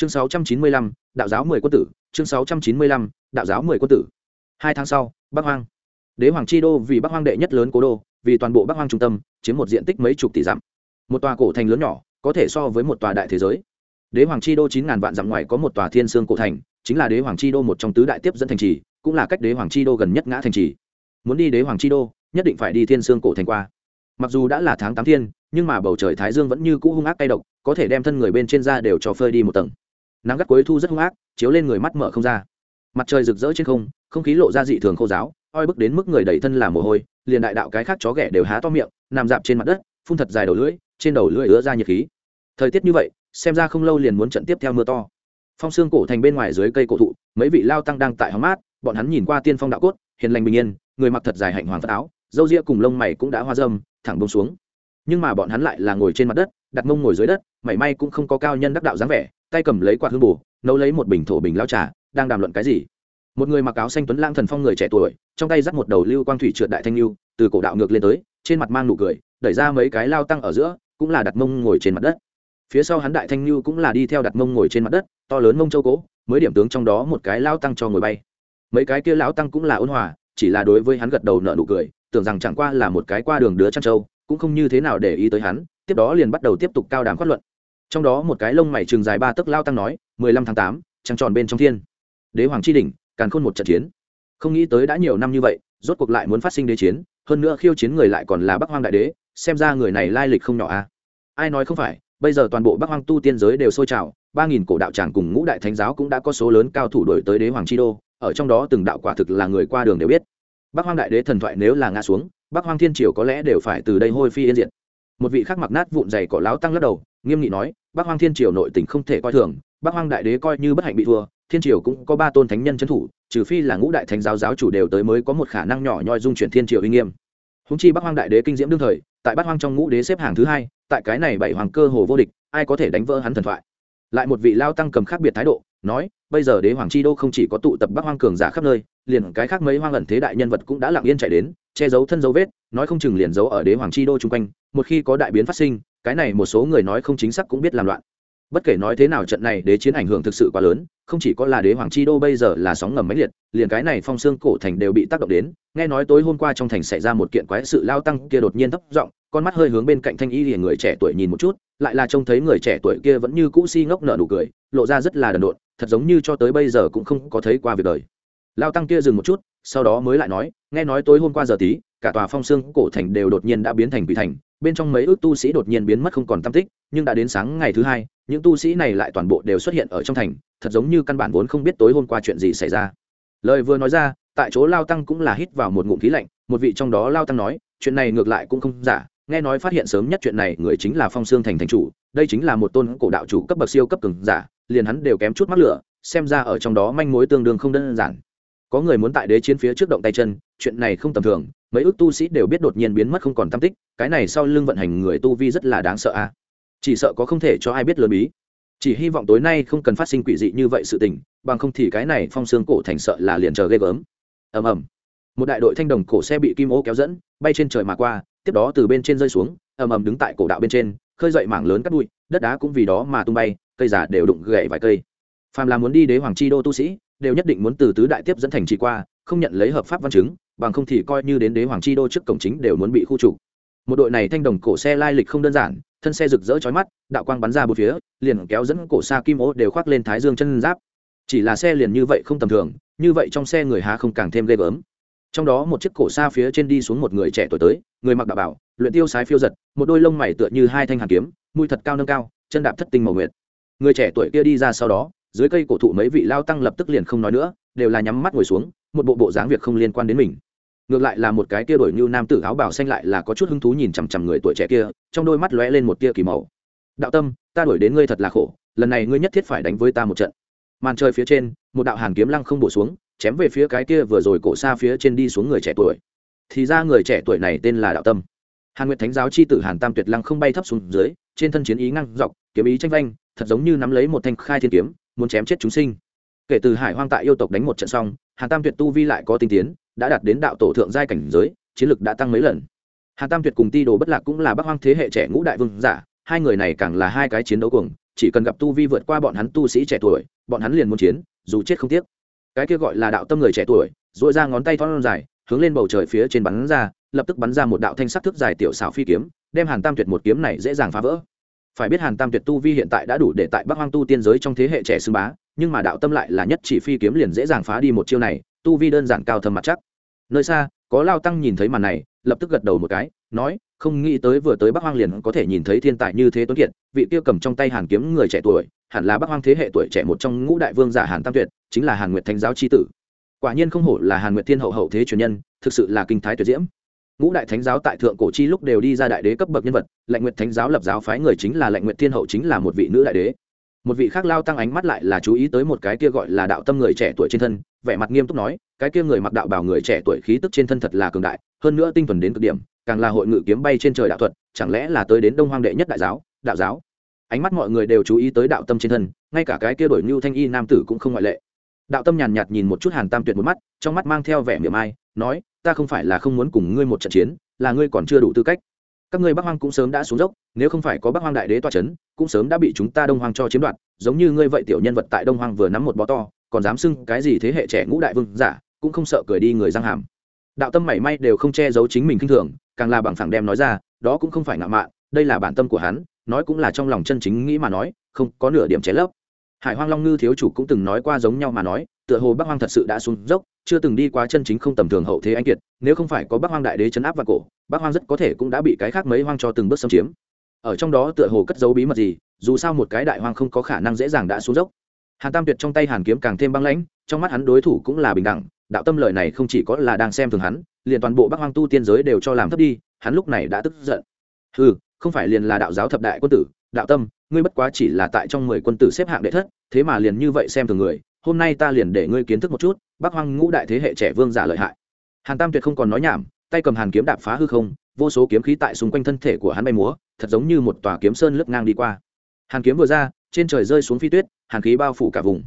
chương 695, đạo giáo mười quân tử chương 695, đạo giáo mười quân tử. Hai tháng sau bắc hoang. Đế hoàng chi đô vì bắc hoang đệ nhất lớn cố đô vì toàn bộ bắc hoang trung tâm chiếm một diện tích mấy chục tỷ dặm. Một tòa cổ thành lớn nhỏ có thể so với một tòa đại thế giới. Đế hoàng chi đô chín ngàn vạn dặm ngoài có một tòa thiên sương cổ thành chính là đế hoàng chi đô một trong tứ đại tiếp dẫn thành trì cũng là cách đế hoàng chi đô gần nhất ngã thành trì. Muốn đi đế hoàng chi đô nhất định phải đi thiên sương cổ thành qua. Mặc dù đã là tháng tám thiên nhưng mà bầu trời thái dương vẫn như cũ hung ác cay độc có thể đem thân người bên trên da đều cho phơi đi một tầng nắng gắt cuối thu rất hung ác, chiếu lên người mắt mở không ra. Mặt trời rực rỡ trên không không khí lộ ra dị thường khô giáo, oi bức đến mức người đầy thân làm mồ hôi, liền đại đạo cái khác chó ghẻ đều há to miệng, nằm dạp trên mặt đất, phun thật dài đầu lưỡi, trên đầu lưỡi ứa ra nhiệt khí. Thời tiết như vậy, xem ra không lâu liền muốn trận tiếp theo mưa to. Phong xương cổ thành bên ngoài dưới cây cổ thụ, mấy vị lao tăng đang tại hóng mát, bọn hắn nhìn qua tiên phong đạo cốt, hiền lành bình yên, người mặc thật dài hạnh hoàng phất áo dâu ria cùng lông mày cũng đã hoa dâm thẳng bông xuống. Nhưng mà bọn hắn lại là ngồi trên mặt đất, đặt mông ngồi dưới đất, mảy may cũng không có cao nhân đắc đạo dáng vẻ tay cầm lấy quạt hương bù, nấu lấy một bình thổ bình lao trà, đang đàm luận cái gì? Một người mặc áo xanh tuấn lang thần phong người trẻ tuổi, trong tay dắt một đầu lưu quang thủy trượt đại thanh lưu, từ cổ đạo ngược lên tới, trên mặt mang nụ cười, đẩy ra mấy cái lao tăng ở giữa, cũng là đặt mông ngồi trên mặt đất. Phía sau hắn đại thanh lưu cũng là đi theo đặt mông ngồi trên mặt đất, to lớn mông châu cố, mới điểm tướng trong đó một cái lao tăng cho ngồi bay. Mấy cái kia lão tăng cũng là ôn hòa, chỉ là đối với hắn gật đầu nợ nụ cười, tưởng rằng chẳng qua là một cái qua đường đứa chăn trâu, cũng không như thế nào để ý tới hắn, tiếp đó liền bắt đầu tiếp tục cao đàm phát luận trong đó một cái lông mày trường dài ba tấc lao tăng nói, mười lăm tháng tám, trăng tròn bên trong thiên. Đế hoàng tri đình càn khôn một trận chiến. Không nghĩ tới đã nhiều năm như vậy, rốt cuộc lại muốn phát sinh đế chiến, hơn nữa khiêu chiến người lại còn là bắc hoang đại đế, xem ra người này lai lịch không nhỏ a à? ai nói không phải, bây giờ toàn bộ bắc hoang tu tiên giới đều sôi trào, ba nghìn cổ đạo tràng cùng ngũ đại thánh giáo cũng đã có số lớn cao thủ đổi tới đế hoàng chi đô, ở trong đó từng đạo quả thực là người qua đường đều biết. Bắc hoang đại đế thần thoại nếu là ngã xuống, bắc hoang thiên triều có lẽ đều phải từ đây hôi phi yên diện một vị khác mặc nát vụn dày cỏ láo tăng lắc đầu, nghiêm nghị nói, bắc hoang thiên triều nội tỉnh không thể coi thường, bắc hoang đại đế coi như bất hạnh bị thua, thiên triều cũng có ba tôn thánh nhân trấn thủ, trừ phi là ngũ đại thánh giáo giáo chủ đều tới mới có một khả năng nhỏ nhoi dung chuyển thiên triều uy nghiêm. Húng chi bắc hoang đại đế kinh diễm đương thời, tại bắc hoang trong ngũ đế xếp hàng thứ hai, tại cái này bảy hoàng cơ hồ vô địch, ai có thể đánh vỡ hắn thần thoại? Lại một vị lao tăng cầm khác biệt thái độ, nói, bây giờ đế hoàng chi đô không chỉ có tụ tập bắc hoang cường giả khắp nơi, liền cái khác mấy hoang ẩn thế đại nhân vật cũng đã lặng yên chạy đến, che giấu thân dấu vết nói không chừng liền giấu ở đế hoàng chi đô chung quanh, một khi có đại biến phát sinh, cái này một số người nói không chính xác cũng biết làm loạn. Bất kể nói thế nào trận này đế chiến ảnh hưởng thực sự quá lớn, không chỉ có là đế hoàng chi đô bây giờ là sóng ngầm máy liệt, liền cái này phong xương cổ thành đều bị tác động đến. Nghe nói tối hôm qua trong thành xảy ra một kiện quái sự lao tăng kia đột nhiên thấp giọng, con mắt hơi hướng bên cạnh thanh y liền người trẻ tuổi nhìn một chút, lại là trông thấy người trẻ tuổi kia vẫn như cũ si ngốc nở nụ cười, lộ ra rất là đần độn, thật giống như cho tới bây giờ cũng không có thấy qua việc đời lao tăng kia dừng một chút, sau đó mới lại nói, nghe nói tối hôm qua giờ tí, cả tòa phong xương cổ thành đều đột nhiên đã biến thành quỷ thành, bên trong mấy ước tu sĩ đột nhiên biến mất không còn tâm tích, nhưng đã đến sáng ngày thứ hai, những tu sĩ này lại toàn bộ đều xuất hiện ở trong thành, thật giống như căn bản vốn không biết tối hôm qua chuyện gì xảy ra. Lời vừa nói ra, tại chỗ lao tăng cũng là hít vào một ngụm khí lạnh, một vị trong đó lao tăng nói, chuyện này ngược lại cũng không giả, nghe nói phát hiện sớm nhất chuyện này, người chính là phong xương thành thành chủ, đây chính là một tôn cổ đạo chủ cấp bậc siêu cấp cường giả, liền hắn đều kém chút mắc lửa, xem ra ở trong đó manh mối tương đương không đơn giản có người muốn tại đế chiến phía trước động tay chân, chuyện này không tầm thường, mấy ước tu sĩ đều biết đột nhiên biến mất không còn tam tích, cái này sau lưng vận hành người tu vi rất là đáng sợ a. Chỉ sợ có không thể cho ai biết lớn bí. Chỉ hy vọng tối nay không cần phát sinh quỷ dị như vậy sự tình, bằng không thì cái này phong xương cổ thành sợ là liền chờ ghê gớm. Ầm ầm. Một đại đội thanh đồng cổ xe bị kim ô kéo dẫn, bay trên trời mà qua, tiếp đó từ bên trên rơi xuống, ầm ầm đứng tại cổ đạo bên trên, khơi dậy mảng lớn cắt bụi, đất đá cũng vì đó mà tung bay, cây giả đều đụng gậy vài cây. Phàm là muốn đi đế hoàng chi đô tu sĩ đều nhất định muốn từ tứ đại tiếp dẫn thành trì qua, không nhận lấy hợp pháp văn chứng, bằng không thì coi như đến đế hoàng chi đô trước cổng chính đều muốn bị khu trục. Một đội này thanh đồng cổ xe lai lịch không đơn giản, thân xe rực rỡ chói mắt, đạo quang bắn ra bốn phía, liền kéo dẫn cổ xa kim ô đều khoác lên thái dương chân giáp. Chỉ là xe liền như vậy không tầm thường, như vậy trong xe người há không càng thêm ghê gớm. Trong đó một chiếc cổ xa phía trên đi xuống một người trẻ tuổi tới, người mặc đạo bảo, luyện tiêu sái phiêu giật, một đôi lông mày tựa như hai thanh hàn kiếm, mũi thật cao nâng cao, chân đạp thất tinh màu nguyệt. Người trẻ tuổi kia đi ra sau đó dưới cây cổ thụ mấy vị lao tăng lập tức liền không nói nữa, đều là nhắm mắt ngồi xuống, một bộ bộ dáng việc không liên quan đến mình. Ngược lại là một cái kia đổi như nam tử áo bảo xanh lại là có chút hứng thú nhìn chằm chằm người tuổi trẻ kia, trong đôi mắt lóe lên một tia kỳ màu. Đạo tâm, ta đuổi đến ngươi thật là khổ, lần này ngươi nhất thiết phải đánh với ta một trận. Màn trời phía trên, một đạo hàn kiếm lăng không bổ xuống, chém về phía cái kia vừa rồi cổ xa phía trên đi xuống người trẻ tuổi. Thì ra người trẻ tuổi này tên là đạo tâm. Hàn nguyệt thánh giáo c h i tử hàn tam tuyệt lăng không bay thấp xuống dưới, trên thân chiến ý ngăn dọc, kiếm ý tranh vanh, thật giống như nắm lấy một thanh khai thiên kiếm muốn chém chết chúng sinh. Kể từ hải hoang tại yêu tộc đánh một trận xong, hàn tam tuyệt tu vi lại có tinh tiến, đã đạt đến đạo tổ thượng giai cảnh giới, chiến lực đã tăng mấy lần. Hàn tam tuyệt cùng ti đồ bất lạc cũng là bác hoang thế hệ trẻ ngũ đại vương giả, hai người này càng là hai cái chiến đấu cuồng, chỉ cần gặp tu vi vượt qua bọn hắn tu sĩ trẻ tuổi, bọn hắn liền muốn chiến, dù chết không tiếc. Cái kia gọi là đạo tâm người trẻ tuổi dội ra ngón tay thon dài, hướng lên bầu trời phía trên bắn ra, lập tức bắn ra một đạo thanh sắc thước dài tiểu xảo phi kiếm, đem hàn tam tuyệt một kiếm này dễ dàng phá vỡ phải biết hàn tam tuyệt tu vi hiện tại đã đủ để tại bắc hoang tu tiên giới trong thế hệ trẻ xưng bá, nhưng mà đạo tâm lại là nhất chỉ phi kiếm liền dễ dàng phá đi một chiêu này, tu vi đơn giản cao thâm mặt chắc. Nơi xa, có lao tăng nhìn thấy màn này, lập tức gật đầu một cái, nói, không nghĩ tới vừa tới bắc hoang liền có thể nhìn thấy thiên tài như thế tuấn kiệt, vị kia cầm trong tay hàn kiếm người trẻ tuổi, hẳn là bắc hoang thế hệ tuổi trẻ một trong ngũ đại vương giả hàn tam tuyệt, chính là hàn nguyệt thánh giáo chi tử. Quả nhiên không hổ là hàn nguyệt thiên hậu hậu thế truyền nhân, thực sự là kinh thái tuyệt diễm ngũ đại thánh giáo tại thượng cổ chi lúc đều đi ra đại đế cấp bậc nhân vật lệnh nguyệt thánh giáo lập giáo phái người chính là lệnh nguyệt thiên hậu chính là một vị nữ đại đế. Một vị khác lao tăng ánh mắt lại là chú ý tới một cái kia gọi là đạo tâm người trẻ tuổi trên thân, vẻ mặt nghiêm túc nói, cái kia người mặc đạo bảo người trẻ tuổi khí tức trên thân thật là cường đại, hơn nữa tinh thuần đến cực điểm, càng là hội ngự kiếm bay trên trời đạo thuật, chẳng lẽ là tới đến đông hoang đệ nhất đại giáo, đạo giáo? Ánh mắt mọi người đều chú ý tới đạo tâm trên thân, ngay cả cái kia đổi như thanh y nam tử cũng không ngoại lệ. Đạo tâm nhàn nhạt nhìn một chút hàn tam tuyệt một mắt, trong mắt mang theo vẻ miệng ai nói ta không phải là không muốn cùng ngươi một trận chiến, là ngươi còn chưa đủ tư cách. Các ngươi bắc hoang cũng sớm đã xuống dốc, nếu không phải có bắc hoang đại đế toa c h ấ n cũng sớm đã bị chúng ta đông hoang cho chiếm đoạt, giống như ngươi vậy tiểu nhân vật tại đông hoang vừa nắm một bó to, còn dám xưng cái gì thế hệ trẻ ngũ đại vương giả, cũng không sợ cười đi người giang hàm. Đạo tâm mảy may đều không che giấu chính mình k i n h thường, càng là bằng phẳng đem nói ra, đó cũng không phải ngạo mạn, đây là bản tâm của hắn, nói cũng là trong lòng chân chính nghĩ mà nói, không có nửa điểm cháy lấp hải hoang long ngư thiếu chủ cũng từng nói qua giống nhau mà nói, tựa hồ bắc hoang thật sự đã xuống dốc, chưa từng đi qua chân chính không tầm thường hậu thế anh kiệt, nếu không phải có bắc hoang đại đế chấn áp và cổ, bắc hoang rất có thể cũng đã bị cái khác mấy hoang cho từng bước xâm chiếm. Ở trong đó tựa hồ cất giấu bí mật gì, dù sao một cái đại hoang không có khả năng dễ dàng đã xuống dốc. Hàn tam tuyệt trong tay hàn kiếm càng thêm băng lãnh, trong mắt hắn đối thủ cũng là bình đẳng, đạo tâm lợi này không chỉ có là đang xem thường hắn, liền toàn bộ bắc hoang tu tiên giới đều cho làm thấp đi, hắn lúc này đã tức giận. Ừ không phải liền là đạo giáo thập đại quân tử, đạo tâm ngươi bất quá chỉ là tại trong mười quân tử xếp hạng đệ thất, thế mà liền như vậy xem thường người, hôm nay ta liền để ngươi kiến thức một chút, bắc hoang ngũ đại thế hệ trẻ vương giả lợi hại. Hàn tam tuyệt không còn nói nhảm, tay cầm hàn kiếm đạp phá hư không, vô số kiếm khí tại xung quanh thân thể của hắn bay múa, thật giống như một tòa kiếm sơn lướt ngang đi qua. Hàn kiếm vừa ra, trên trời rơi xuống phi tuyết, hàn khí bao phủ cả vùng.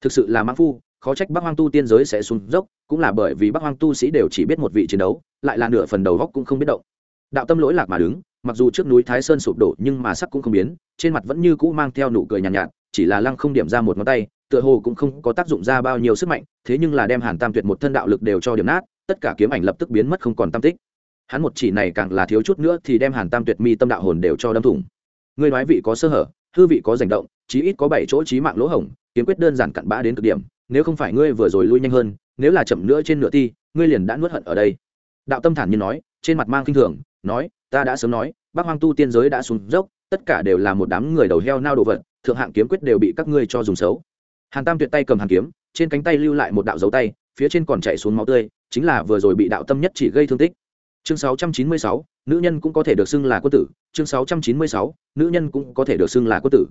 Thực sự là mãn phu, khó trách bắc hoang tu tiên giới sẽ xuống dốc, cũng là bởi vì bắc hoang tu sĩ đều chỉ biết một vị chiến đấu, lại là nửa phần đầu góc cũng không biết động. Đạo tâm lỗi lạc mà đứng mặc dù trước núi thái sơn sụp đổ nhưng mà sắc cũng không biến trên mặt vẫn như cũ mang theo nụ cười nhàn nhạt, nhạt chỉ là lăng không điểm ra một ngón tay tựa hồ cũng không có tác dụng ra bao nhiêu sức mạnh thế nhưng là đem hàn tam tuyệt một thân đạo lực đều cho điểm nát tất cả kiếm ảnh lập tức biến mất không còn tam tích. Hắn một chỉ này càng là thiếu chút nữa thì đem hàn tam tuyệt mi tâm đạo hồn đều cho đâm thủng. Người nói vị có sơ hở hư vị có rành động chí ít có bảy chỗ trí mạng lỗ hổng kiếm quyết đơn giản cặn bã đến cực điểm nếu không phải ngươi vừa rồi lui nhanh hơn nếu là chậm nữa trên nửa ti ngươi liền đã nuốt hận ở đây. Đạo tâm thản nhiên nói trên mặt mang kinh thường nói ta đã sớm nói bác hoang tu tiên giới đã xuống dốc tất cả đều là một đám người đầu heo nao đồ vật thượng hạng kiếm quyết đều bị các ngươi cho dùng xấu. Hàn tam tuyệt tay cầm hàn kiếm trên cánh tay lưu lại một đạo dấu tay phía trên còn chạy xuống máu tươi chính là vừa rồi bị đạo tâm nhất chỉ gây thương tích. Chương 696, nữ nhân cũng có thể được xưng là quân tử. Chương 696, nữ nhân cũng có thể được xưng là quân tử.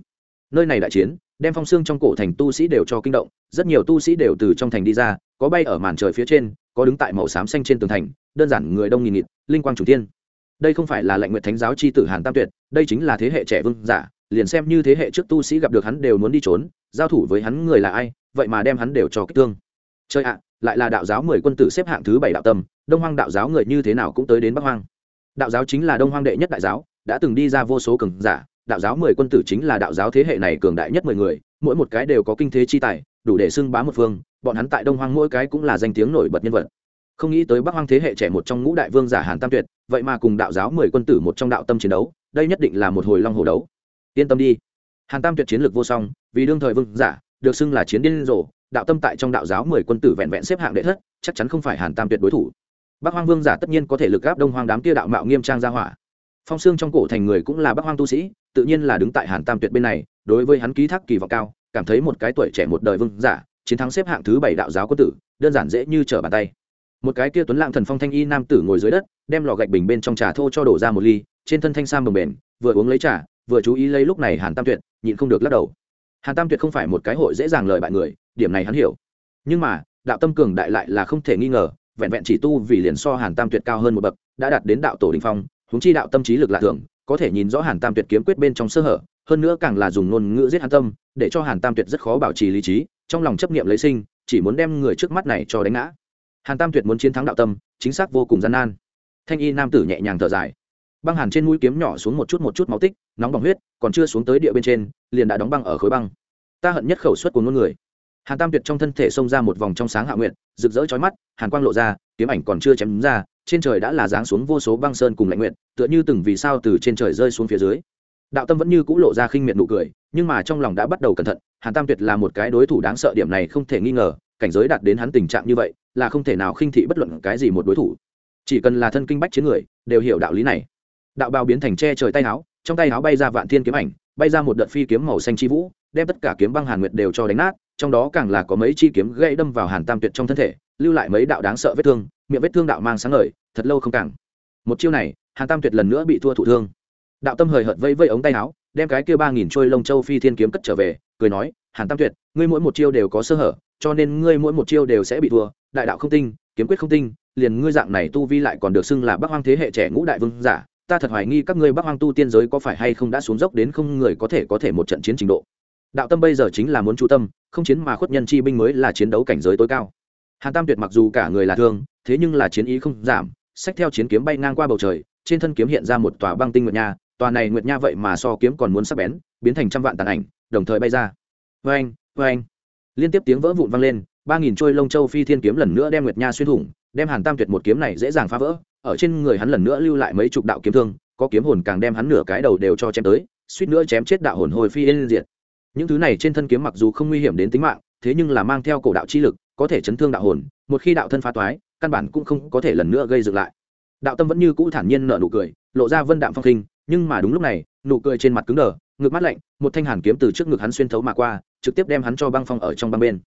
Nơi này đại chiến đem phong xương trong cổ thành tu sĩ đều cho kinh động rất nhiều tu sĩ đều từ trong thành đi ra có bay ở màn trời phía trên có đứng tại màu xám xanh trên tường thành đơn giản người đông nghìn nghịt linh quang chủ tiên đây không phải là lệnh nguyện thánh giáo c h i tử hàn tam tuyệt, đây chính là thế hệ trẻ vương giả, liền xem như thế hệ trước tu sĩ gặp được hắn đều muốn đi trốn, giao thủ với hắn người là ai, vậy mà đem hắn đều cho kích thương. Chơi ạ, lại là đạo giáo mười quân tử xếp hạng thứ bảy đạo tâm, đông hoang đạo giáo người như thế nào cũng tới đến bắc hoang. Đạo giáo chính là đông hoang đệ nhất đại giáo, đã từng đi ra vô số cường giả, đạo giáo mười quân tử chính là đạo giáo thế hệ này cường đại nhất mười người, mỗi một cái đều có kinh thế chi tài, đủ để xưng bá một phương, bọn hắn tại đông hoang mỗi cái cũng là danh tiếng nổi bật nhân vật không nghĩ tới bắc hoang thế hệ trẻ một trong ngũ đại vương giả hàn tam tuyệt, vậy mà cùng đạo giáo mười quân tử một trong đạo tâm chiến đấu, đây nhất định là một hồi long hồ đấu. Yên tâm đi. Hàn tam tuyệt chiến lược vô song, vì đương thời vương giả, được xưng là chiến điên rồ, đạo tâm tại trong đạo giáo mười quân tử vẹn vẹn xếp hạng đệ thất, chắc chắn không phải hàn tam tuyệt đối thủ. Bắc hoang vương giả tất nhiên có thể lực gáp đông hoang đám kia đạo mạo nghiêm trang ra hỏa. Phong xương trong cổ thành người cũng là bắc hoang tu sĩ, tự nhiên là đứng tại hàn tam tuyệt bên này, đối với hắn ký thác kỳ vọng cao, cảm thấy một cái tuổi trẻ một đời vương giả, chiến thắng xếp hạng thứ bảy đạo giáo quân tử, đơn giản dễ như trở bàn tay một cái kia tuấn lạng thần phong thanh y nam tử ngồi dưới đất, đem lò gạch bình bên trong trà thô cho đổ ra một ly, trên thân thanh sam bồng bền vừa uống lấy trà, vừa chú ý lấy lúc này hàn tam tuyệt, nhịn không được lắc đầu. Hàn tam tuyệt không phải một cái hội dễ dàng lời bại người, điểm này hắn hiểu. Nhưng mà, đạo tâm cường đại lại là không thể nghi ngờ, vẹn vẹn chỉ tu vì liền so hàn tam tuyệt cao hơn một bậc, đã đạt đến đạo tổ đình phong húng chi đạo tâm trí lực lạ thường, có thể nhìn rõ hàn tam tuyệt kiếm quyết bên trong sơ hở, hơn nữa càng là dùng ngôn ngữ giết hàn tâm, để cho hàn tam tuyệt rất khó bảo trì lý trí, trong lòng chấp nghiệm lấy sinh, chỉ muốn đem người trước mắt này cho đánh ngã hàn tam tuyệt muốn chiến thắng đạo tâm, chính xác vô cùng gian nan. Thanh y nam tử nhẹ nhàng thở dài. Băng hàn trên mũi kiếm nhỏ xuống một chút một chút máu tích, nóng bỏng huyết, còn chưa xuống tới địa bên trên, liền đã đóng băng ở khối băng. Ta hận nhất khẩu suất của ngôn người. Hàn tam tuyệt trong thân thể xông ra một vòng trong sáng hạ nguyện rực rỡ trói mắt, hàn quang lộ ra, kiếm ảnh còn chưa chém đúng ra, trên trời đã là giáng xuống vô số băng sơn cùng lạnh nguyện tựa như từng vì sao từ trên trời rơi xuống phía dưới. Đạo tâm vẫn như cũ lộ ra khinh miệt nụ cười, nhưng mà trong lòng đã bắt đầu cẩn thận, hàn tam tuyệt là một cái đối thủ đáng sợ, điểm này không thể nghi ngờ cảnh giới đạt đến hắn tình trạng như vậy, là không thể nào khinh thị bất luận cái gì một đối thủ. Chỉ cần là thân kinh bách chiến người, đều hiểu đạo lý này. Đạo bào biến thành tre trời tay áo, trong tay áo bay ra vạn thiên kiếm ảnh, bay ra một đợt phi kiếm màu xanh chi vũ, đem tất cả kiếm băng hàn nguyệt đều cho đánh nát, trong đó càng là có mấy chi kiếm gãy đâm vào hàn tam tuyệt trong thân thể, lưu lại mấy đạo đáng sợ vết thương, miệng vết thương đạo mang sáng ngời, thật lâu không càng một chiêu này, hàn tam tuyệt lần nữa bị thua thủ thương. Đạo tâm hời hợt vây vây ống tay áo, đem cái kia ba nghìn trôi lông châu phi thiên kiếm cất trở về, cười nói, hàn tam tuyệt, ngươi mỗi một chiêu đều có sơ hở cho nên ngươi mỗi một chiêu đều sẽ bị thua, đại đạo không tinh, kiếm quyết không tinh, liền ngươi dạng này tu vi lại còn được xưng là bắc hoang thế hệ trẻ ngũ đại vương giả, ta thật hoài nghi các ngươi bắc hoang tu tiên giới có phải hay không đã xuống dốc đến không người có thể có thể một trận chiến trình độ. Đạo tâm bây giờ chính là muốn chú tâm, không chiến mà khuất nhân chi binh mới là chiến đấu cảnh giới tối cao. Hàn tam tuyệt mặc dù cả người là thương, thế nhưng là chiến ý không giảm sách theo chiến kiếm bay ngang qua bầu trời, trên thân kiếm hiện ra một tòa băng tinh nguyệt nha, tòa này nguyệt nha vậy mà so kiếm còn muốn sắc bén, biến thành trăm vạn tàn ảnh, đồng thời bay ra. Vê anh vê anh liên tiếp tiếng vỡ vụn vang lên, ba nghìn trôi lông châu phi thiên kiếm lần nữa đem nguyệt nha xuyên thủng, đem hàn tam tuyệt một kiếm này dễ dàng phá vỡ, ở trên người hắn lần nữa lưu lại mấy chục đạo kiếm thương, có kiếm hồn càng đem hắn nửa cái đầu đều cho chém tới, suýt nữa chém chết đạo hồn hồi phi yên diệt. Những thứ này trên thân kiếm mặc dù không nguy hiểm đến tính mạng, thế nhưng là mang theo cổ đạo chi lực, có thể chấn thương đạo hồn, một khi đạo thân phá toái, căn bản cũng không có thể lần nữa gây dựng lại. Đạo tâm vẫn như cũ thản nhiên nở nụ cười, lộ ra vân đạm phong khinh, nhưng mà đúng lúc này, nụ cười trên mặt cứng đờ, ngực mắt lạnh, một thanh hàn kiếm từ trước ngực hắn xuyên thấu mà qua trực tiếp đem hắn cho băng phong ở trong băng bên.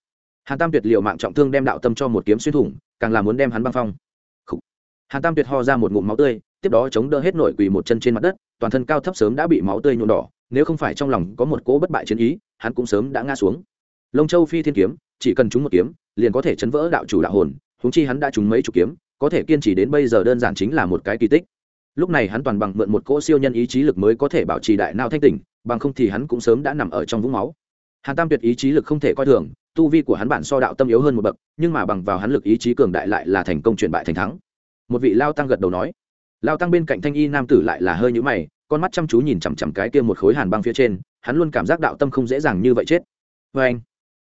Hàn tam tuyệt liệu mạng trọng thương đem đạo tâm cho một kiếm xuyên thủng, càng là muốn đem hắn băng phong. Hàn tam tuyệt ho ra một ngụm máu tươi, tiếp đó chống đỡ hết nổi quỳ một chân trên mặt đất, toàn thân cao thấp sớm đã bị máu tươi nhuộm đỏ, nếu không phải trong lòng có một cỗ bất bại chiến ý, hắn cũng sớm đã ngã xuống. Lông châu phi thiên kiếm, chỉ cần trúng một kiếm, liền có thể chấn vỡ đạo chủ đạo hồn húng chi hắn đã trúng mấy chục kiếm, có thể kiên trì đến bây giờ đơn giản chính là một cái kỳ tích. Lúc này hắn toàn bằng mượn một cỗ siêu nhân ý chí lực mới có thể bảo trì đại nao thanh tỉnh, bằng không thì hắn cũng sớm đã nằm ở trong vũng máu hàn tam tuyệt ý chí lực không thể coi thường, tu vi của hắn bản so đạo tâm yếu hơn một bậc, nhưng mà bằng vào hắn lực ý chí cường đại lại là thành công chuyển bại thành thắng. Một vị lao tăng gật đầu nói. Lao tăng bên cạnh thanh y nam tử lại là hơi nhũ mày, con mắt chăm chú nhìn chằm chằm cái kia một khối hàn băng phía trên, hắn luôn cảm giác đạo tâm không dễ dàng như vậy chết. Vê anh,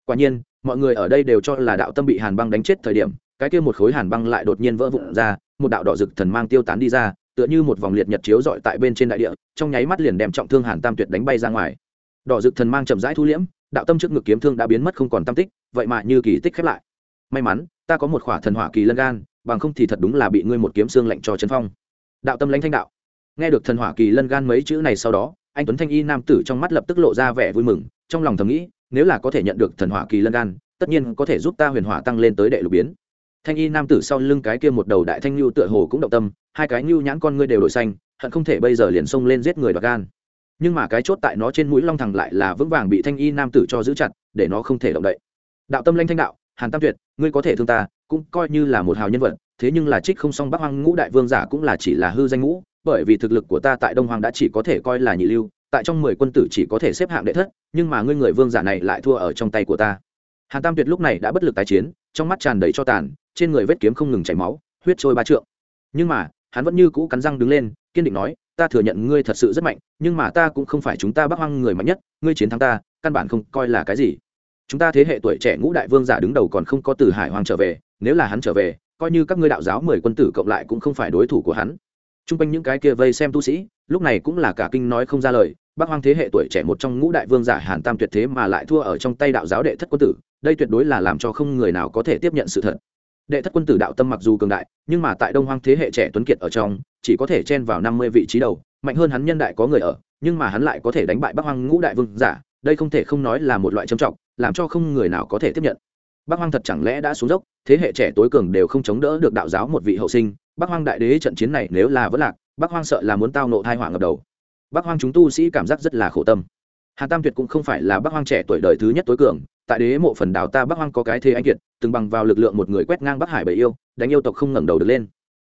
quả nhiên, mọi người ở đây đều cho là đạo tâm bị hàn băng đánh chết thời điểm, cái kia một khối hàn băng lại đột nhiên vỡ vụn ra, một đạo đỏ rực thần mang tiêu tán đi ra, tựa như một vòng liệt nhật chiếu dọi tại bên trên đại địa, trong nháy mắt liền đem trọng thương hàn tam tuyệt đánh bay ra ngoài. Đỏ rực thần mang chậm rãi thu liễm đạo tâm trước ngực kiếm thương đã biến mất không còn tam tích, vậy mà như kỳ tích khép lại. May mắn, ta có một khỏa thần hỏa kỳ lân gan, bằng không thì thật đúng là bị ngươi một kiếm xương lạnh cho chân phong. Đạo tâm lãnh thanh đạo. Nghe được thần hỏa kỳ lân gan mấy chữ này sau đó, anh tuấn thanh y nam tử trong mắt lập tức lộ ra vẻ vui mừng, trong lòng thầm nghĩ, nếu là có thể nhận được thần hỏa kỳ lân gan, tất nhiên có thể giúp ta huyền hỏa tăng lên tới đệ lục biến. Thanh y nam tử sau lưng cái kia một đầu đại thanh lưu tựa hồ cũng động tâm, hai cái lưu nhãn con ngươi đều đổi xanh, hận không thể bây giờ liền xông lên giết người đoạt gan nhưng mà cái chốt tại nó trên mũi long thẳng lại là vững vàng bị thanh y nam tử cho giữ chặt, để nó không thể động đậy. Đạo tâm lanh thanh đạo, hàn tam tuyệt, ngươi có thể thương ta, cũng coi như là một hào nhân vật, thế nhưng là trích không xong bắc hoang ngũ đại vương giả cũng là chỉ là hư danh ngũ, bởi vì thực lực của ta tại đông hoàng đã chỉ có thể coi là nhị lưu, tại trong mười quân tử chỉ có thể xếp hạng đệ thất, nhưng mà ngươi người vương giả này lại thua ở trong tay của ta. Hàn tam tuyệt lúc này đã bất lực tái chiến, trong mắt tràn đầy cho tàn, trên người vết kiếm không ngừng chảy máu, huyết trôi ba trượng. Nhưng mà, hắn vẫn như cũ cắn răng đứng lên, kiên định nói ta thừa nhận ngươi thật sự rất mạnh, nhưng mà ta cũng không phải chúng ta bắc hoang người mạnh nhất, ngươi chiến thắng ta, căn bản không coi là cái gì. Chúng ta thế hệ tuổi trẻ ngũ đại vương giả đứng đầu còn không có từ hải hoàng trở về, nếu là hắn trở về, coi như các ngươi đạo giáo mười quân tử cộng lại cũng không phải đối thủ của hắn. T r u n g quanh những cái kia vây xem tu sĩ, lúc này cũng là cả kinh nói không ra lời bác hoang thế hệ tuổi trẻ một trong ngũ đại vương giả hàn tam tuyệt thế mà lại thua ở trong tay đạo giáo đệ thất quân tử, đây tuyệt đối là làm cho không người nào có thể tiếp nhận sự thật. Đệ thất quân tử đạo tâm mặc dù cường đại, nhưng mà tại đông hoang thế hệ trẻ tuấn kiệt ở trong chỉ có thể chen vào năm mươi vị trí đầu, mạnh hơn hắn nhân đại có người ở, nhưng mà hắn lại có thể đánh bại bắc hoang ngũ đại vương giả, đây không thể không nói là một loại trầm trọng, làm cho không người nào có thể tiếp nhận. Bắc hoang thật chẳng lẽ đã xuống dốc, thế hệ trẻ tối cường đều không chống đỡ được đạo giáo một vị hậu sinh, bắc hoang đại đế trận chiến này nếu là vẫn lạc, bắc hoang sợ là muốn tao nộ thai hỏa ngập đầu. Bắc hoang chúng tu sĩ cảm giác rất là khổ tâm. Hà tam tuyệt cũng không phải là bắc hoang trẻ tuổi đời thứ nhất tối cường, tại đế mộ phần đảo ta bắc hoang có cái thế anh kiệt, từng bằng vào lực lượng một người quét ngang bắc hải bầy yêu, đánh yêu tộc không ngẩng đầu được lên.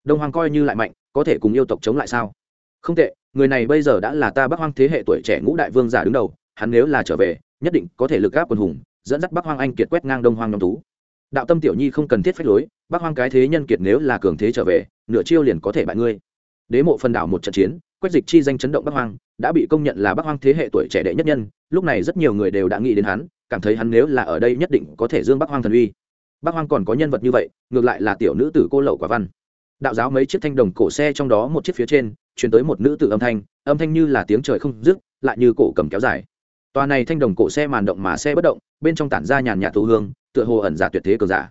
Đông hoàng coi như lại mạnh có thể cùng yêu tộc chống lại sao? Không tệ, người này bây giờ đã là ta Bắc hoang thế hệ tuổi trẻ ngũ đại vương giả đứng đầu, hắn nếu là trở về, nhất định có thể lực gáp quần hùng, dẫn dắt bắc hoang anh kiệt quét ngang đông hoang nhóm tú. Đạo tâm tiểu nhi không cần thiết phách lối, bắc hoang cái thế nhân kiệt nếu là cường thế trở về, nửa chiêu liền có thể bại ngươi. Đế mộ phần đảo một trận chiến, quét dịch chi danh chấn động bắc hoang, đã bị công nhận là bắc hoang thế hệ tuổi trẻ đệ nhất nhân, lúc này rất nhiều người đều đã nghĩ đến hắn, cảm thấy hắn nếu là ở đây nhất định có thể dương bắc hoang thần uy. Bắc hoang còn có nhân vật như vậy, ngược lại là tiểu nữ tử cô lậu quả văn đạo giáo mấy chiếc thanh đồng cổ xe trong đó một chiếc phía trên chuyển tới một nữ tử âm thanh âm thanh như là tiếng trời không dứt, lại như cổ cầm kéo dài. Tòa này thanh đồng cổ xe màn động mà xe bất động, bên trong tản ra nhàn nhạt thú hương, tựa hồ ẩn giả tuyệt thế cờ giả.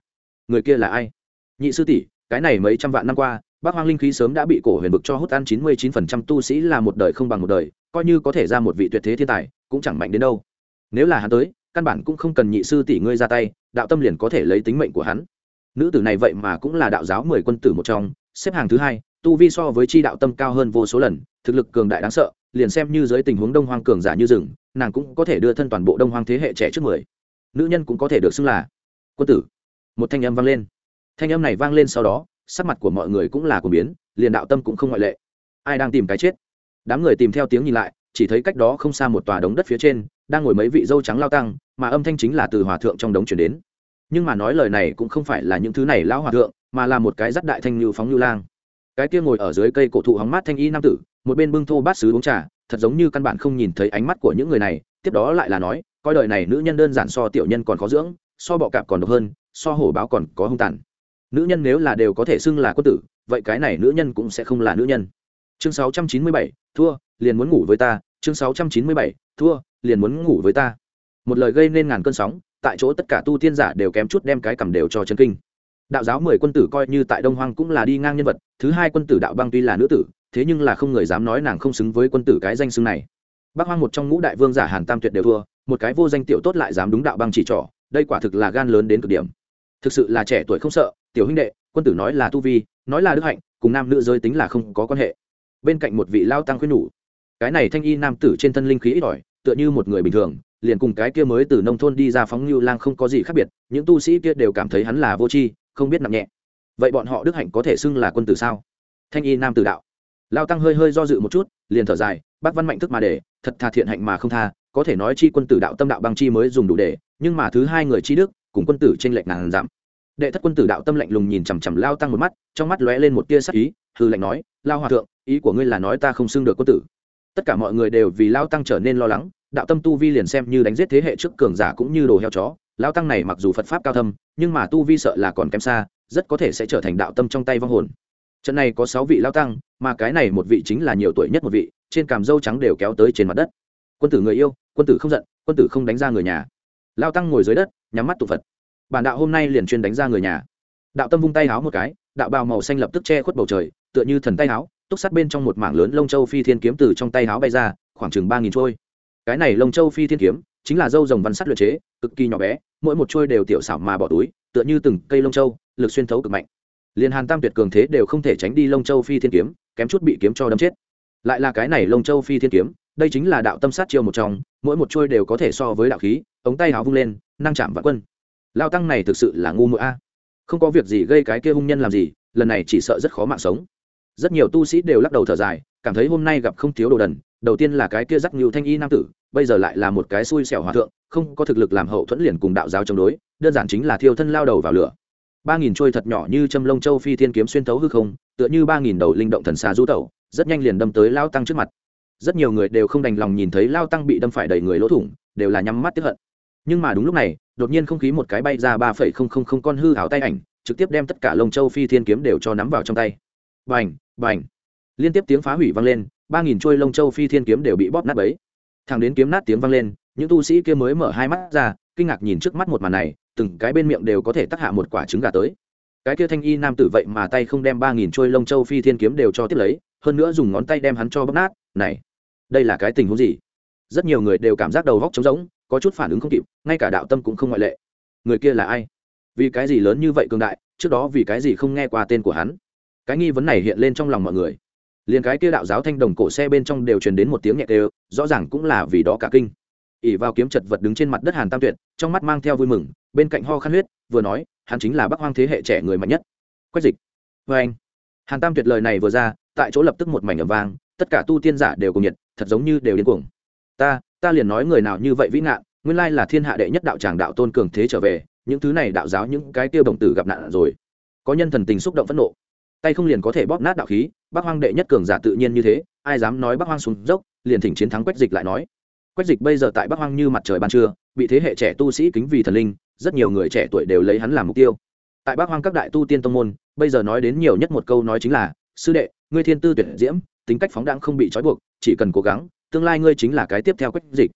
Người kia là ai? Nhị sư tỷ, cái này mấy trăm vạn năm qua bác hoang linh khí sớm đã bị cổ huyền vực cho hút ăn chín mươi chín phần trăm tu sĩ là một đời không bằng một đời, coi như có thể ra một vị tuyệt thế thiên tài, cũng chẳng mạnh đến đâu. Nếu là hắn tới, căn bản cũng không cần nhị sư tỷ ngươi ra tay, đạo tâm liền có thể lấy tính mệnh của hắn. Nữ tử này vậy mà cũng là đạo giáo mười quân tử một trong xếp hàng thứ hai, tu vi so với chi đạo tâm cao hơn vô số lần, thực lực cường đại đáng sợ, liền xem như dưới tình huống đông hoang cường giả như rừng, nàng cũng có thể đưa thân toàn bộ đông hoang thế hệ trẻ trước mười. Nữ nhân cũng có thể được xưng là quân tử. Một thanh âm vang lên. Thanh âm này vang lên sau đó, sắc mặt của mọi người cũng là của biến, liền đạo tâm cũng không ngoại lệ. Ai đang tìm cái chết? Đám người tìm theo tiếng nhìn lại, chỉ thấy cách đó không xa một tòa đống đất phía trên, đang ngồi mấy vị dâu trắng lao tăng, mà âm thanh chính là từ hòa thượng trong đống chuyển đến nhưng mà nói lời này cũng không phải là những thứ này lão hòa thượng mà là một cái dắt đại thanh như phóng như lang. Cái kia ngồi ở dưới cây cổ thụ hóng mát thanh y nam tử một bên bưng thô bát sứ uống trà thật giống như căn bản không nhìn thấy ánh mắt của những người này tiếp đó lại là nói coi đời này nữ nhân đơn giản so tiểu nhân còn khó dưỡng so bọ cạp còn độc hơn so hổ báo còn có hung tàn. Nữ nhân nếu là đều có thể xưng là quân tử vậy cái này nữ nhân cũng sẽ không là nữ nhân. Chương 697, thua liền muốn ngủ với ta. Chương 697, thua liền muốn ngủ với ta. Một lời gây nên ngàn cơn sóng tại chỗ tất cả tu tiên giả đều kém chút đem cái cầm đều cho chân kinh. Đạo giáo mười quân tử coi như tại đông hoang cũng là đi ngang nhân vật, thứ hai quân tử đạo băng tuy là nữ tử, thế nhưng là không người dám nói nàng không xứng với quân tử cái danh xưng này. Bác hoang một trong ngũ đại vương giả hàn tam tuyệt đều thua, một cái vô danh tiểu tốt lại dám đúng đạo băng chỉ trỏ, đây quả thực là gan lớn đến cực điểm. Thực sự là trẻ tuổi không sợ, tiểu huynh đệ, quân tử nói là tu vi, nói là đức hạnh, cùng nam nữ giới tính là không có quan hệ. Bên cạnh một vị lao tăng khuyên nhủ, cái này thanh y nam tử trên thân linh khí ít ỏi tựa như một người bình thường, liền cùng cái kia mới từ nông thôn đi ra phóng như lang không có gì khác biệt, những tu sĩ kia đều cảm thấy hắn là vô tri, không biết nặng nhẹ. Vậy bọn họ đức hạnh có thể xưng là quân tử sao? Thanh y nam tử đạo. Lao tăng hơi hơi do dự một chút, liền thở dài, bác văn mạnh thức mà để, thật thà thiện hạnh mà không tha, có thể nói chi quân tử đạo tâm đạo băng chi mới dùng đủ để, nhưng mà thứ hai người chi đức, cùng quân tử trên lệnh ngàn giảm đệ thất quân tử đạo tâm lạnh lùng nhìn chằm chằm lao tăng một mắt, trong mắt lóe lên một tia sắc ý, hư lệnh nói, lao hòa thượng, ý của ngươi là nói ta không xưng được quân tử tất cả mọi người đều vì lao tăng trở nên lo lắng, đạo tâm tu vi liền xem như đánh giết thế hệ trước cường giả cũng như đồ heo chó. Lao tăng này mặc dù phật pháp cao thâm, nhưng mà tu vi sợ là còn kém xa, rất có thể sẽ trở thành đạo tâm trong tay vong hồn. Trận này có sáu vị lao tăng, mà cái này một vị chính là nhiều tuổi nhất một vị, trên càm dâu trắng đều kéo tới trên mặt đất. Quân tử người yêu, quân tử không giận, quân tử không đánh ra người nhà. Lao tăng ngồi dưới đất, nhắm mắt tụ phật. Bản đạo hôm nay liền chuyên đánh ra người nhà. Đạo tâm vung tay háo một cái, đạo bào màu xanh lập tức che khuất bầu trời, tựa như thần tay háo túc sát bên trong một mảng lớn lông châu phi thiên kiếm từ trong tay háo bay ra, khoảng chừng ba nghìn trôi. Cái này lông châu phi thiên kiếm chính là dâu rồng văn sắt luyện chế, cực kỳ nhỏ bé, mỗi một trôi đều tiểu xảo mà bỏ túi, tựa như từng cây lông châu, lực xuyên thấu cực mạnh. Liền hàn tam tuyệt cường thế đều không thể tránh đi lông châu phi thiên kiếm, kém chút bị kiếm cho đâm chết. Lại là cái này lông châu phi thiên kiếm, đây chính là đạo tâm sát chiêu một trong, mỗi một trôi đều có thể so với đạo khí, ống tay háo vung lên, năng chạm vạn quân. Lao tăng này thực sự là ngu mũi a. Không có việc gì gây cái kia hung nhân làm gì, lần này chỉ sợ rất khó mạng sống rất nhiều tu sĩ đều lắc đầu thở dài, cảm thấy hôm nay gặp không thiếu đồ đần, đầu tiên là cái kia rắc nhiều thanh y nam tử, bây giờ lại là một cái xui xẻo hòa thượng, không có thực lực làm hậu thuẫn liền cùng đạo giáo chống đối, đơn giản chính là thiêu thân lao đầu vào lửa. Ba nghìn trôi thật nhỏ như châm lông châu phi thiên kiếm xuyên thấu hư không, tựa như ba nghìn đầu linh động thần xà du tẩu, rất nhanh liền đâm tới lao tăng trước mặt. Rất nhiều người đều không đành lòng nhìn thấy lao tăng bị đâm phải đầy người lỗ thủng, đều là nhắm mắt tiếp hận. Nhưng mà đúng lúc này, đột nhiên không khí một cái bay ra ba phẩy không không không con hư hảo tay ảnh, trực tiếp đem tất cả lông châu phi thiên kiếm đều cho nắm vào trong tay bành liên tiếp tiếng phá hủy vang lên, ba nghìn trôi lông châu phi thiên kiếm đều bị bóp nát bấy. Thằng đến kiếm nát tiếng vang lên, những tu sĩ kia mới mở hai mắt ra, kinh ngạc nhìn trước mắt một màn này, từng cái bên miệng đều có thể tắc hạ một quả trứng gà tới. Cái kia thanh y nam tử vậy mà tay không đem ba nghìn trôi lông châu phi thiên kiếm đều cho tiếp lấy, hơn nữa dùng ngón tay đem hắn cho bóp nát, này, đây là cái tình huống gì? Rất nhiều người đều cảm giác đầu góc trống rỗng, có chút phản ứng không kịp, ngay cả đạo tâm cũng không ngoại lệ. Người kia là ai? Vì cái gì lớn như vậy cường đại, trước đó vì cái gì không nghe qua tên của hắn? Cái nghi vấn này hiện lên trong lòng mọi người. Liền cái kia đạo giáo thanh đồng cổ xe bên trong đều truyền đến một tiếng nhẹ đều rõ ràng cũng là vì đó cả kinh. Ỉ vào kiếm chật vật đứng trên mặt đất hàn tam tuyệt, trong mắt mang theo vui mừng, bên cạnh ho khăn huyết, vừa nói, hắn chính là bắc hoang thế hệ trẻ người mạnh nhất. Quách dịch. Vê anh. Hàn tam tuyệt lời này vừa ra, tại chỗ lập tức một mảnh ẩm vang, tất cả tu tiên giả đều cùng nhiệt, thật giống như đều điên cuồng. Ta ta liền nói người nào như vậy vĩ ngạn, nguyên lai là thiên hạ đệ nhất đạo tràng đạo tôn cường thế trở về, những thứ này đạo giáo những cái tiêu đồng tử gặp nạn rồi. Có nhân thần tình xúc động phẫn nộ tay không liền có thể bóp nát đạo khí bác hoang đệ nhất cường giả tự nhiên như thế, ai dám nói bác hoang xuống dốc, liền thỉnh chiến thắng quách dịch lại nói. Quách dịch bây giờ tại bác hoang như mặt trời ban trưa, bị thế hệ trẻ tu sĩ kính vì thần linh, rất nhiều người trẻ tuổi đều lấy hắn làm mục tiêu. Tại bác hoang các đại tu tiên tông môn, bây giờ nói đến nhiều nhất một câu nói chính là, sư đệ, ngươi thiên tư tuyệt diễm, tính cách phóng đãng không bị trói buộc, chỉ cần cố gắng, tương lai ngươi chính là cái tiếp theo quách dịch.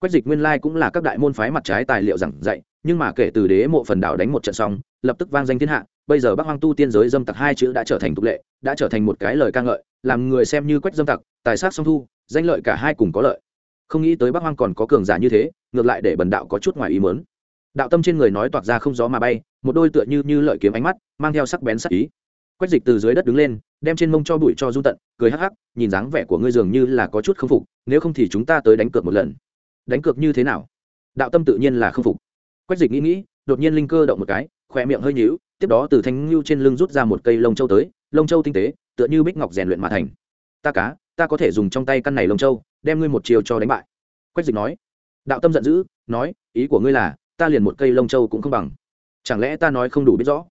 Quách dịch nguyên lai cũng là các đại môn phái mặt trái tài liệu giảng dạy, nhưng mà kể từ đế mộ phần đảo đánh một trận xong, lập tức vang danh thiên hạ bây giờ bác hoang tu tiên giới dâm tặc hai chữ đã trở thành tục lệ, đã trở thành một cái lời ca ngợi, làm người xem như quách dâm tặc, tài sát song thu, danh lợi cả hai cùng có lợi. Không nghĩ tới bác hoang còn có cường giả như thế, ngược lại để bần đạo có chút ngoài ý mớn đạo tâm trên người nói toạc ra không gió mà bay, một đôi tựa như như lợi kiếm ánh mắt, mang theo sắc bén sắc ý. Quách dịch từ dưới đất đứng lên, đem trên mông cho bụi cho du tận, cười hắc hắc, nhìn dáng vẻ của ngươi dường như là có chút k phục, nếu không thì chúng ta tới đánh cược một lần. Đánh cược như thế nào? Đạo tâm tự nhiên là k phục. Quách dịch nghĩ nghĩ, đột nhiên linh cơ động một cái khỏe miệng hơi nhíu tiếp đó từ thanh ngưu trên lưng rút ra một cây lông châu tới, lông châu tinh tế, tựa như bích ngọc rèn luyện mà thành. Ta cá, ta có thể dùng trong tay căn này lông châu, đem ngươi một chiều cho đánh bại. Quách dịch nói. Đạo tâm giận dữ, nói, ý của ngươi là, ta liền một cây lông châu cũng không bằng. Chẳng lẽ ta nói không đủ biết rõ?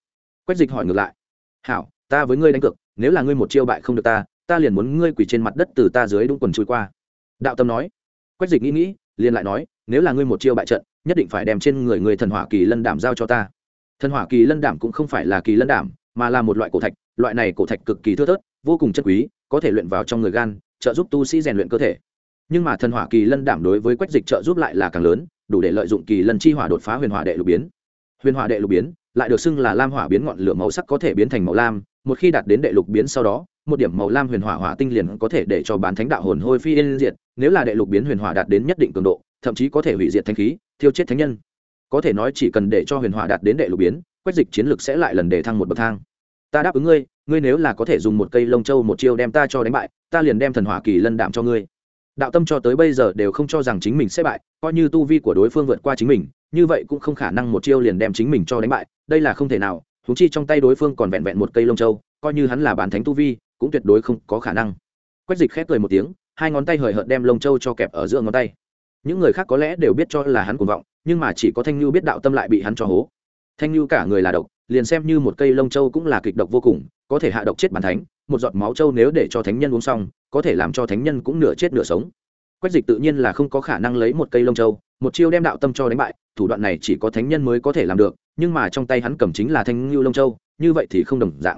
Quách dịch hỏi ngược lại. Hảo, ta với ngươi đánh cược, nếu là ngươi một chiêu bại không được ta ta liền muốn ngươi quỳ trên mặt đất từ ta dưới đúng quần chui qua. Đạo tâm nói. Quách dịch nghĩ nghĩ, liền lại nói, nếu là ngươi một chiêu bại trận, nhất định phải đem trên người người thần hỏa kỳ lân đảm giao cho ta thần hỏa kỳ lân đảm cũng không phải là kỳ lân đảm, mà là một loại cổ thạch, loại này cổ thạch cực kỳ thưa thớt, vô cùng chất quý, có thể luyện vào trong người gan, trợ giúp tu sĩ rèn luyện cơ thể. Nhưng mà thần hỏa kỳ lân đảm đối với quách dịch trợ giúp lại là càng lớn, đủ để lợi dụng kỳ lân chi hỏa đột phá huyền hỏa đệ lục biến. Huyền hỏa đệ lục biến lại được xưng là lam hỏa biến ngọn lửa màu sắc có thể biến thành màu lam, một khi đạt đến đệ lục biến sau đó, một điểm màu lam huyền hỏa hỏa tinh liền có thể để cho bán thánh đạo hồn hôi phi yên diệt, nếu là đệ lục biến huyền hỏa đạt đến nhất định cường độ, thậm chí có thể hủy diệt thanh khí, thiêu chết thánh nhân có thể nói chỉ cần để cho huyền hỏa đạt đến đệ lục biến, quét dịch chiến lược sẽ lại lần để thăng một bậc thang. Ta đáp ứng ngươi ngươi nếu là có thể dùng một cây lông châu một chiêu đem ta cho đánh bại, ta liền đem thần hỏa kỳ lân đạm cho ngươi. Đạo tâm cho tới bây giờ đều không cho rằng chính mình sẽ bại, coi như tu vi của đối phương vượt qua chính mình, như vậy cũng không khả năng một chiêu liền đem chính mình cho đánh bại, đây là không thể nào thú chi trong tay đối phương còn vẹn vẹn một cây lông châu, coi như hắn là bán thánh tu vi, cũng tuyệt đối không có khả năng. Quách dịch khép cười một tiếng, hai ngón tay hời hợt đem lông châu cho kẹp ở giữa ngón tay. Những người khác có lẽ đều biết cho là hắn cuồng vọng nhưng mà chỉ có thanh nhu biết đạo tâm lại bị hắn cho hố. Thanh nhu cả người là độc, liền xem như một cây lông châu cũng là kịch độc vô cùng, có thể hạ độc chết bản thánh, một giọt máu châu nếu để cho thánh nhân uống xong, có thể làm cho thánh nhân cũng nửa chết nửa sống. Quách dịch tự nhiên là không có khả năng lấy một cây lông châu, một chiêu đem đạo tâm cho đánh bại, thủ đoạn này chỉ có thánh nhân mới có thể làm được, nhưng mà trong tay hắn cầm chính là thanh nhu lông châu, như vậy thì không đồng dạng.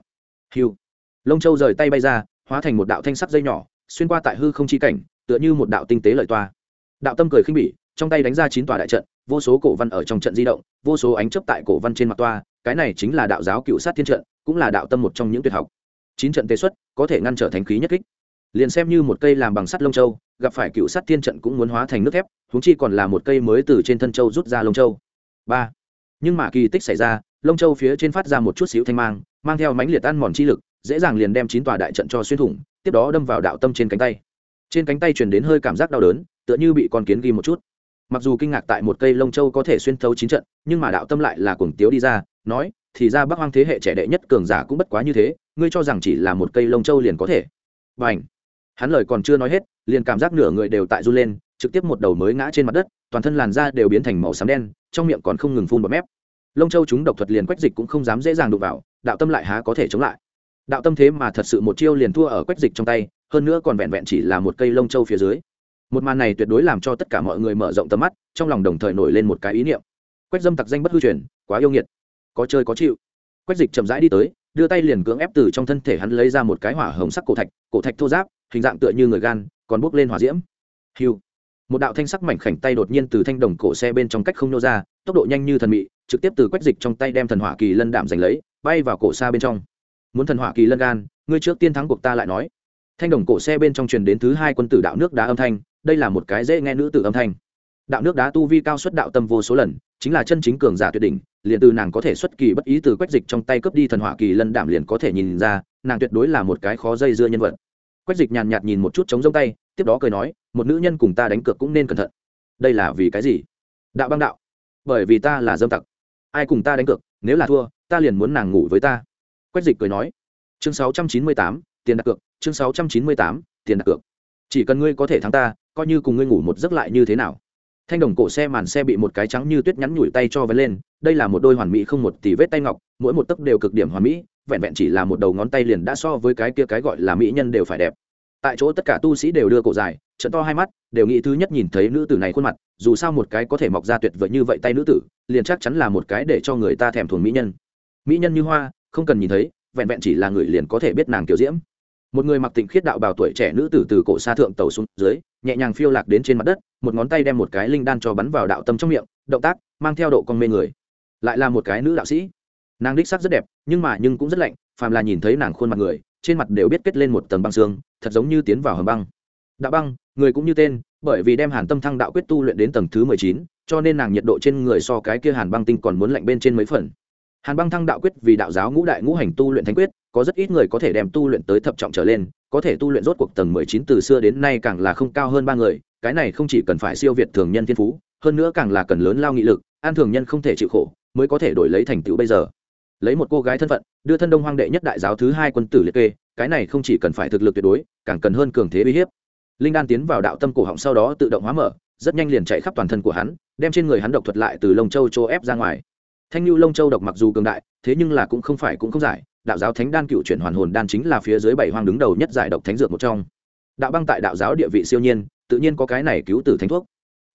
Hiu. Lông châu rời tay bay ra, hóa thành một đạo thanh sắc dây nhỏ, xuyên qua tại hư không chi cảnh, tựa như một đạo tinh tế lợi toa. Đạo tâm cười khinh bỉ trong tay đánh ra chín tòa đại trận, vô số cổ văn ở trong trận di động, vô số ánh chấp tại cổ văn trên mặt toa, cái này chính là đạo giáo cựu sát thiên trận, cũng là đạo tâm một trong những tuyệt học. Chín trận tế xuất, có thể ngăn trở thành khí nhất kích. Liền xem như một cây làm bằng sắt lông châu, gặp phải cựu sát thiên trận cũng muốn hóa thành nước thép húng chi còn là một cây mới từ trên thân châu rút ra lông châu. Ba. Nhưng mà kỳ tích xảy ra, lông châu phía trên phát ra một chút xíu thanh mang mang theo mánh liệt tan mòn chi lực, dễ dàng liền đem chín tòa đại trận cho xuyên thủng, tiếp đó đâm vào đạo tâm trên cánh tay. Trên cánh tay truyền đến hơi cảm giác đau đớn, tựa như bị con kiến ghi một chút mặc dù kinh ngạc tại một cây lông châu có thể xuyên thấu chín trận, nhưng mà đạo tâm lại là cuồng tiếu đi ra, nói, thì ra bác hoang thế hệ trẻ đệ nhất cường giả cũng bất quá như thế, ngươi cho rằng chỉ là một cây lông châu liền có thể. Và ảnh hắn lời còn chưa nói hết, liền cảm giác nửa người đều tại run lên, trực tiếp một đầu mới ngã trên mặt đất, toàn thân làn da đều biến thành màu xám đen, trong miệng còn không ngừng phun bọt mép. Lông châu chúng độc thuật liền quách dịch cũng không dám dễ dàng đụng vào, đạo tâm lại há có thể chống lại. Đạo tâm thế mà thật sự một chiêu liền thua ở quách dịch trong tay, hơn nữa còn vẹn vẹn chỉ là một cây lông châu phía dưới một màn này tuyệt đối làm cho tất cả mọi người mở rộng tầm mắt, trong lòng đồng thời nổi lên một cái ý niệm. Quách dâm tặc danh bất hư truyền, quá yêu nghiệt. Có chơi có chịu. Quách dịch chậm rãi đi tới, đưa tay liền cưỡng ép từ trong thân thể hắn lấy ra một cái hỏa hồng sắc cổ thạch cổ thạch thô giáp, hình dạng tựa như người gan, còn bốc lên hỏa diễm. Hiu một đạo thanh sắc mảnh khảnh tay đột nhiên từ thanh đồng cổ xe bên trong cách không nô ra, tốc độ nhanh như thần mị, trực tiếp từ quách dịch trong tay đem thần hỏa kỳ lân đạm giành lấy, bay vào cổ xa bên trong. Muốn thần hỏa kỳ lân gan, ngươi trước tiên thắng cuộc ta lại nói. Thanh đồng cổ xe bên trong truyền đến thứ hai quân tử đạo nước đá âm thanh đây là một cái dễ nghe nữ tử âm thanh. Đạo nước đá tu vi cao xuất đạo tâm vô số lần, chính là chân chính cường giả tuyệt đỉnh, liền từ nàng có thể xuất kỳ bất ý từ quách dịch trong tay cướp đi thần hỏa kỳ lân đảm liền có thể nhìn ra, nàng tuyệt đối là một cái khó dây dưa nhân vật. Quách dịch nhàn nhạt nhìn một chút chống rông tay, tiếp đó cười nói, một nữ nhân cùng ta đánh cược cũng nên cẩn thận. Đây là vì cái gì? Đạo băng đạo. Bởi vì ta là dâm tặc. Ai cùng ta đánh cược, nếu là thua, ta liền muốn nàng ngủ với ta. Quách dịch cười nói. Chương sáu trăm chín mươi tám, tiền đặt cược, chương sáu trăm chín mươi tám, tiền đặt cược. Chỉ cần ngươi có thể thắng ta coi như cùng ngươi ngủ một giấc lại như thế nào. Thanh đồng cổ xe màn xe bị một cái trắng như tuyết nhắn nhủi tay cho vấn lên, đây là một đôi hoàn mỹ không một tỷ vết tay ngọc, mỗi một tấc đều cực điểm hoàn mỹ, vẹn vẹn chỉ là một đầu ngón tay liền đã so với cái kia cái gọi là mỹ nhân đều phải đẹp. Tại chỗ tất cả tu sĩ đều đưa cổ dài trận to hai mắt, đều nghĩ thứ nhất nhìn thấy nữ tử này khuôn mặt, dù sao một cái có thể mọc ra tuyệt vời như vậy tay nữ tử, liền chắc chắn là một cái để cho người ta thèm thuồng mỹ nhân. Mỹ nhân như hoa, không cần nhìn thấy, vẹn vẹn chỉ là người liền có thể biết nàng kiểu diễm một người mặc tịnh khiết đạo bào tuổi trẻ nữ tử từ cổ xa thượng tàu xuống dưới, nhẹ nhàng phiêu lạc đến trên mặt đất, một ngón tay đem một cái linh đan cho bắn vào đạo tâm trong miệng, động tác, mang theo độ con mê người. Lại là một cái nữ đạo sĩ. Nàng đích sắc rất đẹp, nhưng mà nhưng cũng rất lạnh, phàm là nhìn thấy nàng khuôn mặt người, trên mặt đều biết kết lên một tầng băng xương, thật giống như tiến vào hầm băng. Đạo băng, người cũng như tên, bởi vì đem hàn tâm thăng đạo quyết tu luyện đến tầng thứ mười chín, cho nên nàng nhiệt độ trên người so cái kia hàn băng tinh còn muốn lạnh bên trên mấy phần hàn băng thăng đạo quyết vì đạo giáo ngũ đại ngũ hành tu luyện thánh quyết, có rất ít người có thể đem tu luyện tới thập trọng trở lên, có thể tu luyện rốt cuộc tầng mười chín từ xưa đến nay càng là không cao hơn ba người, cái này không chỉ cần phải siêu việt thường nhân thiên phú, hơn nữa càng là cần lớn lao nghị lực, an thường nhân không thể chịu khổ, mới có thể đổi lấy thành tựu bây giờ. Lấy một cô gái thân phận, đưa thân đông hoang đệ nhất đại giáo thứ hai quân tử liệt kê, cái này không chỉ cần phải thực lực tuyệt đối, càng cần hơn cường thế uy hiếp. Linh đan tiến vào đạo tâm cổ họng sau đó tự động hóa mở, rất nhanh liền chạy khắp toàn thân của hắn, đem trên người hắn độc thuật lại từ lông châu chỗ ép ra ngoài thanh lưu lông châu độc mặc dù cường đại, thế nhưng là cũng không phải cũng không giải. Đạo giáo thánh đan cựu chuyển hoàn hồn đan chính là phía dưới bảy hoang đứng đầu nhất giải độc thánh dược một trong. Đạo băng tại đạo giáo địa vị siêu nhiên, tự nhiên có cái này cứu tử thánh thuốc.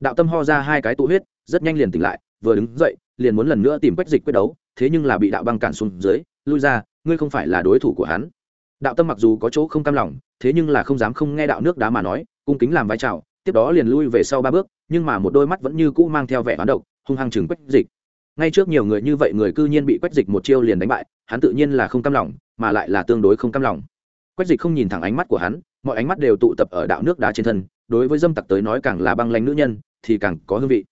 Đạo tâm ho ra hai cái tụ huyết, rất nhanh liền tỉnh lại, vừa đứng dậy, liền muốn lần nữa tìm quách dịch quyết đấu, thế nhưng là bị đạo băng cản xuống dưới, lui ra, ngươi không phải là đối thủ của hắn. Đạo tâm mặc dù có chỗ không cam lòng, thế nhưng là không dám không nghe đạo nước đá mà nói, cung kính làm vai trào, tiếp đó liền lui về sau ba bước, nhưng mà một đôi mắt vẫn như cũ mang theo vẻ bán độc, hung hăng chừng quách dịch ngay trước nhiều người như vậy người cư nhiên bị quách dịch một chiêu liền đánh bại, hắn tự nhiên là không cam lòng, mà lại là tương đối không cam lòng. Quách dịch không nhìn thẳng ánh mắt của hắn, mọi ánh mắt đều tụ tập ở đạo nước đá trên thân, đối với dâm tặc tới nói càng là băng lanh nữ nhân, thì càng có hương vị.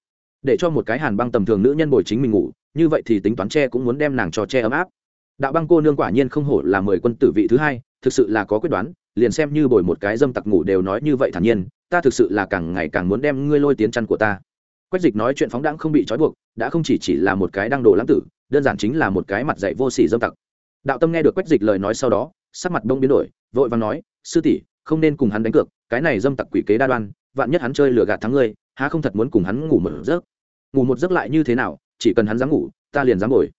Để cho một cái hàn băng tầm thường nữ nhân bồi chính mình ngủ, như vậy thì tính toán tre cũng muốn đem nàng cho tre ấm áp. Đạo băng cô nương quả nhiên không hổ là mười quân tử vị thứ hai, thực sự là có quyết đoán, liền xem như bồi một cái dâm tặc ngủ đều nói như vậy thản nhiên, ta thực sự là càng ngày càng muốn đem ngươi lôi tiến chăn của ta quách dịch nói chuyện phóng đãng không bị trói buộc, đã không chỉ chỉ là một cái đang đồ lãng tử, đơn giản chính là một cái mặt dạy vô sỉ dâm tặc. Đạo tâm nghe được quách dịch lời nói sau đó, sắc mặt đông biến đổi, vội vàng nói, sư tỷ, không nên cùng hắn đánh cược, cái này dâm tặc quỷ kế đa đoan, vạn nhất hắn chơi lừa gạt thắng ngươi, há không thật muốn cùng hắn ngủ một giấc? Ngủ một giấc lại như thế nào, chỉ cần hắn dám ngủ, ta liền dám ngồi.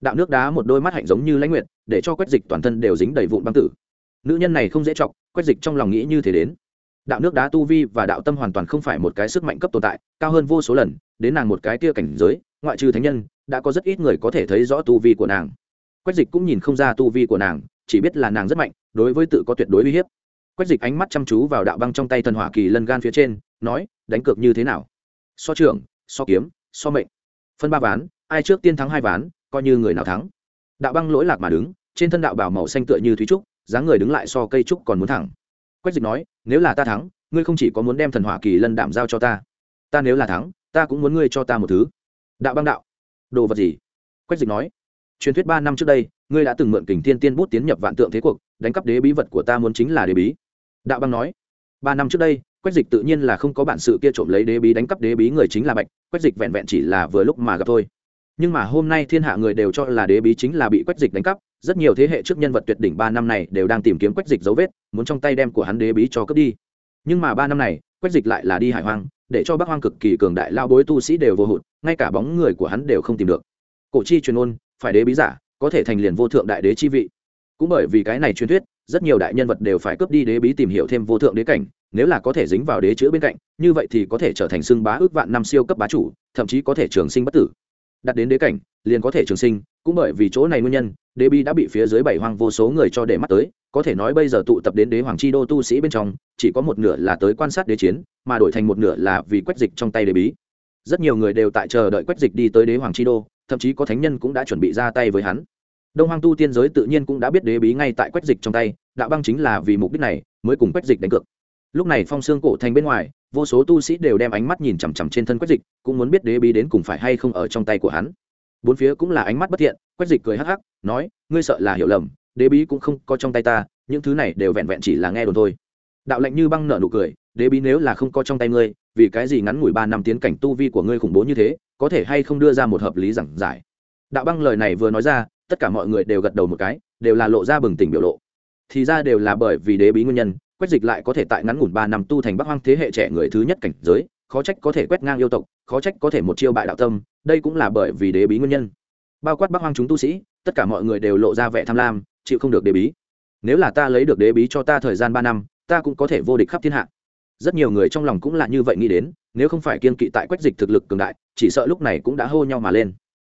Đạo nước đá một đôi mắt hạnh giống như lãnh nguyệt, để cho quách dịch toàn thân đều dính đầy vụn băng tử. Nữ nhân này không dễ chọc, quách dịch trong lòng nghĩ như thế đến đạo nước đá tu vi và đạo tâm hoàn toàn không phải một cái sức mạnh cấp tồn tại, cao hơn vô số lần, đến nàng một cái kia cảnh giới, ngoại trừ thánh nhân, đã có rất ít người có thể thấy rõ tu vi của nàng. Quách dịch cũng nhìn không ra tu vi của nàng, chỉ biết là nàng rất mạnh, đối với tự có tuyệt đối uy hiếp. Quách dịch ánh mắt chăm chú vào đạo băng trong tay thần hỏa kỳ lân gan phía trên, nói, đánh cược như thế nào? So trưởng, so kiếm, so mệnh. Phân ba ván, ai trước tiên thắng hai ván, coi như người nào thắng. Đạo băng lỗi lạc mà đứng, trên thân đạo bảo màu xanh tựa như thúy trúc, dáng người đứng lại so cây trúc còn muốn thẳng quách dịch nói, nếu là ta thắng, ngươi không chỉ có muốn đem thần hỏa kỳ lân đảm giao cho ta ta nếu là thắng, ta cũng muốn ngươi cho ta một thứ. Đạo băng đạo. Đồ vật gì? Quách dịch nói, truyền thuyết ba năm trước đây, ngươi đã từng mượn kình thiên tiên bút tiến nhập vạn tượng thế cuộc, đánh cắp đế bí vật của ta muốn chính là đế bí. Đạo băng nói, ba năm trước đây, quách dịch tự nhiên là không có bản sự kia trộm lấy đế bí đánh cắp đế bí người chính là bạch, quách dịch vẹn vẹn chỉ là vừa lúc mà gặp thôi. Nhưng mà hôm nay thiên hạ người đều cho là đế bí chính là bị quách dịch đánh cắp rất nhiều thế hệ trước nhân vật tuyệt đỉnh ba năm này đều đang tìm kiếm quách dịch dấu vết, muốn trong tay đem của hắn đế bí cho cướp đi. Nhưng mà ba năm này, quách dịch lại là đi hải hoang, để cho bắc hoang cực kỳ cường đại lao bối tu sĩ đều vô hụt, ngay cả bóng người của hắn đều không tìm được. Cổ chi truyền ôn phải đế bí giả, có thể thành liền vô thượng đại đế chi vị. Cũng bởi vì cái này truyền thuyết, rất nhiều đại nhân vật đều phải cướp đi đế bí tìm hiểu thêm vô thượng đế cảnh, nếu là có thể dính vào đế chữ bên cạnh, như vậy thì có thể trở thành xưng bá ước vạn năm siêu cấp bá chủ, thậm chí có thể trường sinh bất tử. Đặt đến đế cảnh liền có thể trường sinh, cũng bởi vì chỗ này nguyên nhân, đế bi đã bị phía dưới bảy hoang vô số người cho để mắt tới, có thể nói bây giờ tụ tập đến đế hoàng chi đô tu sĩ bên trong, chỉ có một nửa là tới quan sát đế chiến, mà đổi thành một nửa là vì quách dịch trong tay đế bí. Rất nhiều người đều tại chờ đợi quách dịch đi tới đế hoàng chi đô, thậm chí có thánh nhân cũng đã chuẩn bị ra tay với hắn. Đông hoàng tu tiên giới tự nhiên cũng đã biết đế bí ngay tại quách dịch trong tay, đạo băng chính là vì mục đích này mới cùng quách dịch đánh cược. Lúc này phong xương cổ thành bên ngoài, vô số tu sĩ đều đem ánh mắt nhìn chằm chằm trên thân quách dịch, cũng muốn biết đế bí đến cùng phải hay không ở trong tay của hắn bốn phía cũng là ánh mắt bất thiện, quách dịch cười hắc hắc, nói, ngươi sợ là hiểu lầm, đế bí cũng không có trong tay ta, những thứ này đều vẹn vẹn chỉ là nghe đồn thôi. Đạo lệnh như băng nở nụ cười, đế bí nếu là không có trong tay ngươi, vì cái gì ngắn ngủi ba năm tiến cảnh tu vi của ngươi khủng bố như thế, có thể hay không đưa ra một hợp lý giảng giải? Đạo băng lời này vừa nói ra, tất cả mọi người đều gật đầu một cái, đều là lộ ra bừng tỉnh biểu lộ. Thì ra đều là bởi vì đế bí nguyên nhân, quách dịch lại có thể tại ngắn ngủn ba năm tu thành bắc hoang thế hệ trẻ người thứ nhất cảnh giới khó trách có thể quét ngang yêu tộc, khó trách có thể một chiêu bại đạo tâm, đây cũng là bởi vì đế bí nguyên nhân. Bao quát bắc hoang chúng tu sĩ, tất cả mọi người đều lộ ra vẻ tham lam, chịu không được đế bí. Nếu là ta lấy được đế bí cho ta thời gian ba năm, ta cũng có thể vô địch khắp thiên hạ. Rất nhiều người trong lòng cũng là như vậy nghĩ đến, nếu không phải kiên kỵ tại quách dịch thực lực cường đại, chỉ sợ lúc này cũng đã hô nhau mà lên.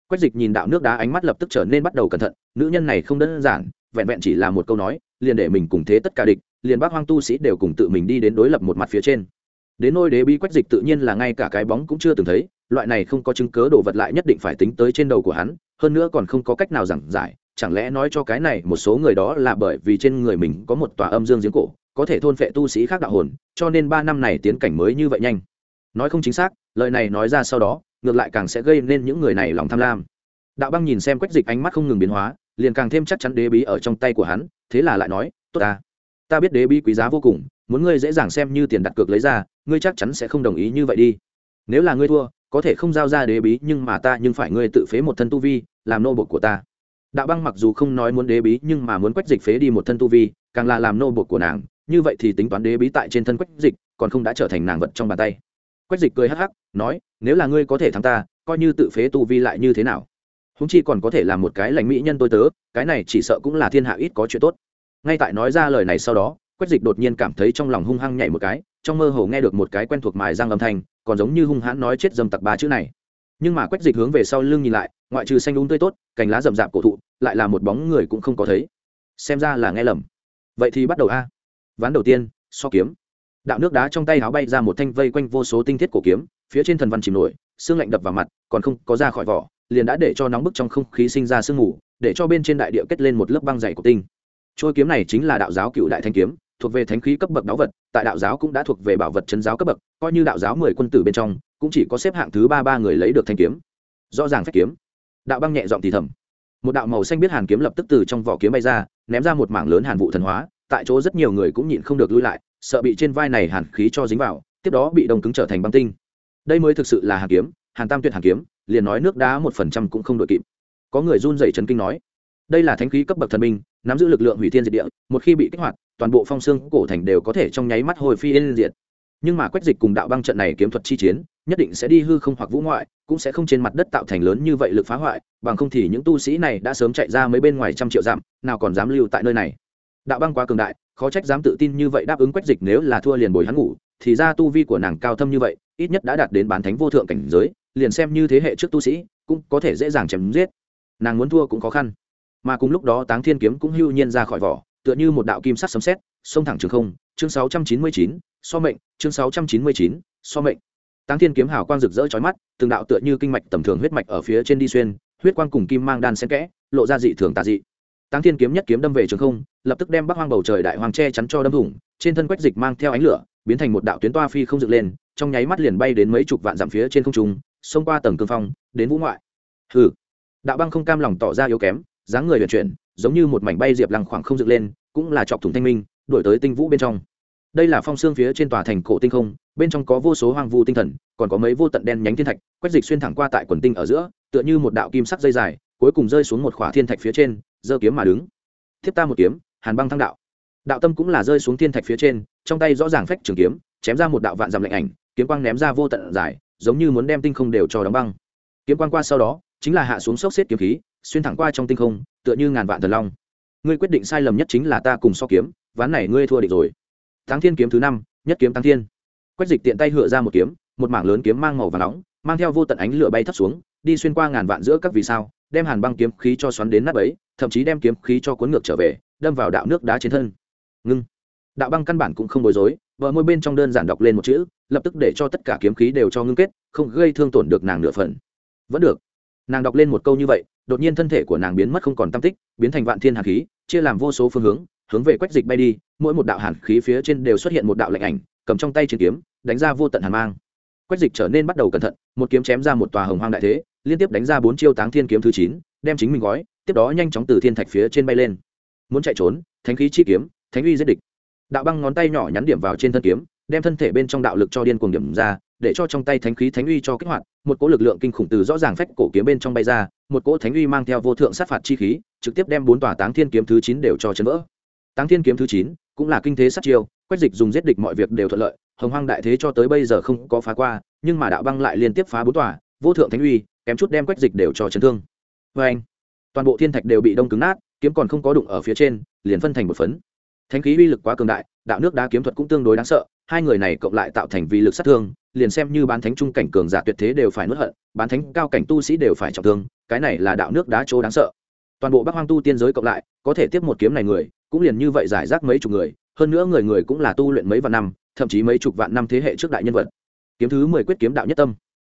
Quách dịch nhìn đạo nước đá ánh mắt lập tức trở nên bắt đầu cẩn thận, nữ nhân này không đơn giản, vẹn vẹn chỉ là một câu nói, liền để mình cùng thế tất cả địch, liền bác hoang tu sĩ đều cùng tự mình đi đến đối lập một mặt phía trên đến nôi đế bí quách dịch tự nhiên là ngay cả cái bóng cũng chưa từng thấy, loại này không có chứng cớ đồ vật lại nhất định phải tính tới trên đầu của hắn, hơn nữa còn không có cách nào giảng giải, chẳng lẽ nói cho cái này một số người đó là bởi vì trên người mình có một tòa âm dương giếng cổ, có thể thôn phệ tu sĩ khác đạo hồn, cho nên ba năm này tiến cảnh mới như vậy nhanh. Nói không chính xác, lời này nói ra sau đó, ngược lại càng sẽ gây nên những người này lòng tham lam. Đạo băng nhìn xem quách dịch ánh mắt không ngừng biến hóa, liền càng thêm chắc chắn đế bí ở trong tay của hắn, thế là lại nói, tốt ta ta biết đế bí quý giá vô cùng muốn ngươi dễ dàng xem như tiền đặt cược lấy ra, ngươi chắc chắn sẽ không đồng ý như vậy đi. Nếu là ngươi thua, có thể không giao ra đế bí, nhưng mà ta, nhưng phải ngươi tự phế một thân tu vi, làm nô bột của ta. Đạo băng mặc dù không nói muốn đế bí, nhưng mà muốn quách dịch phế đi một thân tu vi, càng là làm nô bột của nàng. Như vậy thì tính toán đế bí tại trên thân quách dịch, còn không đã trở thành nàng vật trong bàn tay. Quách dịch cười hắc hắc, nói, nếu là ngươi có thể thắng ta, coi như tự phế tu vi lại như thế nào? Húng chi còn có thể là một cái lãnh mỹ nhân tôi tớ, cái này chỉ sợ cũng là thiên hạ ít có chuyện tốt. Ngay tại nói ra lời này sau đó quách dịch đột nhiên cảm thấy trong lòng hung hăng nhảy một cái, trong mơ hồ nghe được một cái quen thuộc mài răng âm thanh, còn giống như hung hãn nói chết dâm tặc ba chữ này. Nhưng mà quách dịch hướng về sau lưng nhìn lại, ngoại trừ xanh đúng tươi tốt, cành lá rậm rạp cổ thụ, lại là một bóng người cũng không có thấy. Xem ra là nghe lầm. Vậy thì bắt đầu a. Ván đầu tiên, so kiếm. Đạo nước đá trong tay áo bay ra một thanh vây quanh vô số tinh thiết cổ kiếm, phía trên thần văn chìm nổi, xương lạnh đập vào mặt, còn không có ra khỏi vỏ, liền đã để cho nóng bức trong không khí sinh ra sương mù, để cho bên trên đại địa kết lên một lớp băng dày của tinh. Trôi kiếm này chính là đạo giáo cựu đại thanh kiếm thuộc về thánh khí cấp bậc đáo vật, tại đạo giáo cũng đã thuộc về bảo vật chân giáo cấp bậc, coi như đạo giáo mười quân tử bên trong, cũng chỉ có xếp hạng thứ ba ba người lấy được thanh kiếm. Rõ ràng phép kiếm. Đạo băng nhẹ giọng thì thầm. Một đạo màu xanh biết hàn kiếm lập tức từ trong vỏ kiếm bay ra, ném ra một mảng lớn hàn vụ thần hóa, tại chỗ rất nhiều người cũng nhịn không được lui lại, sợ bị trên vai này hàn khí cho dính vào, tiếp đó bị đông cứng trở thành băng tinh. Đây mới thực sự là hàn kiếm, hàn tam tuyệt hàn kiếm, liền nói nước đá một phần trăm cũng không đội kịp. Có người run dậy trấn kinh nói, đây là thánh khí cấp bậc thần minh nắm giữ lực lượng hủy thiên diệt địa, một khi bị kích hoạt toàn bộ phong xương cổ thành đều có thể trong nháy mắt hồi phi yên diệt. Nhưng mà quách dịch cùng đạo băng trận này kiếm thuật chi chiến, nhất định sẽ đi hư không hoặc vũ ngoại, cũng sẽ không trên mặt đất tạo thành lớn như vậy lực phá hoại, bằng không thì những tu sĩ này đã sớm chạy ra mấy bên ngoài trăm triệu dặm, nào còn dám lưu tại nơi này. Đạo băng quá cường đại, khó trách dám tự tin như vậy đáp ứng quách dịch nếu là thua liền bồi hắn ngủ, thì ra tu vi của nàng cao thâm như vậy, ít nhất đã đạt đến bán thánh vô thượng cảnh giới, liền xem như thế hệ trước tu sĩ, cũng có thể dễ dàng chém giết. Nàng muốn thua cũng khó khăn. Mà cùng lúc đó táng thiên kiếm cũng hưu nhiên ra khỏi vỏ tựa như một đạo kim sắc sấm sét xông thẳng trường không chương 699, so mệnh chương 699, so mệnh. Táng thiên kiếm hào quang rực rỡ chói mắt từng đạo tựa như kinh mạch tầm thường huyết mạch ở phía trên đi xuyên huyết quang cùng kim mang đan xen kẽ lộ ra dị thường tà dị. Táng thiên kiếm nhất kiếm đâm về trường không lập tức đem bắc hoang bầu trời đại hoàng che chắn cho đâm thủng trên thân quách dịch mang theo ánh lửa biến thành một đạo tuyến toa phi không dựng lên trong nháy mắt liền bay đến mấy chục vạn dặm phía trên không trung xông qua tầng cương phong đến vũ ngoại. Hừ. Đạo băng không cam lòng tỏ ra yếu kém dáng người vận chuyển giống như một mảnh bay diệp lăng khoảng không dựng lên, cũng là chọc thủng thanh minh đổi tới tinh vũ bên trong. Đây là phong xương phía trên tòa thành cổ tinh không, bên trong có vô số hoang vu tinh thần, còn có mấy vô tận đen nhánh thiên thạch, quét dịch xuyên thẳng qua tại quần tinh ở giữa, tựa như một đạo kim sắc dây dài, cuối cùng rơi xuống một khỏa thiên thạch phía trên, giơ kiếm mà đứng. Thiếp ta một kiếm, hàn băng thăng đạo. Đạo tâm cũng là rơi xuống thiên thạch phía trên, trong tay rõ ràng phách trường kiếm, chém ra một đạo vạn dặm lạnh ảnh, kiếm quang ném ra vô tận dài, giống như muốn đem tinh không đều cho đóng băng. Kiếm quang qua sau đó, chính là hạ xuống sốc xếp kiếm khí xuyên thẳng qua trong tinh không, tựa như ngàn vạn thần long. Ngươi quyết định sai lầm nhất chính là ta cùng so kiếm, ván này ngươi thua địch rồi. Thắng thiên kiếm thứ năm, nhất kiếm tăng thiên. Quách dịch tiện tay hựa ra một kiếm, một mảng lớn kiếm mang màu và nóng, mang theo vô tận ánh lửa bay thấp xuống, đi xuyên qua ngàn vạn giữa các vì sao, đem hàn băng kiếm khí cho xoắn đến nắp ấy thậm chí đem kiếm khí cho cuốn ngược trở về, đâm vào đạo nước đá trên thân. Ngưng. Đạo băng căn bản cũng không bối rối vợ môi bên trong đơn giản đọc lên một chữ, lập tức để cho tất cả kiếm khí đều cho ngưng kết, không gây thương tổn được nàng nửa phần. Vẫn được. Nàng đọc lên một câu như vậy đột nhiên thân thể của nàng biến mất không còn tam tích, biến thành vạn thiên hàn khí, chia làm vô số phương hướng hướng về quách dịch bay đi, mỗi một đạo hàn khí phía trên đều xuất hiện một đạo lạnh ảnh, cầm trong tay chiến kiếm, đánh ra vô tận hàn mang. Quách dịch trở nên bắt đầu cẩn thận, một kiếm chém ra một tòa hồng hoang đại thế, liên tiếp đánh ra bốn chiêu táng thiên kiếm thứ chín, đem chính mình gói, tiếp đó nhanh chóng từ thiên thạch phía trên bay lên. Muốn chạy trốn, thánh khí chi kiếm, thánh uy giết địch. Đạo băng ngón tay nhỏ nhắn điểm vào trên thân kiếm, đem thân thể bên trong đạo lực cho điên cuồng điểm ra để cho trong tay thánh khí thánh uy cho kích hoạt, một cỗ lực lượng kinh khủng từ rõ ràng phách cổ kiếm bên trong bay ra, một cỗ thánh uy mang theo vô thượng sát phạt chi khí, trực tiếp đem bốn tòa táng thiên kiếm thứ chín đều cho chấn vỡ. Táng thiên kiếm thứ chín cũng là kinh thế sát chiêu quách dịch dùng giết địch mọi việc đều thuận lợi, hồng hoang đại thế cho tới bây giờ không có phá qua, nhưng mà đạo băng lại liên tiếp phá bốn tòa, vô thượng thánh uy, kém chút đem quách dịch đều cho chấn thương. Vê anh toàn bộ thiên thạch đều bị đông cứng nát, kiếm còn không có đụng ở phía trên, liền phân thành một phấn thánh khí uy lực quá cường đại, đạo nước đá kiếm thuật cũng tương đối đáng sợ, hai người này cộng lại tạo thành vi lực sát thương, liền xem như bán thánh trung cảnh cường giả tuyệt thế đều phải nuốt hận, bán thánh cao cảnh tu sĩ đều phải trọng thương, cái này là đạo nước đá chỗ đáng sợ. Toàn bộ bắc hoang tu tiên giới cộng lại, có thể tiếp một kiếm này người, cũng liền như vậy giải rác mấy chục người, hơn nữa người người cũng là tu luyện mấy vạn năm, thậm chí mấy chục vạn năm thế hệ trước đại nhân vật. Kiếm thứ mười quyết kiếm đạo nhất tâm.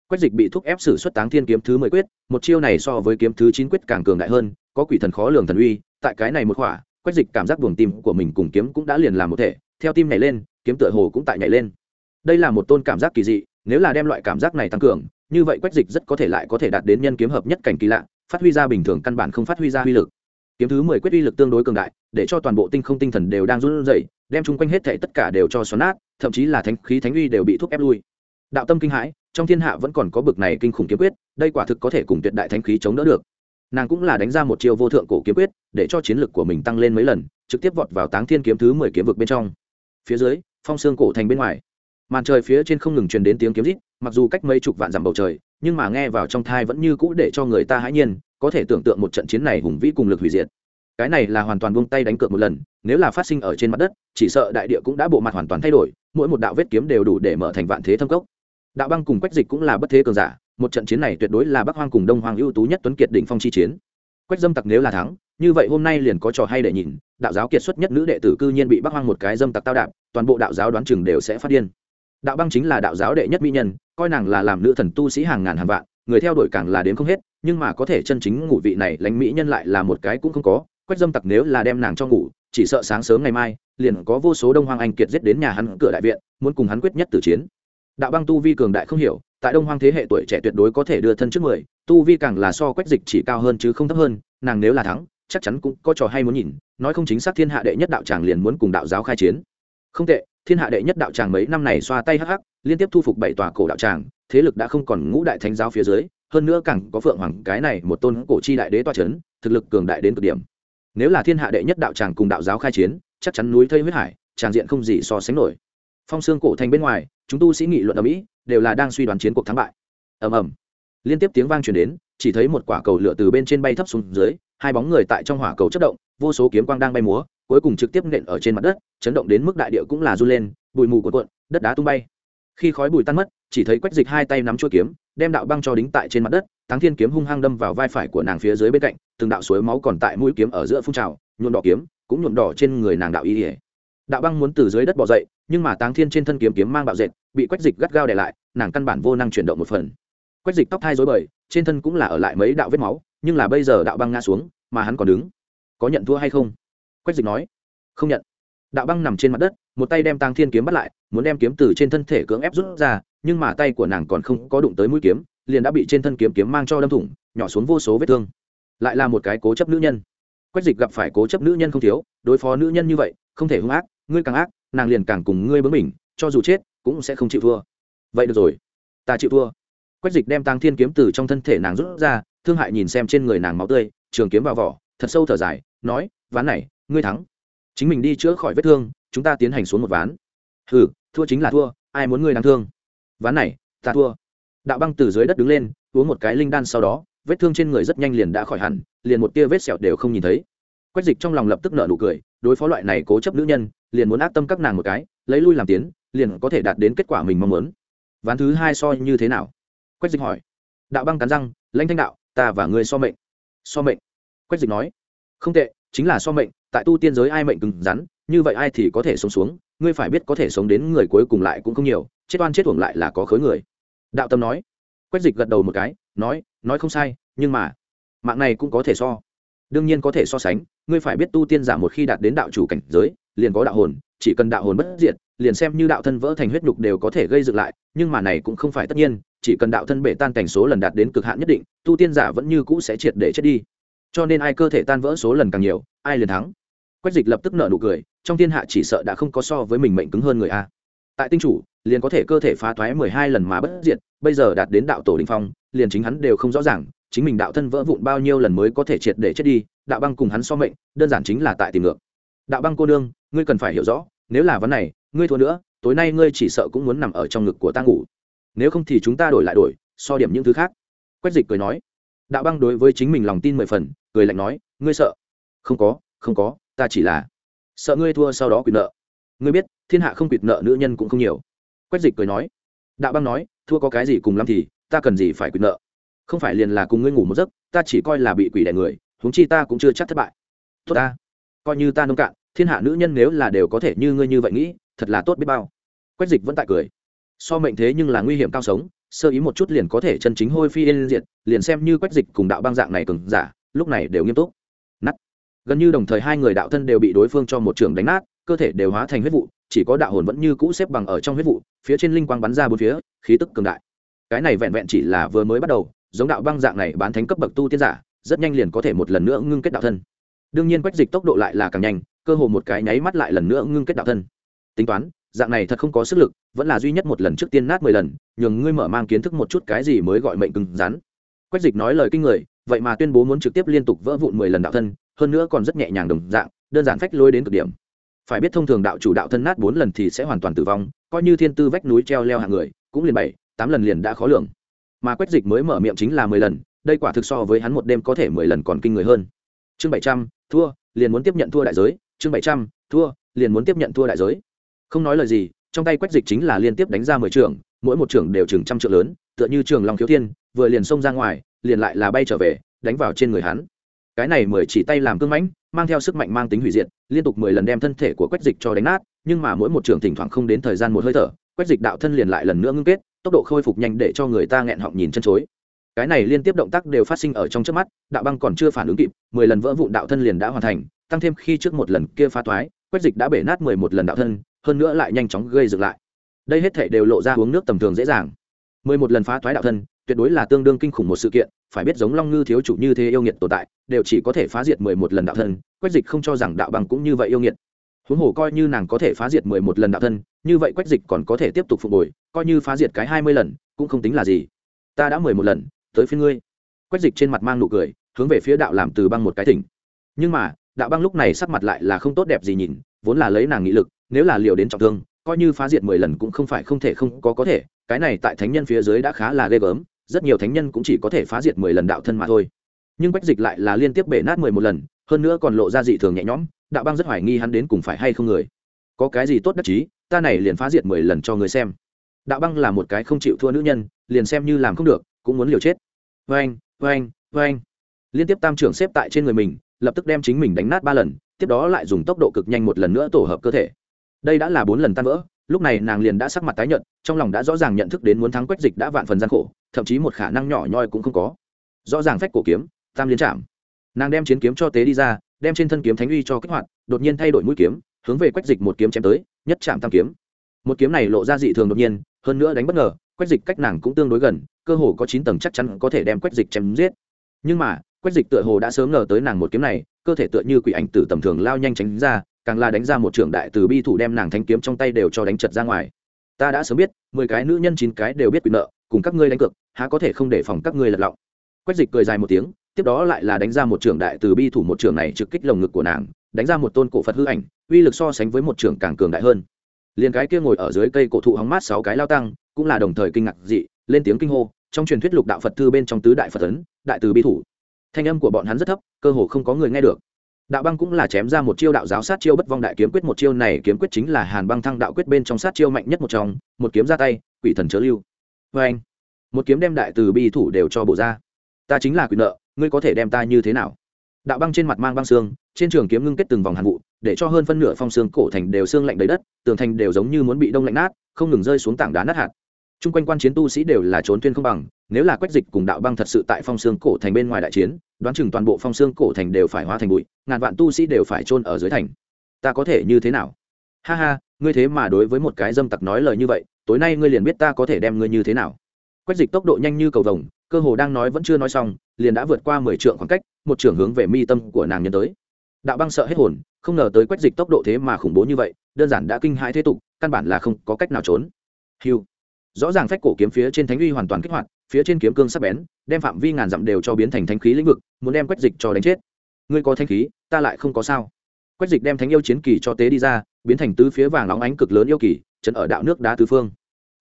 Quách dịch bị thúc ép xử xuất táng thiên kiếm thứ mười quyết, một chiêu này so với kiếm thứ chín quyết càng cường đại hơn, có quỷ thần khó lường thần uy, tại cái này một khỏa quách dịch cảm giác buồng tim của mình cùng kiếm cũng đã liền làm một thể, theo tim nhảy lên, kiếm tựa hồ cũng tại nhảy lên. Đây là một tôn cảm giác kỳ dị, nếu là đem loại cảm giác này tăng cường, như vậy quách dịch rất có thể lại có thể đạt đến nhân kiếm hợp nhất cảnh kỳ lạ, phát huy ra bình thường căn bản không phát huy ra uy lực. Kiếm thứ mười quyết uy lực tương đối cường đại, để cho toàn bộ tinh không tinh thần đều đang run rẩy, đem chung quanh hết thảy tất cả đều cho xoắn nát, thậm chí là thánh khí thánh uy đều bị thúc ép lui. Đạo tâm kinh hãi, trong thiên hạ vẫn còn có bực này kinh khủng kiếm quyết, đây quả thực có thể cùng tuyệt đại thánh khí chống đỡ được nàng cũng là đánh ra một chiêu vô thượng cổ kiếm quyết, để cho chiến lực của mình tăng lên mấy lần, trực tiếp vọt vào táng thiên kiếm thứ mười kiếm vực bên trong. Phía dưới, phong xương cổ thành bên ngoài. Màn trời phía trên không ngừng truyền đến tiếng kiếm rít, mặc dù cách mấy chục vạn dặm bầu trời, nhưng mà nghe vào trong thai vẫn như cũ để cho người ta hãi nhiên, có thể tưởng tượng một trận chiến này hùng vĩ cùng lực hủy diệt. Cái này là hoàn toàn buông tay đánh cược một lần, nếu là phát sinh ở trên mặt đất, chỉ sợ đại địa cũng đã bộ mặt hoàn toàn thay đổi, mỗi một đạo vết kiếm đều đủ để mở thành vạn thế thâm cốc. Đạo băng cùng quách dịch cũng là bất thế cường giả một trận chiến này tuyệt đối là bắc hoang cùng đông hoàng ưu tú nhất tuấn kiệt đỉnh phong chi chiến. Quách dâm tặc nếu là thắng, như vậy hôm nay liền có trò hay để nhìn, đạo giáo kiệt xuất nhất nữ đệ tử cư nhiên bị bắc hoang một cái dâm tặc tao đạp, toàn bộ đạo giáo đoán chừng đều sẽ phát điên. Đạo băng chính là đạo giáo đệ nhất mỹ nhân, coi nàng là làm nữ thần tu sĩ hàng ngàn hàng vạn, người theo đuổi càng là đến không hết, nhưng mà có thể chân chính ngủ vị này lãnh mỹ nhân lại là một cái cũng không có. Quách dâm tặc nếu là đem nàng cho ngủ, chỉ sợ sáng sớm ngày mai, liền có vô số đông hoang anh kiệt giết đến nhà hắn cửa đại viện, muốn cùng hắn quyết nhất tử chiến đạo băng tu vi cường đại không hiểu, tại đông hoang thế hệ tuổi trẻ tuyệt đối có thể đưa thân trước mười, tu vi càng là so quách dịch chỉ cao hơn chứ không thấp hơn, nàng nếu là thắng, chắc chắn cũng có trò hay muốn nhìn, nói không chính xác thiên hạ đệ nhất đạo tràng liền muốn cùng đạo giáo khai chiến. Không tệ, thiên hạ đệ nhất đạo tràng mấy năm này xoa tay hắc hắc, liên tiếp thu phục bảy tòa cổ đạo tràng thế lực đã không còn ngũ đại thánh giáo phía dưới, hơn nữa càng có phượng hoàng cái này một tôn cổ chi đại đế toa c h ấ n thực lực cường đại đến cực điểm. Nếu là thiên hạ đệ nhất đạo tràng cùng đạo giáo khai chiến, chắc chắn núi thây huyết hải tràng diện không gì so sánh nổi. Phong xương cổ thành bên ngoài chúng tu sĩ nghị luận ở mỹ đều là đang suy đoán chiến cuộc thắng bại ầm ầm liên tiếp tiếng vang truyền đến chỉ thấy một quả cầu lửa từ bên trên bay thấp xuống dưới hai bóng người tại trong hỏa cầu chất động vô số kiếm quang đang bay múa cuối cùng trực tiếp nện ở trên mặt đất chấn động đến mức đại địa cũng là run lên bụi mù cuộn cuộn đất đá tung bay khi khói bụi tan mất chỉ thấy quách dịch hai tay nắm chuôi kiếm đem đạo băng cho đính tại trên mặt đất thắng thiên kiếm hung hăng đâm vào vai phải của nàng phía dưới bên cạnh từng đạo suối máu còn tại mũi kiếm ở giữa phun trào nhuộm đỏ kiếm cũng nhuộm đỏ trên người nàng đạo y ỉa đạo băng muốn từ dưới đất bỏ dậy, nhưng mà táng thiên trên thân kiếm kiếm mang bạo dệt, bị quách dịch gắt gao để lại, nàng căn bản vô năng chuyển động một phần. Quách dịch tóc thai dối bời, trên thân cũng là ở lại mấy đạo vết máu, nhưng là bây giờ đạo băng ngã xuống, mà hắn còn đứng. Có nhận thua hay không? Quách dịch nói. Không nhận. Đạo băng nằm trên mặt đất, một tay đem tàng thiên kiếm bắt lại, muốn đem kiếm từ trên thân thể cưỡng ép rút ra, nhưng mà tay của nàng còn không có đụng tới mũi kiếm, liền đã bị trên thân kiếm kiếm mang cho đâm thủng, nhỏ xuống vô số vết thương. Lại là một cái cố chấp nữ nhân. Quách dịch gặp phải cố chấp nữ nhân không thiếu, đối phó nữ nhân như vậy, không thể hung ác ngươi càng ác, nàng liền càng cùng ngươi bướng mình cho dù chết, cũng sẽ không chịu thua. Vậy được rồi, ta chịu thua. Quách dịch đem tăng thiên kiếm từ trong thân thể nàng rút ra, thương hại nhìn xem trên người nàng máu tươi, trường kiếm vào vỏ, thật sâu thở dài, nói, ván này, ngươi thắng. Chính mình đi chữa khỏi vết thương, chúng ta tiến hành xuống một ván. Hừ, thua chính là thua, ai muốn ngươi đáng thương? Ván này, ta thua. Đạo băng từ dưới đất đứng lên, uống một cái linh đan sau đó, vết thương trên người rất nhanh liền đã khỏi hẳn, liền một tia vết sẹo đều không nhìn thấy. Quách dịch trong lòng lập tức nở nụ cười, đối phó loại này cố chấp nữ nhân liền muốn ác tâm các nàng một cái, lấy lui làm tiến, liền có thể đạt đến kết quả mình mong muốn. Ván thứ hai so như thế nào? Quách dịch hỏi. Đạo băng cắn răng, lãnh thanh đạo, ta và ngươi so mệnh. So mệnh. Quách dịch nói. Không tệ, chính là so mệnh, tại tu tiên giới ai mệnh cứng rắn, như vậy ai thì có thể sống xuống, ngươi phải biết có thể sống đến người cuối cùng lại cũng không nhiều, chết oan chết thuồng lại là có khối người. Đạo tâm nói. Quách dịch gật đầu một cái, nói nói không sai, nhưng mà, mạng này cũng có thể so. Đương nhiên có thể so sánh, ngươi phải biết tu tiên giả một khi đạt đến đạo chủ cảnh giới liền có đạo hồn, chỉ cần đạo hồn bất diệt, liền xem như đạo thân vỡ thành huyết nhục đều có thể gây dựng lại, nhưng mà này cũng không phải tất nhiên, chỉ cần đạo thân bể tan cảnh số lần đạt đến cực hạn nhất định, tu tiên giả vẫn như cũ sẽ triệt để chết đi. Cho nên ai cơ thể tan vỡ số lần càng nhiều, ai liền thắng. Quách dịch lập tức nợ nụ cười, trong thiên hạ chỉ sợ đã không có so với mình mệnh cứng hơn người a. Tại tinh chủ, liền có thể cơ thể phá thoái mười hai lần mà bất diệt, bây giờ đạt đến đạo tổ đình phong, liền chính hắn đều không rõ ràng, chính mình đạo thân vỡ vụn bao nhiêu lần mới có thể triệt để chết đi, đạo băng cùng hắn so mệnh, đơn giản chính là tại tìm ngược. Đạo băng cô nương ngươi cần phải hiểu rõ, nếu là vấn này, ngươi thua nữa, tối nay ngươi chỉ sợ cũng muốn nằm ở trong ngực của ta ngủ. Nếu không thì chúng ta đổi lại đổi, so điểm những thứ khác. Quách dịch cười nói. Đạo băng đối với chính mình lòng tin mười phần, cười lạnh nói, ngươi sợ? Không có không có, ta chỉ là sợ ngươi thua sau đó quyền nợ. Ngươi biết, thiên hạ không quyệt nợ nữ nhân cũng không nhiều. Quách dịch cười nói. Đạo băng nói, thua có cái gì cùng lắm thì, ta cần gì phải quyệt nợ? Không phải liền là cùng ngươi ngủ một giấc, ta chỉ coi là bị quỷ đẻ người, huống chi ta cũng chưa chắc thất bại. Tốt ta, coi như ta nông cạn thiên hạ nữ nhân nếu là đều có thể như ngươi như vậy nghĩ, thật là tốt biết bao. Quách dịch vẫn tại cười. So mệnh thế nhưng là nguy hiểm cao sống, sơ ý một chút liền có thể chân chính hôi phi yên diệt, liền xem như quách dịch cùng đạo băng dạng này cứng giả, lúc này đều nghiêm túc. Nắt gần như đồng thời hai người đạo thân đều bị đối phương cho một trường đánh nát, cơ thể đều hóa thành huyết vụ, chỉ có đạo hồn vẫn như cũ xếp bằng ở trong huyết vụ, phía trên linh quang bắn ra bốn phía, khí tức cường đại. Cái này vẹn vẹn chỉ là vừa mới bắt đầu, giống đạo băng dạng này bán thánh cấp bậc tu tiên giả, rất nhanh liền có thể một lần nữa ngưng kết đạo thân. Đương nhiên quách dịch tốc độ lại là càng nhanh cơ hồ một cái nháy mắt lại lần nữa ngưng kết đạo thân. Tính toán, dạng này thật không có sức lực, vẫn là duy nhất một lần trước tiên nát mười lần, nhường ngươi mở mang kiến thức một chút cái gì mới gọi mệnh cứng rắn. Quách dịch nói lời kinh người, vậy mà tuyên bố muốn trực tiếp liên tục vỡ vụn mười lần đạo thân, hơn nữa còn rất nhẹ nhàng đồng dạng, đơn giản phách lôi đến cực điểm. Phải biết thông thường đạo chủ đạo thân nát bốn lần thì sẽ hoàn toàn tử vong, coi như thiên tư vách núi treo leo hàng người, cũng liền bảy, tám lần liền đã khó lường. Mà quách dịch mới mở miệng chính là mười lần, đây quả thực so với hắn một đêm có thể mười lần còn kinh người hơn. Chương bảy trăm, thua, liền muốn tiếp nhận thua đại giới chương bảy trăm, thua, liền muốn tiếp nhận thua đại giới. Không nói lời gì, trong tay quách dịch chính là liên tiếp đánh ra mười trường, mỗi một trường đều chừng trăm trượng lớn, tựa như trường long khiếu thiên, vừa liền xông ra ngoài, liền lại là bay trở về, đánh vào trên người hắn. Cái này mười chỉ tay làm cương mãnh, mang theo sức mạnh mang tính hủy diệt, liên tục mười lần đem thân thể của quách dịch cho đánh nát, nhưng mà mỗi một trường thỉnh thoảng không đến thời gian một hơi thở, quách dịch đạo thân liền lại lần nữa ngưng kết, tốc độ khôi phục nhanh để cho người ta nghẹn họng nhìn chân chối cái này liên tiếp động tác đều phát sinh ở trong trước mắt, đạo băng còn chưa phản ứng kịp, mười lần vỡ vụn đạo thân liền đã hoàn thành, tăng thêm khi trước một lần kia phá toái quách dịch đã bể nát mười một lần đạo thân, hơn nữa lại nhanh chóng gây dựng lại. Đây hết thể đều lộ ra uống nước tầm thường dễ dàng. Mười một lần phá toái đạo thân, tuyệt đối là tương đương kinh khủng một sự kiện, phải biết giống long ngư thiếu chủ như thế yêu nghiệt tồn tại, đều chỉ có thể phá diệt mười một lần đạo thân quách dịch không cho rằng đạo băng cũng như vậy yêu nghiệt. Huống hồ coi như nàng có thể phá diệt mười một lần đạo thân, như vậy quách dịch còn có thể tiếp tục phục hồi, coi như phá diệt cái hai mươi lần, cũng không tính là gì. Ta đã mười một lần tới phía ngươi. Quách dịch trên mặt mang nụ cười, hướng về phía đạo làm từ băng một cái tỉnh nhưng mà, đạo băng lúc này sắc mặt lại là không tốt đẹp gì nhìn, vốn là lấy nàng nghị lực, nếu là liều đến trọng thương, coi như phá diệt mười lần cũng không phải không thể không có có thể, cái này tại thánh nhân phía dưới đã khá là ghê gớm, rất nhiều thánh nhân cũng chỉ có thể phá diệt mười lần đạo thân mà thôi. Nhưng quách dịch lại là liên tiếp bể nát mười một lần, hơn nữa còn lộ ra dị thường nhẹ nhõm, đạo băng rất hoài nghi hắn đến cùng phải hay không người. Có cái gì tốt đắc chí, ta này liền phá diệt mười lần cho người xem. Đạo băng là một cái không chịu thua nữ nhân, liền xem như làm không được, cũng muốn liều chết vang vang vang liên tiếp tam trưởng xếp tại trên người mình, lập tức đem chính mình đánh nát ba lần, tiếp đó lại dùng tốc độ cực nhanh một lần nữa tổ hợp cơ thể. Đây đã là bốn lần tan vỡ, lúc này nàng liền đã sắc mặt tái nhợt, trong lòng đã rõ ràng nhận thức đến muốn thắng quách dịch đã vạn phần gian khổ, thậm chí một khả năng nhỏ nhoi cũng không có. Rõ ràng phách cổ kiếm, tam liên chạm. Nàng đem chiến kiếm cho tế đi ra, đem trên thân kiếm thánh uy cho kích hoạt, đột nhiên thay đổi mũi kiếm, hướng về quách dịch một kiếm chém tới, nhất chạm tam kiếm. Một kiếm này lộ ra dị thường đột nhiên, hơn nữa đánh bất ngờ, quách dịch cách nàng cũng tương đối gần cơ hồ có chín tầng chắc chắn có thể đem quách dịch chém giết. Nhưng mà, quách dịch tựa hồ đã sớm ngờ tới nàng một kiếm này, cơ thể tựa như quỷ ảnh tử tầm thường lao nhanh tránh ra, càng là đánh ra một trưởng đại từ bi thủ đem nàng thanh kiếm trong tay đều cho đánh chật ra ngoài. Ta đã sớm biết, mười cái nữ nhân chín cái đều biết quỷ nợ, cùng các ngươi đánh cược, há có thể không để phòng các ngươi lật lọng. Quách dịch cười dài một tiếng, tiếp đó lại là đánh ra một trưởng đại từ bi thủ một trưởng này trực kích lồng ngực của nàng, đánh ra một tôn cổ phật hư ảnh, uy lực so sánh với một trưởng càng cường đại hơn. Liền cái kia ngồi ở dưới cây cổ thụ hóng mát sáu cái lao tăng, cũng là đồng thời kinh ngạc dị, lên tiếng kinh hô trong truyền thuyết lục đạo phật thư bên trong tứ đại phật ấn, đại từ bi thủ. Thanh âm của bọn hắn rất thấp, cơ hồ không có người nghe được. Đạo băng cũng là chém ra một chiêu đạo giáo sát chiêu bất vong đại kiếm quyết, một chiêu này kiếm quyết chính là hàn băng thăng đạo quyết bên trong sát chiêu mạnh nhất một trong, một kiếm ra tay, quỷ thần chớ lưu. Vê anh, một kiếm đem đại từ bi thủ đều cho bộ ra. Ta chính là quỷ nợ, ngươi có thể đem ta như thế nào? Đạo băng trên mặt mang băng xương, trên trường kiếm ngưng kết từng vòng hàn vụ, để cho hơn phân nửa phong xương cổ thành đều xương lạnh đầy đất, tường thành đều giống như muốn bị đông lạnh nát, không ngừng rơi xuống tảng đá nát hạt chung quanh quan chiến tu sĩ đều là trốn tuyên không bằng, nếu là quách dịch cùng đạo băng thật sự tại phong xương cổ thành bên ngoài đại chiến, đoán chừng toàn bộ phong xương cổ thành đều phải hóa thành bụi, ngàn vạn tu sĩ đều phải chôn ở dưới thành. Ta có thể như thế nào? Ha ha, ngươi thế mà đối với một cái dâm tặc nói lời như vậy, tối nay ngươi liền biết ta có thể đem ngươi như thế nào. Quách dịch tốc độ nhanh như cầu vồng, cơ hồ đang nói vẫn chưa nói xong, liền đã vượt qua mười trượng khoảng cách, một trưởng hướng về mi tâm của nàng nhân tới. Đạo băng sợ hết hồn, không ngờ tới quách dịch tốc độ thế mà khủng bố như vậy, đơn giản đã kinh hãi thế tục, căn bản là không có cách nào trốn. Hiu rõ ràng phách cổ kiếm phía trên thánh uy hoàn toàn kích hoạt, phía trên kiếm cương sắc bén, đem phạm vi ngàn dặm đều cho biến thành thánh khí lĩnh vực, muốn đem quách dịch cho đánh chết. Ngươi có thanh khí, ta lại không có sao. Quách dịch đem thánh yêu chiến kỳ cho tế đi ra, biến thành tứ phía vàng óng ánh cực lớn yêu kỳ chân ở đạo nước đá tứ phương.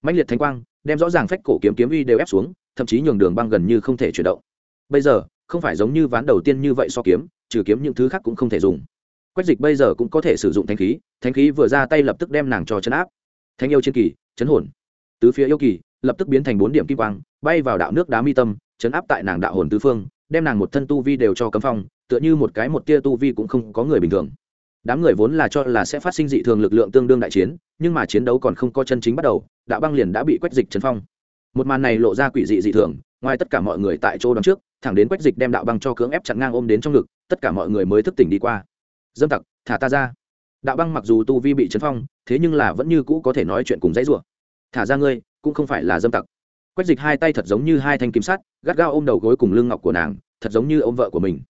Mạnh liệt thánh quang, đem rõ ràng phách cổ kiếm kiếm uy đều ép xuống, thậm chí nhường đường băng gần như không thể chuyển động. Bây giờ, không phải giống như ván đầu tiên như vậy so kiếm, trừ kiếm những thứ khác cũng không thể dùng. Quách dịch bây giờ cũng có thể sử dụng thanh khí thanh khí vừa ra tay lập tức đem nàng cho chấn áp. Thanh yêu chiến kỳ, chấn hồn tứ phía yêu kỳ, lập tức biến thành bốn điểm kim quang, bay vào đạo nước đá mi tâm, chấn áp tại nàng đạo hồn tứ phương, đem nàng một thân tu vi đều cho cấm phong, tựa như một cái một tia tu vi cũng không có người bình thường. Đám người vốn là cho là sẽ phát sinh dị thường lực lượng tương đương đại chiến, nhưng mà chiến đấu còn không có chân chính bắt đầu, đạo băng liền đã bị quách dịch chấn phong. Một màn này lộ ra quỷ dị dị thường, ngoài tất cả mọi người tại chỗ đón trước, thẳng đến quách dịch đem đạo băng cho cưỡng ép chặn ngang ôm đến trong ngực, tất cả mọi người mới thức tỉnh đi qua. Dâm tặc, thả ta ra. Đạo băng mặc dù tu vi bị chấn phong, thế nhưng là vẫn như cũ có thể nói chuyện cùng dãy rủa thả ra ngươi, cũng không phải là dâm tặc. Quách dịch hai tay thật giống như hai thanh kim sắt, gắt gao ôm đầu gối cùng lưng ngọc của nàng, thật giống như ôm vợ của mình.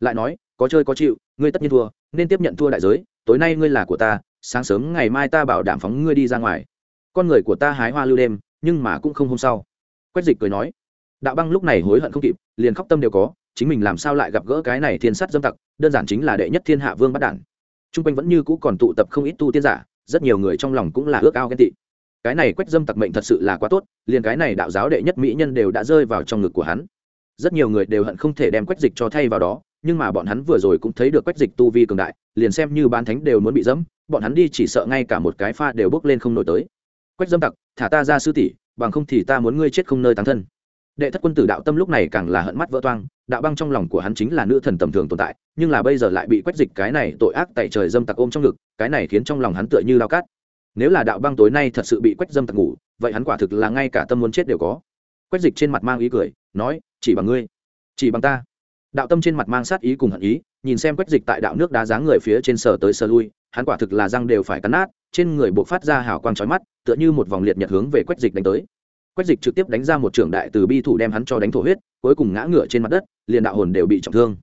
Lại nói, có chơi có chịu, ngươi tất nhiên thua, nên tiếp nhận thua đại giới, tối nay ngươi là của ta, sáng sớm ngày mai ta bảo đảm phóng ngươi đi ra ngoài. Con người của ta hái hoa lưu đêm, nhưng mà cũng không hôm sau. Quách dịch cười nói. Đạo băng lúc này hối hận không kịp, liền khóc tâm đều có, chính mình làm sao lại gặp gỡ cái này thiên sắt dâm tặc, đơn giản chính là đệ nhất thiên hạ vương bắt đản. T r u n g quanh vẫn như cũ còn tụ tập không ít tu tiên giả, rất nhiều người trong lòng cũng là ước ao ghen tị cái này quách dâm tặc mệnh thật sự là quá tốt, liền cái này đạo giáo đệ nhất mỹ nhân đều đã rơi vào trong ngực của hắn. Rất nhiều người đều hận không thể đem quách dịch cho thay vào đó, nhưng mà bọn hắn vừa rồi cũng thấy được quách dịch tu vi cường đại, liền xem như bán thánh đều muốn bị dẫm, bọn hắn đi chỉ sợ ngay cả một cái pha đều bước lên không nổi tới. Quách dâm tặc, thả ta ra sư tỷ, bằng không thì ta muốn ngươi chết không nơi tán thân. Đệ thất quân tử đạo tâm lúc này càng là hận mắt vỡ toang, đạo băng trong lòng của hắn chính là nữ thần tầm thường tồn tại, nhưng là bây giờ lại bị quách dịch cái này tội ác tại trời dâm tặc ôm trong ngực, cái này khiến trong lòng hắn tựa như lao cát nếu là đạo băng tối nay thật sự bị quách dâm tặc ngủ, vậy hắn quả thực là ngay cả tâm muốn chết đều có. Quách dịch trên mặt mang ý cười, nói, chỉ bằng ngươi, chỉ bằng ta. Đạo tâm trên mặt mang sát ý cùng hận ý, nhìn xem quách dịch tại đạo nước đá dáng người phía trên sở tới sờ lui, hắn quả thực là răng đều phải cắn nát, trên người buộc phát ra hào quang trói mắt, tựa như một vòng liệt nhật hướng về quách dịch đánh tới. Quách dịch trực tiếp đánh ra một trưởng đại từ bi thủ đem hắn cho đánh thổ huyết, cuối cùng ngã ngựa trên mặt đất, liền đạo hồn đều bị trọng thương.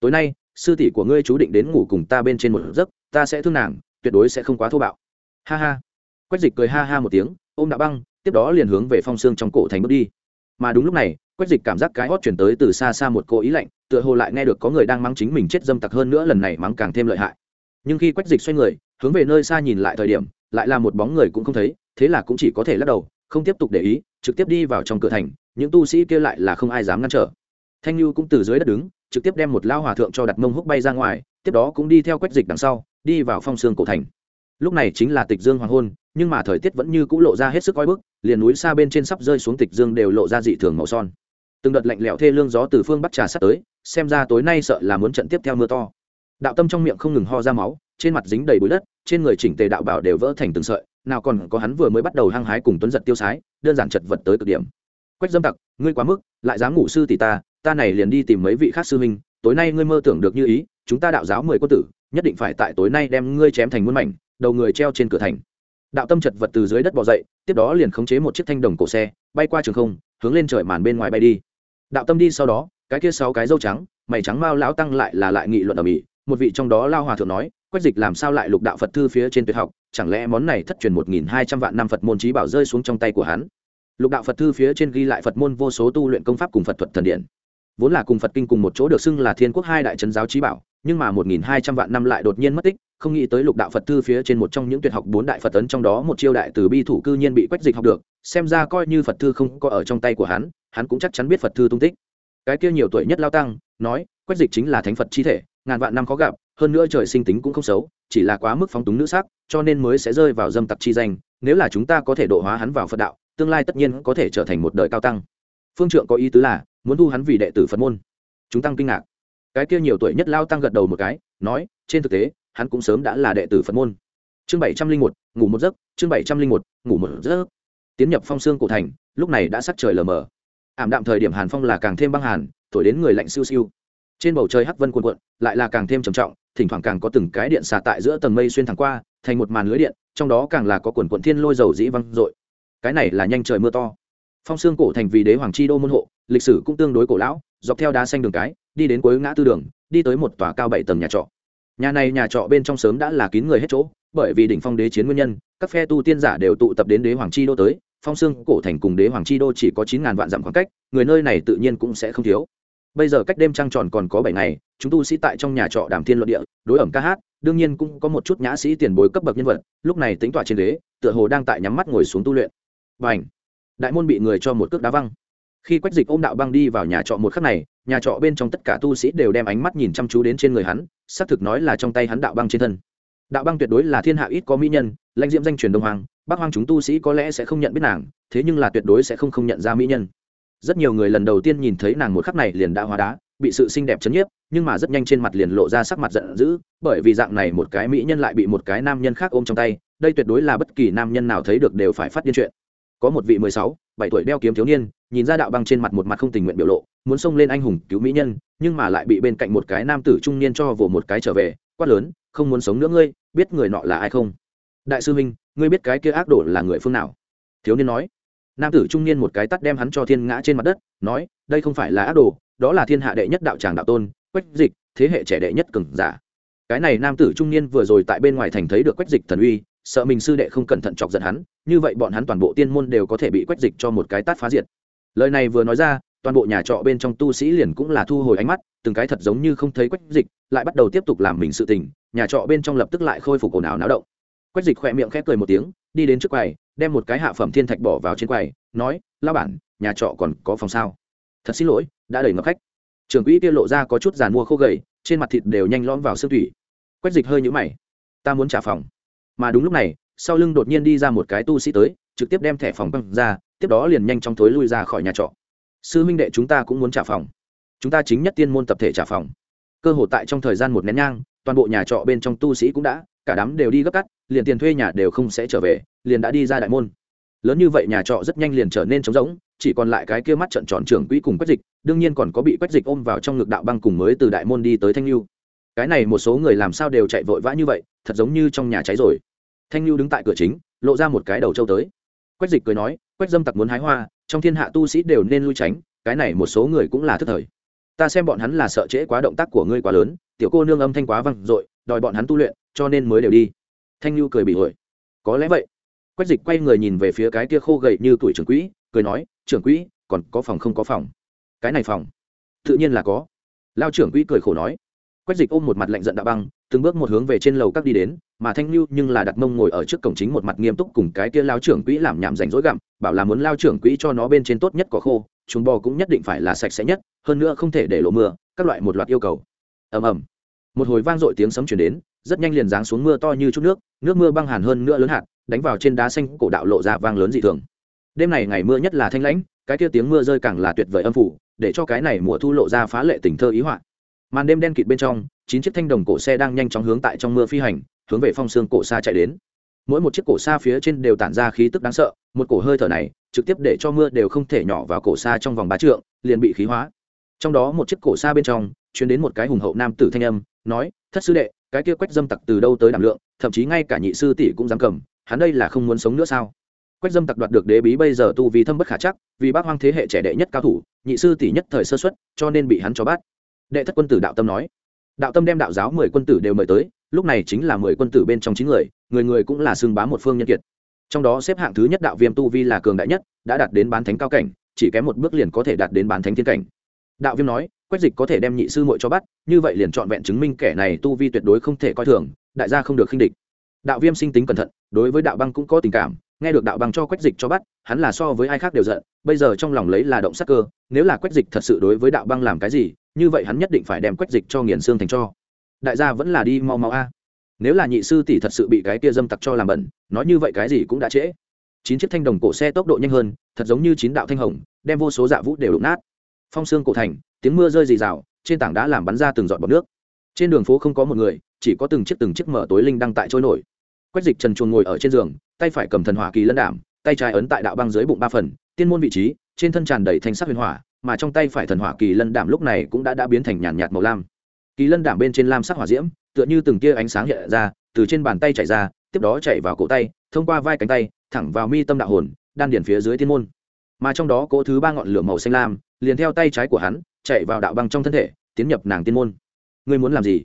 Tối nay, sư tỷ của ngươi chú định đến ngủ cùng ta bên trên một giấc, ta sẽ thương nàng, tuyệt đối sẽ không quá thô bạo ha ha. Quách dịch cười ha ha một tiếng, ôm đạo băng, tiếp đó liền hướng về phong xương trong cổ thành bước đi. Mà đúng lúc này, quách dịch cảm giác cái hót chuyển tới từ xa xa một cô ý lạnh, tựa hồ lại nghe được có người đang mắng chính mình chết dâm tặc hơn nữa lần này mắng càng thêm lợi hại. Nhưng khi quách dịch xoay người, hướng về nơi xa nhìn lại thời điểm, lại là một bóng người cũng không thấy, thế là cũng chỉ có thể lắc đầu, không tiếp tục để ý, trực tiếp đi vào trong cửa thành, những tu sĩ kia lại là không ai dám ngăn trở. Thanh lưu cũng từ dưới đất đứng, trực tiếp đem một lao hòa thượng cho đặt mông húc bay ra ngoài, tiếp đó cũng đi theo quách dịch đằng sau, đi vào phong sương cổ thành lúc này chính là tịch dương hoàng hôn, nhưng mà thời tiết vẫn như c ũ lộ ra hết sức oi bức, liền núi xa bên trên sắp rơi xuống tịch dương đều lộ ra dị thường màu son. Từng đợt lạnh lẽo thê lương gió từ phương bắc trà sắp tới, xem ra tối nay sợ là muốn trận tiếp theo mưa to. Đạo tâm trong miệng không ngừng ho ra máu, trên mặt dính đầy bụi đất, trên người chỉnh tề đạo bảo đều vỡ thành từng sợi, nào còn có hắn vừa mới bắt đầu hăng hái cùng tuấn giật tiêu sái, đơn giản chật vật tới cực điểm. Quách dâm tặc, ngươi quá mức, lại dám ngủ sư tỷ ta ta này liền đi tìm mấy vị khác sư huynh, tối nay ngươi mơ tưởng được như ý, chúng ta đạo giáo mười quân tử, nhất định phải tại tối nay đem ngươi chém thành muôn mảnh đầu người treo trên cửa thành. Đạo tâm chật vật từ dưới đất bò dậy, tiếp đó liền khống chế một chiếc thanh đồng cổ xe, bay qua trường không, hướng lên trời màn bên ngoài bay đi. Đạo tâm đi sau đó, cái kia sáu cái dâu trắng, mày trắng mao lão tăng lại là lại nghị luận ở mỹ, một vị trong đó lao hòa thượng nói, quách dịch làm sao lại lục đạo phật thư phía trên tuyệt học, chẳng lẽ món này thất truyền một nghìn hai trăm vạn năm phật môn trí bảo rơi xuống trong tay của hắn? Lục đạo phật thư phía trên ghi lại phật môn vô số tu luyện công pháp cùng phật thuật thần điện vốn là cùng phật kinh cùng một chỗ được xưng là thiên quốc hai đại trấn giáo trí bảo, nhưng mà một nghìn hai trăm vạn năm lại đột nhiên mất tích không nghĩ tới lục đạo phật thư phía trên một trong những tuyệt học bốn đại phật tấn trong đó một chiêu đại từ bi thủ cư nhiên bị quách dịch học được, xem ra coi như phật thư không có ở trong tay của hắn hắn cũng chắc chắn biết phật thư tung tích. Cái kia nhiều tuổi nhất lao tăng, nói, quách dịch chính là thánh phật chi thể, ngàn vạn năm khó gặp, hơn nữa trời sinh tính cũng không xấu, chỉ là quá mức phóng túng nữ sắc, cho nên mới sẽ rơi vào dâm tặc chi danh, nếu là chúng ta có thể độ hóa hắn vào phật đạo, tương lai tất nhiên có thể trở thành một đời cao tăng. Phương trượng có ý tứ là, muốn thu hắn vì đệ tử phật môn. Chúng tăng kinh ngạc. Cái kia nhiều tuổi nhất lao tăng gật đầu một cái, nói, trên thực tế hắn cũng sớm đã là đệ tử phật môn. Chương bảy trăm linh một, ngủ một giấc, chương bảy trăm linh một, ngủ một giấc. Tiến nhập phong xương cổ thành, lúc này đã sắc trời lờ mờ. Ảm đạm thời điểm hàn phong là càng thêm băng hàn, thổi đến người lạnh siêu siêu. Trên bầu trời hắc vân cuồn cuộn, lại là càng thêm trầm trọng, thỉnh thoảng càng có từng cái điện xà tại giữa tầng mây xuyên thẳng qua, thành một màn lưới điện, trong đó càng là có quần quận thiên lôi dầu dĩ văng dội. Cái này là nhanh trời mưa to. Phong xương cổ thành vì đế hoàng chi đô môn hộ, lịch sử cũng tương đối cổ lão, dọc theo đá xanh đường cái, đi đến cuối ngã tư đường, đi tới một tòa cao bảy tầng nhà trọ nhà này nhà trọ bên trong sớm đã là kín người hết chỗ, bởi vì đỉnh phong đế chiến nguyên nhân, các phe tu tiên giả đều tụ tập đến đế hoàng chi đô tới, phong xương cổ thành cùng đế hoàng chi đô chỉ có chín ngàn vạn dặm khoảng cách, người nơi này tự nhiên cũng sẽ không thiếu. Bây giờ cách đêm trăng tròn còn có bảy ngày, chúng tu sĩ tại trong nhà trọ đàm thiên luận địa, đối ẩm ca hát, đương nhiên cũng có một chút nhã sĩ tiền bối cấp bậc nhân vật, lúc này tính tọa trên đế, tựa hồ đang tại nhắm mắt ngồi xuống tu luyện. Và ảnh đại môn bị người cho một cước đá văng khi quách dịch ôm đạo băng đi vào nhà trọ một khắc này, nhà trọ bên trong tất cả tu sĩ đều đem ánh mắt nhìn chăm chú đến trên người hắn, xác thực nói là trong tay hắn đạo băng trên thân. Đạo băng tuyệt đối là thiên hạ ít có mỹ nhân, lãnh diễm danh truyền đông hoàng, bắc hoang chúng tu sĩ có lẽ sẽ không nhận biết nàng, thế nhưng là tuyệt đối sẽ không không nhận ra mỹ nhân. Rất nhiều người lần đầu tiên nhìn thấy nàng một khắc này liền đã hóa đá, bị sự xinh đẹp chấn nhiếp, nhưng mà rất nhanh trên mặt liền lộ ra sắc mặt giận dữ, bởi vì dạng này một cái mỹ nhân lại bị một cái nam nhân khác ôm trong tay, đây tuyệt đối là bất kỳ nam nhân nào thấy được đều phải phát điên chuyện có một vị mười sáu, bảy tuổi đeo kiếm thiếu niên, nhìn ra đạo băng trên mặt một mặt không tình nguyện biểu lộ, muốn xông lên anh hùng cứu mỹ nhân, nhưng mà lại bị bên cạnh một cái nam tử trung niên cho vồ một cái trở về, quát lớn, không muốn sống nữa ngươi, biết người nọ là ai không? Đại sư huynh, ngươi biết cái kia ác đồ là người phương nào? Thiếu niên nói. Nam tử trung niên một cái tắt đem hắn cho thiên ngã trên mặt đất, nói, đây không phải là ác đồ, đó là thiên hạ đệ nhất đạo tràng đạo tôn, quách dịch, thế hệ trẻ đệ nhất cừng giả. Cái này nam tử trung niên vừa rồi tại bên ngoài thành thấy được quách dịch thần uy, sợ mình sư đệ không cẩn thận chọc giận hắn như vậy bọn hắn toàn bộ tiên môn đều có thể bị quách dịch cho một cái tát phá diệt. Lời này vừa nói ra, toàn bộ nhà trọ bên trong tu sĩ liền cũng là thu hồi ánh mắt, từng cái thật giống như không thấy quách dịch, lại bắt đầu tiếp tục làm mình sự tình, nhà trọ bên trong lập tức lại khôi phục ồn ào náo động. Quách dịch khỏe miệng khẽ cười một tiếng, đi đến trước quầy, đem một cái hạ phẩm thiên thạch bỏ vào trên quầy, nói lao bản, nhà trọ còn có phòng sao? Thật xin lỗi, đã đầy ngập khách. Trưởng quỹ kia lộ ra có chút giàn mua khô gầy, trên mặt thịt đều nhanh lõm vào xương thủy quách dịch hơi nhũ mày. Ta muốn trả phòng. Mà đúng lúc này sau lưng đột nhiên đi ra một cái tu sĩ tới, trực tiếp đem thẻ phòng băng ra, tiếp đó liền nhanh chóng thối lui ra khỏi nhà trọ. Sư minh đệ chúng ta cũng muốn trả phòng. Chúng ta chính nhất tiên môn tập thể trả phòng. Cơ hội tại trong thời gian một nén nhang, toàn bộ nhà trọ bên trong tu sĩ cũng đã, cả đám đều đi gấp cắt liền tiền thuê nhà đều không sẽ trở về, liền đã đi ra đại môn. Lớn như vậy nhà trọ rất nhanh liền trở nên trống rỗng, chỉ còn lại cái kia mắt trận tròn trưởng quỹ cùng quách dịch, đương nhiên còn có bị quách dịch ôm vào trong ngực đạo băng cùng mới từ đại môn đi tới thanh lưu. Cái này một số người làm sao đều chạy vội vã như vậy, thật giống như trong nhà cháy rồi thanh lưu đứng tại cửa chính, lộ ra một cái đầu trâu tới. Quách dịch cười nói, quách dâm tặc muốn hái hoa, trong thiên hạ tu sĩ đều nên lui tránh, cái này một số người cũng là thức thời. Ta xem bọn hắn là sợ trễ quá động tác của ngươi quá lớn, tiểu cô nương âm thanh quá văng dội, đòi bọn hắn tu luyện, cho nên mới đều đi. Thanh lưu cười bị hồi có lẽ vậy. Quách dịch quay người nhìn về phía cái kia khô gậy như tuổi trưởng quỹ, cười nói, trưởng quỹ, còn có phòng không có phòng? Cái này phòng? Tự nhiên là có. Lao trưởng quỹ cười khổ nói quách dịch ôm một mặt lạnh giận đạo băng, từng bước một hướng về trên lầu các đi đến, mà thanh lưu nhưng là đặt mông ngồi ở trước cổng chính một mặt nghiêm túc cùng cái kia lao trưởng quỹ làm nhảm rảnh rỗi gặm, bảo là muốn lao trưởng quỹ cho nó bên trên tốt nhất có khô, chúng bò cũng nhất định phải là sạch sẽ nhất, hơn nữa không thể để lộ mưa, các loại một loạt yêu cầu. Ầm ầm. Một hồi vang dội tiếng sấm chuyển đến, rất nhanh liền giáng xuống mưa to như chút nước nước mưa băng hàn hơn nữa lớn hạt, đánh vào trên đá xanh, cổ đạo lộ ra vang lớn dị thường. Đêm này ngày mưa nhất là thanh lãnh, cái kia tiếng mưa rơi càng là tuyệt vời âm phủ, để cho cái này mùa thu lộ ra phá lệ tình thơ ý họa màn đêm đen kịt bên trong, chín chiếc thanh đồng cổ xe đang nhanh chóng hướng tại trong mưa phi hành, hướng về phong xương cổ xa chạy đến. Mỗi một chiếc cổ xa phía trên đều tản ra khí tức đáng sợ, một cổ hơi thở này, trực tiếp để cho mưa đều không thể nhỏ vào cổ xa trong vòng ba trượng, liền bị khí hóa. Trong đó một chiếc cổ xa bên trong chuyến đến một cái hùng hậu nam tử thanh âm, nói, thất sư đệ, cái kia quách dâm tặc từ đâu tới đảm lượng, thậm chí ngay cả nhị sư tỷ cũng dám cầm, hắn đây là không muốn sống nữa sao? Quách dâm tặc đoạt được đế bí bây giờ tu vì thâm bất khả chắc, vì bác hoang thế hệ trẻ đệ nhất cao thủ, nhị sư tỷ nhất thời sơ xuất cho nên bị hắn cho bắt đệ thất quân tử đạo tâm nói. Đạo tâm đem đạo giáo mười quân tử đều mời tới, lúc này chính là mười quân tử bên trong chín người người người cũng là xương bá một phương nhân kiệt. Trong đó xếp hạng thứ nhất đạo viêm tu vi là cường đại nhất, đã đạt đến bán thánh cao cảnh, chỉ kém một bước liền có thể đạt đến bán thánh thiên cảnh. Đạo viêm nói, quách dịch có thể đem nhị sư muội cho bắt, như vậy liền trọn vẹn chứng minh kẻ này tu vi tuyệt đối không thể coi thường, đại gia không được khinh địch. Đạo viêm sinh tính cẩn thận, đối với đạo băng cũng có tình cảm, nghe được đạo băng cho quách dịch cho bắt, hắn là so với ai khác đều giận, bây giờ trong lòng lấy là động sắc cơ, nếu là quách dịch thật sự đối với đạo băng làm cái gì như vậy hắn nhất định phải đem quách dịch cho nghiền xương thành cho. Đại gia vẫn là đi mau mau a. Nếu là nhị sư tỷ thật sự bị cái kia dâm tặc cho làm bẩn, nói như vậy cái gì cũng đã trễ. Chín chiếc thanh đồng cổ xe tốc độ nhanh hơn, thật giống như chín đạo thanh hồng, đem vô số dạ vũ đều đụng nát. Phong xương cổ thành, tiếng mưa rơi rì rào, trên tảng đá làm bắn ra từng giọt bọt nước. Trên đường phố không có một người, chỉ có từng chiếc từng chiếc mở tối linh đang tại trôi nổi. Quách dịch trần truồng ngồi ở trên giường, tay phải cầm thần hỏa kỳ lân đảm, tay trái ấn tại đạo băng dưới bụng ba phần, tiên môn vị trí, trên thân tràn đầy thanh sắc huyền hỏa mà trong tay phải thần hỏa kỳ lân đảm lúc này cũng đã đã biến thành nhàn nhạt màu lam. Kỳ lân đảm bên trên lam sắc hỏa diễm, tựa như từng tia ánh sáng hiện ra, từ trên bàn tay chạy ra, tiếp đó chạy vào cổ tay, thông qua vai cánh tay, thẳng vào mi tâm đạo hồn, đan điển phía dưới tiên môn. Mà trong đó cỗ thứ ba ngọn lửa màu xanh lam, liền theo tay trái của hắn, chạy vào đạo băng trong thân thể, tiến nhập nàng tiên môn. Ngươi muốn làm gì?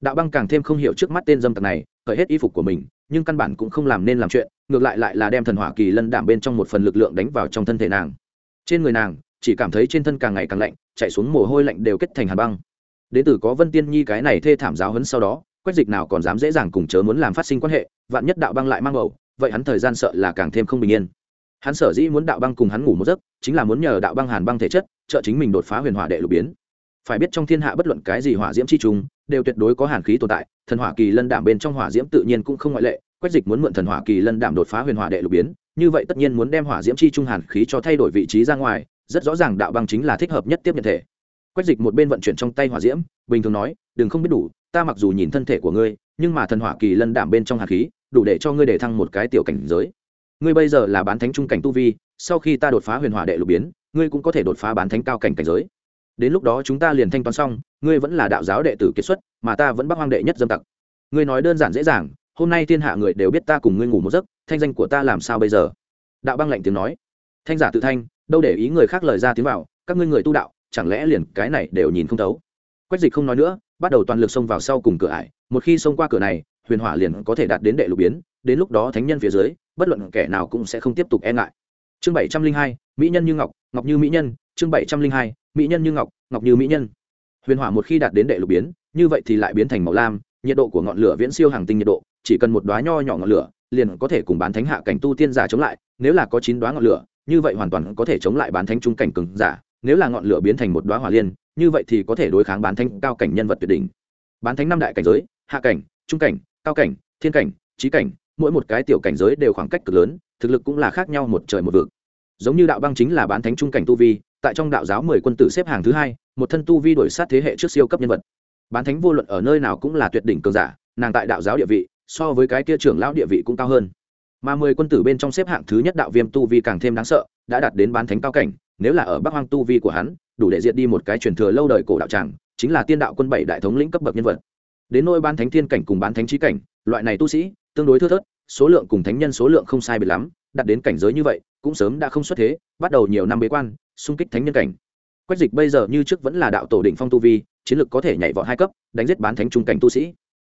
Đạo băng càng thêm không hiểu trước mắt tên dâm tặc này, khởi hết y phục của mình, nhưng căn bản cũng không làm nên làm chuyện, ngược lại lại là đem thần hỏa kỳ lân đảm bên trong một phần lực lượng đánh vào trong thân thể nàng. Trên người nàng chỉ cảm thấy trên thân càng ngày càng lạnh, chạy xuống mồ hôi lạnh đều kết thành hàn băng. Đến từ có vân tiên nhi cái này thê thảm giáo hấn sau đó, quách dịch nào còn dám dễ dàng cùng chớ muốn làm phát sinh quan hệ, vạn nhất đạo băng lại mang bầu, vậy hắn thời gian sợ là càng thêm không bình yên. Hắn sở dĩ muốn đạo băng cùng hắn ngủ một giấc, chính là muốn nhờ đạo băng hàn băng thể chất, trợ chính mình đột phá huyền hỏa đệ lục biến. Phải biết trong thiên hạ bất luận cái gì hỏa diễm chi trùng, đều tuyệt đối có hàn khí tồn tại, thần hỏa kỳ lân đảm bên trong hỏa diễm tự nhiên cũng không ngoại lệ, quách dịch muốn mượn thần hỏa kỳ lân đảm đột phá huyền hỏa đệ lục biến, như vậy tất nhiên muốn đem hỏa diễm chi trung hàn khí cho thay đổi vị trí ra ngoài rất rõ ràng đạo băng chính là thích hợp nhất tiếp nhận thể. Quách dịch một bên vận chuyển trong tay hỏa diễm, bình thường nói, đừng không biết đủ, ta mặc dù nhìn thân thể của ngươi, nhưng mà thần hỏa kỳ lân đảm bên trong hàn khí, đủ để cho ngươi để thăng một cái tiểu cảnh giới. Ngươi bây giờ là bán thánh trung cảnh tu vi, sau khi ta đột phá huyền hỏa đệ lục biến, ngươi cũng có thể đột phá bán thánh cao cảnh cảnh giới. Đến lúc đó chúng ta liền thanh toán xong, ngươi vẫn là đạo giáo đệ tử kiệt xuất, mà ta vẫn bắc hoang đệ nhất dâm tặc. Ngươi nói đơn giản dễ dàng, hôm nay thiên hạ người đều biết ta cùng ngươi ngủ một giấc, thanh danh của ta làm sao bây giờ? Đạo băng lạnh tiếng nói. Thanh giả tự thanh đâu để ý người khác lời ra tiếng vào, các ngươi người tu đạo, chẳng lẽ liền cái này đều nhìn không thấu? Quách dịch không nói nữa, bắt đầu toàn lực xông vào sau cùng cửa ải. Một khi xông qua cửa này, huyền hỏa liền có thể đạt đến đệ lục biến, đến lúc đó thánh nhân phía dưới, bất luận kẻ nào cũng sẽ không tiếp tục e ngại. Chương bảy trăm linh hai, mỹ nhân như ngọc ngọc như mỹ nhân. Chương bảy trăm linh hai, mỹ nhân như ngọc ngọc như mỹ nhân. Huyền hỏa một khi đạt đến đệ lục biến, như vậy thì lại biến thành màu lam, nhiệt độ của ngọn lửa viễn siêu hàng tinh nhiệt độ, chỉ cần một đoá nho nhỏ ngọn lửa, liền có thể cùng bán thánh hạ cảnh tu tiên giả chống lại, nếu là có chín đoá ngọn lửa như vậy hoàn toàn có thể chống lại bán thánh trung cảnh cường giả, nếu là ngọn lửa biến thành một đoá hỏa liên, như vậy thì có thể đối kháng bán thánh cao cảnh nhân vật tuyệt đỉnh. Bán thánh năm đại cảnh giới, hạ cảnh, trung cảnh, cao cảnh, thiên cảnh trí cảnh, mỗi một cái tiểu cảnh giới đều khoảng cách cực lớn, thực lực cũng là khác nhau một trời một vực. Giống như đạo băng chính là bán thánh trung cảnh tu vi, tại trong đạo giáo mười quân tử xếp hàng thứ hai, một thân tu vi đổi sát thế hệ trước siêu cấp nhân vật. Bán thánh vô luận ở nơi nào cũng là tuyệt đỉnh cường giả, nàng tại đạo giáo địa vị, so với cái kia trưởng lão địa vị cũng cao hơn mà mười quân tử bên trong xếp hạng thứ nhất đạo viêm tu vi càng thêm đáng sợ, đã đạt đến bán thánh cao cảnh, nếu là ở bắc hoang tu vi của hắn, đủ để diệt đi một cái truyền thừa lâu đời cổ đạo tràng, chính là tiên đạo quân bảy đại thống lĩnh cấp bậc nhân vật. Đến nôi bán thánh thiên cảnh cùng bán thánh trí cảnh, loại này tu sĩ, tương đối thưa thớt, số lượng cùng thánh nhân số lượng không sai biệt lắm, đạt đến cảnh giới như vậy, cũng sớm đã không xuất thế, bắt đầu nhiều năm bế quan, xung kích thánh nhân cảnh. Quách dịch bây giờ như trước vẫn là đạo tổ đỉnh phong tu vi, chiến lược có thể nhảy vọt hai cấp, đánh giết bán thánh trung cảnh tu sĩ.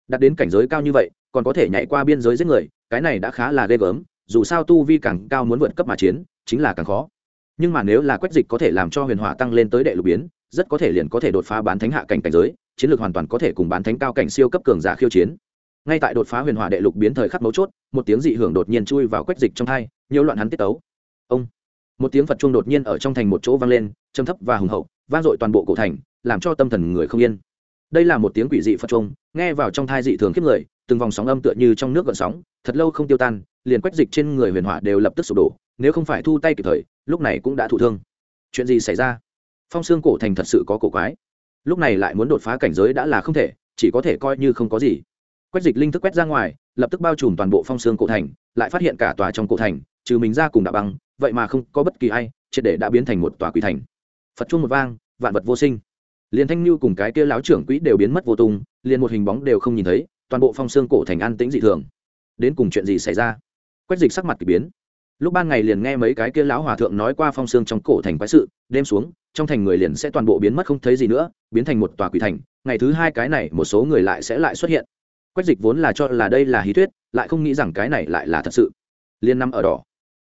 Đạt đến cảnh giới cao như vậy, còn có thể nhảy qua biên giới giết người cái này đã khá là ghê gớm, dù sao tu vi càng cao muốn vượt cấp mà chiến, chính là càng khó. Nhưng mà nếu là quét dịch có thể làm cho huyền hỏa tăng lên tới đệ lục biến, rất có thể liền có thể đột phá bán thánh hạ cảnh cảnh giới, chiến lược hoàn toàn có thể cùng bán thánh cao cảnh siêu cấp cường giả khiêu chiến. Ngay tại đột phá huyền hỏa đệ lục biến thời khắc mấu chốt, một tiếng dị hưởng đột nhiên chui vào quét dịch trong thai nhiều loạn hắn tiết tấu. Ông! Một tiếng phật chuông đột nhiên ở trong thành một chỗ vang lên châm thấp và hùng hậu, vang dội toàn bộ cổ thành, làm cho tâm thần người không yên. Đây là một tiếng quỷ dị phật chuông, nghe vào trong thai dị thường kiếp người từng vòng sóng âm tựa như trong nước gợn sóng, thật lâu không tiêu tan, liền quách dịch trên người huyền hỏa đều lập tức sụp đổ, nếu không phải thu tay kịp thời, lúc này cũng đã thụ thương. Chuyện gì xảy ra? Phong xương cổ thành thật sự có cổ quái. Lúc này lại muốn đột phá cảnh giới đã là không thể, chỉ có thể coi như không có gì. Quách dịch linh thức quét ra ngoài, lập tức bao trùm toàn bộ phong xương cổ thành, lại phát hiện cả tòa trong cổ thành, trừ mình ra cùng đạo băng, vậy mà không có bất kỳ ai, triệt để đã biến thành một tòa quỷ thành. Phật chuông một vang, vạn vật vô sinh. Liền thanh lưu cùng cái kia láo trưởng quỹ đều biến mất vô tung, liền một hình bóng đều không nhìn thấy toàn bộ phong xương cổ thành an tĩnh dị thường. Đến cùng chuyện gì xảy ra? Quách dịch sắc mặt kỳ biến. Lúc ban ngày liền nghe mấy cái kia lão hòa thượng nói qua phong xương trong cổ thành quái sự, đêm xuống, trong thành người liền sẽ toàn bộ biến mất không thấy gì nữa, biến thành một tòa quỷ thành, ngày thứ hai cái này một số người lại sẽ lại xuất hiện. Quách dịch vốn là cho là đây là hí thuyết, lại không nghĩ rằng cái này lại là thật sự. Liên năm ở đỏ,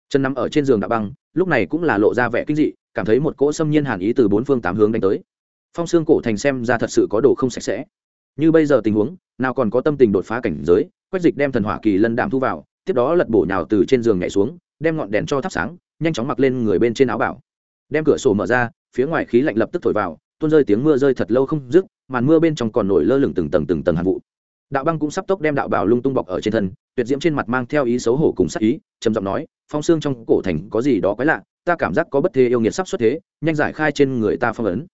chân năm ở trên giường đạ băng, lúc này cũng là lộ ra vẻ kinh dị, cảm thấy một cỗ xâm nhiên hàn ý từ bốn phương tám hướng đánh tới. Phong xương cổ thành xem ra thật sự có đồ không sạch sẽ như bây giờ tình huống, nào còn có tâm tình đột phá cảnh giới, quách dịch đem thần hỏa kỳ lân đạm thu vào, tiếp đó lật bổ nhào từ trên giường nhảy xuống, đem ngọn đèn cho thắp sáng, nhanh chóng mặc lên người bên trên áo bảo. Đem cửa sổ mở ra, phía ngoài khí lạnh lập tức thổi vào, tuôn rơi tiếng mưa rơi thật lâu không dứt, màn mưa bên trong còn nổi lơ lửng từng tầng từng tầng hàn vụ. Đạo băng cũng sắp tốc đem đạo bảo lung tung bọc ở trên thân, tuyệt diễm trên mặt mang theo ý xấu hổ cùng sắc ý, trầm giọng nói, phong xương trong cổ thành có gì đó quái lạ, ta cảm giác có bất thế yêu nghiệt sắp xuất thế, nhanh giải khai trên người ta phong ấn.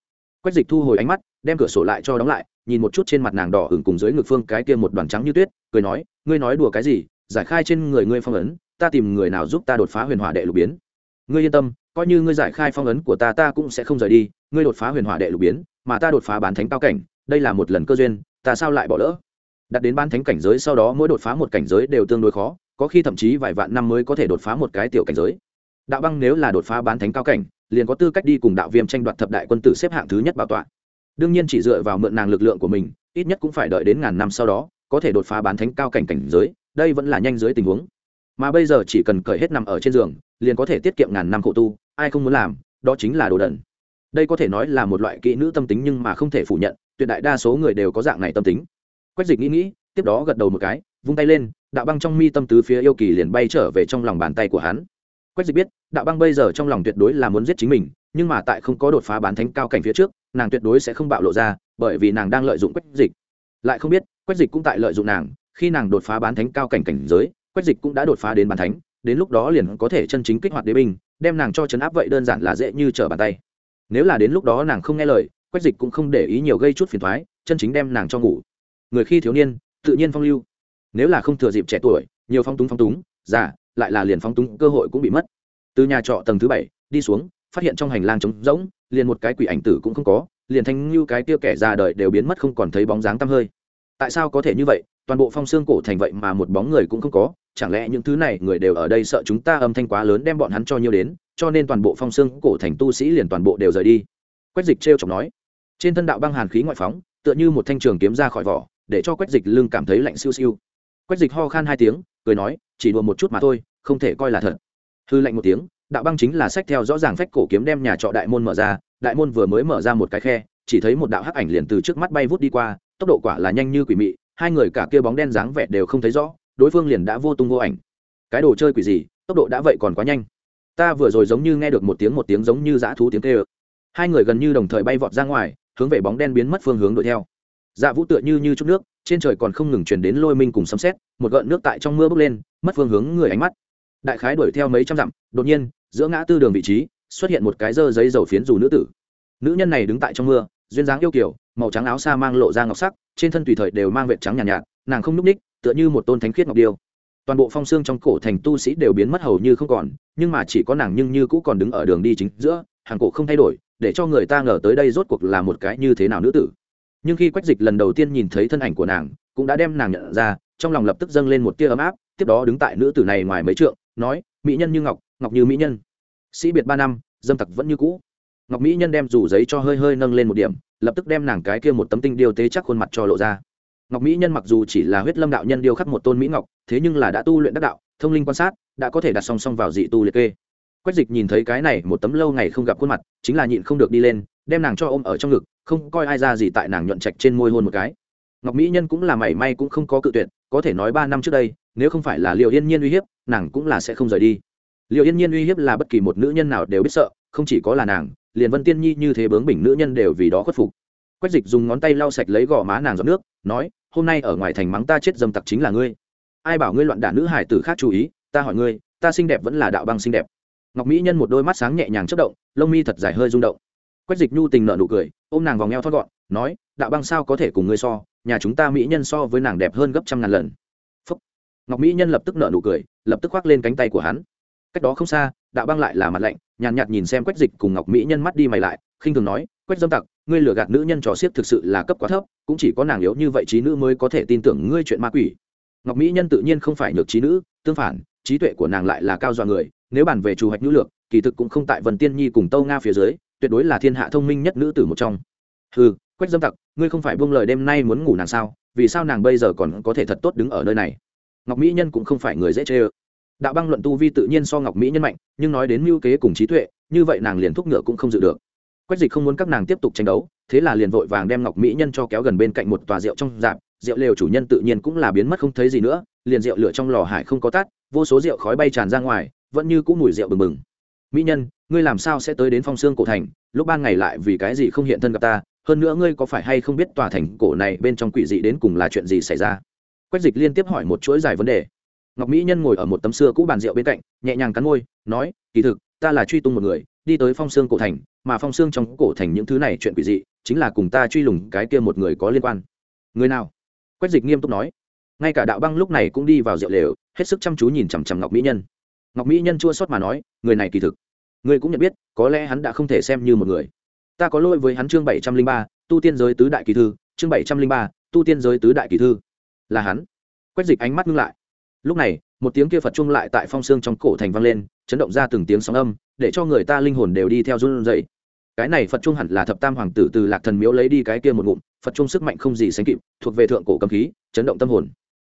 Quách dịch thu hồi ánh mắt, đem cửa sổ lại cho đóng lại nhìn một chút trên mặt nàng đỏ hửng cùng dưới ngực phương cái kia một đoàn trắng như tuyết, cười nói, ngươi nói đùa cái gì? Giải khai trên người ngươi phong ấn, ta tìm người nào giúp ta đột phá huyền hỏa đệ lục biến? Ngươi yên tâm, coi như ngươi giải khai phong ấn của ta ta cũng sẽ không rời đi, ngươi đột phá huyền hỏa đệ lục biến, mà ta đột phá bán thánh cao cảnh, đây là một lần cơ duyên, ta sao lại bỏ lỡ? Đặt đến bán thánh cảnh giới sau đó mỗi đột phá một cảnh giới đều tương đối khó, có khi thậm chí vài vạn năm mới có thể đột phá một cái tiểu cảnh giới. Đạo băng nếu là đột phá bán thánh cao cảnh, liền có tư cách đi cùng đạo viêm tranh đoạt thập đại quân tử xếp hạng thứ nhất bảo tọa đương nhiên chỉ dựa vào mượn nàng lực lượng của mình, ít nhất cũng phải đợi đến ngàn năm sau đó, có thể đột phá bán thánh cao cảnh cảnh giới, đây vẫn là nhanh dưới tình huống. Mà bây giờ chỉ cần cởi hết nằm ở trên giường, liền có thể tiết kiệm ngàn năm khổ tu, ai không muốn làm, đó chính là đồ đần. Đây có thể nói là một loại kỹ nữ tâm tính nhưng mà không thể phủ nhận, tuyệt đại đa số người đều có dạng này tâm tính. Quách dịch nghĩ nghĩ, tiếp đó gật đầu một cái, vung tay lên, đạo băng trong mi tâm tứ phía yêu kỳ liền bay trở về trong lòng bàn tay của hắn. Quách dịch biết, đạo băng bây giờ trong lòng tuyệt đối là muốn giết chính mình, nhưng mà tại không có đột phá bán thánh cao cảnh phía trước nàng tuyệt đối sẽ không bạo lộ ra, bởi vì nàng đang lợi dụng quách dịch. Lại không biết, quách dịch cũng tại lợi dụng nàng, khi nàng đột phá bán thánh cao cảnh cảnh giới, quách dịch cũng đã đột phá đến bán thánh, đến lúc đó liền có thể chân chính kích hoạt đế binh, đem nàng cho chấn áp vậy đơn giản là dễ như trở bàn tay. Nếu là đến lúc đó nàng không nghe lời, quách dịch cũng không để ý nhiều gây chút phiền thoái chân chính đem nàng cho ngủ. Người khi thiếu niên, tự nhiên phong lưu. Nếu là không thừa dịp trẻ tuổi, nhiều phong túng phong túng, già, lại là liền phong túng, cơ hội cũng bị mất. Từ nhà trọ tầng thứ bảy, đi xuống, phát hiện trong hành lang trống rỗng liền một cái quỷ ảnh tử cũng không có, liền thanh như cái kia kẻ ra đời đều biến mất không còn thấy bóng dáng tăm hơi. Tại sao có thể như vậy? Toàn bộ phong xương cổ thành vậy mà một bóng người cũng không có, chẳng lẽ những thứ này người đều ở đây sợ chúng ta âm thanh quá lớn đem bọn hắn cho nhiều đến, cho nên toàn bộ phong xương cổ thành tu sĩ liền toàn bộ đều rời đi. Quách dịch trêu chọc nói. Trên thân đạo băng hàn khí ngoại phóng, tựa như một thanh trường kiếm ra khỏi vỏ, để cho quách dịch lưng cảm thấy lạnh siêu siêu. Quách dịch ho khan hai tiếng, cười nói, chỉ đùa một chút mà thôi, không thể coi là thật. Hư lạnh một tiếng đạo băng chính là sách theo rõ ràng phách cổ kiếm đem nhà trọ đại môn mở ra, đại môn vừa mới mở ra một cái khe, chỉ thấy một đạo hắc ảnh liền từ trước mắt bay vút đi qua, tốc độ quả là nhanh như quỷ mị, hai người cả kia bóng đen dáng vẻ đều không thấy rõ, đối phương liền đã vô tung vô ảnh. Cái đồ chơi quỷ gì, tốc độ đã vậy còn quá nhanh. Ta vừa rồi giống như nghe được một tiếng một tiếng giống như dã thú tiếng kêu. Hai người gần như đồng thời bay vọt ra ngoài, hướng về bóng đen biến mất phương hướng đuổi theo. Dạ vũ tựa như như chút nước, trên trời còn không ngừng chuyển đến lôi minh cùng sấm xét một gợn nước tại trong mưa bốc lên, mất phương hướng người ánh mắt. Đại khái đuổi theo mấy trăm dặm, đột nhiên giữa ngã tư đường vị trí xuất hiện một cái dơ giấy dầu phiến dù nữ tử. Nữ nhân này đứng tại trong mưa duyên dáng yêu kiểu màu trắng áo xa mang lộ ra ngọc sắc trên thân tùy thời đều mang vệt trắng nhàn nhạt, nhạt nàng không n ú c ních tựa như một tôn thánh khiết ngọc điêu. Toàn bộ phong xương trong cổ thành tu sĩ đều biến mất hầu như không còn nhưng mà chỉ có nàng nhưng như cũ còn đứng ở đường đi chính giữa hàng cổ không thay đổi để cho người ta ngờ tới đây rốt cuộc là một cái như thế nào nữ tử. Nhưng khi quách dịch lần đầu tiên nhìn thấy thân ảnh của nàng cũng đã đem nàng nhận ra trong lòng lập tức dâng lên một tia ấm áp tiếp đó đứng tại nữ tử này ngoài mấy trượng nói mỹ nhân như ngọc ngọc như mỹ nhân sĩ biệt ba năm, dâm tặc vẫn như cũ. Ngọc mỹ nhân đem rủ giấy cho hơi hơi nâng lên một điểm, lập tức đem nàng cái kia một tấm tinh điêu tế chắc khuôn mặt cho lộ ra. Ngọc mỹ nhân mặc dù chỉ là huyết lâm đạo nhân điêu khắc một tôn mỹ ngọc, thế nhưng là đã tu luyện đắc đạo, thông linh quan sát, đã có thể đặt song song vào dị tu liệt kê. Quách dịch nhìn thấy cái này một tấm lâu ngày không gặp khuôn mặt, chính là nhịn không được đi lên, đem nàng cho ôm ở trong ngực, không coi ai ra gì tại nàng nhuận trạch trên môi hôn một cái. Ngọc mỹ nhân cũng là mảy may cũng không có cự tuyệt, có thể nói ba năm trước đây, nếu không phải là liệu yên nhiên uy hiếp, nàng cũng là sẽ không rời đi liệu yên nhiên uy hiếp là bất kỳ một nữ nhân nào đều biết sợ, không chỉ có là nàng, liền vân tiên nhi như thế bướng bỉnh nữ nhân đều vì đó khuất phục. Quách dịch dùng ngón tay lau sạch lấy gò má nàng giọt nước, nói, hôm nay ở ngoài thành mắng ta chết dâm tặc chính là ngươi. Ai bảo ngươi loạn đả nữ hải tử khác chú ý, ta hỏi ngươi, ta xinh đẹp vẫn là đạo băng xinh đẹp. Ngọc mỹ nhân một đôi mắt sáng nhẹ nhàng chất động, lông mi thật dài hơi rung động. Quách dịch nhu tình nợ nụ cười, ôm nàng vòng eo thoát gọn, nói, đạo băng sao có thể cùng ngươi so, nhà chúng ta mỹ nhân so với nàng đẹp hơn gấp trăm ngàn lần. Phúc. ngọc mỹ nhân lập tức nợ nụ cười, lập tức khoác lên cánh tay của hắn cách đó không xa đạo băng lại là mặt lạnh nhàn nhạt, nhạt nhìn xem quách dịch cùng ngọc mỹ nhân mắt đi mày lại khinh thường nói quách dâm tặc ngươi lừa gạt nữ nhân trò xiếc thực sự là cấp quá thấp cũng chỉ có nàng yếu như vậy trí nữ mới có thể tin tưởng ngươi chuyện ma quỷ. Ngọc mỹ nhân tự nhiên không phải nhược trí nữ tương phản trí tuệ của nàng lại là cao dọa người nếu bàn về chủ hoạch nữ lược kỳ thực cũng không tại vần tiên nhi cùng tâu nga phía dưới tuyệt đối là thiên hạ thông minh nhất nữ tử một trong. Ừ quách dâm tặc ngươi không phải buông lời đêm nay muốn ngủ nàng sao vì sao nàng bây giờ còn có thể thật tốt đứng ở nơi này? Ngọc mỹ nhân cũng không phải người dễ chê ơ đạo băng luận tu vi tự nhiên so ngọc mỹ nhân mạnh, nhưng nói đến mưu kế cùng trí tuệ, như vậy nàng liền thúc ngựa cũng không dự được. Quách dịch không muốn các nàng tiếp tục tranh đấu, thế là liền vội vàng đem ngọc mỹ nhân cho kéo gần bên cạnh một tòa rượu trong dạp rượu lều chủ nhân tự nhiên cũng là biến mất không thấy gì nữa, liền rượu lửa trong lò hải không có tát vô số rượu khói bay tràn ra ngoài, vẫn như cũ mùi rượu bừng bừng. Mỹ nhân, ngươi làm sao sẽ tới đến phong xương cổ thành, lúc ban ngày lại vì cái gì không hiện thân gặp ta, hơn nữa ngươi có phải hay không biết tòa thành cổ này bên trong quỷ dị đến cùng là chuyện gì xảy ra? Quách dịch liên tiếp hỏi một chuỗi dài vấn đề ngọc mỹ nhân ngồi ở một tấm xưa cũ bàn rượu bên cạnh, nhẹ nhàng cắn môi, nói, kỳ thực, ta là truy tung một người, đi tới phong xương cổ thành, mà phong xương trong cổ thành những thứ này chuyện quỷ dị, chính là cùng ta truy lùng cái kia một người có liên quan. Người nào? Quách dịch nghiêm túc nói. Ngay cả đạo băng lúc này cũng đi vào rượu lều, hết sức chăm chú nhìn chằm chằm ngọc mỹ nhân. Ngọc mỹ nhân chua xót mà nói, người này kỳ thực, người cũng nhận biết, có lẽ hắn đã không thể xem như một người. Ta có lỗi với hắn chương bảy trăm linh ba, tu tiên giới tứ đại kỳ thư, chương bảy trăm linh ba, tu tiên giới tứ đại kỳ thư. Là hắn. Quách dịch ánh mắt ngưng lại lúc này, một tiếng kia phật chung lại tại phong xương trong cổ thành vang lên, chấn động ra từng tiếng sóng âm, để cho người ta linh hồn đều đi theo run dậy cái này phật chung hẳn là thập tam hoàng tử từ lạc thần miếu lấy đi cái kia một ngụm, phật chung sức mạnh không gì sánh kịp, thuộc về thượng cổ cầm khí, chấn động tâm hồn.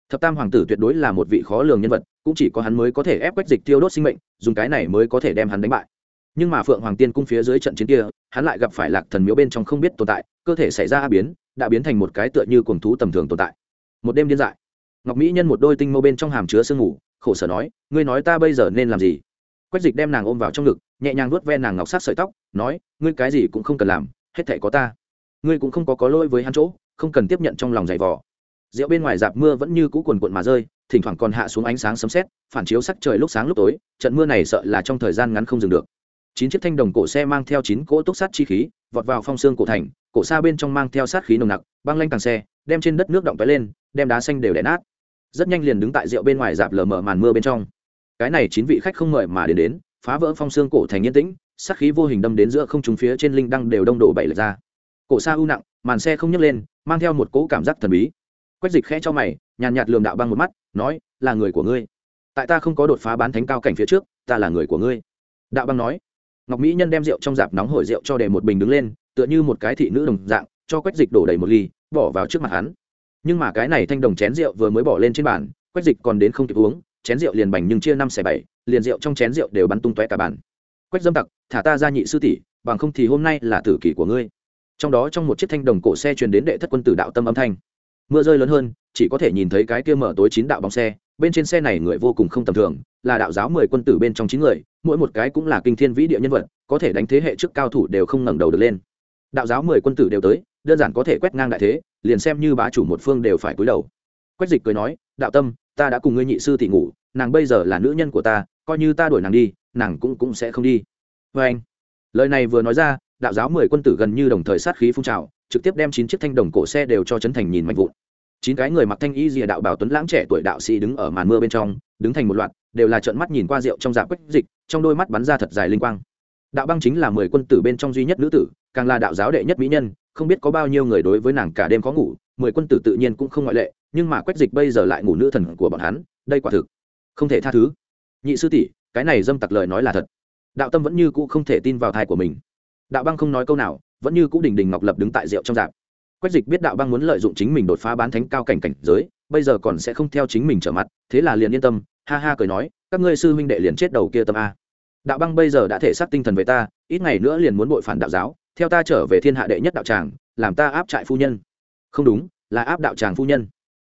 Thập tam hoàng tử tuyệt đối là một vị khó lường nhân vật, cũng chỉ có hắn mới có thể ép quách dịch tiêu đốt sinh mệnh, dùng cái này mới có thể đem hắn đánh bại. Nhưng mà phượng hoàng tiên cung phía dưới trận chiến kia, hắn lại gặp phải lạc thần miếu bên trong không biết tồn tại, cơ thể xảy ra biến, đã biến thành một cái tựa như cuồng thú tầm thường tồn tại. Một đêm điên dại ngọc mỹ nhân một đôi tinh mâu bên trong hàm chứa sương ngủ khổ sở nói, ngươi nói ta bây giờ nên làm gì? Quách dịch đem nàng ôm vào trong ngực, nhẹ nhàng vuốt ve nàng ngọc sát sợi tóc, nói, ngươi cái gì cũng không cần làm, hết thể có ta. Ngươi cũng không có có lỗi với hắn chỗ, không cần tiếp nhận trong lòng giày vò. Rượu bên ngoài dạp mưa vẫn như cũ quần quận mà rơi, thỉnh thoảng còn hạ xuống ánh sáng sấm sét, phản chiếu sắc trời lúc sáng lúc tối, trận mưa này sợ là trong thời gian ngắn không dừng được. Chín chiếc thanh đồng cổ xe mang theo chín cỗ túc sát chi khí, vọt vào phong xương cổ thành, cổ xa bên trong mang theo sát khí nồng nặc, băng lanh càng xe, đem trên đất nước động tóe lên, đem đá xanh đều đẻ nát rất nhanh liền đứng tại rượu bên ngoài dạp lờ mờ màn mưa bên trong. Cái này chín vị khách không mời mà đến đến, phá vỡ phong xương cổ thành yên tĩnh, sát khí vô hình đâm đến giữa không trùng phía trên linh đăng đều đông đổ bảy lệch ra. Cổ xa u nặng, màn xe không nhấc lên, mang theo một cỗ cảm giác thần bí. Quách dịch khẽ cho mày, nhàn nhạt lường đạo băng một mắt, nói, là người của ngươi. Tại ta không có đột phá bán thánh cao cảnh phía trước, ta là người của ngươi. Đạo băng nói. Ngọc mỹ nhân đem rượu trong dạp nóng hổi rượu cho để một bình đứng lên, tựa như một cái thị nữ đồng dạng, cho quách dịch đổ đầy một ly, bỏ vào trước mặt hắn nhưng mà cái này thanh đồng chén rượu vừa mới bỏ lên trên bàn, quách dịch còn đến không kịp uống, chén rượu liền bành nhưng chia năm xẻ bảy, liền rượu trong chén rượu đều bắn tung tóe cả bàn. Quách dâm tặc, thả ta ra nhị sư tỷ, bằng không thì hôm nay là tử kỷ của ngươi. Trong đó trong một chiếc thanh đồng cổ xe truyền đến đệ thất quân tử đạo tâm âm thanh. Mưa rơi lớn hơn, chỉ có thể nhìn thấy cái kia mở tối chín đạo bóng xe, bên trên xe này người vô cùng không tầm thường, là đạo giáo mười quân tử bên trong chín người, mỗi một cái cũng là kinh thiên vĩ địa nhân vật, có thể đánh thế hệ trước cao thủ đều không ngẩng đầu được lên. Đạo giáo mười quân tử đều tới, đơn giản có thể quét ngang đại thế liền xem như bá chủ một phương đều phải cúi đầu. Quách dịch cười nói, đạo tâm, ta đã cùng ngươi nhị sư tỷ ngủ, nàng bây giờ là nữ nhân của ta, coi như ta đuổi nàng đi, nàng cũng cũng sẽ không đi. Vê anh, lời này vừa nói ra, đạo giáo mười quân tử gần như đồng thời sát khí phun trào, trực tiếp đem chín chiếc thanh đồng cổ xe đều cho chấn thành nhìn mạnh vụn. Chín cái người mặc thanh y rìa đạo bảo tuấn lãng trẻ tuổi đạo sĩ đứng ở màn mưa bên trong, đứng thành một loạt, đều là trợn mắt nhìn qua rượu trong dạ quách dịch, trong đôi mắt bắn ra thật dài linh quang. Đạo băng chính là mười quân tử bên trong duy nhất nữ tử, càng là đạo giáo đệ nhất mỹ nhân không biết có bao nhiêu người đối với nàng cả đêm có ngủ, mười quân tử tự nhiên cũng không ngoại lệ, nhưng mà quách dịch bây giờ lại ngủ nữ thần của bọn hắn, đây quả thực không thể tha thứ. Nhị sư tỷ, cái này dâm tặc lời nói là thật. Đạo tâm vẫn như cũ không thể tin vào thai của mình. Đạo băng không nói câu nào, vẫn như cũ đình đình ngọc lập đứng tại rượu trong dạp. Quách dịch biết đạo băng muốn lợi dụng chính mình đột phá bán thánh cao cảnh cảnh giới, bây giờ còn sẽ không theo chính mình trở mặt, thế là liền yên tâm, ha ha cười nói, các ngươi sư huynh đệ liền chết đầu kia tâm a. Đạo băng bây giờ đã thể xác tinh thần về ta, ít ngày nữa liền muốn bội phản đạo giáo theo ta trở về thiên hạ đệ nhất đạo tràng, làm ta áp trại phu nhân. Không đúng, là áp đạo tràng phu nhân.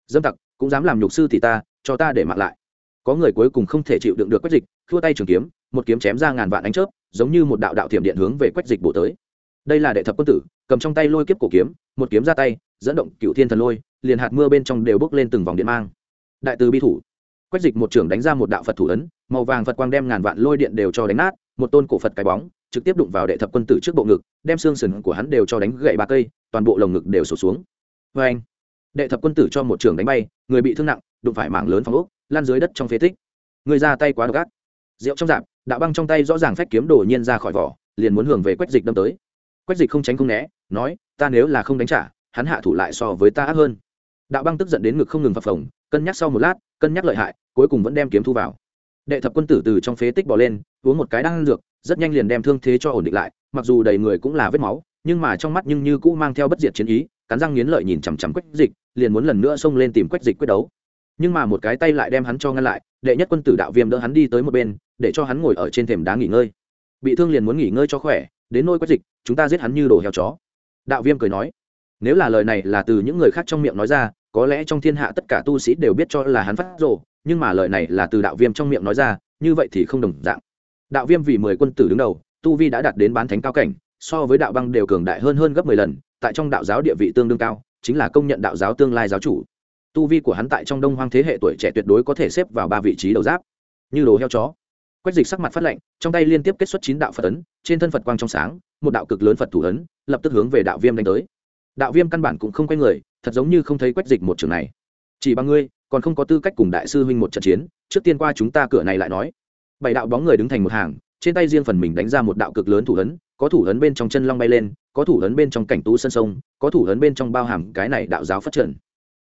Dâm tặc, cũng dám làm nhục sư thì ta, cho ta để mặc lại. Có người cuối cùng không thể chịu đựng được quách dịch, thua tay trường kiếm, một kiếm chém ra ngàn vạn ánh chớp, giống như một đạo đạo thiểm điện hướng về quách dịch bổ tới. Đây là đệ thập quân tử, cầm trong tay lôi kiếp cổ kiếm, một kiếm ra tay, dẫn động cựu thiên thần lôi, liền hạt mưa bên trong đều bước lên từng vòng điện mang. Đại từ bi thủ. Quách dịch một trưởng đánh ra một đạo phật thủ ấn, màu vàng phật quang đem ngàn vạn lôi điện đều cho đánh nát, một tôn cổ phật cái bóng trực tiếp đụng vào đệ thập quân tử trước bộ ngực, đem xương sườn của hắn đều cho đánh gậy ba cây, toàn bộ lồng ngực đều sổ xuống. Vê anh, đệ thập quân tử cho một trường đánh bay, người bị thương nặng, đụng phải mảng lớn phòng úc lan dưới đất trong phế tích. Người ra tay quá độc ác. Rượu trong dạp, đạo băng trong tay rõ ràng phách kiếm đổ nhiên ra khỏi vỏ, liền muốn hưởng về quách dịch đâm tới. Quách dịch không tránh không né, nói, ta nếu là không đánh trả, hắn hạ thủ lại so với ta ác hơn. Đạo băng tức giận đến ngực không ngừng phập phồng, cân nhắc sau một lát, cân nhắc lợi hại, cuối cùng vẫn đem kiếm thu vào đệ thập quân tử từ trong phế tích bỏ lên, uống một cái đang dược, rất nhanh liền đem thương thế cho ổn định lại, mặc dù đầy người cũng là vết máu, nhưng mà trong mắt nhưng như cũ mang theo bất diệt chiến ý, cắn răng nghiến lợi nhìn chằm chằm quách dịch, liền muốn lần nữa xông lên tìm quách dịch quyết đấu. Nhưng mà một cái tay lại đem hắn cho ngăn lại, đệ nhất quân tử đạo viêm đỡ hắn đi tới một bên, để cho hắn ngồi ở trên thềm đá nghỉ ngơi. Bị thương liền muốn nghỉ ngơi cho khỏe, đến nôi quách dịch, chúng ta giết hắn như đồ heo chó. Đạo viêm cười nói, nếu là lời này là từ những người khác trong miệng nói ra, có lẽ trong thiên hạ tất cả tu sĩ đều biết cho là hắn phát rồ nhưng mà lời này là từ đạo viêm trong miệng nói ra, như vậy thì không đồng dạng. Đạo viêm vì mười quân tử đứng đầu, tu vi đã đạt đến bán thánh cao cảnh, so với đạo băng đều cường đại hơn hơn gấp mười lần, tại trong đạo giáo địa vị tương đương cao, chính là công nhận đạo giáo tương lai giáo chủ. Tu vi của hắn tại trong đông hoang thế hệ tuổi trẻ tuyệt đối có thể xếp vào ba vị trí đầu giáp. Như đồ heo chó. Quách dịch sắc mặt phát lệnh, trong tay liên tiếp kết xuất chín đạo phật ấn, trên thân phật quang trong sáng, một đạo cực lớn phật thủ ấn, lập tức hướng về đạo viêm đánh tới. Đạo viêm căn bản cũng không quay người, thật giống như không thấy quách dịch một trường này chỉ bằng ngươi, còn không có tư cách cùng đại sư huynh một trận chiến, trước tiên qua chúng ta cửa này lại nói. Bảy đạo bóng người đứng thành một hàng, trên tay riêng phần mình đánh ra một đạo cực lớn thủ ấn, có thủ ấn bên trong chân long bay lên, có thủ ấn bên trong cảnh tú sân sông, có thủ ấn bên trong bao hàm cái này đạo giáo phát triển.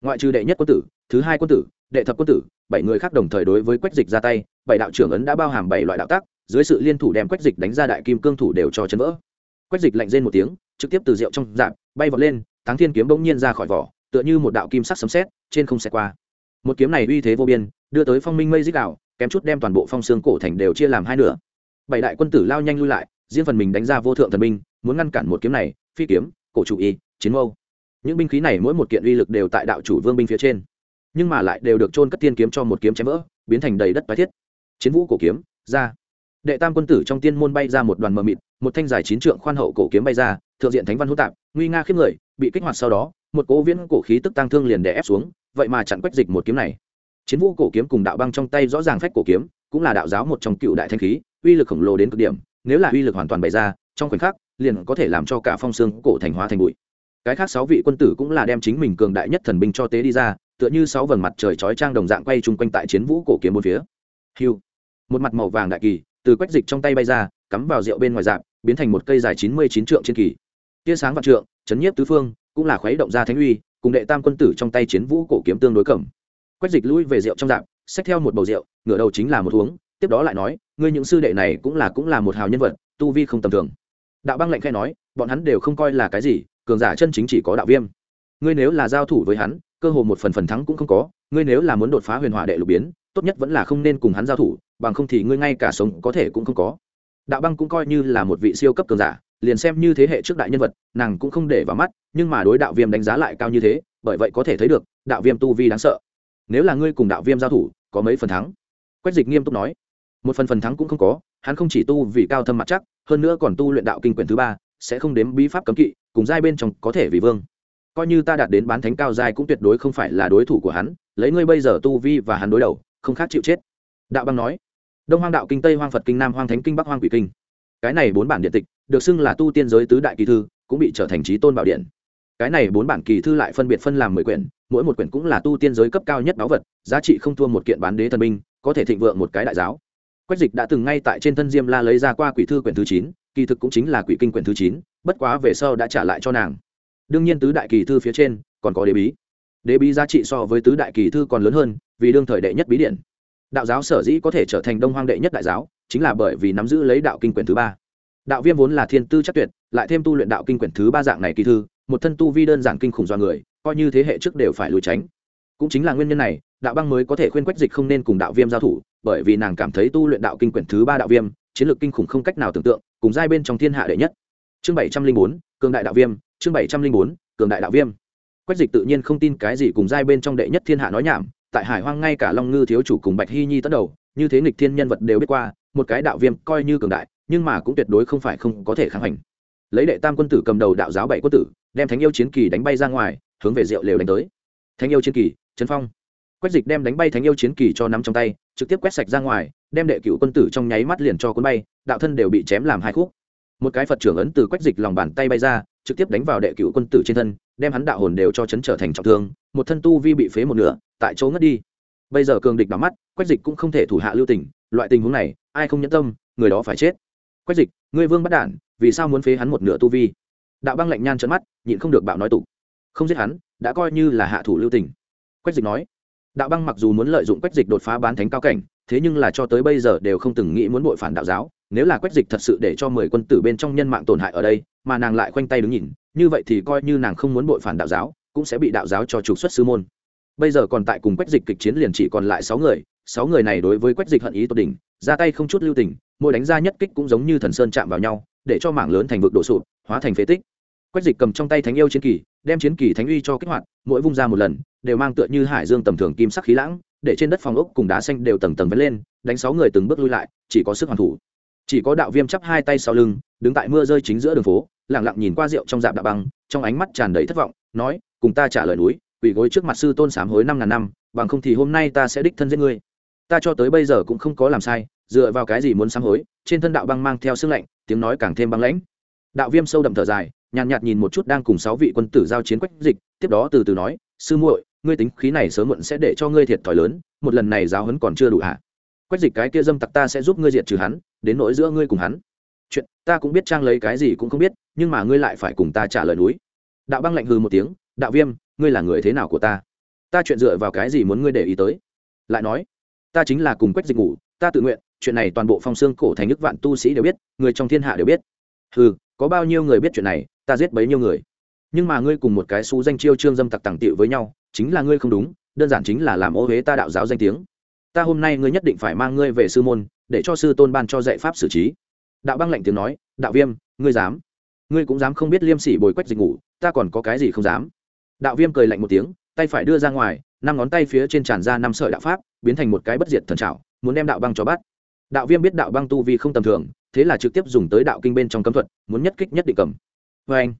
Ngoại trừ đệ nhất quân tử, thứ hai quân tử, đệ thập quân tử, bảy người khác đồng thời đối với quách dịch ra tay, bảy đạo trưởng ấn đã bao hàm bảy loại đạo tác dưới sự liên thủ đem quách dịch đánh ra đại kim cương thủ đều cho chân vỡ. Quách dịch lạnh rên một tiếng, trực tiếp từ rượu trong dạp, bay vọt lên, thắng thiên kiếm bỗng nhiên ra khỏi vỏ tựa như một đạo kim sắc sấm sét, trên không xẹt qua. Một kiếm này uy thế vô biên, đưa tới phong minh mây dích đạo, kém chút đem toàn bộ phong xương cổ thành đều chia làm hai nửa. Bảy đại quân tử lao nhanh lui lại, riêng phần mình đánh ra vô thượng thần binh, muốn ngăn cản một kiếm này, phi kiếm, cổ chủ y, chiến mâu. Những binh khí này mỗi một kiện uy lực đều tại đạo chủ vương binh phía trên. Nhưng mà lại đều được trôn cất tiên kiếm cho một kiếm chém vỡ, biến thành đầy đất tái thiết. Chiến vũ cổ kiếm, ra. Đệ tam quân tử trong tiên môn bay ra một đoàn mờ mịt, một thanh dài chín trượng khoan hậu cổ kiếm bay ra, thượng diện thánh văn hữu tạp, nguy nga khiếp người, bị kích hoạt sau đó một cố viễn cổ khí tức tăng thương liền đè ép xuống, vậy mà chặn quách dịch một kiếm này. Chiến vũ cổ kiếm cùng đạo băng trong tay rõ ràng phách cổ kiếm, cũng là đạo giáo một trong cựu đại thanh khí, uy lực khổng lồ đến cực điểm, nếu là uy lực hoàn toàn bày ra, trong khoảnh khắc, liền có thể làm cho cả phong xương cổ thành hóa thành bụi. Cái khác sáu vị quân tử cũng là đem chính mình cường đại nhất thần binh cho tế đi ra, tựa như sáu vầng mặt trời chói trang đồng dạng quay chung quanh tại chiến vũ cổ kiếm bốn phía. Hiu. Một mặt màu vàng đại kỳ, từ quách dịch trong tay bay ra, cắm vào rượu bên ngoài dạng, biến thành một cây dài chín mươi chín trượng trên kỳ. Tia sáng vạn trượng, chấn nhiếp tứ phương cũng là khuấy động ra thánh uy, cùng đệ tam quân tử trong tay chiến vũ cổ kiếm tương đối cầm. Quách dịch lui về rượu trong dạng xách theo một bầu rượu, ngửa đầu chính là một uống, tiếp đó lại nói, ngươi những sư đệ này cũng là cũng là một hào nhân vật, tu vi không tầm thường. Đạo băng lệnh khai nói, bọn hắn đều không coi là cái gì, cường giả chân chính chỉ có đạo viêm. Ngươi nếu là giao thủ với hắn, cơ hồ một phần phần thắng cũng không có, ngươi nếu là muốn đột phá huyền hỏa đệ lục biến, tốt nhất vẫn là không nên cùng hắn giao thủ, bằng không thì ngươi ngay cả sống có thể cũng không có. Đạo băng cũng coi như là một vị siêu cấp cường giả liền xem như thế hệ trước đại nhân vật, nàng cũng không để vào mắt, nhưng mà đối đạo viêm đánh giá lại cao như thế, bởi vậy có thể thấy được, đạo viêm tu vi đáng sợ. Nếu là ngươi cùng đạo viêm giao thủ, có mấy phần thắng? Quách dịch nghiêm túc nói. Một phần phần thắng cũng không có, hắn không chỉ tu vì cao thâm mặt chắc, hơn nữa còn tu luyện đạo kinh quyển thứ ba, sẽ không đếm bí pháp cấm kỵ, cùng giai bên trong có thể vì vương. Coi như ta đạt đến bán thánh cao giai cũng tuyệt đối không phải là đối thủ của hắn, lấy ngươi bây giờ tu vi và hắn đối đầu, không khác chịu chết. Đạo băng nói. Đông hoang đạo kinh, tây hoang phật kinh, nam hoang thánh kinh, bắc hoang quỷ kinh cái này bốn bản điện tịch được xưng là tu tiên giới tứ đại kỳ thư, cũng bị trở thành trí tôn bảo điện. Cái này bốn bản kỳ thư lại phân biệt phân làm mười quyển, mỗi một quyển cũng là tu tiên giới cấp cao nhất báu vật, giá trị không thua một kiện bán đế thần binh, có thể thịnh vượng một cái đại giáo. Quách dịch đã từng ngay tại trên thân diêm la lấy ra qua quỷ thư quyển thứ chín, kỳ thực cũng chính là quỷ kinh quyển thứ chín, bất quá về sau đã trả lại cho nàng. Đương nhiên tứ đại kỳ thư phía trên còn có đế bí. Đế bí giá trị so với tứ đại kỳ thư còn lớn hơn, vì đương thời đệ nhất bí điện. Đạo giáo sở dĩ có thể trở thành đông hoang đệ nhất đại giáo chính là bởi vì nắm giữ lấy đạo kinh quyển thứ ba. Đạo viêm vốn là thiên tư chắc tuyệt, lại thêm tu luyện đạo kinh quyển thứ ba dạng này kỳ thư, một thân tu vi đơn giản kinh khủng do người, coi như thế hệ trước đều phải lùi tránh. Cũng chính là nguyên nhân này, đạo băng mới có thể khuyên quách dịch không nên cùng đạo viêm giao thủ, bởi vì nàng cảm thấy tu luyện đạo kinh quyển thứ ba đạo viêm, chiến lược kinh khủng không cách nào tưởng tượng, cùng giai bên trong thiên hạ đệ nhất. Chương bảy trăm linh bốn, cường đại đạo viêm, chương bảy trăm linh bốn, cường đại đạo viêm. Quách dịch tự nhiên không tin cái gì cùng giai bên trong đệ nhất thiên hạ nói nhảm, tại hải hoang ngay cả long ngư thiếu chủ cùng bạch hy nhi tấn đầu, như thế nghịch thiên nhân vật đều biết qua một cái đạo viêm coi như cường đại, nhưng mà cũng tuyệt đối không phải không có thể kháng hành lấy đệ tam quân tử cầm đầu đạo giáo bảy quân tử, đem thánh yêu chiến kỳ đánh bay ra ngoài, hướng về rượu lều đánh tới. Thánh yêu chiến kỳ trấn phong. Quách dịch đem đánh bay thánh yêu chiến kỳ cho nắm trong tay, trực tiếp quét sạch ra ngoài, đem đệ cựu quân tử trong nháy mắt liền cho cuốn bay, đạo thân đều bị chém làm hai khúc. Một cái phật trưởng ấn từ quách dịch lòng bàn tay bay ra, trực tiếp đánh vào đệ cựu quân tử trên thân, đem hắn đạo hồn đều cho chấn trở thành trọng thương, một thân tu vi bị phế một nửa, tại chỗ ngất đi. Bây giờ cường địch đắm mắt, quách dịch cũng không thể thủ hạ lưu tình, loại tình huống này ai không nhẫn tâm, người đó phải chết. Quách dịch, ngươi vương bắt đản, vì sao muốn phế hắn một nửa tu vi? Đạo băng lạnh nhan trợn mắt, nhịn không được bạo nói tục. Không giết hắn, đã coi như là hạ thủ lưu tình. Quách dịch nói, đạo băng mặc dù muốn lợi dụng quách dịch đột phá bán thánh cao cảnh, thế nhưng là cho tới bây giờ đều không từng nghĩ muốn bội phản đạo giáo. Nếu là quách dịch thật sự để cho mười quân tử bên trong nhân mạng tổn hại ở đây, mà nàng lại khoanh tay đứng nhìn, như vậy thì coi như nàng không muốn bội phản đạo giáo, cũng sẽ bị đạo giáo cho trục xuất sư môn bây giờ còn tại cùng quách dịch kịch chiến liền chỉ còn lại sáu người sáu người này đối với quách dịch hận ý tột đỉnh, ra tay không chút lưu tình, mỗi đánh ra nhất kích cũng giống như thần sơn chạm vào nhau, để cho mảng lớn thành vực đổ sụp, hóa thành phế tích. Quách dịch cầm trong tay thánh yêu chiến kỳ, đem chiến kỳ thánh uy cho kích hoạt, mỗi vung ra một lần, đều mang tựa như hải dương tầm thường kim sắc khí lãng, để trên đất phòng ốc cùng đá xanh đều tầng tầng vén lên, đánh sáu người từng bước lui lại, chỉ có sức hoàn thủ. Chỉ có đạo viêm chắp hai tay sau lưng, đứng tại mưa rơi chính giữa đường phố lẳng lặng nhìn qua rượu trong dạp đạo băng, trong ánh mắt tràn đầy thất vọng, nói, cùng ta trả lời núi quỳ gối trước mặt sư tôn sám hối năm ngàn năm, bằng không thì hôm nay ta sẽ đích thân giết ngươi. Ta cho tới bây giờ cũng không có làm sai, dựa vào cái gì muốn sám hối, trên thân đạo băng mang theo sương lạnh, tiếng nói càng thêm băng lãnh. Đạo viêm sâu đậm thở dài, nhàn nhạt nhìn một chút đang cùng sáu vị quân tử giao chiến quách dịch, tiếp đó từ từ nói, sư muội, ngươi tính khí này sớm muộn sẽ để cho ngươi thiệt thòi lớn, một lần này giáo hấn còn chưa đủ hạ quách dịch cái kia dâm tặc ta sẽ giúp ngươi diệt trừ hắn, đến nỗi giữa ngươi cùng hắn. Chuyện, ta cũng biết trang lấy cái gì cũng không biết, nhưng mà ngươi lại phải cùng ta trả lời núi. Đạo băng lạnh hừ một tiếng đạo viêm, ngươi là người thế nào của ta? Ta chuyện dựa vào cái gì muốn ngươi để ý tới? Lại nói, ta chính là cùng quách dịch ngủ, ta tự nguyện, chuyện này toàn bộ phong xương cổ thành nước vạn tu sĩ đều biết, người trong thiên hạ đều biết. Ừ có bao nhiêu người biết chuyện này, ta giết bấy nhiêu người. Nhưng mà ngươi cùng một cái xú danh chiêu trương dâm tặc tàng tiệu với nhau, chính là ngươi không đúng, đơn giản chính là làm ô huế ta đạo giáo danh tiếng. Ta hôm nay ngươi nhất định phải mang ngươi về sư môn, để cho sư tôn ban cho dạy pháp xử trí. Đạo băng lạnh tiếng nói, đạo viêm, ngươi dám? Ngươi cũng dám không biết liêm sỉ bồi quách dịch ngủ, ta còn có cái gì không dám? Đạo viêm cười lạnh một tiếng, tay phải đưa ra ngoài, năm ngón tay phía trên tràn ra năm sợi đạo pháp, biến thành một cái bất diệt thần trào muốn đem đạo băng cho bắt. Đạo viêm biết đạo băng tu vi không tầm thường, thế là trực tiếp dùng tới đạo kinh bên trong cấm thuật, muốn nhất kích nhất định cầm. Vê anh,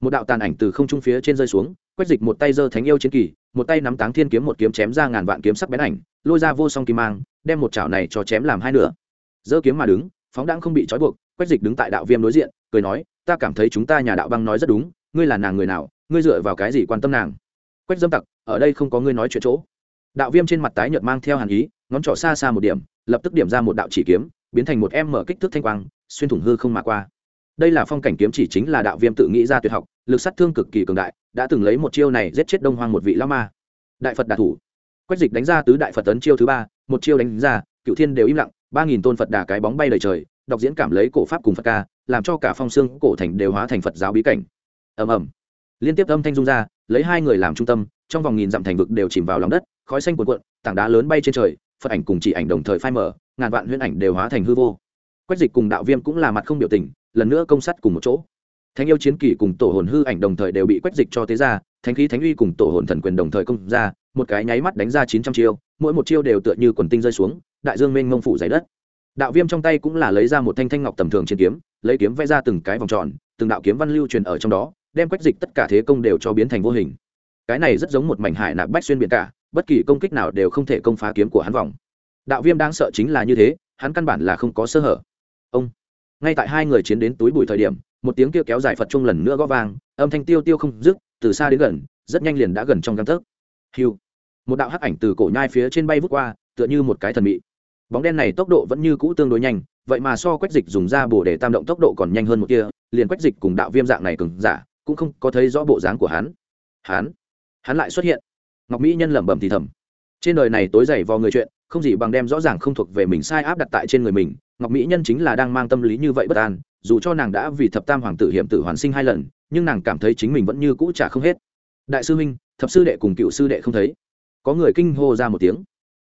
một đạo tàn ảnh từ không trung phía trên rơi xuống, quét dịch một tay giơ thánh yêu chiến kỳ, một tay nắm táng thiên kiếm một kiếm chém ra ngàn vạn kiếm sắc bén ảnh, lôi ra vô song kim mang, đem một chảo này cho chém làm hai nửa. Giơ kiếm mà đứng, phóng đãng không bị trói buộc, quét dịch đứng tại đạo viêm đối diện, cười nói, ta cảm thấy chúng ta nhà đạo băng nói rất đúng, ngươi là nàng người nào ngươi dựa vào cái gì quan tâm nàng? Quét dâm tặc, ở đây không có ngươi nói chuyện chỗ. Đạo viêm trên mặt tái nhợt mang theo hàn ý, ngón trỏ xa xa một điểm, lập tức điểm ra một đạo chỉ kiếm, biến thành một em mở kích thước thanh quang, xuyên thủng hư không mà qua. Đây là phong cảnh kiếm chỉ chính là đạo viêm tự nghĩ ra tuyệt học, lực sát thương cực kỳ cường đại, đã từng lấy một chiêu này giết chết đông hoang một vị lao ma. Đại phật đà thủ. Quách dịch đánh ra tứ đại phật tấn chiêu thứ ba, một chiêu đánh ra, cựu thiên đều im lặng, ba nghìn tôn phật đà cái bóng bay lời trời, đọc diễn cảm lấy cổ pháp cùng phật ca, làm cho cả phong xương cổ thành đều hóa thành phật giáo bí cảnh. Ầm ầm liên tiếp âm thanh dung ra, lấy hai người làm trung tâm, trong vòng nghìn dặm thành vực đều chìm vào lòng đất, khói xanh cuộn cuộn, tảng đá lớn bay trên trời, phật ảnh cùng chỉ ảnh đồng thời phai mở ngàn vạn huyễn ảnh đều hóa thành hư vô. Quách dịch cùng đạo viêm cũng là mặt không biểu tình, lần nữa công sắt cùng một chỗ. Thánh yêu chiến kỳ cùng tổ hồn hư ảnh đồng thời đều bị quách dịch cho tế ra, thánh khí thánh uy cùng tổ hồn thần quyền đồng thời công ra, một cái nháy mắt đánh ra chín trăm chiêu, mỗi một chiêu đều tựa như quần tinh rơi xuống, đại dương mênh mông phủ dày đất. Đạo viêm trong tay cũng là lấy ra một thanh thanh ngọc tầm thường trên kiếm, lấy kiếm vẽ ra từng cái vòng tròn, từng đạo kiếm văn lưu truyền ở trong đó đem quách dịch tất cả thế công đều cho biến thành vô hình. Cái này rất giống một mảnh hải nạp bách xuyên biển cả, bất kỳ công kích nào đều không thể công phá kiếm của hắn vòng. Đạo viêm đang sợ chính là như thế, hắn căn bản là không có sơ hở. Ông, ngay tại hai người chiến đến túi bụi thời điểm, một tiếng kia kéo dài phật chung lần nữa gõ vang, âm thanh tiêu tiêu không dứt, từ xa đến gần, rất nhanh liền đã gần trong găng tấc. Hiu, một đạo hắc ảnh từ cổ nhai phía trên bay vút qua, tựa như một cái thần mị. Bóng đen này tốc độ vẫn như cũ tương đối nhanh, vậy mà so quách dịch dùng ra bổ để tam động tốc độ còn nhanh hơn một kia liền quách dịch cùng đạo viêm dạng này cứng giả cũng không có thấy rõ bộ dáng của hắn. Hắn hắn lại xuất hiện. Ngọc mỹ nhân lẩm bẩm thì thầm. Trên đời này tối dày vò người chuyện, không gì bằng đem rõ ràng không thuộc về mình sai áp đặt tại trên người mình. Ngọc mỹ nhân chính là đang mang tâm lý như vậy bất an, dù cho nàng đã vì thập tam hoàng tử hiểm tử hoàn sinh hai lần, nhưng nàng cảm thấy chính mình vẫn như cũ trả không hết. Đại sư huynh, thập sư đệ cùng cựu sư đệ không thấy. Có người kinh hô ra một tiếng.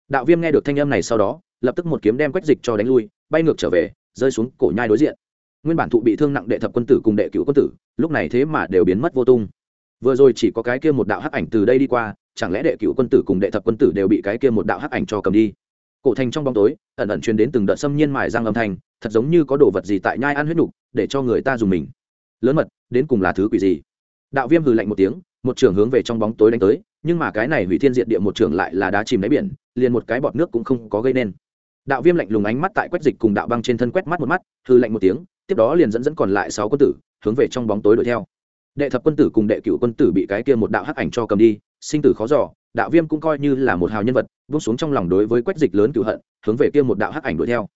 Đạo viêm nghe được thanh âm này sau đó, lập tức một kiếm đem quách dịch cho đánh lui, bay ngược trở về, rơi xuống cổ nhai đối diện nguyên bản thụ bị thương nặng đệ thập quân tử cùng đệ cựu quân tử, lúc này thế mà đều biến mất vô tung. Vừa rồi chỉ có cái kia một đạo hắc ảnh từ đây đi qua, chẳng lẽ đệ cựu quân tử cùng đệ thập quân tử đều bị cái kia một đạo hắc ảnh cho cầm đi? Cổ thành trong bóng tối, ẩn ẩn truyền đến từng đợt xâm nhiên mài răng âm thanh, thật giống như có đồ vật gì tại nhai ăn huyết nục, để cho người ta dùng mình. Lớn mật, đến cùng là thứ quỷ gì? Đạo viêm hừ lạnh một tiếng, một trường hướng về trong bóng tối đánh tới, nhưng mà cái này hủy thiên diện địa một trường lại là đá chìm đáy biển, liền một cái bọt nước cũng không có gây nên. Đạo viêm lạnh lùng ánh mắt tại quét dịch cùng đạo băng trên thân quét mắt một mắt hư lạnh một tiếng tiếp đó liền dẫn dẫn còn lại sáu quân tử, hướng về trong bóng tối đuổi theo. Đệ thập quân tử cùng đệ cựu quân tử bị cái kia một đạo hắc ảnh cho cầm đi, sinh tử khó giỏ đạo viêm cũng coi như là một hào nhân vật buông xuống trong lòng đối với quách dịch lớn cựu hận, hướng về kia một đạo hắc ảnh đuổi theo.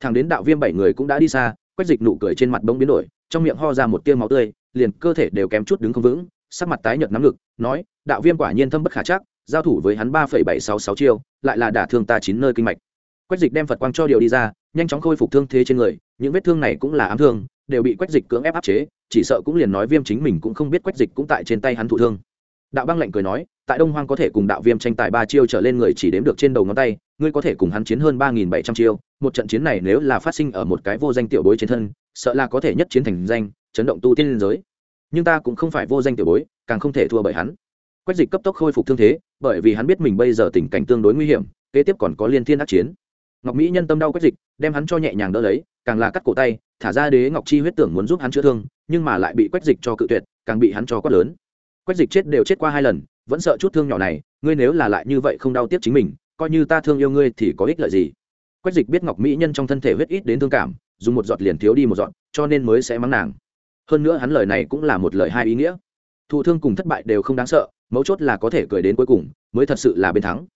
Thằng đến đạo viêm bảy người cũng đã đi xa, quách dịch nụ cười trên mặt bỗng biến đổi, trong miệng ho ra một tia máu tươi, liền cơ thể đều kém chút đứng không vững, sắc mặt tái nhợt nắm ngực, nói, đạo viêm quả nhiên thâm bất khả chắc, giao thủ với hắn ba phẩy bảy sáu sáu chiêu, lại là đả thương ta chín nơi kinh mạch. Quách dịch đem phật quang cho điều đi ra nhanh chóng khôi phục thương thế trên người, những vết thương này cũng là ám thương, đều bị quách dịch cưỡng ép áp chế, chỉ sợ cũng liền nói viêm chính mình cũng không biết quách dịch cũng tại trên tay hắn thụ thương. Đạo băng lạnh cười nói, tại đông hoang có thể cùng đạo viêm tranh tài ba chiêu trở lên người chỉ đếm được trên đầu ngón tay, ngươi có thể cùng hắn chiến hơn ba nghìn bảy trăm chiêu, một trận chiến này nếu là phát sinh ở một cái vô danh tiểu bối trên thân, sợ là có thể nhất chiến thành danh, chấn động tu tiên liên giới. Nhưng ta cũng không phải vô danh tiểu bối, càng không thể thua bởi hắn. Quách dịch cấp tốc khôi phục thương thế, bởi vì hắn biết mình bây giờ tình cảnh tương đối nguy hiểm, kế tiếp còn có liên thiên ác chiến ngọc mỹ nhân tâm đau quách dịch, đem hắn cho nhẹ nhàng đỡ lấy, càng là cắt cổ tay, thả ra đế ngọc chi huyết tưởng muốn giúp hắn chữa thương, nhưng mà lại bị quách dịch cho cự tuyệt, càng bị hắn cho quát lớn. Quách dịch chết đều chết qua hai lần, vẫn sợ chút thương nhỏ này, ngươi nếu là lại như vậy không đau tiếp chính mình, coi như ta thương yêu ngươi thì có ích lợi gì? Quách dịch biết ngọc mỹ nhân trong thân thể huyết ít đến thương cảm, dùng một giọt liền thiếu đi một giọt, cho nên mới sẽ mắng nàng. Hơn nữa hắn lời này cũng là một lời hai ý nghĩa. Thụ thương cùng thất bại đều không đáng sợ, mấu chốt là có thể cười đến cuối cùng, mới thật sự là bên thắng.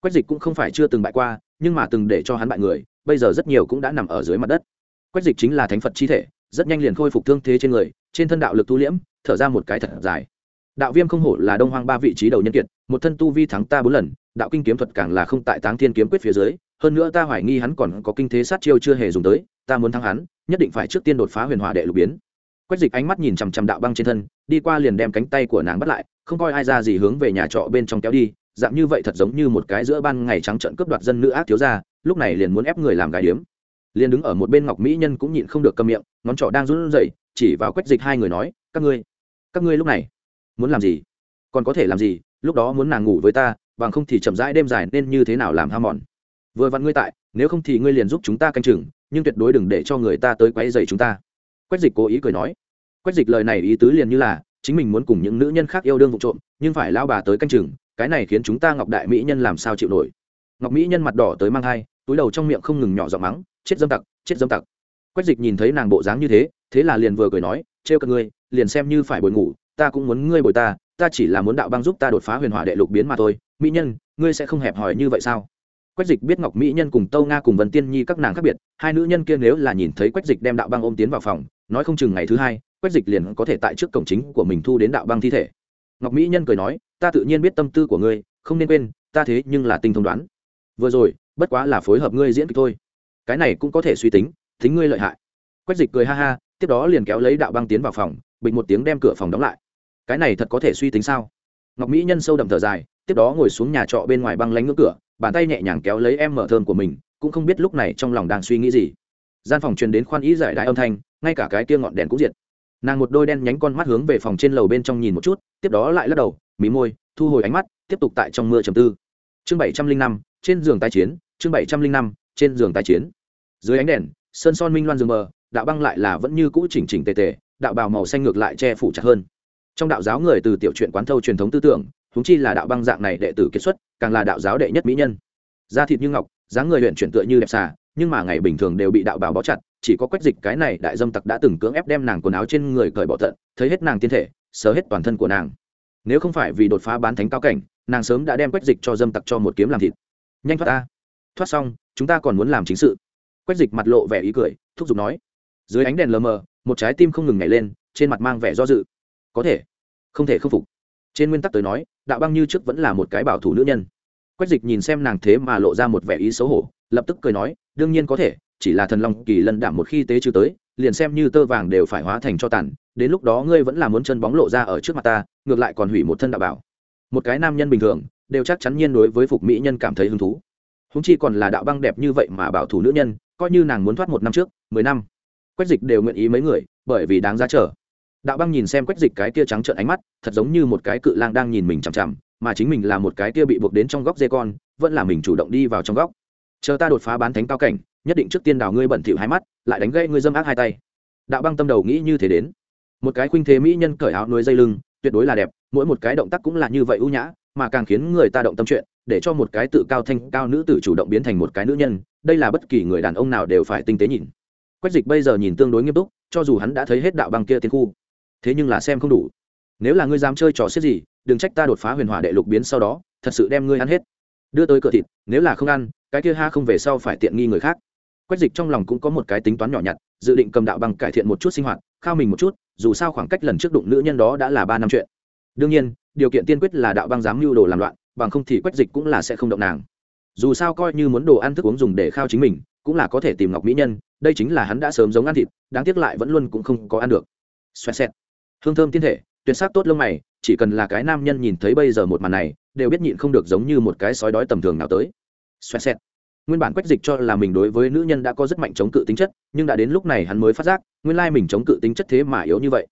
Quách dịch cũng không phải chưa từng bại qua nhưng mà từng để cho hắn bại người, bây giờ rất nhiều cũng đã nằm ở dưới mặt đất. Quách dịch chính là thánh phật chi thể, rất nhanh liền khôi phục thương thế trên người, trên thân đạo lực tu liễm, thở ra một cái thật dài. Đạo viêm không hổ là đông hoang ba vị trí đầu nhân kiệt, một thân tu vi thắng ta bốn lần, đạo kinh kiếm thuật càng là không tại táng thiên kiếm quyết phía dưới, hơn nữa ta hoài nghi hắn còn có kinh thế sát chiêu chưa hề dùng tới, ta muốn thắng hắn, nhất định phải trước tiên đột phá huyền hòa đệ lục biến. Quách dịch ánh mắt nhìn chằm chằm đạo băng trên thân, đi qua liền đem cánh tay của nàng bắt lại, không coi ai ra gì hướng về nhà trọ bên trong kéo đi dạng như vậy thật giống như một cái giữa ban ngày trắng trợn cướp đoạt dân nữ ác thiếu gia, lúc này liền muốn ép người làm gái điếm. Liền đứng ở một bên ngọc mỹ nhân cũng nhịn không được câm miệng ngón trỏ đang run rẩy chỉ vào quách dịch hai người nói các ngươi các ngươi lúc này muốn làm gì? Còn có thể làm gì? Lúc đó muốn nàng ngủ với ta bằng không thì chậm rãi đêm dài nên như thế nào làm ham mòn? Vừa vặn ngươi tại nếu không thì ngươi liền giúp chúng ta canh chừng nhưng tuyệt đối đừng để cho người ta tới quấy dày chúng ta. Quách dịch cố ý cười nói. Quách dịch lời này ý tứ liền như là chính mình muốn cùng những nữ nhân khác yêu đương vụ trộm nhưng phải lao bà tới canh chừng cái này khiến chúng ta ngọc đại mỹ nhân làm sao chịu nổi. Ngọc mỹ nhân mặt đỏ tới mang hai, túi đầu trong miệng không ngừng nhỏ giọng mắng, chết dâm tặc, chết dâm tặc. Quách dịch nhìn thấy nàng bộ dáng như thế thế là liền vừa cười nói, trêu cả ngươi, liền xem như phải bồi ngủ, ta cũng muốn ngươi bồi ta ta chỉ là muốn đạo băng giúp ta đột phá huyền hỏa đệ lục biến mà thôi, mỹ nhân, ngươi sẽ không hẹp hòi như vậy sao? Quách dịch biết ngọc mỹ nhân cùng tâu nga cùng vân tiên nhi các nàng khác biệt, hai nữ nhân kia nếu là nhìn thấy quách dịch đem đạo băng ôm tiến vào phòng, nói không chừng ngày thứ hai, quách dịch liền có thể tại trước cổng chính của mình thu đến đạo băng thi thể. Ngọc mỹ nhân cười nói ta tự nhiên biết tâm tư của ngươi, không nên quên, ta thế nhưng là tinh thông đoán. Vừa rồi, bất quá là phối hợp ngươi diễn kịch thôi. Cái này cũng có thể suy tính, thính ngươi lợi hại. Quách dịch cười ha ha, tiếp đó liền kéo lấy đạo băng tiến vào phòng bịch một tiếng đem cửa phòng đóng lại. Cái này thật có thể suy tính sao? Ngọc mỹ nhân sâu đậm thở dài, tiếp đó ngồi xuống nhà trọ bên ngoài băng lánh ngưỡng cửa, bàn tay nhẹ nhàng kéo lấy em mở thơm của mình, cũng không biết lúc này trong lòng đang suy nghĩ gì. Gian phòng truyền đến khoan ý giải đại âm thanh, ngay cả cái kia ngọn đèn cũng diệt. Nàng một đôi đen nhánh con mắt hướng về phòng trên lầu bên trong nhìn một chút, tiếp đó lại lắc đầu mí môi, thu hồi ánh mắt, tiếp tục tại trong mưa trầm tư. Chương bảy trăm linh năm, trên giường tái chiến, chương bảy trăm linh năm, trên giường tái chiến. Dưới ánh đèn, sơn son minh loan rừng mờ, đạo băng lại là vẫn như cũ chỉnh chỉnh tề tề, đạo bào màu xanh ngược lại che phủ chặt hơn. Trong đạo giáo người từ tiểu truyện quán thâu truyền thống tư tưởng húng chi là đạo băng dạng này đệ tử kết xuất, càng là đạo giáo đệ nhất mỹ nhân. Da thịt như ngọc, dáng người luyện chuyển tựa như đẹp xà, nhưng mà ngày bình thường đều bị đạo bào bó chặt, chỉ có quách dịch cái này đại dâm tặc đã từng cưỡng ép đem nàng quần áo trên người cởi bỏ tận, thấy hết nàng tiên thể, sờ hết toàn thân của nàng nếu không phải vì đột phá bán thánh cao cảnh, nàng sớm đã đem quách dịch cho dâm tặc cho một kiếm làm thịt. Nhanh thoát ta. Thoát xong, chúng ta còn muốn làm chính sự. Quách dịch mặt lộ vẻ ý cười, thúc giục nói. Dưới ánh đèn lờ mờ, một trái tim không ngừng nhảy lên, trên mặt mang vẻ do dự. Có thể. Không thể không phục. Trên nguyên tắc tới nói, đạo băng như trước vẫn là một cái bảo thủ nữ nhân. Quách dịch nhìn xem nàng thế mà lộ ra một vẻ ý xấu hổ, lập tức cười nói, đương nhiên có thể, chỉ là thần long kỳ lân đảm một khi tế trừ tới, liền xem như tơ vàng đều phải hóa thành cho tàn đến lúc đó ngươi vẫn là muốn chân bóng lộ ra ở trước mặt ta, ngược lại còn hủy một thân đạo bảo. Một cái nam nhân bình thường, đều chắc chắn nhiên đối với phục mỹ nhân cảm thấy hứng thú. Húng chi còn là đạo băng đẹp như vậy mà bảo thủ nữ nhân, coi như nàng muốn thoát một năm trước, mười năm. Quách dịch đều nguyện ý mấy người, bởi vì đáng giá chờ. Đạo băng nhìn xem quách dịch cái kia trắng trợn ánh mắt, thật giống như một cái cự lang đang nhìn mình chằm chằm, mà chính mình là một cái kia bị buộc đến trong góc dê con, vẫn là mình chủ động đi vào trong góc. Chờ ta đột phá bán thánh cao cảnh, nhất định trước tiên đào ngươi bẩn thỉu hai mắt, lại đánh gãy ngươi dâm ác hai tay. Đạo băng tâm đầu nghĩ như thế đến một cái khuynh thế mỹ nhân cởi áo nuôi dây lưng, tuyệt đối là đẹp, mỗi một cái động tác cũng là như vậy ưu nhã, mà càng khiến người ta động tâm chuyện, để cho một cái tự cao thanh, cao nữ tử chủ động biến thành một cái nữ nhân, đây là bất kỳ người đàn ông nào đều phải tinh tế nhìn. Quách dịch bây giờ nhìn tương đối nghiêm túc, cho dù hắn đã thấy hết đạo băng kia tiên khu, thế nhưng là xem không đủ. Nếu là ngươi dám chơi trò xiết gì, đừng trách ta đột phá huyền hỏa đệ lục biến sau đó, thật sự đem ngươi ăn hết. Đưa tới cửa thịt, nếu là không ăn, cái kia ha không về sau phải tiện nghi người khác. Quách dịch trong lòng cũng có một cái tính toán nhỏ nhặt, dự định cầm đạo bằng cải thiện một chút sinh hoạt, khao mình một chút dù sao khoảng cách lần trước đụng nữ nhân đó đã là ba năm chuyện. Đương nhiên, điều kiện tiên quyết là đạo băng dám mưu đồ làm loạn, bằng không thì quách dịch cũng là sẽ không động nàng. Dù sao coi như muốn đồ ăn thức uống dùng để khao chính mình, cũng là có thể tìm ngọc mỹ nhân, đây chính là hắn đã sớm giống ăn thịt, đáng tiếc lại vẫn luôn cũng không có ăn được. Xoẹt xẹt. Hương thơm tiên thể, tuyệt sắc tốt lông mày, chỉ cần là cái nam nhân nhìn thấy bây giờ một màn này, đều biết nhịn không được giống như một cái sói đói tầm thường nào tới. Xoẹt xẹt nguyên bản quách dịch cho là mình đối với nữ nhân đã có rất mạnh chống cự tính chất, nhưng đã đến lúc này hắn mới phát giác, nguyên lai mình chống cự tính chất thế mà yếu như vậy.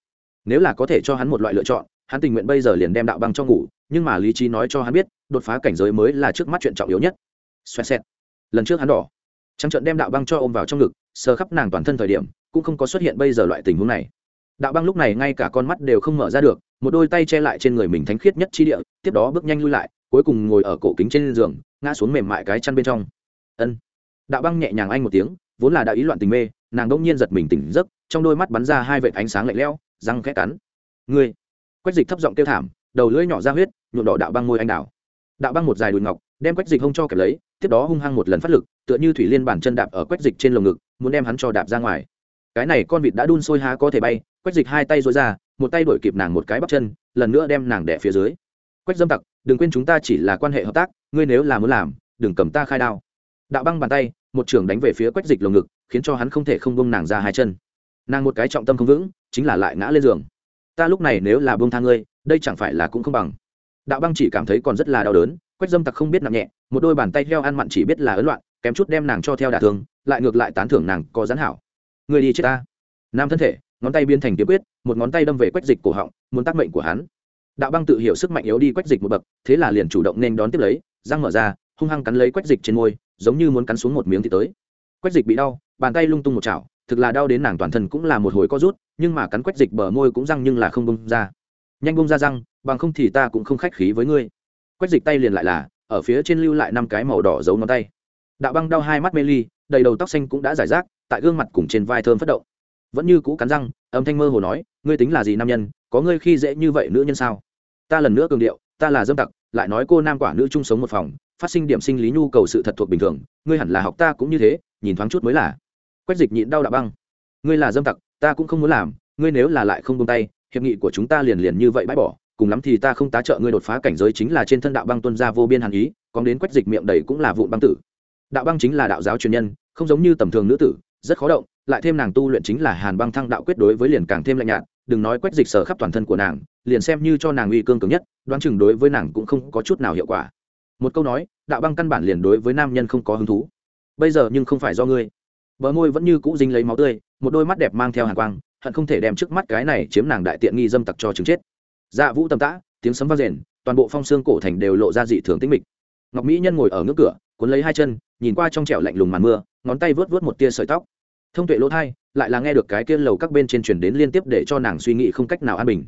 Nếu là có thể cho hắn một loại lựa chọn, hắn tình nguyện bây giờ liền đem đạo băng cho ngủ, nhưng mà lý trí nói cho hắn biết, đột phá cảnh giới mới là trước mắt chuyện trọng yếu nhất. Xoẹt xẹt. Lần trước hắn đỏ. Trắng trận đem đạo băng cho ôm vào trong ngực, sờ khắp nàng toàn thân thời điểm, cũng không có xuất hiện bây giờ loại tình huống này. Đạo băng lúc này ngay cả con mắt đều không mở ra được, một đôi tay che lại trên người mình thánh khiết nhất chi địa, tiếp đó bước nhanh lui lại, cuối cùng ngồi ở cổ kính trên giường, ngã xuống mềm mại cái chăn bên trong ân đạo băng nhẹ nhàng anh một tiếng vốn là đạo ý loạn tình mê nàng đông nhiên giật mình tỉnh giấc trong đôi mắt bắn ra hai vệt ánh sáng lạnh lẽo răng khẽ cắn ngươi quách dịch thấp giọng kêu thảm đầu lưỡi nhỏ ra huyết nhuộm đỏ đạo băng môi anh đào đạo băng một dài đùi ngọc đem quách dịch hông cho kẹp lấy tiếp đó hung hăng một lần phát lực tựa như thủy liên bản chân đạp ở quách dịch trên lồng ngực muốn đem hắn cho đạp ra ngoài cái này con vịt đã đun sôi há có thể bay quách dịch hai tay dối ra một tay đổi kịp nàng một cái bắp chân lần nữa đem nàng đẻ phía dưới quách dâm tặc đừng quên chúng ta chỉ là quan hệ hợp tác ngươi nếu là muốn làm đừng cầm ta khai đao đạo băng bàn tay, một trưởng đánh về phía quách dịch lồng ngực, khiến cho hắn không thể không bông nàng ra hai chân. Nàng một cái trọng tâm không vững, chính là lại ngã lên giường. Ta lúc này nếu là bông thang ngươi, đây chẳng phải là cũng không bằng. Đạo băng chỉ cảm thấy còn rất là đau đớn, quách dâm tặc không biết nặng nhẹ, một đôi bàn tay theo ăn mặn chỉ biết là ấn loạn, kém chút đem nàng cho theo đả thương, lại ngược lại tán thưởng nàng có gián hảo. Người đi chết ta. Nam thân thể, ngón tay biến thành kiếm quyết, một ngón tay đâm về quách dịch cổ họng, muốn tác mệnh của hắn. Đạo băng tự hiểu sức mạnh yếu đi quách dịch một bậc, thế là liền chủ động nên đón tiếp lấy, răng mở ra, hung hăng cắn lấy quách dịch trên môi giống như muốn cắn xuống một miếng thì tới. Quách dịch bị đau, bàn tay lung tung một chảo, thực là đau đến nàng toàn thân cũng là một hồi co rút, nhưng mà cắn quách dịch bờ môi cũng răng nhưng là không bông ra. Nhanh bông ra răng, bằng không thì ta cũng không khách khí với ngươi. Quách dịch tay liền lại là, ở phía trên lưu lại năm cái màu đỏ giấu ngón tay. Đạo băng đau hai mắt mê ly, đầy đầu tóc xanh cũng đã giải rác, tại gương mặt cùng trên vai thơm phất động. Vẫn như cũ cắn răng, âm thanh mơ hồ nói, ngươi tính là gì nam nhân, có ngươi khi dễ như vậy nữ nhân sao? Ta lần nữa cường điệu, ta là dâm tặc, lại nói cô nam quả nữ chung sống một phòng phát sinh điểm sinh lý nhu cầu sự thật thuộc bình thường, ngươi hẳn là học ta cũng như thế, nhìn thoáng chút mới là. Quách dịch nhịn đau đạo băng. Ngươi là dâm tặc, ta cũng không muốn làm, ngươi nếu là lại không buông tay, hiệp nghị của chúng ta liền liền như vậy bãi bỏ, cùng lắm thì ta không tá trợ ngươi đột phá cảnh giới chính là trên thân đạo băng tuân gia vô biên hàn ý còn đến quách dịch miệng đầy cũng là vụn băng tử. Đạo băng chính là đạo giáo truyền nhân, không giống như tầm thường nữ tử, rất khó động, lại thêm nàng tu luyện chính là hàn băng thăng đạo quyết đối với liền càng thêm lạnh nhạt, đừng nói quách dịch sở khắp toàn thân của nàng, liền xem như cho nàng uy cương cứng nhất, đoán chừng đối với nàng cũng không có chút nào hiệu quả một câu nói, đạo băng căn bản liền đối với nam nhân không có hứng thú. Bây giờ nhưng không phải do ngươi. Bờ môi vẫn như cũ dính lấy máu tươi, một đôi mắt đẹp mang theo hàng quang, hận không thể đem trước mắt cái này chiếm nàng đại tiện nghi dâm tặc cho chứng chết. Dạ vũ tầm tã, tiếng sấm vang rền, toàn bộ phong xương cổ thành đều lộ ra dị thường tĩnh mịch. Ngọc mỹ nhân ngồi ở ngưỡng cửa, cuốn lấy hai chân, nhìn qua trong trẻo lạnh lùng màn mưa, ngón tay vớt vớt một tia sợi tóc. Thông tuệ lỗ thai, lại là nghe được cái kia lầu các bên trên truyền đến liên tiếp để cho nàng suy nghĩ không cách nào an bình.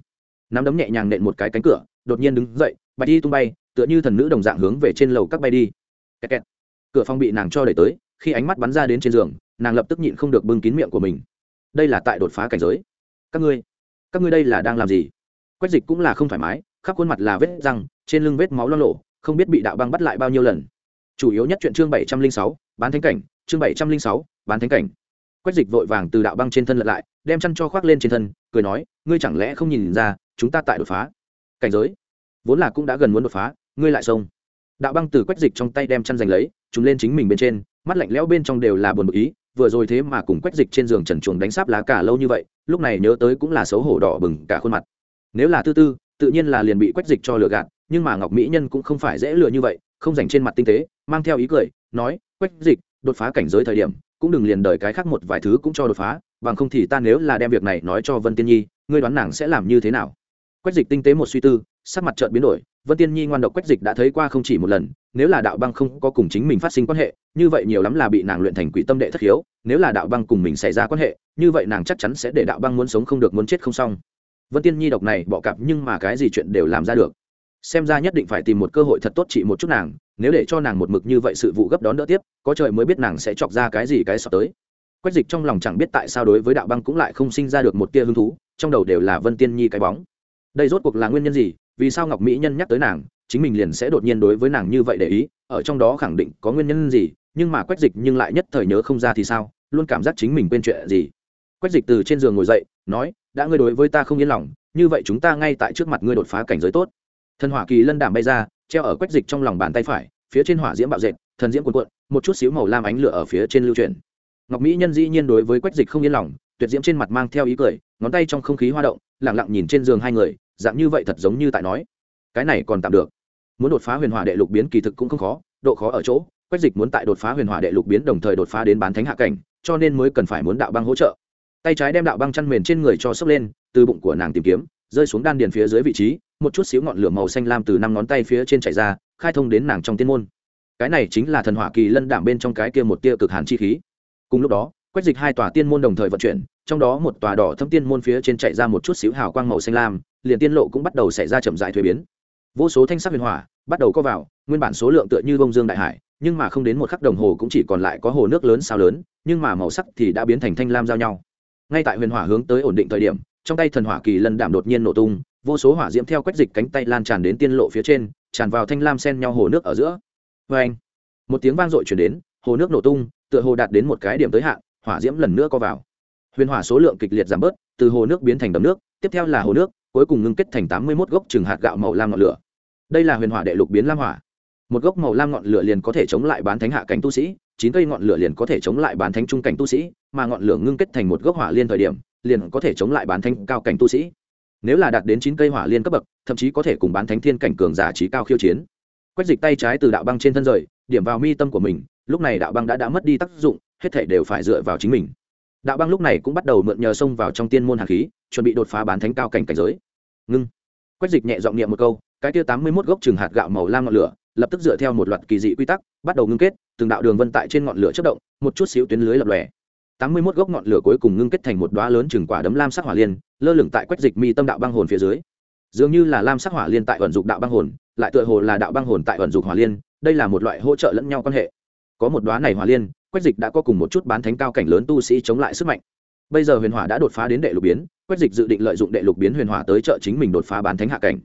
Nắm đấm nhẹ nhàng nện một cái cánh cửa, đột nhiên đứng dậy, bạch đi tung bay tựa như thần nữ đồng dạng hướng về trên lầu các bay đi. Kẹt kẹt. cửa phòng bị nàng cho đẩy tới, khi ánh mắt bắn ra đến trên giường, nàng lập tức nhịn không được bưng kín miệng của mình. Đây là tại đột phá cảnh giới. Các ngươi các ngươi đây là đang làm gì? Quách dịch cũng là không thoải mái, khắp khuôn mặt là vết răng, trên lưng vết máu lo lộ, không biết bị đạo băng bắt lại bao nhiêu lần. Chủ yếu nhất chuyện chương bảy trăm linh sáu, bán thánh cảnh, chương bảy trăm linh sáu, bán thánh cảnh. Quách dịch vội vàng từ đạo băng trên thân lật lại, đem chăn cho khoác lên trên thân, cười nói, ngươi chẳng lẽ không nhìn ra, chúng ta tại đột phá cảnh giới? Vốn là cũng đã gần muốn đột phá ngươi lại xông. Đạo băng từ quách dịch trong tay đem chăn giành lấy chúng lên chính mình bên trên, mắt lạnh lẽo bên trong đều là buồn bực ý, vừa rồi thế mà cùng quách dịch trên giường trần chuồng đánh sáp lá cả lâu như vậy, lúc này nhớ tới cũng là xấu hổ đỏ bừng cả khuôn mặt. Nếu là tư tư, tự nhiên là liền bị quách dịch cho lừa gạt, nhưng mà ngọc mỹ nhân cũng không phải dễ lừa như vậy, không dành trên mặt tinh tế, mang theo ý cười, nói, quách dịch, đột phá cảnh giới thời điểm, cũng đừng liền đợi cái khác một vài thứ cũng cho đột phá, bằng không thì ta nếu là đem việc này nói cho vân tiên nhi, ngươi đoán nàng sẽ làm như thế nào? Quách dịch tinh tế một suy tư, sắc mặt trợn biến đổi vân tiên nhi ngoan độc quách dịch đã thấy qua không chỉ một lần, nếu là đạo băng không có cùng chính mình phát sinh quan hệ, như vậy nhiều lắm là bị nàng luyện thành quỷ tâm đệ thất hiếu nếu là đạo băng cùng mình xảy ra quan hệ, như vậy nàng chắc chắn sẽ để đạo băng muốn sống không được muốn chết không xong. Vân tiên nhi độc này bỏ cặp nhưng mà cái gì chuyện đều làm ra được. Xem ra nhất định phải tìm một cơ hội thật tốt trị một chút nàng, nếu để cho nàng một mực như vậy sự vụ gấp đón đỡ tiếp, có trời mới biết nàng sẽ chọc ra cái gì cái sắp tới. Quách dịch trong lòng chẳng biết tại sao đối với đạo băng cũng lại không sinh ra được một tia hứng thú, trong đầu đều là vân tiên nhi cái bóng đây rốt cuộc là nguyên nhân gì? Vì sao ngọc mỹ nhân nhắc tới nàng, chính mình liền sẽ đột nhiên đối với nàng như vậy để ý? Ở trong đó khẳng định có nguyên nhân gì, nhưng mà quách dịch nhưng lại nhất thời nhớ không ra thì sao? Luôn cảm giác chính mình quên chuyện gì? Quách dịch từ trên giường ngồi dậy, nói, đã ngươi đối với ta không yên lòng, như vậy chúng ta ngay tại trước mặt ngươi đột phá cảnh giới tốt. Thần hỏa kỳ lân đảm bay ra, treo ở quách dịch trong lòng bàn tay phải, phía trên hỏa diễm bạo dệt, thần diễm cuộn cuộn, một chút xíu màu lam ánh lửa ở phía trên lưu truyền ngọc mỹ nhân dĩ nhiên đối với quách dịch không yên lòng, tuyệt diễm trên mặt mang theo ý cười, ngón tay trong không khí hoa động lẳng lặng nhìn trên giường hai người dạng như vậy thật giống như tại nói. Cái này còn tạm được. Muốn đột phá huyền hỏa đệ lục biến kỳ thực cũng không khó, độ khó ở chỗ, quách dịch muốn tại đột phá huyền hỏa đệ lục biến đồng thời đột phá đến bán thánh hạ cảnh, cho nên mới cần phải muốn đạo băng hỗ trợ. Tay trái đem đạo băng chăn mền trên người cho sốc lên, từ bụng của nàng tìm kiếm, rơi xuống đan điền phía dưới vị trí, một chút xíu ngọn lửa màu xanh lam từ năm ngón tay phía trên chảy ra, khai thông đến nàng trong tiên môn. Cái này chính là thần hỏa kỳ lân đảm bên trong cái kia một tia cực hàn chi khí. Cùng lúc đó, quách dịch hai tòa tiên môn đồng thời vận chuyển, trong đó một tòa đỏ thâm tiên môn phía trên chạy ra một chút xíu hào quang màu xanh lam liền tiên lộ cũng bắt đầu xảy ra chậm dại thuế biến. Vô số thanh sắc huyền hỏa bắt đầu có vào, nguyên bản số lượng tựa như bông dương đại hải, nhưng mà không đến một khắc đồng hồ cũng chỉ còn lại có hồ nước lớn sao lớn, nhưng mà màu sắc thì đã biến thành thanh lam giao nhau. Ngay tại huyền hỏa hướng tới ổn định thời điểm, trong tay thần hỏa kỳ lân đảm đột nhiên nổ tung, vô số hỏa diễm theo quách dịch cánh tay lan tràn đến tiên lộ phía trên, tràn vào thanh lam sen nhau hồ nước ở giữa. Vê anh một tiếng vang dội chuyển đến, hồ nước nổ tung, tựa hồ đạt đến một cái điểm tới hạn, hỏa diễm lần nữa co vào. Huyền hỏa số lượng kịch liệt giảm bớt, từ hồ nước biến thành đầm nước, tiếp theo là hồ nước cuối cùng ngưng kết thành tám mươi một gốc trừng hạt gạo màu lam ngọn lửa. Đây là huyền hỏa đệ lục biến lam hỏa. Một gốc màu lam ngọn lửa liền có thể chống lại bán thánh hạ cảnh tu sĩ, chín cây ngọn lửa liền có thể chống lại bán thánh trung cảnh tu sĩ, mà ngọn lửa ngưng kết thành một gốc hỏa liên thời điểm, liền có thể chống lại bán thánh cao cảnh tu sĩ. Nếu là đạt đến chín cây hỏa liên cấp bậc, thậm chí có thể cùng bán thánh thiên cảnh cường giả trí cao khiêu chiến. Quách dịch tay trái từ đạo băng trên thân rời, điểm vào mi tâm của mình, lúc này đạo băng đã đã mất đi tác dụng, hết thể đều phải dựa vào chính mình đạo băng lúc này cũng bắt đầu mượn nhờ xông vào trong tiên môn hàn khí, chuẩn bị đột phá bán thánh cao cảnh cảnh giới. Ngưng. Quách dịch nhẹ giọng niệm một câu, cái tia tám mươi mốt gốc trừng hạt gạo màu lam ngọn lửa, lập tức dựa theo một loạt kỳ dị quy tắc, bắt đầu ngưng kết, từng đạo đường vân tại trên ngọn lửa chất động, một chút xíu tuyến lưới lập lòe. tám mươi mốt gốc ngọn lửa cuối cùng ngưng kết thành một đoá lớn chừng quả đấm lam sắc hỏa liên, lơ lửng tại quách dịch mi tâm đạo băng hồn phía dưới. Dường như là lam sắc hỏa liên tại vận dụng đạo băng hồn, lại tựa hồ là đạo băng hồn tại vận dụng hỏa liên, đây là một loại hỗ trợ lẫn nhau quan hệ. Có một đoá này hỏa liên quách dịch đã có cùng một chút bán thánh cao cảnh lớn tu sĩ chống lại sức mạnh. Bây giờ huyền hỏa đã đột phá đến đệ lục biến, quách dịch dự định lợi dụng đệ lục biến huyền hỏa tới trợ chính mình đột phá bán thánh hạ cảnh.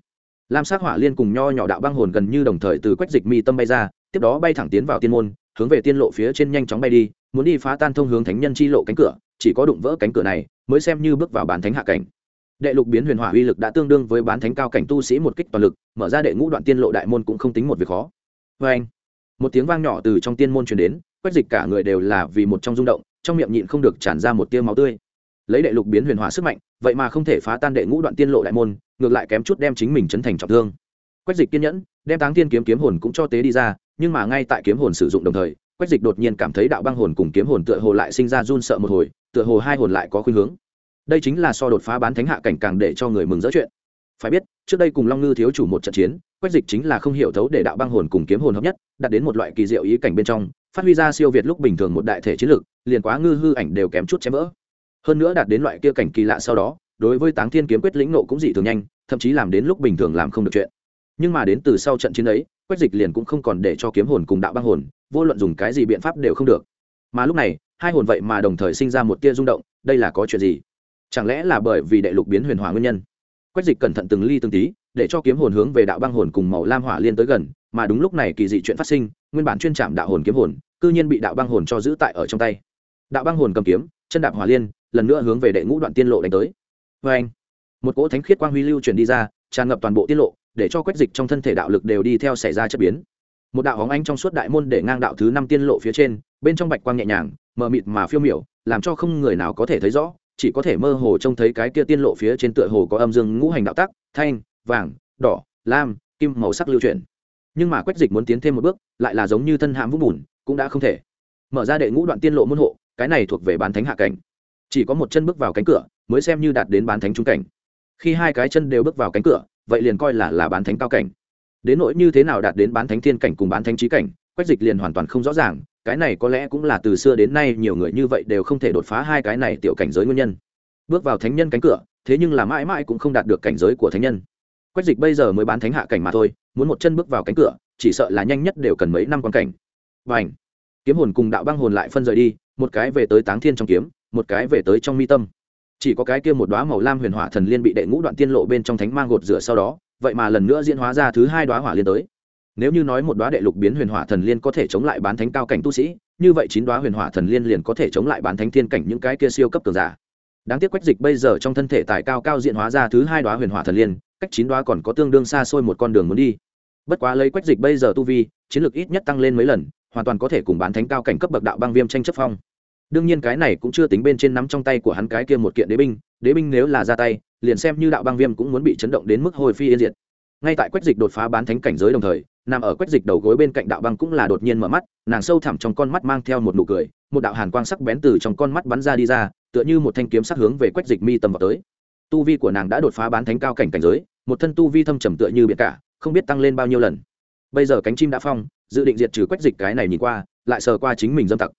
Lam sắc hỏa liên cùng nho nhỏ đạo băng hồn gần như đồng thời từ quách dịch mi tâm bay ra, tiếp đó bay thẳng tiến vào tiên môn, hướng về tiên lộ phía trên nhanh chóng bay đi, muốn đi phá tan thông hướng thánh nhân chi lộ cánh cửa, chỉ có đụng vỡ cánh cửa này mới xem như bước vào bán thánh hạ cảnh. Đệ lục biến huyền hỏa uy lực đã tương đương với bán thánh cao cảnh tu sĩ một kích toàn lực, mở ra đệ ngũ đoạn tiên lộ đại môn cũng không tính một việc khó. Vê anh một tiếng vang nhỏ từ trong tiên môn truyền đến quách dịch cả người đều là vì một trong rung động, trong miệng nhịn không được tràn ra một tia máu tươi. Lấy đệ lục biến huyền hỏa sức mạnh, vậy mà không thể phá tan đệ ngũ đoạn tiên lộ đại môn, ngược lại kém chút đem chính mình chấn thành trọng thương. Quách dịch kiên nhẫn, đem táng tiên kiếm kiếm hồn cũng cho tế đi ra, nhưng mà ngay tại kiếm hồn sử dụng đồng thời, quách dịch đột nhiên cảm thấy đạo băng hồn cùng kiếm hồn tựa hồ lại sinh ra run sợ một hồi, tựa hồ hai hồn lại có khuynh hướng. Đây chính là so đột phá bán thánh hạ cảnh càng để cho người mừng rỡ chuyện. Phải biết, trước đây cùng long ngư thiếu chủ một trận chiến, quách dịch chính là không hiểu thấu để đạo băng hồn cùng kiếm hồn hợp nhất, đạt đến một loại kỳ diệu ý cảnh bên trong phát huy ra siêu việt lúc bình thường một đại thể chiến lược, liền quá ngư hư ảnh đều kém chút chém vỡ. Hơn nữa đạt đến loại kia cảnh kỳ lạ sau đó, đối với táng thiên kiếm quyết lĩnh nộ cũng dị thường nhanh, thậm chí làm đến lúc bình thường làm không được chuyện. Nhưng mà đến từ sau trận chiến ấy, quách dịch liền cũng không còn để cho kiếm hồn cùng đạo băng hồn, vô luận dùng cái gì biện pháp đều không được. Mà lúc này, hai hồn vậy mà đồng thời sinh ra một tia rung động, đây là có chuyện gì? Chẳng lẽ là bởi vì đệ lục biến huyền hỏa nguyên nhân? Quách dịch cẩn thận từng ly từng tí, để cho kiếm hồn hướng về đạo băng hồn cùng màu lam hỏa liên tới gần, mà đúng lúc này kỳ dị chuyện phát sinh nguyên bản chuyên trạm đạo hồn kiếm hồn, cư nhiên bị đạo băng hồn cho giữ tại ở trong tay. Đạo băng hồn cầm kiếm, chân đạp hỏa liên, lần nữa hướng về đệ ngũ đoạn tiên lộ đánh tới. Vê anh, một cỗ thánh khiết quang huy lưu truyền đi ra, tràn ngập toàn bộ tiết lộ, để cho quách dịch trong thân thể đạo lực đều đi theo xảy ra chất biến. Một đạo hóng ánh trong suốt đại môn để ngang đạo thứ năm tiên lộ phía trên, bên trong bạch quang nhẹ nhàng, mờ mịt mà phiêu miểu, làm cho không người nào có thể thấy rõ, chỉ có thể mơ hồ trông thấy cái kia tiên lộ phía trên tựa hồ có âm dương ngũ hành đạo tắc, thanh, vàng, đỏ, lam, kim màu sắc lưu chuyển nhưng mà quách dịch muốn tiến thêm một bước, lại là giống như thân hãm vũng bùn, cũng đã không thể. Mở ra đệ ngũ đoạn tiên lộ môn hộ, cái này thuộc về bán thánh hạ cảnh. Chỉ có một chân bước vào cánh cửa, mới xem như đạt đến bán thánh trung cảnh. Khi hai cái chân đều bước vào cánh cửa, vậy liền coi là là bán thánh cao cảnh. Đến nỗi như thế nào đạt đến bán thánh thiên cảnh cùng bán thánh trí cảnh, quách dịch liền hoàn toàn không rõ ràng, cái này có lẽ cũng là từ xưa đến nay nhiều người như vậy đều không thể đột phá hai cái này tiểu cảnh giới nguyên nhân. Bước vào thánh nhân cánh cửa, thế nhưng là mãi mãi cũng không đạt được cảnh giới của thánh nhân. Quách dịch bây giờ mới bán thánh hạ cảnh mà thôi muốn một chân bước vào cánh cửa, chỉ sợ là nhanh nhất đều cần mấy năm quan cảnh. Và ảnh kiếm hồn cùng đạo băng hồn lại phân rời đi, một cái về tới táng thiên trong kiếm, một cái về tới trong mi tâm. Chỉ có cái kia một đoá màu lam huyền hỏa thần liên bị đệ ngũ đoạn tiên lộ bên trong thánh mang gột rửa sau đó, vậy mà lần nữa diễn hóa ra thứ hai đoá hỏa liên tới. Nếu như nói một đoá đệ lục biến huyền hỏa thần liên có thể chống lại bán thánh cao cảnh tu sĩ, như vậy chín đoá huyền hỏa thần liên liền có thể chống lại bán thánh thiên cảnh những cái kia siêu cấp cường giả. Đáng tiếc quách dịch bây giờ trong thân thể tài cao cao diện hóa ra thứ hai đoá huyền hỏa thần liên, cách chín đoá còn có tương đương xa xôi một con đường muốn đi bất quá lấy quách dịch bây giờ tu vi, chiến lược ít nhất tăng lên mấy lần, hoàn toàn có thể cùng bán thánh cao cảnh cấp bậc đạo băng viêm tranh chấp phong. Đương nhiên cái này cũng chưa tính bên trên nắm trong tay của hắn cái kia một kiện đế binh đế binh nếu là ra tay, liền xem như đạo băng viêm cũng muốn bị chấn động đến mức hồi phi yên diệt. Ngay tại quách dịch đột phá bán thánh cảnh giới đồng thời, nằm ở quách dịch đầu gối bên cạnh đạo băng cũng là đột nhiên mở mắt, nàng sâu thẳm trong con mắt mang theo một nụ cười, một đạo hàn quang sắc bén từ trong con mắt bắn ra đi ra, tựa như một thanh kiếm sắc hướng về quách dịch mi tầm vào tới. Tu vi của nàng đã đột phá bán thánh cao cảnh cảnh giới, một thân tu vi thâm trầm tựa như biệt cả không biết tăng lên bao nhiêu lần. Bây giờ cánh chim đã phong, dự định diệt trừ quách dịch cái này nhìn qua, lại sờ qua chính mình dâm tặc.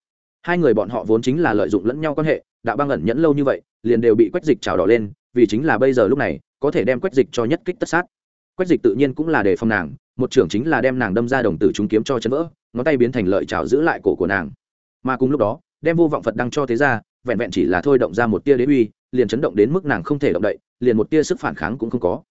Hai người bọn họ vốn chính là lợi dụng lẫn nhau quan hệ, đạo băng ẩn nhẫn lâu như vậy, liền đều bị quách dịch trào đỏ lên, vì chính là bây giờ lúc này, có thể đem quách dịch cho nhất kích tất sát. Quách dịch tự nhiên cũng là để phòng nàng, một trưởng chính là đem nàng đâm ra đồng tử chúng kiếm cho chân vỡ, ngón tay biến thành lợi trào giữ lại cổ của nàng. Mà cùng lúc đó, đem vô vọng phật đăng cho thế ra, vẹn vẹn chỉ là thôi động ra một tia đế uy, liền chấn động đến mức nàng không thể động đậy, liền một tia sức phản kháng cũng không có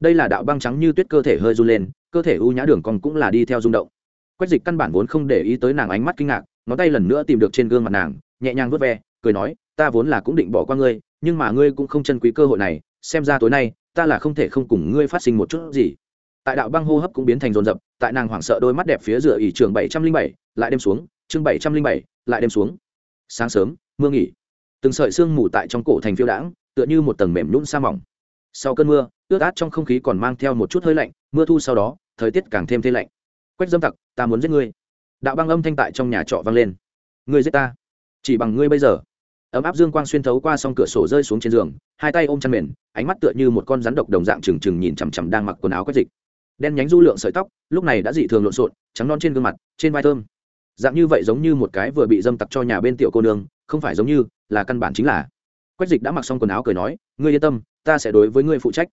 đây là đạo băng trắng như tuyết cơ thể hơi run lên, cơ thể u nhã đường còn cũng là đi theo rung động. Quách dịch căn bản vốn không để ý tới nàng ánh mắt kinh ngạc, ngón tay lần nữa tìm được trên gương mặt nàng, nhẹ nhàng vớt ve, cười nói, ta vốn là cũng định bỏ qua ngươi, nhưng mà ngươi cũng không chân quý cơ hội này, xem ra tối nay, ta là không thể không cùng ngươi phát sinh một chút gì. Tại đạo băng hô hấp cũng biến thành rồn rập tại nàng hoảng sợ đôi mắt đẹp phía rửa ỷ trường bảy trăm linh bảy, lại đêm xuống, chương bảy trăm linh bảy, lại đêm xuống. Sáng sớm, mưa nghỉ. Từng sợi sương mù tại trong cổ thành phiêu đãng, tựa như một tầng mềm nhún sa mỏng. Sau cơn mưa ướt át trong không khí còn mang theo một chút hơi lạnh, mưa thu sau đó, thời tiết càng thêm thế lạnh. Quách dâm tặc, ta muốn giết ngươi. Đạo băng âm thanh tại trong nhà trọ vang lên. Ngươi giết ta. Chỉ bằng ngươi bây giờ. Ấm áp dương quang xuyên thấu qua s cửa sổ rơi xuống trên giường, hai tay ôm chăn mền, ánh mắt tựa như một con rắn độc đồng dạng trừng trừng nhìn chằm chằm đang mặc quần áo quách dịch. Đen nhánh du lượng sợi tóc, lúc này đã dị thường lộn xộn, trắng non trên gương mặt, trên vai thơm. Dạng như vậy giống như một cái vừa bị dâm tặc cho nhà bên tiểu cô nương, không phải giống như, là căn bản chính là. Quách dịch đã mặc xong quần áo cười nói, ngươi yên tâm, ta sẽ đối với ngươi phụ trách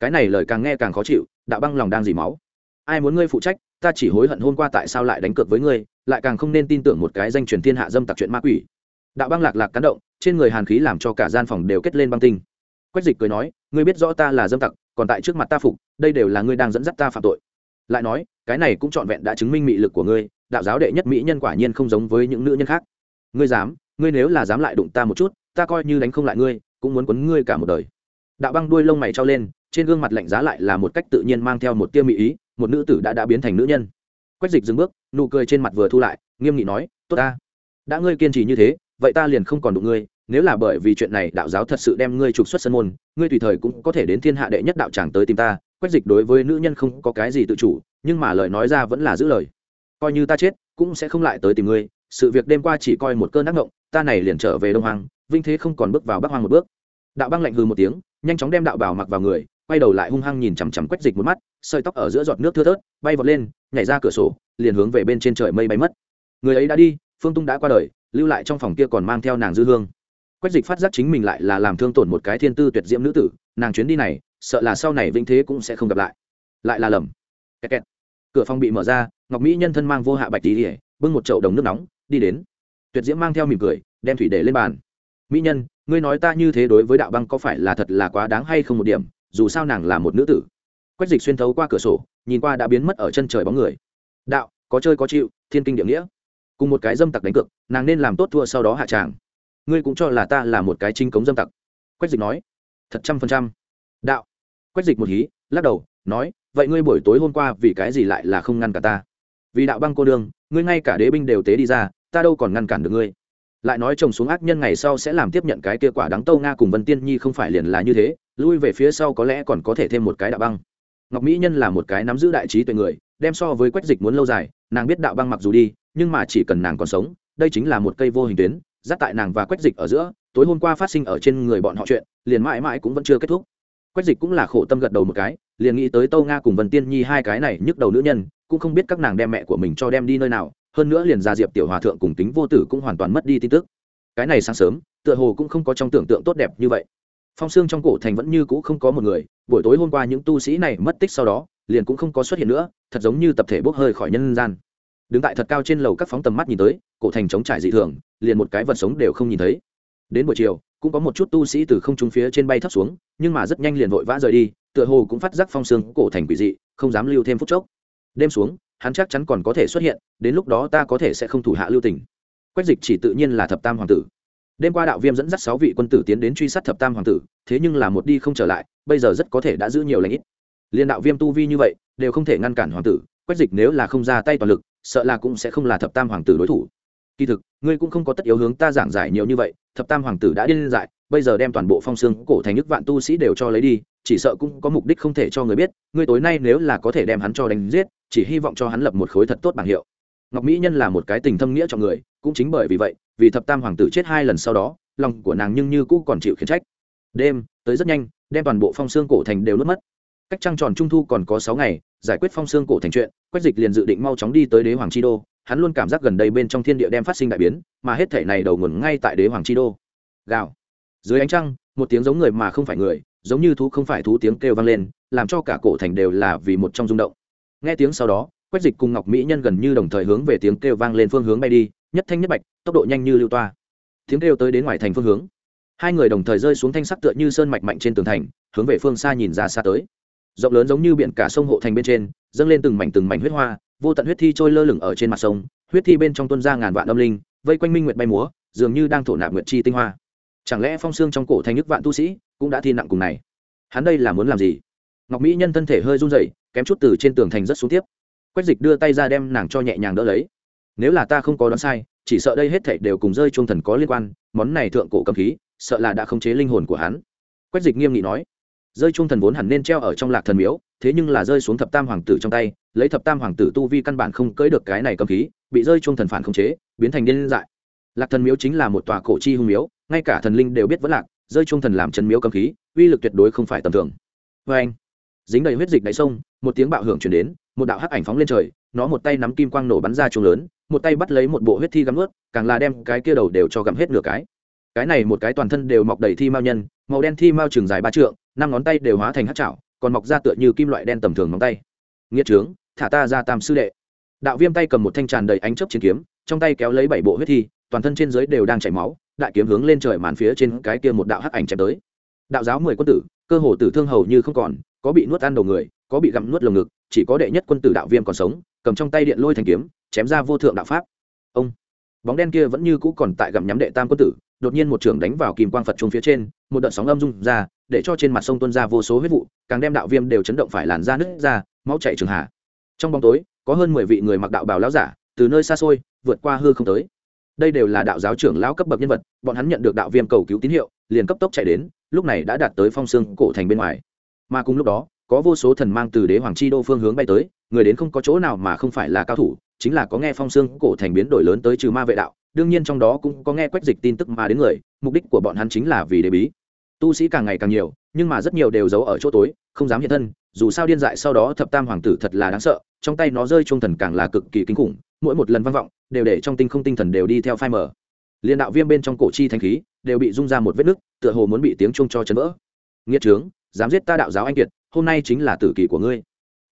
cái này lời càng nghe càng khó chịu, đạo băng lòng đang dì máu. Ai muốn ngươi phụ trách, ta chỉ hối hận hôm qua tại sao lại đánh cược với ngươi, lại càng không nên tin tưởng một cái danh truyền thiên hạ dâm tặc chuyện ma quỷ. Đạo băng lạc lạc cán động, trên người hàn khí làm cho cả gian phòng đều kết lên băng tinh. Quách dịch cười nói, ngươi biết rõ ta là dâm tặc, còn tại trước mặt ta phục, đây đều là ngươi đang dẫn dắt ta phạm tội. Lại nói, cái này cũng trọn vẹn đã chứng minh mị lực của ngươi, đạo giáo đệ nhất mỹ nhân quả nhiên không giống với những nữ nhân khác. Ngươi dám, ngươi nếu là dám lại đụng ta một chút, ta coi như đánh không lại ngươi, cũng muốn quấn ngươi cả một đời. Đạo băng đuôi lông mày trao lên trên gương mặt lạnh giá lại là một cách tự nhiên mang theo một tia mỹ ý, một nữ tử đã đã biến thành nữ nhân. Quách dịch dừng bước, nụ cười trên mặt vừa thu lại, nghiêm nghị nói, tốt ta, đã ngươi kiên trì như thế, vậy ta liền không còn đụng ngươi, nếu là bởi vì chuyện này đạo giáo thật sự đem ngươi trục xuất sân môn, ngươi tùy thời cũng có thể đến thiên hạ đệ nhất đạo tràng tới tìm ta. Quách dịch đối với nữ nhân không có cái gì tự chủ, nhưng mà lời nói ra vẫn là giữ lời. Coi như ta chết, cũng sẽ không lại tới tìm ngươi, sự việc đêm qua chỉ coi một cơn ác ngộng ta này liền trở về đông hoàng vinh thế không còn bước vào bắc hoang một bước. Đạo băng lạnh hư một tiếng, nhanh chóng đem đạo bảo mặc vào người quay đầu lại hung hăng nhìn chằm chằm quách dịch một mắt, sợi tóc ở giữa giọt nước thưa thớt, bay vọt lên, nhảy ra cửa sổ, liền hướng về bên trên trời mây bay mất. Người ấy đã đi, phương tung đã qua đời, lưu lại trong phòng kia còn mang theo nàng dư hương. Quách dịch phát giác chính mình lại là làm thương tổn một cái thiên tư tuyệt diễm nữ tử, nàng chuyến đi này, sợ là sau này vĩnh thế cũng sẽ không gặp lại. Lại là lầm. Kẹt kẹt. cửa phòng bị mở ra, ngọc mỹ nhân thân mang vô hạ bạch tí ỉa bưng một chậu đồng nước nóng, đi đến. Tuyệt diễm mang theo mỉm cười, đem thủy để lên bàn. Mỹ nhân, ngươi nói ta như thế đối với đạo băng có phải là thật là quá đáng hay không một điểm? Dù sao nàng là một nữ tử. Quách dịch xuyên thấu qua cửa sổ nhìn qua đã biến mất ở chân trời bóng người. Đạo có chơi có chịu thiên kinh địa nghĩa. Cùng một cái dâm tặc đánh cược nàng nên làm tốt thua sau đó hạ tràng. Ngươi cũng cho là ta là một cái chính cống dâm tặc. Quách dịch nói. Thật trăm phần trăm. Đạo. Quách dịch một hí lắc đầu nói vậy ngươi buổi tối hôm qua vì cái gì lại là không ngăn cả ta? Vì đạo băng cô đường, ngươi ngay cả đế binh đều tế đi ra ta đâu còn ngăn cản được ngươi? Lại nói chồng xuống ác nhân ngày sau sẽ làm tiếp nhận cái kia quả đắng tâu nga cùng vân tiên nhi không phải liền là như thế lui về phía sau có lẽ còn có thể thêm một cái đạo băng. Ngọc mỹ nhân là một cái nắm giữ đại trí tuệ người, đem so với quách dịch muốn lâu dài, nàng biết đạo băng mặc dù đi, nhưng mà chỉ cần nàng còn sống, đây chính là một cây vô hình tuyến giáp tại nàng và quách dịch ở giữa, tối hôm qua phát sinh ở trên người bọn họ chuyện, liền mãi mãi cũng vẫn chưa kết thúc. Quách dịch cũng là khổ tâm gật đầu một cái, liền nghĩ tới tâu nga cùng vân tiên nhi hai cái này nhức đầu nữ nhân, cũng không biết các nàng đem mẹ của mình cho đem đi nơi nào, hơn nữa liền gia diệp tiểu hòa thượng cùng tính vô tử cũng hoàn toàn mất đi tin tức. Cái này sáng sớm, tựa hồ cũng không có trong tưởng tượng tốt đẹp như vậy phong xương trong cổ thành vẫn như cũ không có một người, buổi tối hôm qua những tu sĩ này mất tích sau đó, liền cũng không có xuất hiện nữa, thật giống như tập thể bốc hơi khỏi nhân gian. Đứng tại thật cao trên lầu các phóng tầm mắt nhìn tới, cổ thành chống trải dị thường, liền một cái vật sống đều không nhìn thấy. Đến buổi chiều, cũng có một chút tu sĩ từ không trung phía trên bay thấp xuống, nhưng mà rất nhanh liền vội vã rời đi, tựa hồ cũng phát giác phong xương cổ thành quỷ dị, không dám lưu thêm phút chốc. Đêm xuống, hắn chắc chắn còn có thể xuất hiện, đến lúc đó ta có thể sẽ không thủ hạ lưu tình. Quách dịch chỉ tự nhiên là thập tam hoàng tử đêm qua đạo viêm dẫn dắt sáu vị quân tử tiến đến truy sát thập tam hoàng tử, thế nhưng là một đi không trở lại, bây giờ rất có thể đã giữ nhiều lãnh ít. Liên đạo viêm tu vi như vậy, đều không thể ngăn cản hoàng tử, quách dịch nếu là không ra tay toàn lực, sợ là cũng sẽ không là thập tam hoàng tử đối thủ. Kỳ thực, ngươi cũng không có tất yếu hướng ta giảng giải nhiều như vậy, thập tam hoàng tử đã điên dại, bây giờ đem toàn bộ phong xương cổ thành nước vạn tu sĩ đều cho lấy đi, chỉ sợ cũng có mục đích không thể cho người biết, ngươi tối nay nếu là có thể đem hắn cho đánh giết, chỉ hy vọng cho hắn lập một khối thật tốt bảng hiệu. Ngọc mỹ nhân là một cái tình thâm nghĩa cho người, cũng chính bởi vì vậy vì thập tam hoàng tử chết hai lần sau đó, lòng của nàng nhưng như cũ còn chịu khiển trách. Đêm, tới rất nhanh, đem toàn bộ phong xương cổ thành đều nuốt mất. Cách trăng tròn trung thu còn có sáu ngày, giải quyết phong xương cổ thành chuyện, quách dịch liền dự định mau chóng đi tới đế hoàng chi đô. Hắn luôn cảm giác gần đây bên trong thiên địa đem phát sinh đại biến, mà hết thể này đầu nguồn ngay tại đế hoàng chi đô. Gào. Dưới ánh trăng, một tiếng giống người mà không phải người, giống như thú không phải thú tiếng kêu vang lên, làm cho cả cổ thành đều là vì một trong rung động. Nghe tiếng sau đó, quách dịch cùng ngọc mỹ nhân gần như đồng thời hướng về tiếng kêu vang lên phương hướng bay đi nhất thanh nhất bạch, tốc độ nhanh như lưu toa. Tiếng kêu tới đến ngoài thành phương hướng. Hai người đồng thời rơi xuống thanh sắc tựa như sơn mạch mạnh trên tường thành, hướng về phương xa nhìn ra xa tới. Rộng lớn giống như biển cả sông hộ thành bên trên, dâng lên từng mảnh từng mảnh huyết hoa, vô tận huyết thi trôi lơ lửng ở trên mặt sông, huyết thi bên trong tuân ra ngàn vạn âm linh, vây quanh minh nguyệt bay múa, dường như đang thổ nạp nguyệt chi tinh hoa. Chẳng lẽ phong xương trong cổ thành nước vạn tu sĩ cũng đã thi nặng cùng này? Hắn đây là muốn làm gì? Ngọc mỹ nhân thân thể hơi run rẩy, kém chút từ trên tường thành rất xuống tiếp. Quách dịch đưa tay ra đem nàng cho nhẹ nhàng đỡ lấy nếu là ta không có đoán sai, chỉ sợ đây hết thảy đều cùng rơi chuông thần có liên quan, món này thượng cổ cầm khí, sợ là đã khống chế linh hồn của hắn. Quách dịch nghiêm nghị nói. Rơi chuông thần vốn hẳn nên treo ở trong lạc thần miếu, thế nhưng là rơi xuống thập tam hoàng tử trong tay, lấy thập tam hoàng tử tu vi căn bản không cưỡi được cái này cầm khí, bị rơi chuông thần phản khống chế, biến thành điên dại. Lạc thần miếu chính là một tòa cổ chi hung miếu, ngay cả thần linh đều biết vẫn lạc, rơi chuông thần làm chân miếu cầm khí, uy lực tuyệt đối không phải tầm thường. Vê anh, dính đầy huyết dịch đáy sông, một tiếng bạo hưởng chuyển đến, một đạo hắc ảnh phóng lên trời, nó một tay nắm kim quang nổ bắn ra chuồng lớn một tay bắt lấy một bộ huyết thi gắm ướt, càng là đem cái kia đầu đều cho gắm hết nửa cái. Cái này một cái toàn thân đều mọc đầy thi mao nhân, màu đen thi mao trường dài ba trượng, năm ngón tay đều hóa thành hát chảo, còn mọc ra tựa như kim loại đen tầm thường móng tay. Nghĩa trướng, thả ta ra tam sư đệ. Đạo viêm tay cầm một thanh tràn đầy ánh chớp chiến kiếm, trong tay kéo lấy bảy bộ huyết thi, toàn thân trên dưới đều đang chảy máu, đại kiếm hướng lên trời màn phía trên cái kia một đạo hắc ảnh chém tới. Đạo giáo mười quân tử, cơ hồ tử thương hầu như không còn, có bị nuốt ăn đầu người có bị gặm nuốt lồng ngực, chỉ có đệ nhất quân tử đạo viêm còn sống, cầm trong tay điện lôi thành kiếm, chém ra vô thượng đạo pháp. Ông, bóng đen kia vẫn như cũ còn tại gặm nhắm đệ tam quân tử, đột nhiên một trường đánh vào kìm quang phật trung phía trên, một đợt sóng âm rung ra, để cho trên mặt sông tuôn ra vô số huyết vụ, càng đem đạo viêm đều chấn động phải làn ra nứt ra, máu chạy trường hạ. Trong bóng tối, có hơn mười vị người mặc đạo bào lão giả, từ nơi xa xôi, vượt qua hư không tới. Đây đều là đạo giáo trưởng lão cấp bậc nhân vật, bọn hắn nhận được đạo viêm cầu cứu tín hiệu, liền cấp tốc chạy đến, lúc này đã đạt tới phong xương cổ thành bên ngoài. Mà cùng lúc đó có vô số thần mang từ đế hoàng chi đô phương hướng bay tới, người đến không có chỗ nào mà không phải là cao thủ, chính là có nghe phong xương cổ thành biến đổi lớn tới trừ ma vệ đạo, đương nhiên trong đó cũng có nghe quách dịch tin tức mà đến người, mục đích của bọn hắn chính là vì đế bí. Tu sĩ càng ngày càng nhiều, nhưng mà rất nhiều đều giấu ở chỗ tối, không dám hiện thân, dù sao điên dại sau đó thập tam hoàng tử thật là đáng sợ, trong tay nó rơi trung thần càng là cực kỳ kinh khủng, mỗi một lần vang vọng, đều để trong tinh không tinh thần đều đi theo phai mở liên đạo viêm bên trong cổ chi thanh khí, đều bị rung ra một vết nứt, tựa hồ muốn bị tiếng chuông cho chấn vỡ. Nghĩa trướng dám giết ta đạo giáo anh kiệt, hôm nay chính là tử kỳ của ngươi.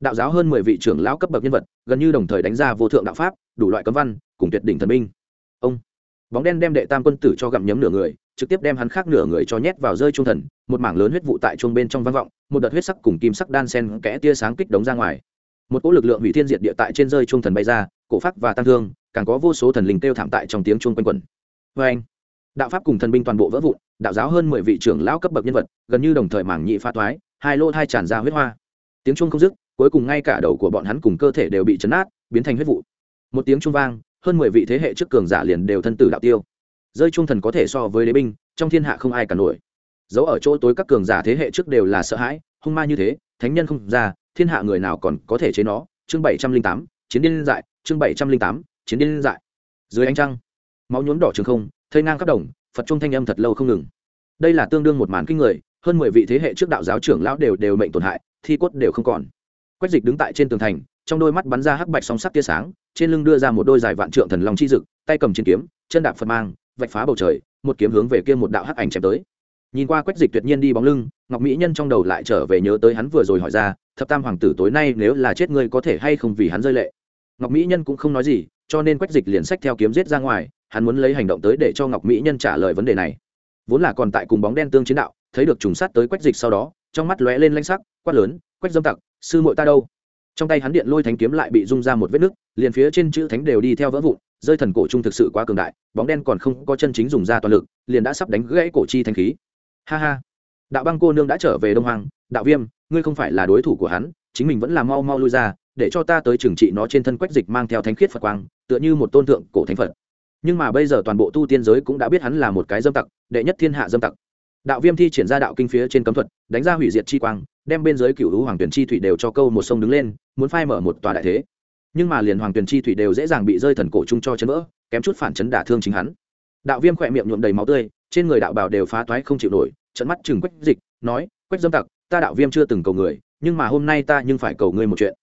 Đạo giáo hơn mười vị trưởng lão cấp bậc nhân vật, gần như đồng thời đánh ra vô thượng đạo pháp, đủ loại cấm văn, cùng tuyệt đỉnh thần minh ông, bóng đen đem đệ tam quân tử cho gặm nhấm nửa người, trực tiếp đem hắn khác nửa người cho nhét vào rơi trung thần, một mảng lớn huyết vụ tại chuông bên trong vang vọng, một đợt huyết sắc cùng kim sắc đan sen kẽ tia sáng kích đống ra ngoài. Một cỗ lực lượng hủy thiên diệt địa tại trên rơi trung thần bay ra, cổ pháp và tăng thương, càng có vô số thần linh kêu thảm tại trong tiếng chuông quanh quẩn. Vê anh đạo pháp cùng thần binh toàn bộ vỡ vụn, đạo giáo hơn mười vị trưởng lão cấp bậc nhân vật, gần như đồng thời mảng nhị pha thoái, hai lô thai tràn ra huyết hoa. Tiếng chuông không dứt, cuối cùng ngay cả đầu của bọn hắn cùng cơ thể đều bị chấn át, biến thành huyết vụ. Một tiếng chuông vang, hơn mười vị thế hệ trước cường giả liền đều thân tử đạo tiêu. Rơi trung thần có thể so với đế binh, trong thiên hạ không ai cả nổi. Dấu ở chỗ tối các cường giả thế hệ trước đều là sợ hãi, hung ma như thế, thánh nhân không ra, thiên hạ người nào còn có thể chế nó? Chương bảy trăm linh tám, chiến điên dại, chương bảy trăm linh tám, chiến điên dại. Dưới ánh trăng, máu nhuốm đỏ trường không thây ngang khắp đồng, phật trung thanh âm thật lâu không ngừng. Đây là tương đương một màn kinh người, hơn mười vị thế hệ trước đạo giáo trưởng lão đều đều mệnh tổn hại, thi cốt đều không còn. Quách dịch đứng tại trên tường thành, trong đôi mắt bắn ra hắc bạch song sắc tia sáng, trên lưng đưa ra một đôi dài vạn trượng thần long chi dực, tay cầm chiến kiếm, chân đạp phật mang, vạch phá bầu trời, một kiếm hướng về kia một đạo hắc ảnh chém tới. Nhìn qua quách dịch tuyệt nhiên đi bóng lưng, ngọc mỹ nhân trong đầu lại trở về nhớ tới hắn vừa rồi hỏi ra, thập tam hoàng tử tối nay nếu là chết ngươi có thể hay không vì hắn rơi lệ? Ngọc mỹ nhân cũng không nói gì, cho nên quách dịch liền sách theo kiếm giết ra ngoài hắn muốn lấy hành động tới để cho ngọc mỹ nhân trả lời vấn đề này. Vốn là còn tại cùng bóng đen tương chiến đạo, thấy được trùng sát tới quách dịch sau đó, trong mắt lóe lên lanh sắc, quát lớn, quách dâm tặc, sư muội ta đâu? Trong tay hắn điện lôi thánh kiếm lại bị rung ra một vết nứt, liền phía trên chữ thánh đều đi theo vỡ vụn, rơi thần cổ trung thực sự quá cường đại, bóng đen còn không có chân chính dùng ra toàn lực, liền đã sắp đánh gãy cổ chi thanh khí. Ha ha. Đạo băng cô nương đã trở về đông hoàng đạo viêm, ngươi không phải là đối thủ của hắn, chính mình vẫn là mau mau lui ra, để cho ta tới trừng trị nó trên thân quách dịch mang theo thánh khiết phật quang, tựa như một tôn tượng cổ thánh phật nhưng mà bây giờ toàn bộ tu tiên giới cũng đã biết hắn là một cái dâm tặc, đệ nhất thiên hạ dâm tặc. Đạo viêm thi triển ra đạo kinh phía trên cấm thuật, đánh ra hủy diệt chi quang, đem bên dưới cựu hữu hoàng tuyển chi thủy đều cho câu một sông đứng lên, muốn phai mở một tòa đại thế. Nhưng mà liền hoàng tuyển chi thủy đều dễ dàng bị rơi thần cổ chung cho chấn vỡ, kém chút phản chấn đả thương chính hắn. Đạo viêm khỏe miệng nhuộm đầy máu tươi, trên người đạo bào đều phá toái không chịu nổi trận mắt chừng quách dịch, nói, quách dâm tặc, ta đạo viêm chưa từng cầu người, nhưng mà hôm nay ta nhưng phải cầu ngươi một chuyện.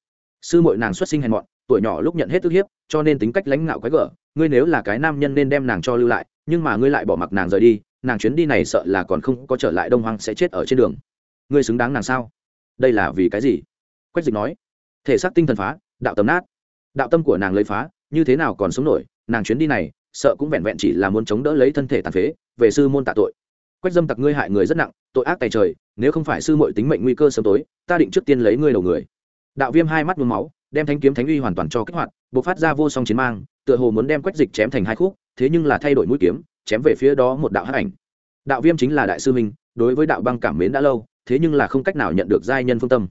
Sư mội nàng xuất sinh hèn mọn, tuổi nhỏ lúc nhận hết ức hiếp, cho nên tính cách lãnh ngạo quái gở ngươi nếu là cái nam nhân nên đem nàng cho lưu lại, nhưng mà ngươi lại bỏ mặc nàng rời đi, nàng chuyến đi này sợ là còn không có trở lại đông Hoang sẽ chết ở trên đường. Ngươi xứng đáng nàng sao? Đây là vì cái gì? Quách dịch nói. Thể xác tinh thần phá, đạo tâm nát. Đạo tâm của nàng lấy phá, như thế nào còn sống nổi, nàng chuyến đi này, sợ cũng vẹn vẹn chỉ là muốn chống đỡ lấy thân thể tàn phế, về sư môn tạ tội. Quách dâm tặc ngươi hại người rất nặng, tội ác tài trời, nếu không phải sư mội tính mệnh nguy cơ sớm tối, ta định trước tiên lấy ngươi đầu người. Đạo viêm hai mắt mướm máu, đem thanh kiếm thánh uy hoàn toàn cho kích hoạt b ộ c phát ra vô song chiến mang tựa hồ muốn đem quách dịch chém thành hai khúc, thế nhưng là thay đổi mũi kiếm, chém về phía đó một đạo hắc ảnh. Đạo viêm chính là đại sư minh đối với đạo băng cảm mến đã lâu, thế nhưng là không cách nào nhận được giai nhân phương tâm.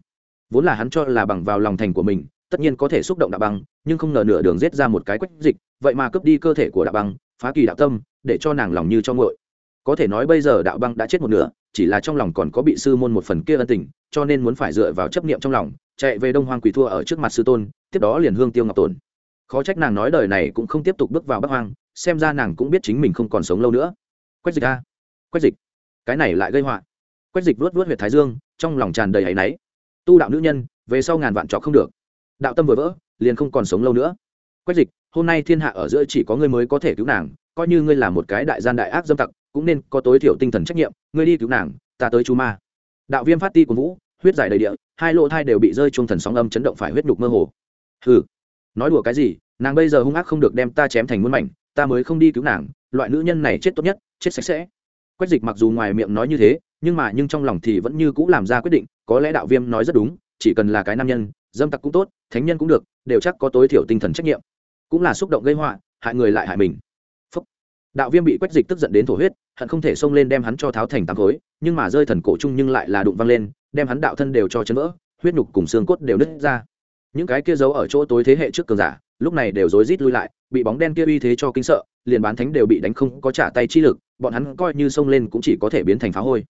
Vốn là hắn cho là bằng vào lòng thành của mình, tất nhiên có thể xúc động đạo băng, nhưng không ngờ nửa đường giết ra một cái quách dịch, vậy mà cướp đi cơ thể của đạo băng, phá kỳ đạo tâm, để cho nàng lòng như cho ngội có thể nói bây giờ đạo băng đã chết một nửa, chỉ là trong lòng còn có bị sư môn một phần kia ân tình, cho nên muốn phải dựa vào chấp niệm trong lòng, chạy về đông hoang quỳ thua ở trước mặt sư tôn, tiếp đó liền hương tiêu ngọc tồn khó trách nàng nói đời này cũng không tiếp tục bước vào bắc hoang, xem ra nàng cũng biết chính mình không còn sống lâu nữa. Quách dịch a. Quách dịch. Cái này lại gây họa. Quách dịch vuốt vuốt huyệt thái dương, trong lòng tràn đầy áy náy. Tu đạo nữ nhân, về sau ngàn vạn trọ không được. Đạo tâm vừa vỡ, liền không còn sống lâu nữa. Quách dịch, hôm nay thiên hạ ở giữa chỉ có ngươi mới có thể cứu nàng, coi như ngươi là một cái đại gian đại ác dâm tặc, cũng nên có tối thiểu tinh thần trách nhiệm, ngươi đi cứu nàng, ta tới chú ma. Đạo viêm phát ti của vũ, huyết giải đầy địa, hai lỗ thai đều bị rơi chung thần sóng âm chấn động phải huyết nhục mơ hồ. Hừ nói đùa cái gì, nàng bây giờ hung ác không được đem ta chém thành muôn mảnh, ta mới không đi cứu nàng, loại nữ nhân này chết tốt nhất, chết sạch sẽ. Quách dịch mặc dù ngoài miệng nói như thế, nhưng mà nhưng trong lòng thì vẫn như cũ làm ra quyết định, có lẽ đạo viêm nói rất đúng, chỉ cần là cái nam nhân, dâm tặc cũng tốt, thánh nhân cũng được, đều chắc có tối thiểu tinh thần trách nhiệm. Cũng là xúc động gây họa, hại người lại hại mình. Phúc. đạo viêm bị quách dịch tức giận đến thổ huyết, hận không thể xông lên đem hắn cho tháo thành tám khối, nhưng mà rơi thần cổ chung nhưng lại là đụng văng lên, đem hắn đạo thân đều cho chấn vỡ, huyết nhục cùng xương cốt đều nứt ra những cái kia giấu ở chỗ tối thế hệ trước cường giả, lúc này đều rối rít lui lại, bị bóng đen kia uy thế cho kinh sợ, liền bán thánh đều bị đánh không có trả tay chi lực, bọn hắn coi như xông lên cũng chỉ có thể biến thành phá hôi.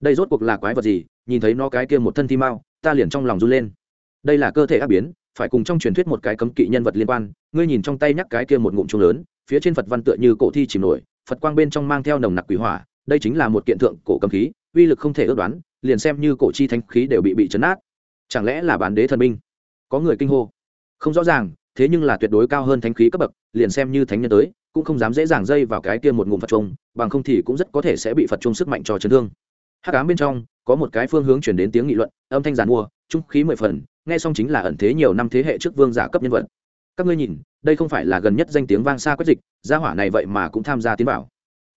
Đây rốt cuộc là quái vật gì? Nhìn thấy nó cái kia một thân thi mao ta liền trong lòng run lên. Đây là cơ thể ác biến, phải cùng trong truyền thuyết một cái cấm kỵ nhân vật liên quan, ngươi nhìn trong tay nhắc cái kia một ngụm trung lớn, phía trên phật văn tựa như cổ thi chìm nổi, phật quang bên trong mang theo nồng nặc quỷ hỏa, đây chính là một kiện tượng cổ cầm khí, uy lực không thể ước đoán, liền xem như cổ chi thanh khí đều bị bị chấn át chẳng lẽ là bản đế thần binh? Có người kinh hô. Không rõ ràng, thế nhưng là tuyệt đối cao hơn thánh khí cấp bậc, liền xem như thánh nhân tới, cũng không dám dễ dàng dây vào cái kia một ngụm phật trung bằng không thì cũng rất có thể sẽ bị phật trung sức mạnh cho chấn thương. Hắc ám bên trong, có một cái phương hướng chuyển đến tiếng nghị luận, âm thanh giàn mua, trung khí mười phần, nghe xong chính là ẩn thế nhiều năm thế hệ trước vương giả cấp nhân vật. Các ngươi nhìn, đây không phải là gần nhất danh tiếng vang xa quét dịch, gia hỏa này vậy mà cũng tham gia tiến bảo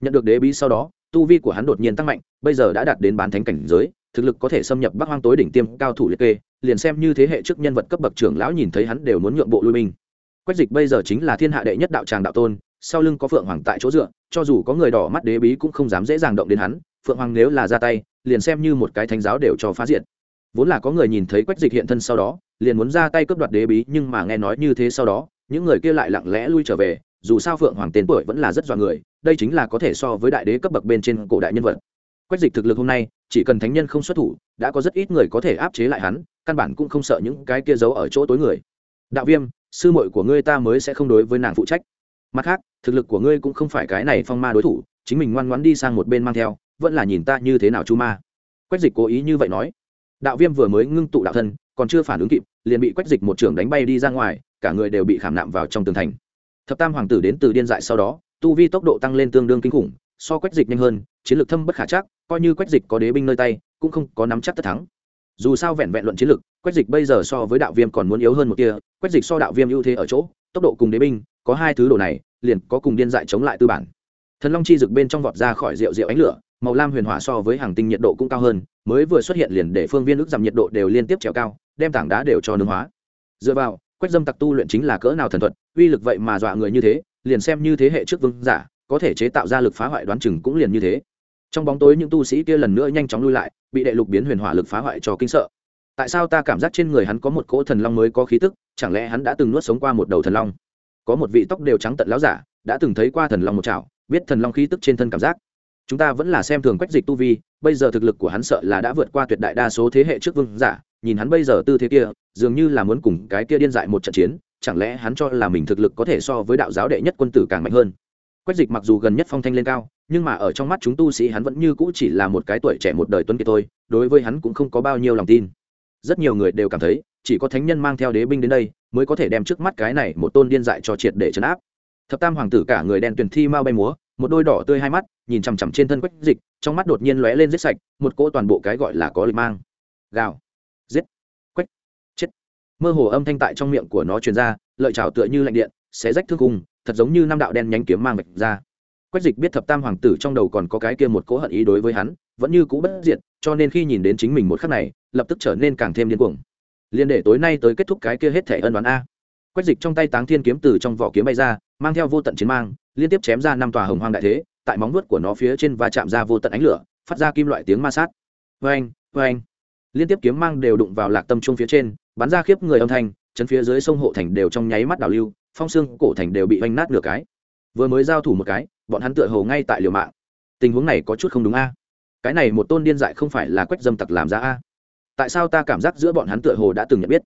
nhận được đế bí sau đó, tu vi của hắn đột nhiên tăng mạnh, bây giờ đã đạt đến bán thánh cảnh giới, thực lực có thể xâm nhập bắc hoang tối đỉnh tiêm cao thủ liệt kê liền xem như thế hệ trước nhân vật cấp bậc trưởng lão nhìn thấy hắn đều muốn nhượng bộ lui binh. Quách dịch bây giờ chính là thiên hạ đệ nhất đạo tràng đạo tôn, sau lưng có phượng hoàng tại chỗ dựa, cho dù có người đỏ mắt đế bí cũng không dám dễ dàng động đến hắn, phượng hoàng nếu là ra tay, liền xem như một cái thánh giáo đều cho phá diện vốn là có người nhìn thấy quách dịch hiện thân sau đó, liền muốn ra tay cướp đoạt đế bí, nhưng mà nghe nói như thế sau đó, những người kia lại lặng lẽ lui trở về, dù sao phượng hoàng tên tuổi vẫn là rất dọa người, đây chính là có thể so với đại đế cấp bậc bên trên cổ đại nhân vật. Quách dịch thực lực hôm nay, chỉ cần thánh nhân không xuất thủ, đã có rất ít người có thể áp chế lại hắn căn bản cũng không sợ những cái kia giấu ở chỗ tối người. Đạo viêm, sư muội của ngươi ta mới sẽ không đối với nàng phụ trách. Mặt khác, thực lực của ngươi cũng không phải cái này phong ma đối thủ, chính mình ngoan ngoãn đi sang một bên mang theo, vẫn là nhìn ta như thế nào chu ma. Quách dịch cố ý như vậy nói. Đạo viêm vừa mới ngưng tụ đạo thân, còn chưa phản ứng kịp, liền bị quách dịch một trưởng đánh bay đi ra ngoài, cả người đều bị khảm nạm vào trong tường thành. Thập tam hoàng tử đến từ điên dại sau đó, tu vi tốc độ tăng lên tương đương kinh khủng, so quách dịch nhanh hơn, chiến lược thâm bất khả chắc, coi như quách dịch có đế binh nơi tay, cũng không có nắm chắc tất thắng dù sao vẹn vẹn luận chiến lược, quách dịch bây giờ so với đạo viêm còn muốn yếu hơn một kia quách dịch so đạo viêm ưu thế ở chỗ, tốc độ cùng đế binh, có hai thứ đồ này, liền có cùng điên dại chống lại tư bản. Thần long chi rực bên trong vọt ra khỏi rượu rượu ánh lửa, màu lam huyền hỏa so với hàng tinh nhiệt độ cũng cao hơn, mới vừa xuất hiện liền để phương viên ước giảm nhiệt độ đều liên tiếp trèo cao, đem tảng đá đều cho nướng hóa. Dựa vào, quách dâm tặc tu luyện chính là cỡ nào thần thuật, uy lực vậy mà dọa người như thế, liền xem như thế hệ trước vương giả, có thể chế tạo ra lực phá hoại đoán chừng cũng liền như thế trong bóng tối những tu sĩ kia lần nữa nhanh chóng lui lại, bị đệ lục biến huyền hỏa lực phá hoại cho kinh sợ. Tại sao ta cảm giác trên người hắn có một cỗ thần long mới có khí tức, chẳng lẽ hắn đã từng nuốt sống qua một đầu thần long? Có một vị tóc đều trắng tận láo giả, đã từng thấy qua thần long một chảo, biết thần long khí tức trên thân cảm giác. Chúng ta vẫn là xem thường quách dịch tu vi, bây giờ thực lực của hắn sợ là đã vượt qua tuyệt đại đa số thế hệ trước vương giả, nhìn hắn bây giờ tư thế kia, dường như là muốn cùng cái kia điên dại một trận chiến, chẳng lẽ hắn cho là mình thực lực có thể so với đạo giáo đệ nhất quân tử càng mạnh hơn? Quách dịch mặc dù gần nhất phong thanh lên cao nhưng mà ở trong mắt chúng tu sĩ hắn vẫn như cũ chỉ là một cái tuổi trẻ một đời tuấn kiệt thôi, đối với hắn cũng không có bao nhiêu lòng tin. Rất nhiều người đều cảm thấy, chỉ có thánh nhân mang theo đế binh đến đây, mới có thể đem trước mắt cái này một tôn điên dại cho triệt để chấn áp. Thập tam hoàng tử cả người đen tuyển thi mau bay múa, một đôi đỏ tươi hai mắt, nhìn chằm chằm trên thân quách dịch, trong mắt đột nhiên lóe lên giết sạch, một cỗ toàn bộ cái gọi là có lịch mang. Gào. Giết. Quách. Chết. Mơ hồ âm thanh tại trong miệng của nó truyền ra, lợi trào tựa như lạnh điện sẽ rách thương cùng thật giống như năm đạo đen nhánh kiếm mang vạch ra quách dịch biết thập tam hoàng tử trong đầu còn có cái kia một cỗ hận ý đối với hắn, vẫn như cũ bất diệt, cho nên khi nhìn đến chính mình một khắc này, lập tức trở nên càng thêm điên cuồng. Liên để tối nay tới kết thúc cái kia hết thể ân đoán a. Quách dịch trong tay táng thiên kiếm từ trong vỏ kiếm bay ra, mang theo vô tận chiến mang, liên tiếp chém ra năm tòa hồng hoang đại thế, tại móng vuốt của nó phía trên và chạm ra vô tận ánh lửa, phát ra kim loại tiếng ma sát. Vê anh vê anh liên tiếp kiếm mang đều đụng vào lạc tâm trung phía trên, bắn ra khiếp người âm thanh chân phía dưới sông hộ thành đều trong nháy mắt đảo lưu, phong xương cổ thành đều bị oanh nát nửa cái vừa mới giao thủ một cái, bọn hắn tựa hồ ngay tại liều mạng. Tình huống này có chút không đúng a. Cái này một tôn điên dại không phải là quách dâm tặc làm ra a. Tại sao ta cảm giác giữa bọn hắn tựa hồ đã từng nhận biết?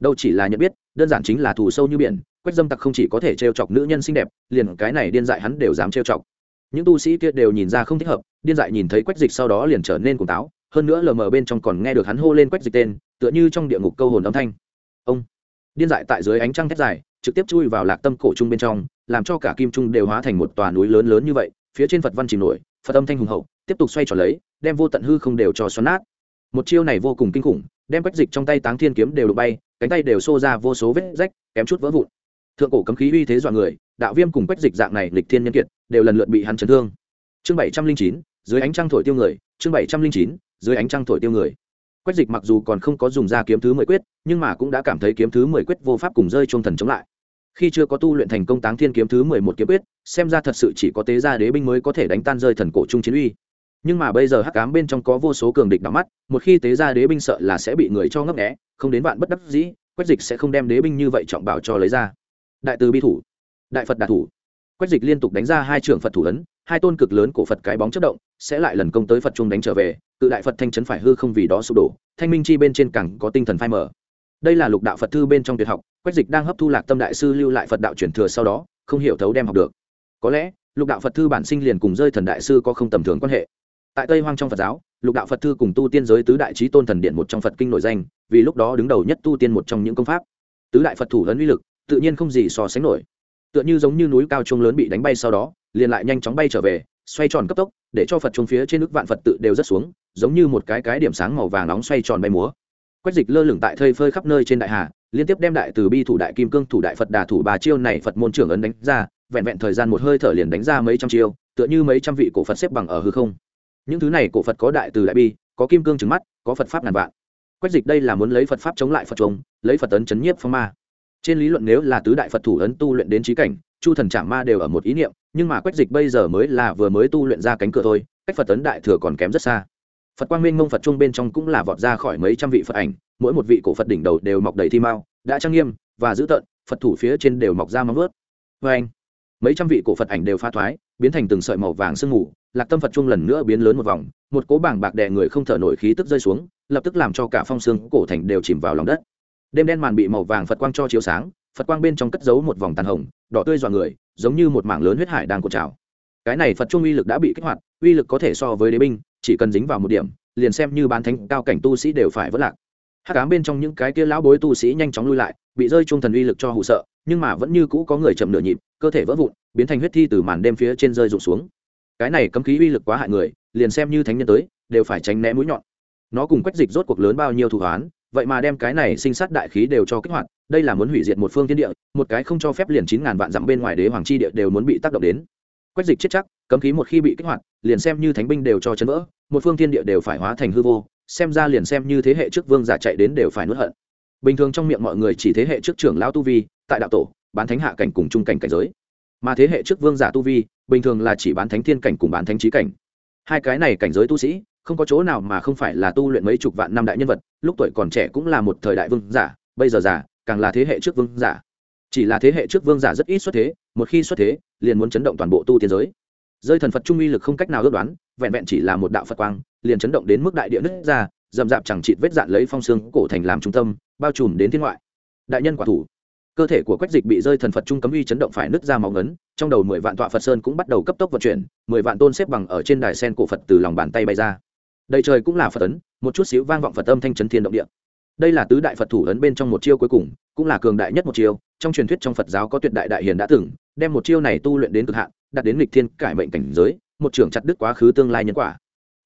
Đâu chỉ là nhận biết, đơn giản chính là thù sâu như biển, quách dâm tặc không chỉ có thể trêu chọc nữ nhân xinh đẹp, liền cái này điên dại hắn đều dám trêu chọc. Những tu sĩ kia đều nhìn ra không thích hợp, điên dại nhìn thấy quách dịch sau đó liền trở nên cuồng táo, hơn nữa lờ mờ bên trong còn nghe được hắn hô lên quách dịch tên, tựa như trong địa ngục câu hồn âm thanh. Ông! Điên dại tại dưới ánh trăng thét dài, trực tiếp chui vào lạc tâm cổ trung bên trong, làm cho cả kim trung đều hóa thành một tòa núi lớn lớn như vậy, phía trên phật văn chìm nổi, phật âm thanh hùng hậu, tiếp tục xoay tròn lấy, đem vô tận hư không đều cho xoắn nát. Một chiêu này vô cùng kinh khủng, đem quách dịch trong tay táng thiên kiếm đều đụng bay, cánh tay đều xô ra vô số vết rách, kém chút vỡ vụn. Thượng cổ cấm khí uy thế dọa người, đạo viêm cùng quách dịch dạng này lịch thiên nhân kiệt, đều lần lượt bị hắn chấn thương. Chương bảy trăm linh chín, dưới ánh trăng thổi tiêu người, chương bảy trăm linh chín, dưới ánh trăng thổi tiêu người quách dịch mặc dù còn không có dùng ra kiếm thứ mười quyết, nhưng mà cũng đã cảm thấy kiếm thứ mười quyết vô pháp cùng rơi trung thần chống lại. Khi chưa có tu luyện thành công táng thiên kiếm thứ mười một kiếm quyết, xem ra thật sự chỉ có tế gia đế binh mới có thể đánh tan rơi thần cổ trung chiến uy. Nhưng mà bây giờ hắc ám bên trong có vô số cường địch đỏ mắt, một khi tế gia đế binh sợ là sẽ bị người cho ngấp nghé, không đến vạn bất đắc dĩ, quách dịch sẽ không đem đế binh như vậy trọng bảo cho lấy ra. Đại từ bi thủ, đại phật đà thủ. Quách dịch liên tục đánh ra hai trường phật thủ ấn hai tôn cực lớn của phật cái bóng chất động, sẽ lại lần công tới phật trung đánh trở về tự đại phật thanh chấn phải hư không vì đó sụp đổ, thanh minh chi bên trên cẳng có tinh thần phai mở đây là lục đạo phật thư bên trong tuyệt học, quách dịch đang hấp thu lạc tâm đại sư lưu lại phật đạo truyền thừa sau đó, không hiểu thấu đem học được. Có lẽ, lục đạo phật thư bản sinh liền cùng rơi thần đại sư có không tầm thường quan hệ. Tại tây hoang trong phật giáo, lục đạo phật thư cùng tu tiên giới tứ đại trí tôn thần điện một trong phật kinh nổi danh, vì lúc đó đứng đầu nhất tu tiên một trong những công pháp. Tứ đại phật thủ lớn uy lực, tự nhiên không gì so sánh nổi. Tựa như giống như núi cao trung lớn bị đánh bay sau đó liền lại nhanh chóng bay trở về, xoay tròn cấp tốc, để cho phật trông phía trên nước vạn phật tự đều rất xuống, giống như một cái cái điểm sáng màu vàng nóng xoay tròn bay múa. Quách dịch lơ lửng tại thây phơi khắp nơi trên đại hà, liên tiếp đem đại từ bi thủ đại kim cương thủ đại phật đà thủ bà chiêu này phật môn trưởng ấn đánh ra, vẹn vẹn thời gian một hơi thở liền đánh ra mấy trăm chiêu, tựa như mấy trăm vị cổ phật xếp bằng ở hư không. Những thứ này cổ phật có đại từ đại bi, có kim cương trứng mắt, có phật pháp ngàn vạn. Quách dịch đây là muốn lấy phật pháp chống lại phật trống lấy phật ấn chấn nhiếp phong ma. Trên lý luận nếu là tứ đại phật thủ ấn tu luyện đến trí cảnh, chu thần trả ma đều ở một ý niệm nhưng mà quách dịch bây giờ mới là vừa mới tu luyện ra cánh cửa thôi, cách phật ấn đại thừa còn kém rất xa. Phật quang minh mông phật Chung bên trong cũng là vọt ra khỏi mấy trăm vị phật ảnh, mỗi một vị cổ phật đỉnh đầu đều mọc đầy thi mao, đã trang nghiêm và dữ tợn, phật thủ phía trên đều mọc ra móng vớt vê anh, mấy trăm vị cổ phật ảnh đều pha thoái, biến thành từng sợi màu vàng sương mù, lạc tâm phật Chung lần nữa biến lớn một vòng, một cố bảng bạc đè người không thở nổi khí tức rơi xuống, lập tức làm cho cả phong xương cổ thành đều chìm vào lòng đất. Đêm đen màn bị màu vàng phật quang cho chiếu sáng, phật quang bên trong cất giấu một vòng tàn hồng, đỏ tươi dọa người giống như một mảng lớn huyết hải đang cột trào. Cái này phật trung uy lực đã bị kích hoạt, uy lực có thể so với đế binh, chỉ cần dính vào một điểm, liền xem như bán thánh cao cảnh tu sĩ đều phải vất lạc. Hát cám bên trong những cái kia lão bối tu sĩ nhanh chóng lui lại, bị rơi trung thần uy lực cho hụ sợ, nhưng mà vẫn như cũ có người chậm nửa nhịp, cơ thể vỡ vụn, biến thành huyết thi từ màn đêm phía trên rơi rụng xuống. Cái này cấm khí uy lực quá hại người, liền xem như thánh nhân tới, đều phải tránh né mũi nhọn. Nó cùng quách dịch rốt cuộc lớn bao nhiêu thủ hoán vậy mà đem cái này sinh sát đại khí đều cho kích hoạt, đây là muốn hủy diệt một phương thiên địa, một cái không cho phép liền chín ngàn vạn dặm bên ngoài đế hoàng chi địa đều muốn bị tác động đến. Quách dịch chết chắc, cấm khí một khi bị kích hoạt, liền xem như thánh binh đều cho chấn vỡ, một phương thiên địa đều phải hóa thành hư vô, xem ra liền xem như thế hệ trước vương giả chạy đến đều phải nuốt hận. Bình thường trong miệng mọi người chỉ thế hệ trước trưởng lão tu vi, tại đạo tổ, bán thánh hạ cảnh cùng trung cảnh cảnh giới. Mà thế hệ trước vương giả tu vi, bình thường là chỉ bán thánh thiên cảnh cùng bán thánh trí cảnh. Hai cái này cảnh giới tu sĩ không có chỗ nào mà không phải là tu luyện mấy chục vạn năm đại nhân vật, lúc tuổi còn trẻ cũng là một thời đại vương giả, bây giờ giả càng là thế hệ trước vương giả. Chỉ là thế hệ trước vương giả rất ít xuất thế, một khi xuất thế, liền muốn chấn động toàn bộ tu tiên giới. Rơi thần phật trung uy lực không cách nào ước đoán, vẹn vẹn chỉ là một đạo phật quang, liền chấn động đến mức đại địa nứt ra, dầm dạp chẳng chịt vết dạn lấy phong xương cổ thành làm trung tâm, bao trùm đến thiên ngoại. Đại nhân quả thủ. Cơ thể của quách dịch bị rơi thần phật trung cấm uy chấn động phải nứt ra máu ngấn, trong đầu mười vạn tọa phật sơn cũng bắt đầu cấp tốc vận chuyển, mười vạn tôn xếp bằng ở trên đài sen cổ phật từ lòng bàn tay bay ra đầy trời cũng là phật ấn, một chút xíu vang vọng phật âm thanh chấn thiên động địa. Đây là tứ đại phật thủ ấn bên trong một chiêu cuối cùng, cũng là cường đại nhất một chiêu. Trong truyền thuyết trong phật giáo có tuyệt đại đại hiền đã từng, đem một chiêu này tu luyện đến cực hạn, đạt đến lịch thiên cải mệnh cảnh giới, một trưởng chặt đứt quá khứ tương lai nhân quả.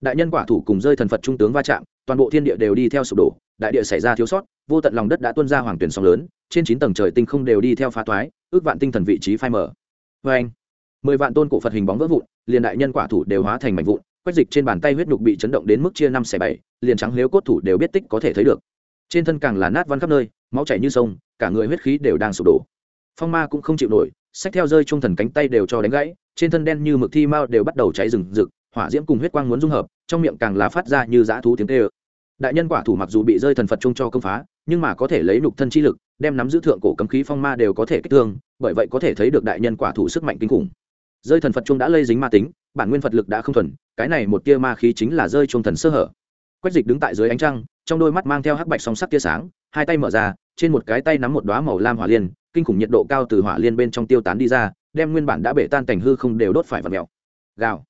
Đại nhân quả thủ cùng rơi thần phật trung tướng va chạm, toàn bộ thiên địa đều đi theo sụp đổ, đại địa xảy ra thiếu sót, vô tận lòng đất đã tuôn ra hoàng tuyển sóng lớn, trên chín tầng trời tinh không đều đi theo phá toái, ước vạn tinh thần vị trí phai mở vê anh mười vạn tôn cổ phật hình bóng vỡ vụn, liền đại nhân quả thủ đều hóa thành mảnh vụn quách dịch trên bàn tay huyết nhục bị chấn động đến mức chia năm xẻ bảy, liền trắng nếu cốt thủ đều biết tích có thể thấy được. Trên thân càng là nát văn khắp nơi, máu chảy như sông, cả người huyết khí đều đang sụp đổ. Phong ma cũng không chịu nổi sách theo rơi trung thần cánh tay đều cho đánh gãy, trên thân đen như mực thi mao đều bắt đầu cháy rừng rực, hỏa diễm cùng huyết quang muốn dung hợp, trong miệng càng là phát ra như dã thú tiếng tê ơ đại nhân quả thủ mặc dù bị rơi thần phật chung cho công phá, nhưng mà có thể lấy nục thân chi lực, đem nắm giữ thượng cổ cấm khí phong ma đều có thể kích thương, bởi vậy có thể thấy được đại nhân quả thủ sức mạnh kinh khủng rơi thần phật chung đã lây dính ma tính, bản nguyên phật lực đã không thuần, cái này một tia ma khí chính là rơi trung thần sơ hở. Quách dịch đứng tại dưới ánh trăng, trong đôi mắt mang theo hắc bạch song sắc tia sáng, hai tay mở ra, trên một cái tay nắm một đoá màu lam hỏa liên, kinh khủng nhiệt độ cao từ hỏa liên bên trong tiêu tán đi ra, đem nguyên bản đã bể tan cảnh hư không đều đốt phải vật mèo. Gào.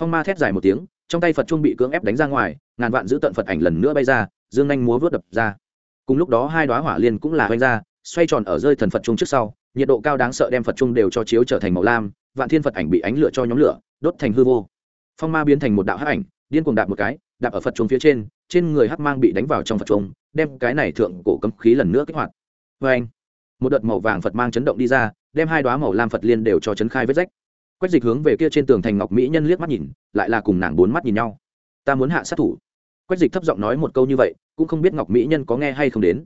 Phong ma thét dài một tiếng, trong tay phật trung bị cưỡng ép đánh ra ngoài, ngàn vạn giữ tận phật ảnh lần nữa bay ra, dương nhanh múa vớt đập ra. Cùng lúc đó hai đoá hỏa liên cũng là bay ra, xoay tròn ở rơi thần phật trung trước sau, nhiệt độ cao đáng sợ đem phật trung đều cho chiếu trở thành màu lam vạn thiên phật ảnh bị ánh lửa cho nhóm lửa, đốt thành hư vô. Phong ma biến thành một đạo hắc ảnh, điên cuồng đạp một cái, đạp ở phật trung phía trên trên người hắc mang bị đánh vào trong phật trung đem cái này thượng cổ cấm khí lần nữa kích hoạt. Vê anh một đợt màu vàng phật mang chấn động đi ra, đem hai đoá màu lam phật liên đều cho chấn khai vết rách. Quách dịch hướng về kia trên tường thành ngọc mỹ nhân liếc mắt nhìn, lại là cùng nàng bốn mắt nhìn nhau. Ta muốn hạ sát thủ. Quách dịch thấp giọng nói một câu như vậy, cũng không biết ngọc mỹ nhân có nghe hay không đến.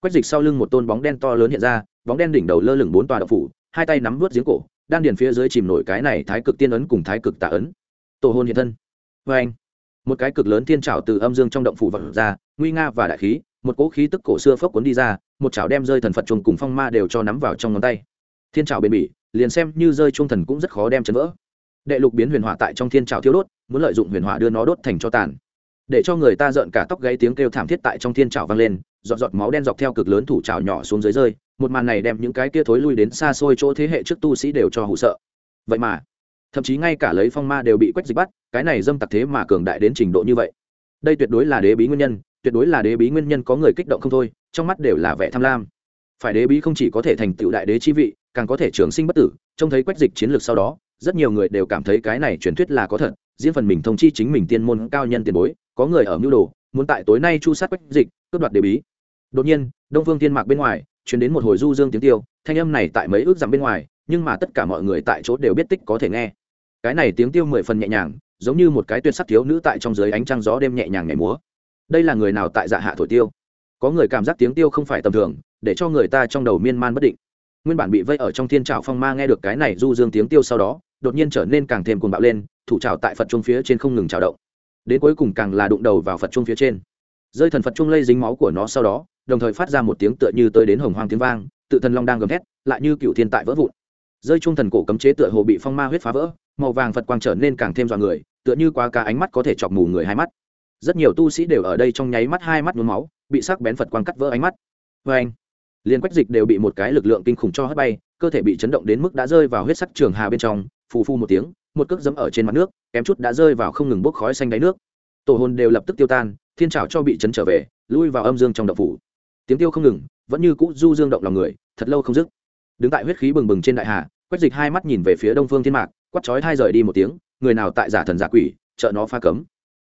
Quách dịch sau lưng một tôn bóng đen to lớn hiện ra, bóng đen đỉnh đầu lơ lửng bốn tòa đậu phủ, hai tay nắm vớt giếng cổ đan điền phía dưới chìm nổi cái này thái cực tiên ấn cùng thái cực tà ấn. Tổ hôn hiện thân. Vê anh, một cái cực lớn thiên trào từ âm dương trong động phủ vật ra, nguy nga và đại khí, một cỗ khí tức cổ xưa phốc cuốn đi ra, một chảo đem rơi thần phật chuồng cùng phong ma đều cho nắm vào trong ngón tay. Thiên trào bền bỉ, liền xem như rơi trung thần cũng rất khó đem chấn vỡ. Đệ lục biến huyền hỏa tại trong thiên trào thiếu đốt, muốn lợi dụng huyền hỏa đưa nó đốt thành cho tàn. Để cho người ta rợn cả tóc gáy tiếng kêu thảm thiết tại trong thiên trào vang lên, giọt giọt máu đen dọc theo cực lớn thủ trào nhỏ xuống dưới rơi một màn này đem những cái kia thối lui đến xa xôi chỗ thế hệ trước tu sĩ đều cho hụ sợ. Vậy mà, thậm chí ngay cả lấy phong ma đều bị quách dịch bắt, cái này dâm tặc thế mà cường đại đến trình độ như vậy. Đây tuyệt đối là đế bí nguyên nhân, tuyệt đối là đế bí nguyên nhân có người kích động không thôi, trong mắt đều là vẻ tham lam. Phải đế bí không chỉ có thể thành tựu đại đế chi vị, càng có thể trường sinh bất tử, trông thấy quách dịch chiến lược sau đó, rất nhiều người đều cảm thấy cái này truyền thuyết là có thật riêng phần mình thông chi chính mình tiên môn cao nhân tiền bối, có người ở mưu đồ, muốn tại tối nay chu sát quách dịch, cướp đoạt đế bí. Đột nhiên, đông phương tiên mạc bên ngoài chuyển đến một hồi du dương tiếng tiêu, thanh âm này tại mấy ước dặm bên ngoài, nhưng mà tất cả mọi người tại chỗ đều biết tích có thể nghe. Cái này tiếng tiêu mười phần nhẹ nhàng, giống như một cái tuyệt sắc thiếu nữ tại trong dưới ánh trăng gió đêm nhẹ nhàng nhảy múa. Đây là người nào tại dạ hạ thổi tiêu? Có người cảm giác tiếng tiêu không phải tầm thường, để cho người ta trong đầu miên man bất định. Nguyên bản bị vây ở trong thiên trào phong ma nghe được cái này du dương tiếng tiêu sau đó, đột nhiên trở nên càng thêm cuồng bạo lên, thủ trào tại phật trung phía trên không ngừng trào động. Đến cuối cùng càng là đụng đầu vào phật trung phía trên. Rơi thần phật trung lây dính máu của nó sau đó đồng thời phát ra một tiếng tựa như tới đến hồng hoang tiếng vang, tự thần long đang gầm thét, lại như cựu thiên tại vỡ vụn. Rơi trung thần cổ cấm chế tựa hồ bị phong ma huyết phá vỡ, màu vàng phật quang trở nên càng thêm dọa người, tựa như qua cả ánh mắt có thể chọc mù người hai mắt. Rất nhiều tu sĩ đều ở đây trong nháy mắt hai mắt nhuốm máu, bị sắc bén phật quang cắt vỡ ánh mắt. Vê anh liên quách dịch đều bị một cái lực lượng kinh khủng cho hất bay, cơ thể bị chấn động đến mức đã rơi vào huyết sắc trường hà bên trong, phù phu một tiếng, một cước dẫm ở trên mặt nước, kém chút đã rơi vào không ngừng bốc khói xanh đáy nước. Tổ hồn đều lập tức tiêu tan, thiên trào cho bị chấn trở về, lui vào âm dương trong động phủ tiếng tiêu không ngừng, vẫn như cũ du dương động lòng người, thật lâu không dứt. Đứng tại huyết khí bừng bừng trên đại hà, quách dịch hai mắt nhìn về phía đông phương thiên mạc quắt chói hai rời đi một tiếng, người nào tại giả thần giả quỷ, trợ nó pha cấm.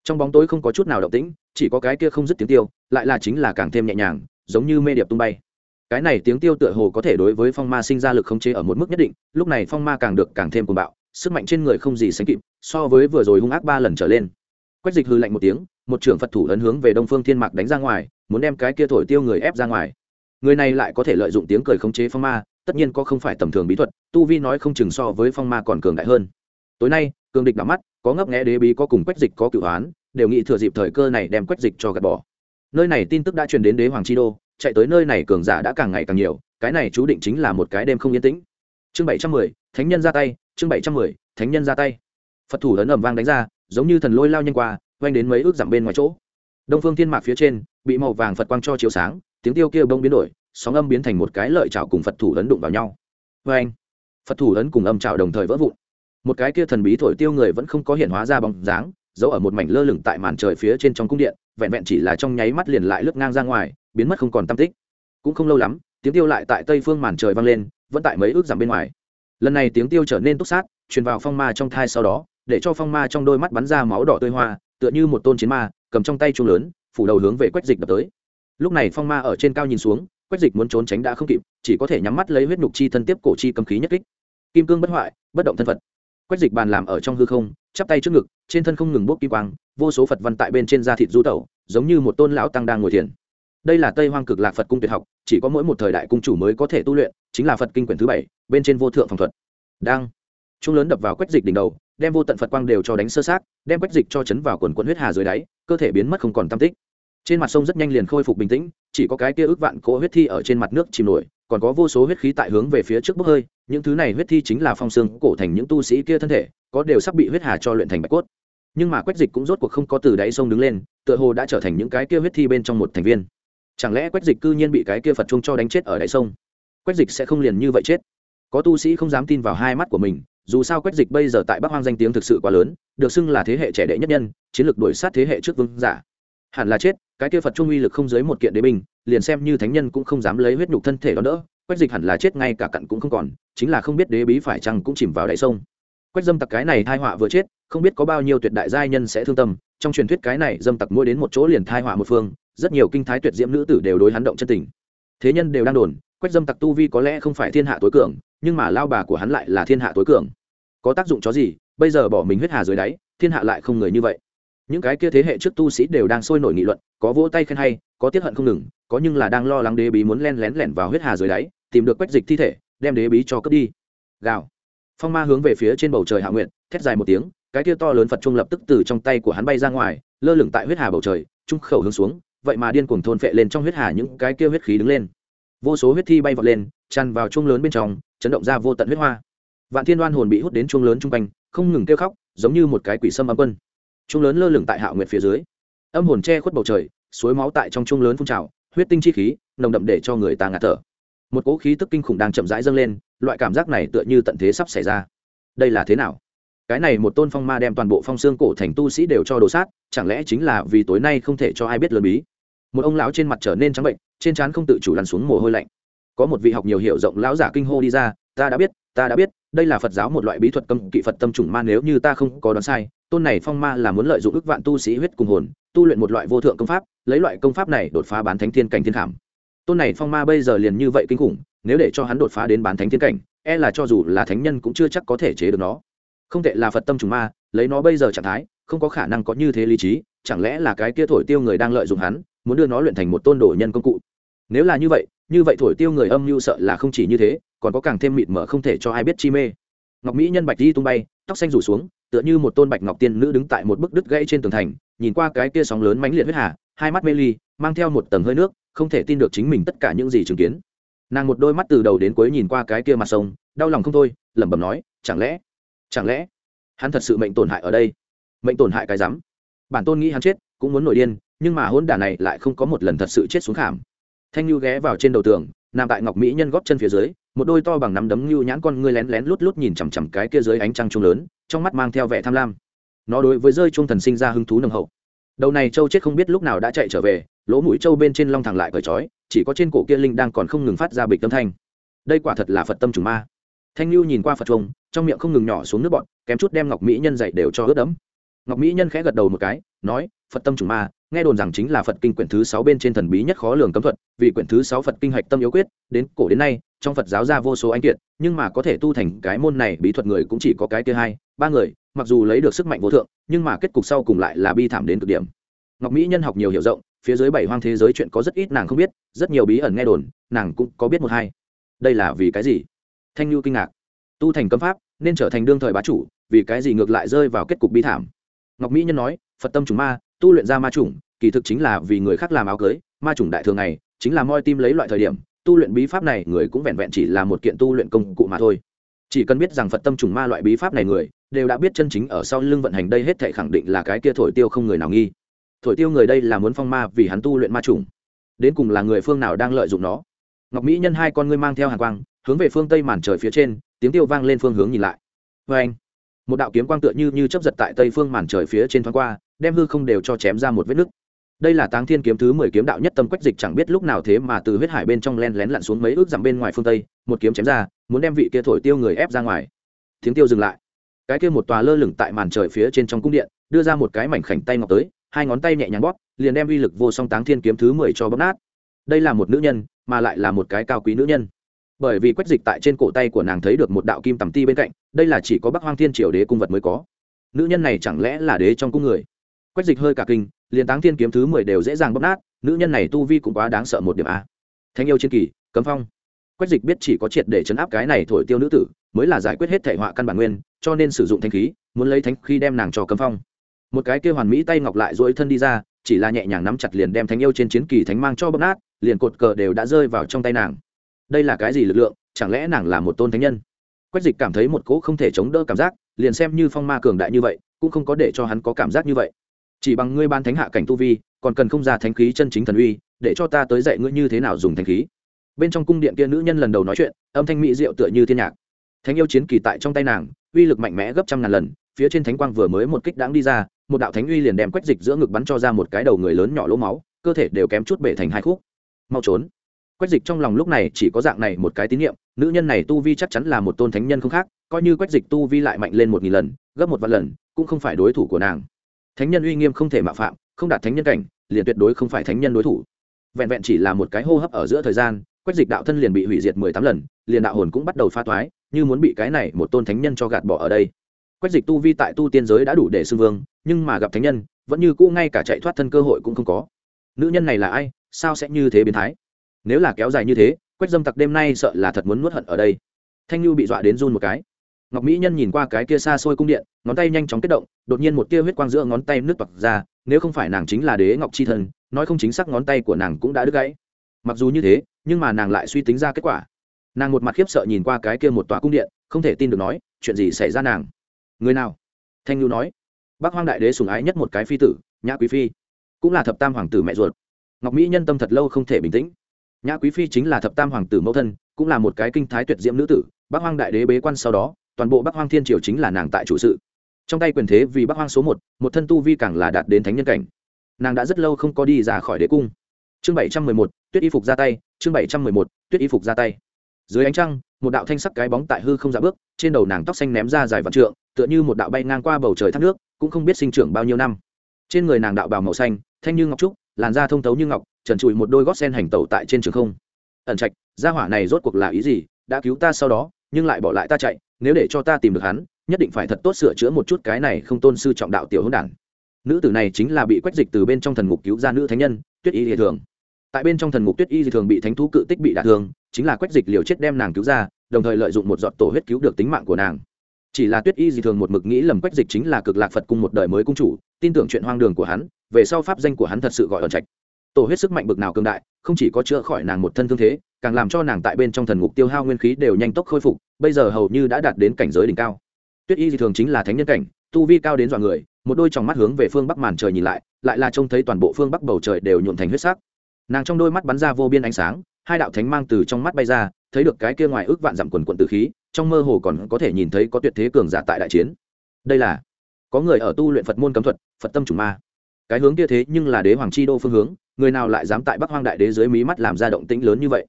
Trong bóng tối không có chút nào động tĩnh, chỉ có cái kia không dứt tiếng tiêu, lại là chính là càng thêm nhẹ nhàng, giống như mê điệp tung bay. Cái này tiếng tiêu tựa hồ có thể đối với phong ma sinh ra lực khống chế ở một mức nhất định, lúc này phong ma càng được càng thêm cuồng bạo, sức mạnh trên người không gì sánh kịp, so với vừa rồi hung ác ba lần trở lên. Quách dịch hư lạnh một tiếng, một trưởng phật thủ ấn hướng về đông phương thiên mạc đánh ra ngoài muốn đem cái kia thổi tiêu người ép ra ngoài. Người này lại có thể lợi dụng tiếng cười khống chế phong ma, tất nhiên có không phải tầm thường bí thuật, tu vi nói không chừng so với phong ma còn cường đại hơn. Tối nay, cường địch đã mắt, có ngấp nghé đế bí có cùng quách dịch có cựu hoán, đều nghĩ thừa dịp thời cơ này đem quách dịch cho gạt bỏ. Nơi này tin tức đã truyền đến đế hoàng chi đô, chạy tới nơi này cường giả đã càng ngày càng nhiều, cái này chú định chính là một cái đêm không yên tĩnh. Chương bảy trăm mười, thánh nhân ra tay, chương bảy trăm mười, thánh nhân ra tay. Phật thủ lớn ầm vang đánh ra, giống như thần lôi lao nhanh qua oanh đến mấy ước dặm bên ngoài chỗ đông phương thiên mạc phía trên, bị màu vàng phật quang cho chiếu sáng, tiếng tiêu kia bông biến đổi, sóng âm biến thành một cái lợi chảo cùng phật thủ ấn đụng vào nhau. Vê anh, phật thủ ấn cùng âm chảo đồng thời vỡ vụn. Một cái kia thần bí thổi tiêu người vẫn không có hiện hóa ra bóng dáng, giấu ở một mảnh lơ lửng tại màn trời phía trên trong cung điện, vẹn vẹn chỉ là trong nháy mắt liền lại lướt ngang ra ngoài, biến mất không còn tam tích. Cũng không lâu lắm, tiếng tiêu lại tại tây phương màn trời vang lên, vẫn tại mấy ước giảm bên ngoài. Lần này tiếng tiêu trở nên túc sát, truyền vào phong ma trong thai sau đó, để cho phong ma trong đôi mắt bắn ra máu đỏ tươi hoa, tựa như một tôn chiến ma cầm trong tay chuông lớn, phủ đầu hướng về quách dịch đập tới. Lúc này phong ma ở trên cao nhìn xuống, quách dịch muốn trốn tránh đã không kịp, chỉ có thể nhắm mắt lấy huyết nhục chi thân tiếp cổ chi cầm khí nhất kích. Kim cương bất hoại, bất động thân phật. Quách dịch bàn làm ở trong hư không, chắp tay trước ngực, trên thân không ngừng bốc kim quang, vô số phật văn tại bên trên da thịt du tẩu, giống như một tôn lão tăng đang ngồi thiền. Đây là tây hoang cực lạc phật cung tuyệt học, chỉ có mỗi một thời đại cung chủ mới có thể tu luyện, chính là phật kinh quyển thứ bảy, bên trên vô thượng phòng thuật. Đang. Trung lớn đập vào quách dịch đỉnh đầu, đem vô tận phật quang đều cho đánh sơ sát đem quách dịch cho chấn vào quần quân huyết hà dưới đáy cơ thể biến mất không còn tam tích. Trên mặt sông rất nhanh liền khôi phục bình tĩnh, chỉ có cái kia ước vạn cỗ huyết thi ở trên mặt nước chìm nổi, còn có vô số huyết khí tại hướng về phía trước bốc hơi, những thứ này huyết thi chính là phong xương cổ thành những tu sĩ kia thân thể, có đều sắp bị huyết hà cho luyện thành bạch cốt. Nhưng mà quách dịch cũng rốt cuộc không có từ đáy sông đứng lên, tựa hồ đã trở thành những cái kia huyết thi bên trong một thành viên. Chẳng lẽ quách dịch cư nhiên bị cái kia phật chung cho đánh chết ở đáy sông? Quách dịch sẽ không liền như vậy chết. Có tu sĩ không dám tin vào hai mắt của mình dù sao quách dịch bây giờ tại bắc hoang danh tiếng thực sự quá lớn, được xưng là thế hệ trẻ đệ nhất nhân, chiến lược đuổi sát thế hệ trước vương giả. Hẳn là chết, cái kia phật trung uy lực không dưới một kiện đế binh, liền xem như thánh nhân cũng không dám lấy huyết nhục thân thể đó đỡ quách dịch hẳn là chết ngay cả cặn cũng không còn, chính là không biết đế bí phải chăng cũng chìm vào đại sông. Quách dâm tặc cái này thai họa vừa chết, không biết có bao nhiêu tuyệt đại giai nhân sẽ thương tâm, trong truyền thuyết cái này dâm tặc mỗi đến một chỗ liền thai họa một phương, rất nhiều kinh thái tuyệt diễm nữ tử đều đối hắn động chân tình. Thế nhân đều đang đồn, quách dâm tặc tu vi có lẽ không phải thiên hạ tối cường nhưng mà lao bà của hắn lại là thiên hạ tối cường. Có tác dụng chó gì, bây giờ bỏ mình huyết hà dưới đáy, thiên hạ lại không người như vậy. Những cái kia thế hệ trước tu sĩ đều đang sôi nổi nghị luận, có vỗ tay khen hay, có tiết hận không ngừng, có nhưng là đang lo lắng đế bí muốn len lén lẻn vào huyết hà dưới đáy, tìm được quách dịch thi thể, đem đế bí cho cướp đi. Gào. Phong ma hướng về phía trên bầu trời hạ nguyện, thét dài một tiếng, cái kia to lớn phật trung lập tức từ trong tay của hắn bay ra ngoài, lơ lửng tại huyết hà bầu trời, trung khẩu hướng xuống, vậy mà điên cuồng thôn phệ lên trong huyết hà những cái kia huyết khí đứng lên. Vô số huyết thi bay vọt lên, tràn vào chuông lớn bên trong chấn động ra vô tận huyết hoa. Vạn thiên đoan hồn bị hút đến chuông lớn chung quanh, không ngừng kêu khóc, giống như một cái quỷ sâm âm quân. Chuông lớn lơ lửng tại hạ nguyệt phía dưới. Âm hồn che khuất bầu trời, suối máu tại trong chuông lớn phun trào, huyết tinh chi khí, nồng đậm để cho người ta ngạt thở. Một cỗ khí tức kinh khủng đang chậm rãi dâng lên, loại cảm giác này tựa như tận thế sắp xảy ra. Đây là thế nào? Cái này một tôn phong ma đem toàn bộ phong xương cổ thành tu sĩ đều cho đồ sát, chẳng lẽ chính là vì tối nay không thể cho ai biết lớn bí? Một ông lão trên mặt trở nên trắng bệnh, trên trán không tự chủ lăn xuống mồ hôi lạnh có một vị học nhiều hiểu rộng lão giả kinh hô đi ra, ta đã biết, ta đã biết, đây là phật giáo một loại bí thuật cấm kỵ phật tâm trùng ma nếu như ta không có đoán sai, tôn này phong ma là muốn lợi dụng ức vạn tu sĩ huyết cùng hồn, tu luyện một loại vô thượng công pháp, lấy loại công pháp này đột phá bán thánh thiên cảnh thiên khảm. Tôn này phong ma bây giờ liền như vậy kinh khủng, nếu để cho hắn đột phá đến bán thánh thiên cảnh e là cho dù là thánh nhân cũng chưa chắc có thể chế được nó. Không tệ là phật tâm trùng ma, lấy nó bây giờ trạng thái, không có khả năng có như thế lý trí, chẳng lẽ là cái kia thổi tiêu người đang lợi dụng hắn, muốn đưa nó luyện thành một tôn đồ nhân công cụ? Nếu là như vậy như vậy thổi tiêu người âm mưu sợ là không chỉ như thế, còn có càng thêm mịt mờ không thể cho ai biết chi mê. Ngọc mỹ nhân bạch đi tung bay, tóc xanh rủ xuống, tựa như một tôn bạch ngọc tiên nữ đứng tại một bức đứt gãy trên tường thành, nhìn qua cái kia sóng lớn mãnh liệt huyết hà, hai mắt mê ly, mang theo một tầng hơi nước, không thể tin được chính mình tất cả những gì chứng kiến. Nàng một đôi mắt từ đầu đến cuối nhìn qua cái kia mặt sông, đau lòng không thôi, lẩm bẩm nói, chẳng lẽ chẳng lẽ hắn thật sự mệnh tổn hại ở đây? Mệnh tổn hại cái rắm? Bản tôn nghĩ hắn chết, cũng muốn nổi điên, nhưng mà hôn đả này lại không có một lần thật sự chết xuống khảm thanh nhu ghé vào trên đầu tường, nằm tại ngọc mỹ nhân góp chân phía dưới, một đôi to bằng nắm đấm nhu nhãn con ngươi lén lén lút lút nhìn chằm chằm cái kia dưới ánh trăng trung lớn, trong mắt mang theo vẻ tham lam. Nó đối với rơi trung thần sinh ra hứng thú nồng hậu. Đầu này châu chết không biết lúc nào đã chạy trở về, lỗ mũi châu bên trên long thẳng lại cởi trói, chỉ có trên cổ kia linh đang còn không ngừng phát ra bịch tâm thanh. Đây quả thật là phật tâm trùng ma. Thanh lưu nhìn qua phật trùng trong miệng không ngừng nhỏ xuống nước bọn kém chút đem ngọc mỹ nhân dậy đều cho ướt đẫm. Ngọc mỹ nhân khẽ gật đầu một cái, nói, phật tâm trùng ma nghe đồn rằng chính là phật kinh quyển thứ sáu bên trên thần bí nhất khó lường cấm thuật, vì quyển thứ sáu phật kinh hạch tâm yếu quyết, đến cổ đến nay, trong phật giáo ra vô số anh kiệt, nhưng mà có thể tu thành cái môn này, bí thuật người cũng chỉ có cái kia hai, ba người, mặc dù lấy được sức mạnh vô thượng, nhưng mà kết cục sau cùng lại là bi thảm đến cực điểm. Ngọc mỹ nhân học nhiều hiểu rộng, phía dưới bảy hoang thế giới chuyện có rất ít nàng không biết, rất nhiều bí ẩn nghe đồn, nàng cũng có biết một hai. Đây là vì cái gì? Thanh nhu kinh ngạc. Tu thành cấm pháp, nên trở thành đương thời bá chủ, vì cái gì ngược lại rơi vào kết cục bi thảm? Ngọc mỹ nhân nói, phật tâm chúng ma tu luyện ra ma chủng, kỳ thực chính là vì người khác làm áo cưới, ma chủng đại thường này chính là moi tim lấy loại thời điểm, tu luyện bí pháp này người cũng vẹn vẹn chỉ là một kiện tu luyện công cụ mà thôi. Chỉ cần biết rằng phật tâm trùng ma loại bí pháp này người, đều đã biết chân chính ở sau lưng vận hành đây hết thể khẳng định là cái kia thổi tiêu không người nào nghi. Thổi tiêu người đây là muốn phong ma vì hắn tu luyện ma trùng đến cùng là người phương nào đang lợi dụng nó? Ngọc mỹ nhân hai con ngươi mang theo hàng quang, hướng về phương tây màn trời phía trên, tiếng tiêu vang lên phương hướng nhìn lại. Vê anh một đạo kiếm quang tựa như như chấp giật tại tây phương màn trời phía trên thoáng qua đem hư không đều cho chém ra một vết nứt. Đây là táng thiên kiếm thứ mười kiếm đạo nhất tâm quách dịch chẳng biết lúc nào thế mà từ huyết hải bên trong len lén lặn xuống mấy ước dặm bên ngoài phương tây, một kiếm chém ra, muốn đem vị kia thổi tiêu người ép ra ngoài. Tiếng tiêu dừng lại. Cái kia một tòa lơ lửng tại màn trời phía trên trong cung điện, đưa ra một cái mảnh khảnh tay ngọc tới, hai ngón tay nhẹ nhàng bóp, liền đem uy lực vô song táng thiên kiếm thứ mười cho bóp nát. Đây là một nữ nhân, mà lại là một cái cao quý nữ nhân. Bởi vì quách dịch tại trên cổ tay của nàng thấy được một đạo kim tầm ti bên cạnh, đây là chỉ có bắc hoang thiên triều đế cung vật mới có. Nữ nhân này chẳng lẽ là đế trong cung người? Quách dịch hơi cả kinh, liền táng thiên kiếm thứ mười đều dễ dàng bóp nát, nữ nhân này tu vi cũng quá đáng sợ một điểm a. Thanh yêu chiến kỳ, cấm phong. Quách dịch biết chỉ có triệt để chấn áp cái này thổi tiêu nữ tử, mới là giải quyết hết thể họa căn bản nguyên, cho nên sử dụng thanh khí, muốn lấy thanh khí đem nàng cho cấm phong. Một cái kêu hoàn mỹ tay ngọc lại dỗi thân đi ra, chỉ là nhẹ nhàng nắm chặt liền đem thánh yêu trên chiến kỳ thánh mang cho bóp nát, liền cột cờ đều đã rơi vào trong tay nàng. Đây là cái gì lực lượng, chẳng lẽ nàng là một tôn thánh nhân? Quách dịch cảm thấy một cỗ không thể chống đỡ cảm giác, liền xem như phong ma cường đại như vậy, cũng không có để cho hắn có cảm giác như vậy chỉ bằng ngươi ban thánh hạ cảnh tu vi, còn cần không ra thánh khí chân chính thần uy, để cho ta tới dạy ngươi như thế nào dùng thánh khí. Bên trong cung điện kia nữ nhân lần đầu nói chuyện, âm thanh mỹ diệu tựa như thiên nhạc. Thánh yêu chiến kỳ tại trong tay nàng, uy lực mạnh mẽ gấp trăm ngàn lần, phía trên thánh quang vừa mới một kích đáng đi ra, một đạo thánh uy liền đem quách dịch giữa ngực bắn cho ra một cái đầu người lớn nhỏ lỗ máu, cơ thể đều kém chút bể thành hai khúc. Mau trốn. Quách dịch trong lòng lúc này chỉ có dạng này một cái tín nhiệm, nữ nhân này tu vi chắc chắn là một tôn thánh nhân không khác, coi như quách dịch tu vi lại mạnh lên một nghìn lần, gấp một vạn lần, cũng không phải đối thủ của nàng thánh nhân uy nghiêm không thể mạo phạm, không đạt thánh nhân cảnh, liền tuyệt đối không phải thánh nhân đối thủ. Vẹn vẹn chỉ là một cái hô hấp ở giữa thời gian, quách dịch đạo thân liền bị hủy diệt mười tám lần, liền đạo hồn cũng bắt đầu pha toái, như muốn bị cái này một tôn thánh nhân cho gạt bỏ ở đây. Quách dịch tu vi tại tu tiên giới đã đủ để xưng vương, nhưng mà gặp thánh nhân, vẫn như cũ ngay cả chạy thoát thân cơ hội cũng không có. Nữ nhân này là ai, sao sẽ như thế biến thái? Nếu là kéo dài như thế, quách dâm tặc đêm nay sợ là thật muốn nuốt hận ở đây. Thanh lưu bị dọa đến run một cái ngọc mỹ nhân nhìn qua cái kia xa xôi cung điện, ngón tay nhanh chóng kết động, đột nhiên một tia huyết quang giữa ngón tay nước toạc ra, nếu không phải nàng chính là đế ngọc chi thân nói không chính xác ngón tay của nàng cũng đã đứt gãy. Mặc dù như thế, nhưng mà nàng lại suy tính ra kết quả. Nàng một mặt khiếp sợ nhìn qua cái kia một tòa cung điện, không thể tin được nói, chuyện gì xảy ra nàng? Người nào? Thanh Nhu nói. Bác hoang đại đế sùng ái nhất một cái phi tử, nhã quý phi. Cũng là thập tam hoàng tử mẹ ruột. Ngọc mỹ nhân tâm thật lâu không thể bình tĩnh. Nhã quý phi chính là thập tam hoàng tử mẫu thân, cũng là một cái kinh thái tuyệt diễm nữ tử bác hoang đại đế bế quan sau đó toàn bộ bắc hoang thiên triều chính là nàng tại chủ sự. Trong tay quyền thế vì bắc hoang số một một thân tu vi càng là đạt đến thánh nhân cảnh. Nàng đã rất lâu không có đi ra khỏi đế cung. Chương bảy trăm mười một, tuyết y phục ra tay, chương bảy trăm mười một, tuyết y phục ra tay. Dưới ánh trăng, một đạo thanh sắc cái bóng tại hư không dạ bước, trên đầu nàng tóc xanh ném ra dài vạn trượng, tựa như một đạo bay ngang qua bầu trời thác nước, cũng không biết sinh trưởng bao nhiêu năm. Trên người nàng đạo bào màu xanh, thanh như ngọc trúc, làn da thông thấu như ngọc, trần trụi một đôi gót sen hành tẩu tại trên trường không. Ẩn trạch, gia hỏa này rốt cuộc là ý gì? Đã cứu ta sau đó, nhưng lại bỏ lại ta chạy nếu để cho ta tìm được hắn, nhất định phải thật tốt sửa chữa một chút cái này không tôn sư trọng đạo tiểu hỗn đản. Nữ tử này chính là bị quách dịch từ bên trong thần ngục cứu ra nữ thánh nhân, tuyết y dị thường. Tại bên trong thần ngục tuyết y dị thường bị thánh thú cự tích bị đả thương, chính là quách dịch liều chết đem nàng cứu ra, đồng thời lợi dụng một giọt tổ huyết cứu được tính mạng của nàng. Chỉ là tuyết y dị thường một mực nghĩ lầm quách dịch chính là cực lạc phật cung một đời mới cung chủ, tin tưởng chuyện hoang đường của hắn, về sau pháp danh của hắn thật sự gọi ẩn trạch. Tổ huyết sức mạnh bực nào cường đại, không chỉ có chữa khỏi nàng một thân thương thế, càng làm cho nàng tại bên trong thần ngục tiêu hao nguyên khí đều nhanh tốc khôi phục bây giờ hầu như đã đạt đến cảnh giới đỉnh cao. Tuyết y dị thường chính là thánh nhân cảnh, tu vi cao đến dọa người, một đôi tròng mắt hướng về phương bắc màn trời nhìn lại lại là trông thấy toàn bộ phương bắc bầu trời đều nhuộn thành huyết sắc. Nàng trong đôi mắt bắn ra vô biên ánh sáng, hai đạo thánh mang từ trong mắt bay ra, thấy được cái kia ngoài ước vạn dặm quần quận tử khí, trong mơ hồ còn có thể nhìn thấy có tuyệt thế cường giả tại đại chiến. Đây là, có người ở tu luyện phật môn cấm thuật, phật tâm trùng ma. Cái hướng kia thế nhưng là đế hoàng chi đô phương hướng, người nào lại dám tại bắc hoang đại đế dưới mí mắt làm ra động tĩnh lớn như vậy?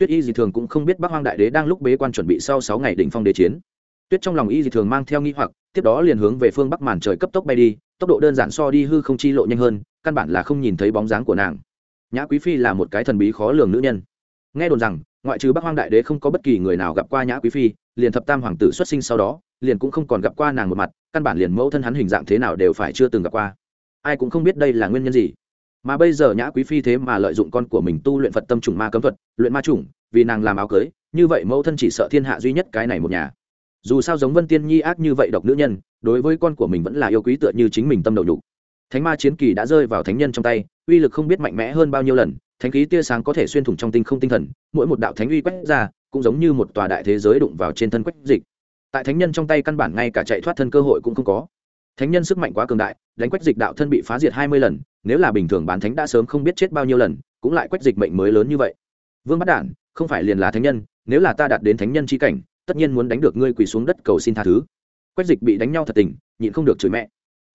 Tuyết y dị thường cũng không biết bắc hoang đại đế đang lúc bế quan chuẩn bị sau sáu ngày đỉnh phong đế chiến. Tuyết trong lòng y dị thường mang theo nghi hoặc, tiếp đó liền hướng về phương bắc màn trời cấp tốc bay đi, tốc độ đơn giản so đi hư không chi lộ nhanh hơn, căn bản là không nhìn thấy bóng dáng của nàng. Nhã quý phi là một cái thần bí khó lường nữ nhân. Nghe đồn rằng, ngoại trừ bắc hoang đại đế không có bất kỳ người nào gặp qua nhã quý phi, liền thập tam hoàng tử xuất sinh sau đó, liền cũng không còn gặp qua nàng một mặt, căn bản liền mẫu thân hắn hình dạng thế nào đều phải chưa từng gặp qua. Ai cũng không biết đây là nguyên nhân gì mà bây giờ nhã quý phi thế mà lợi dụng con của mình tu luyện phật tâm trùng ma cấm thuật, luyện ma trùng, vì nàng làm áo cưới, như vậy mẫu thân chỉ sợ thiên hạ duy nhất cái này một nhà. Dù sao giống vân tiên nhi ác như vậy độc nữ nhân, đối với con của mình vẫn là yêu quý tựa như chính mình tâm đầu đủ thánh ma chiến kỳ đã rơi vào thánh nhân trong tay, uy lực không biết mạnh mẽ hơn bao nhiêu lần, thánh khí tia sáng có thể xuyên thủng trong tinh không tinh thần, mỗi một đạo thánh uy quét ra, cũng giống như một tòa đại thế giới đụng vào trên thân quách dịch. Tại thánh nhân trong tay căn bản ngay cả chạy thoát thân cơ hội cũng không có thánh nhân sức mạnh quá cường đại, đánh quách dịch đạo thân bị phá diệt hai mươi lần, nếu là bình thường bán thánh đã sớm không biết chết bao nhiêu lần, cũng lại quách dịch mệnh mới lớn như vậy. Vương bắt đản, không phải liền là thánh nhân, nếu là ta đạt đến thánh nhân c h i cảnh, tất nhiên muốn đánh được ngươi quỳ xuống đất cầu xin tha thứ. Quách dịch bị đánh nhau thật tình, nhịn không được chửi mẹ.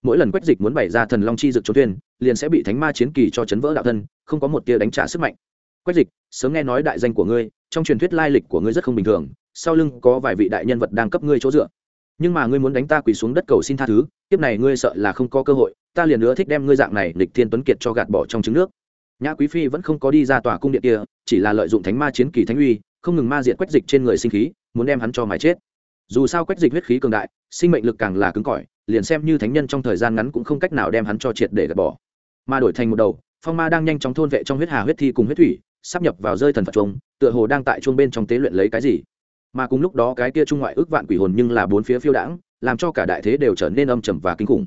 Mỗi lần quách dịch muốn bày ra thần long chi dực trốn thuyền, liền sẽ bị thánh ma chiến kỳ cho chấn vỡ đạo thân, không có một tia đánh trả sức mạnh. Quách dịch, sớm nghe nói đại danh của ngươi, trong truyền thuyết lai lịch của ngươi rất không bình thường, sau lưng có vài vị đại nhân vật đang cấp ngươi chỗ dựa nhưng mà ngươi muốn đánh ta quỳ xuống đất cầu xin tha thứ tiếp này ngươi sợ là không có cơ hội, ta liền nữa thích đem ngươi dạng này lịch thiên tuấn kiệt cho gạt bỏ trong trứng nước. Nhã quý phi vẫn không có đi ra tòa cung điện kia, chỉ là lợi dụng thánh ma chiến kỳ thánh uy, không ngừng ma diện quách dịch trên người sinh khí, muốn đem hắn cho mái chết. Dù sao quách dịch huyết khí cường đại, sinh mệnh lực càng là cứng cỏi, liền xem như thánh nhân trong thời gian ngắn cũng không cách nào đem hắn cho triệt để gạt bỏ. Ma đổi thành một đầu, phong ma đang nhanh chóng thôn vệ trong huyết hà huyết thi cùng huyết thủy, sắp nhập vào rơi thần phật chuông tựa hồ đang tại chuông bên trong tế luyện lấy cái gì mà cùng lúc đó cái kia trung ngoại ước vạn quỷ hồn nhưng là bốn phía phiêu đãng, làm cho cả đại thế đều trở nên âm trầm và kinh khủng.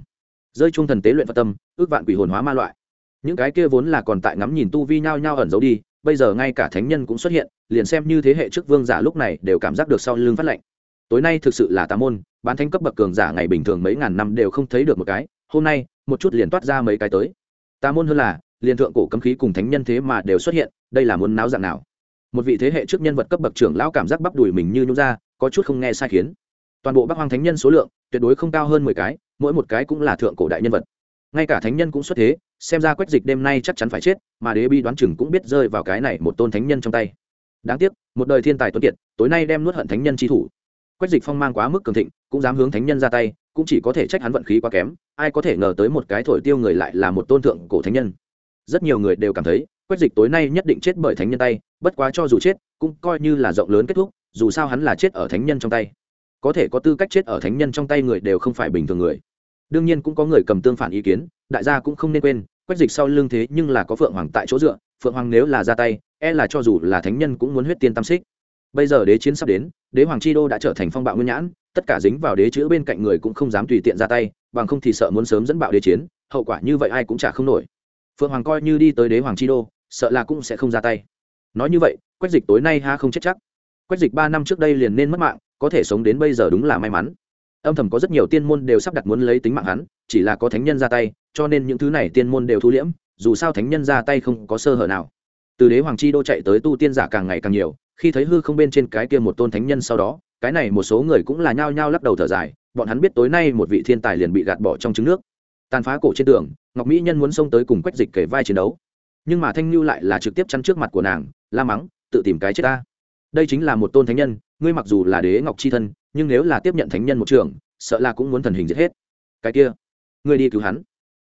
Rơi chung thần tế luyện phật tâm, ước vạn quỷ hồn hóa ma loại. Những cái kia vốn là còn tại ngắm nhìn tu vi nhao nhao ẩn giấu đi, bây giờ ngay cả thánh nhân cũng xuất hiện, liền xem như thế hệ trước vương giả lúc này đều cảm giác được sau lưng phát lệnh tối nay thực sự là tà môn, bán thánh cấp bậc cường giả ngày bình thường mấy ngàn năm đều không thấy được một cái, hôm nay, một chút liền toát ra mấy cái tới. Tà môn hơn là, liền thượng cổ cấm khí cùng thánh nhân thế mà đều xuất hiện, đây là muốn náo dạng nào? Một vị thế hệ trước nhân vật cấp bậc trưởng lão cảm giác bắp đùi mình như nhũ ra, có chút không nghe sai khiến. Toàn bộ bắc hoang thánh nhân số lượng, tuyệt đối không cao hơn mười cái, mỗi một cái cũng là thượng cổ đại nhân vật. Ngay cả thánh nhân cũng xuất thế, xem ra quách dịch đêm nay chắc chắn phải chết, mà đế bi đoán chừng cũng biết rơi vào cái này một tôn thánh nhân trong tay. Đáng tiếc, một đời thiên tài tuấn kiệt, tối nay đem nuốt hận thánh nhân chi thủ. Quách dịch phong mang quá mức cường thịnh, cũng dám hướng thánh nhân ra tay, cũng chỉ có thể trách hắn vận khí quá kém, ai có thể ngờ tới một cái thổi tiêu người lại là một tôn thượng cổ thánh nhân. Rất nhiều người đều cảm thấy quách dịch tối nay nhất định chết bởi thánh nhân tay, bất quá cho dù chết, cũng coi như là rộng lớn kết thúc, dù sao hắn là chết ở thánh nhân trong tay. Có thể có tư cách chết ở thánh nhân trong tay người đều không phải bình thường người. Đương nhiên cũng có người cầm tương phản ý kiến, đại gia cũng không nên quên, quách dịch sau lưng thế nhưng là có phượng hoàng tại chỗ dựa, phượng hoàng nếu là ra tay e là cho dù là thánh nhân cũng muốn huyết tiên tam xích. Bây giờ đế chiến sắp đến, đế hoàng chi đô đã trở thành phong bạo nguyên nhãn, tất cả dính vào đế chữ bên cạnh người cũng không dám tùy tiện ra tay, bằng không thì sợ muốn sớm dẫn bạo đế chiến, hậu quả như vậy ai cũng chả không nổi. Phượng hoàng coi như đi tới đế hoàng chi đô sợ là cũng sẽ không ra tay. Nói như vậy, quách dịch tối nay ha không chết chắc. Quách dịch ba năm trước đây liền nên mất mạng, có thể sống đến bây giờ đúng là may mắn. Âm thầm có rất nhiều tiên môn đều sắp đặt muốn lấy tính mạng hắn, chỉ là có thánh nhân ra tay, cho nên những thứ này tiên môn đều thu liễm, dù sao thánh nhân ra tay không có sơ hở nào. Từ đế hoàng chi đô chạy tới tu tiên giả càng ngày càng nhiều, khi thấy hư không bên trên cái kia một tôn thánh nhân sau đó, cái này một số người cũng là nhao nhao lắc đầu thở dài, bọn hắn biết tối nay một vị thiên tài liền bị gạt bỏ trong trứng nước. Tàn phá cổ trên tường, ngọc mỹ nhân muốn xông tới cùng quách dịch kể vai chiến đấu nhưng mà thanh lưu lại là trực tiếp chắn trước mặt của nàng, la mắng, tự tìm cái chết ta. Đây chính là một tôn thánh nhân, ngươi mặc dù là đế ngọc c h i thân, nhưng nếu là tiếp nhận thánh nhân một trường, sợ là cũng muốn thần hình giết hết. Cái kia, ngươi đi cứu hắn.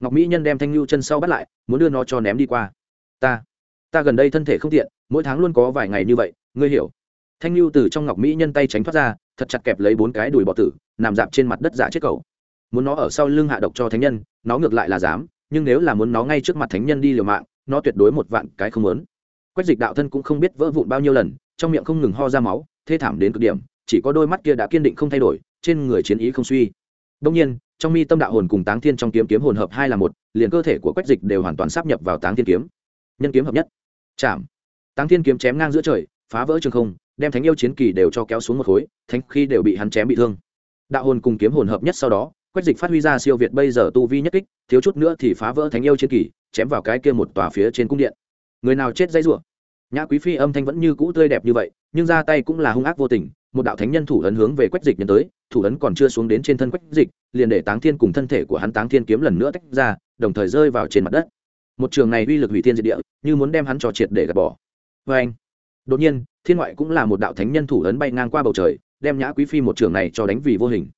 Ngọc mỹ nhân đem thanh lưu chân sau bắt lại, muốn đưa nó cho ném đi qua. Ta ta gần đây thân thể không tiện, mỗi tháng luôn có vài ngày như vậy, ngươi hiểu. Thanh lưu từ trong ngọc mỹ nhân tay tránh thoát ra, thật chặt kẹp lấy bốn cái đùi bọ tử, nằm dạp trên mặt đất giả chết cầu muốn nó ở sau lưng hạ độc cho thánh nhân, nó ngược lại là dám, nhưng nếu là muốn nó ngay trước mặt thánh nhân đi liều mạng nó tuyệt đối một vạn cái không lớn. Quách dịch đạo thân cũng không biết vỡ vụn bao nhiêu lần, trong miệng không ngừng ho ra máu, thê thảm đến cực điểm, chỉ có đôi mắt kia đã kiên định không thay đổi, trên người chiến ý không suy. Đông nhiên, trong mi tâm đạo hồn cùng táng thiên trong kiếm kiếm hồn hợp hai là một, liền cơ thể của quách dịch đều hoàn toàn sắp nhập vào táng thiên kiếm. Nhân kiếm hợp nhất. Chạm. Táng thiên kiếm chém ngang giữa trời, phá vỡ trường không, đem thánh yêu chiến kỳ đều cho kéo xuống một khối, thánh khi đều bị hắn chém bị thương. Đạo hồn cùng kiếm hồn hợp nhất sau đó quách dịch phát huy ra siêu việt bây giờ tu vi nhất kích, thiếu chút nữa thì phá vỡ thánh yêu chiến kỳ, chém vào cái kia một tòa phía trên cung điện. Người nào chết dây rủa? Nhã quý phi âm thanh vẫn như cũ tươi đẹp như vậy, nhưng ra tay cũng là hung ác vô tình, một đạo thánh nhân thủ ấn hướng về quách dịch nhân tới, thủ ấn còn chưa xuống đến trên thân quách dịch, liền để táng thiên cùng thân thể của hắn táng thiên kiếm lần nữa tách ra, đồng thời rơi vào trên mặt đất. Một trường này uy lực hủy thiên diệt địa, như muốn đem hắn trò triệt để gạt bỏ. Vê anh, đột nhiên, thiên ngoại cũng là một đạo thánh nhân thủ ấn bay ngang qua bầu trời, đem nhã quý phi một trường này cho đánh vì vô hình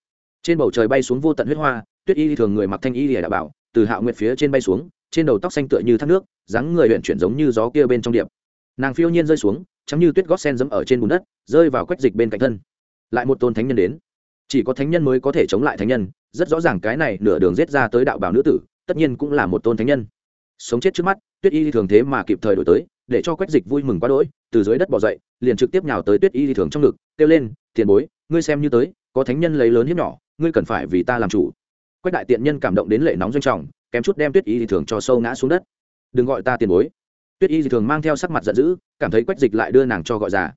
trên bầu trời bay xuống vô tận huyết hoa, tuyết y thường người mặc thanh y lìa đạo bảo, từ hạo nguyệt phía trên bay xuống, trên đầu tóc xanh tựa như thác nước, dáng người huyện chuyển giống như gió kia bên trong điệp. Nàng phiêu nhiên rơi xuống chắm như tuyết gót sen dẫm ở trên bùn đất, rơi vào quách dịch bên cạnh thân. Lại một tôn thánh nhân đến. Chỉ có thánh nhân mới có thể chống lại thánh nhân, rất rõ ràng cái này nửa đường rết ra tới đạo bảo nữ tử, tất nhiên cũng là một tôn thánh nhân. Sống chết trước mắt, tuyết y thường thế mà kịp thời đổi tới, để cho quách dịch vui mừng quá đỗi, từ dưới đất bỏ dậy, liền trực tiếp nhào tới tuyết y thường trong ngực, kêu lên, tiền bối, ngươi xem như tới, có thánh nhân lấy lớn hiếp nhỏ ngươi cần phải vì ta làm chủ. Quách đại tiện nhân cảm động đến lệ nóng doanh trọng, kém chút đem tuyết y thường cho sâu ngã xuống đất. Đừng gọi ta tiền bối. Tuyết y thì thường mang theo sắc mặt giận dữ, cảm thấy quách dịch lại đưa nàng cho gọi già.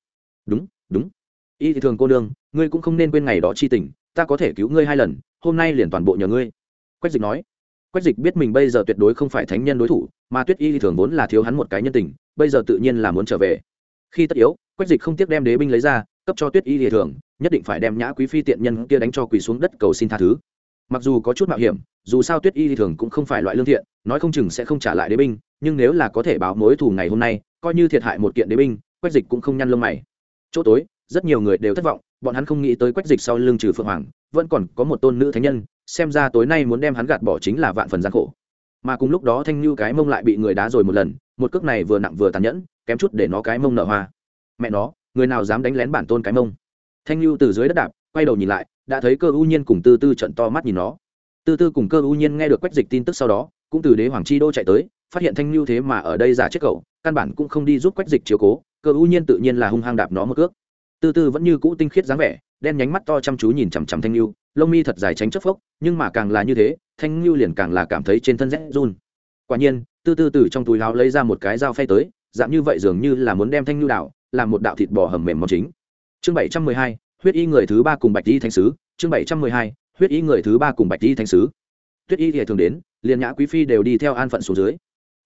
Đúng đúng. Y thì thường cô nương, ngươi cũng không nên quên ngày đó chi tình, ta có thể cứu ngươi hai lần, hôm nay liền toàn bộ nhờ ngươi. Quách dịch nói. Quách dịch biết mình bây giờ tuyệt đối không phải thánh nhân đối thủ, mà tuyết y thì thường vốn là thiếu hắn một cái nhân tình, bây giờ tự nhiên là muốn trở về. Khi tất yếu, quách dịch không tiếc đem đế binh lấy ra, cấp cho tuyết y thì thường nhất định phải đem nhã quý phi tiện nhân kia đánh cho quỳ xuống đất cầu xin tha thứ. Mặc dù có chút mạo hiểm, dù sao tuyết y thì thường cũng không phải loại lương thiện, nói không chừng sẽ không trả lại đế binh, nhưng nếu là có thể báo mối thù ngày hôm nay, coi như thiệt hại một kiện đế binh, quách dịch cũng không nhăn lông mày. Chỗ tối, rất nhiều người đều thất vọng, bọn hắn không nghĩ tới quách dịch sau lưng trừ phượng hoàng, vẫn còn có một tôn nữ thánh nhân, xem ra tối nay muốn đem hắn gạt bỏ chính là vạn phần gian khổ. Mà cùng lúc đó thanh như cái mông lại bị người đá rồi một lần, một cước này vừa nặng vừa tàn nhẫn, kém chút để nó cái mông nở hoa. Mẹ nó, người nào dám đánh lén bản tôn cái mông? Thanh Lưu từ dưới đất đạp, quay đầu nhìn lại, đã thấy cơ ưu nhiên cùng tư tư trận to mắt nhìn nó. Tư tư cùng cơ ưu nhiên nghe được quách dịch tin tức sau đó, cũng từ đế hoàng chi đô chạy tới, phát hiện thanh lưu thế mà ở đây giả chết cậu, căn bản cũng không đi giúp quách dịch chiếu cố, cơ ưu nhiên tự nhiên là hung hăng đạp nó một cước. Tư tư vẫn như cũ tinh khiết dáng vẻ, đen nhánh mắt to chăm chú nhìn chằm chằm thanh lưu lông mi thật dài tránh chấp phốc, nhưng mà càng là như thế, thanh lưu liền càng là cảm thấy trên thân rét run. Quả nhiên, tư tư từ trong túi láo lấy ra một cái dao phay tới, dạng như vậy dường như là muốn đem thanh lưu đạo làm một đạo thịt bò hầm mềm màu chính chương bảy trăm mười hai, huyết y người thứ ba cùng bạch y thánh sứ. Chương bảy trăm mười hai, huyết y người thứ ba cùng bạch y thánh sứ. Tuyết y thì thường đến, liền nhã quý phi đều đi theo an phận xuống dưới.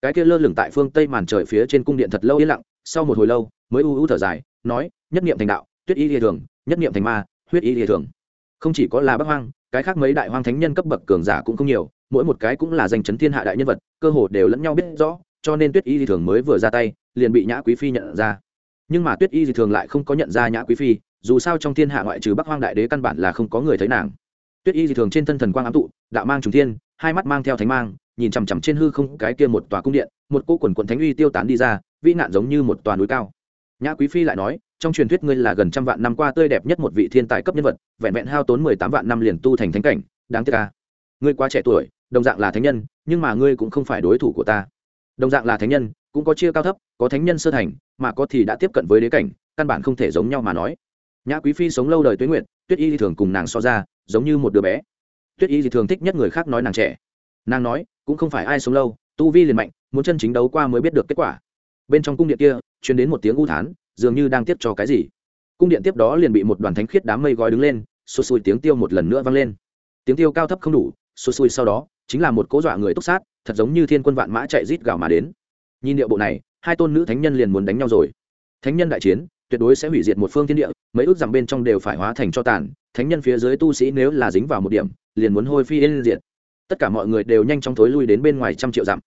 Cái kia lơ lửng tại phương tây màn trời phía trên cung điện thật lâu yên lặng, sau một hồi lâu, mới u u thở dài, nói, nhất niệm thành đạo, tuyết y lìa thường, nhất niệm thành ma, huyết y lìa thường. Không chỉ có là bắc hoang, cái khác mấy đại hoang thánh nhân cấp bậc cường giả cũng không nhiều, mỗi một cái cũng là danh chấn thiên hạ đại nhân vật, cơ hồ đều lẫn nhau biết rõ, cho nên tuyết y thì thường mới vừa ra tay, liền bị nhã quý phi nhận ra nhưng mà tuyết y thì thường lại không có nhận ra nhã quý phi, dù sao trong thiên hạ ngoại trừ bắc hoang đại đế căn bản là không có người thấy nàng. Tuyết y thì thường trên thân thần quang ám tụ, đạo mang trùng thiên, hai mắt mang theo thánh mang, nhìn chằm chằm trên hư không cái kia một tòa cung điện, một cô quần quần thánh uy tiêu tán đi ra, vĩ nạn giống như một tòa núi cao. Nhã quý phi lại nói, trong truyền thuyết ngươi là gần trăm vạn năm qua tươi đẹp nhất một vị thiên tài cấp nhân vật, vẹn vẹn hao tốn mười tám vạn năm liền tu thành thánh cảnh, đáng tiếc ca ngươi quá trẻ tuổi, đồng dạng là thánh nhân, nhưng mà ngươi cũng không phải đối thủ của ta. Đồng dạng là thánh nhân cũng có chia cao thấp, có thánh nhân sơ thành, mà có thì đã tiếp cận với đế cảnh, căn bản không thể giống nhau mà nói. Nhã quý phi sống lâu đời tuế nguyện tuyết y thì thường cùng nàng so ra, giống như một đứa bé. Tuyết y thì thường thích nhất người khác nói nàng trẻ. Nàng nói, cũng không phải ai sống lâu, tu vi liền mạnh, muốn chân chính đấu qua mới biết được kết quả. Bên trong cung điện kia, truyền đến một tiếng u thán, dường như đang tiếp cho cái gì. Cung điện tiếp đó liền bị một đoàn thánh khiết đám mây gói đứng lên, sụt sùi tiếng tiêu một lần nữa vang lên. Tiếng tiêu cao thấp không đủ, sụt sùi sau đó, chính là một cố dọa người túc sát, thật giống như thiên quân vạn mã chạy rít gào mà đến nhìn địa bộ này, hai tôn nữ thánh nhân liền muốn đánh nhau rồi. Thánh nhân đại chiến, tuyệt đối sẽ hủy diệt một phương thiên địa, mấy ước rằng bên trong đều phải hóa thành cho tàn, thánh nhân phía dưới tu sĩ nếu là dính vào một điểm, liền muốn hôi phi yên diệt. Tất cả mọi người đều nhanh chóng thối lui đến bên ngoài trăm triệu dặm.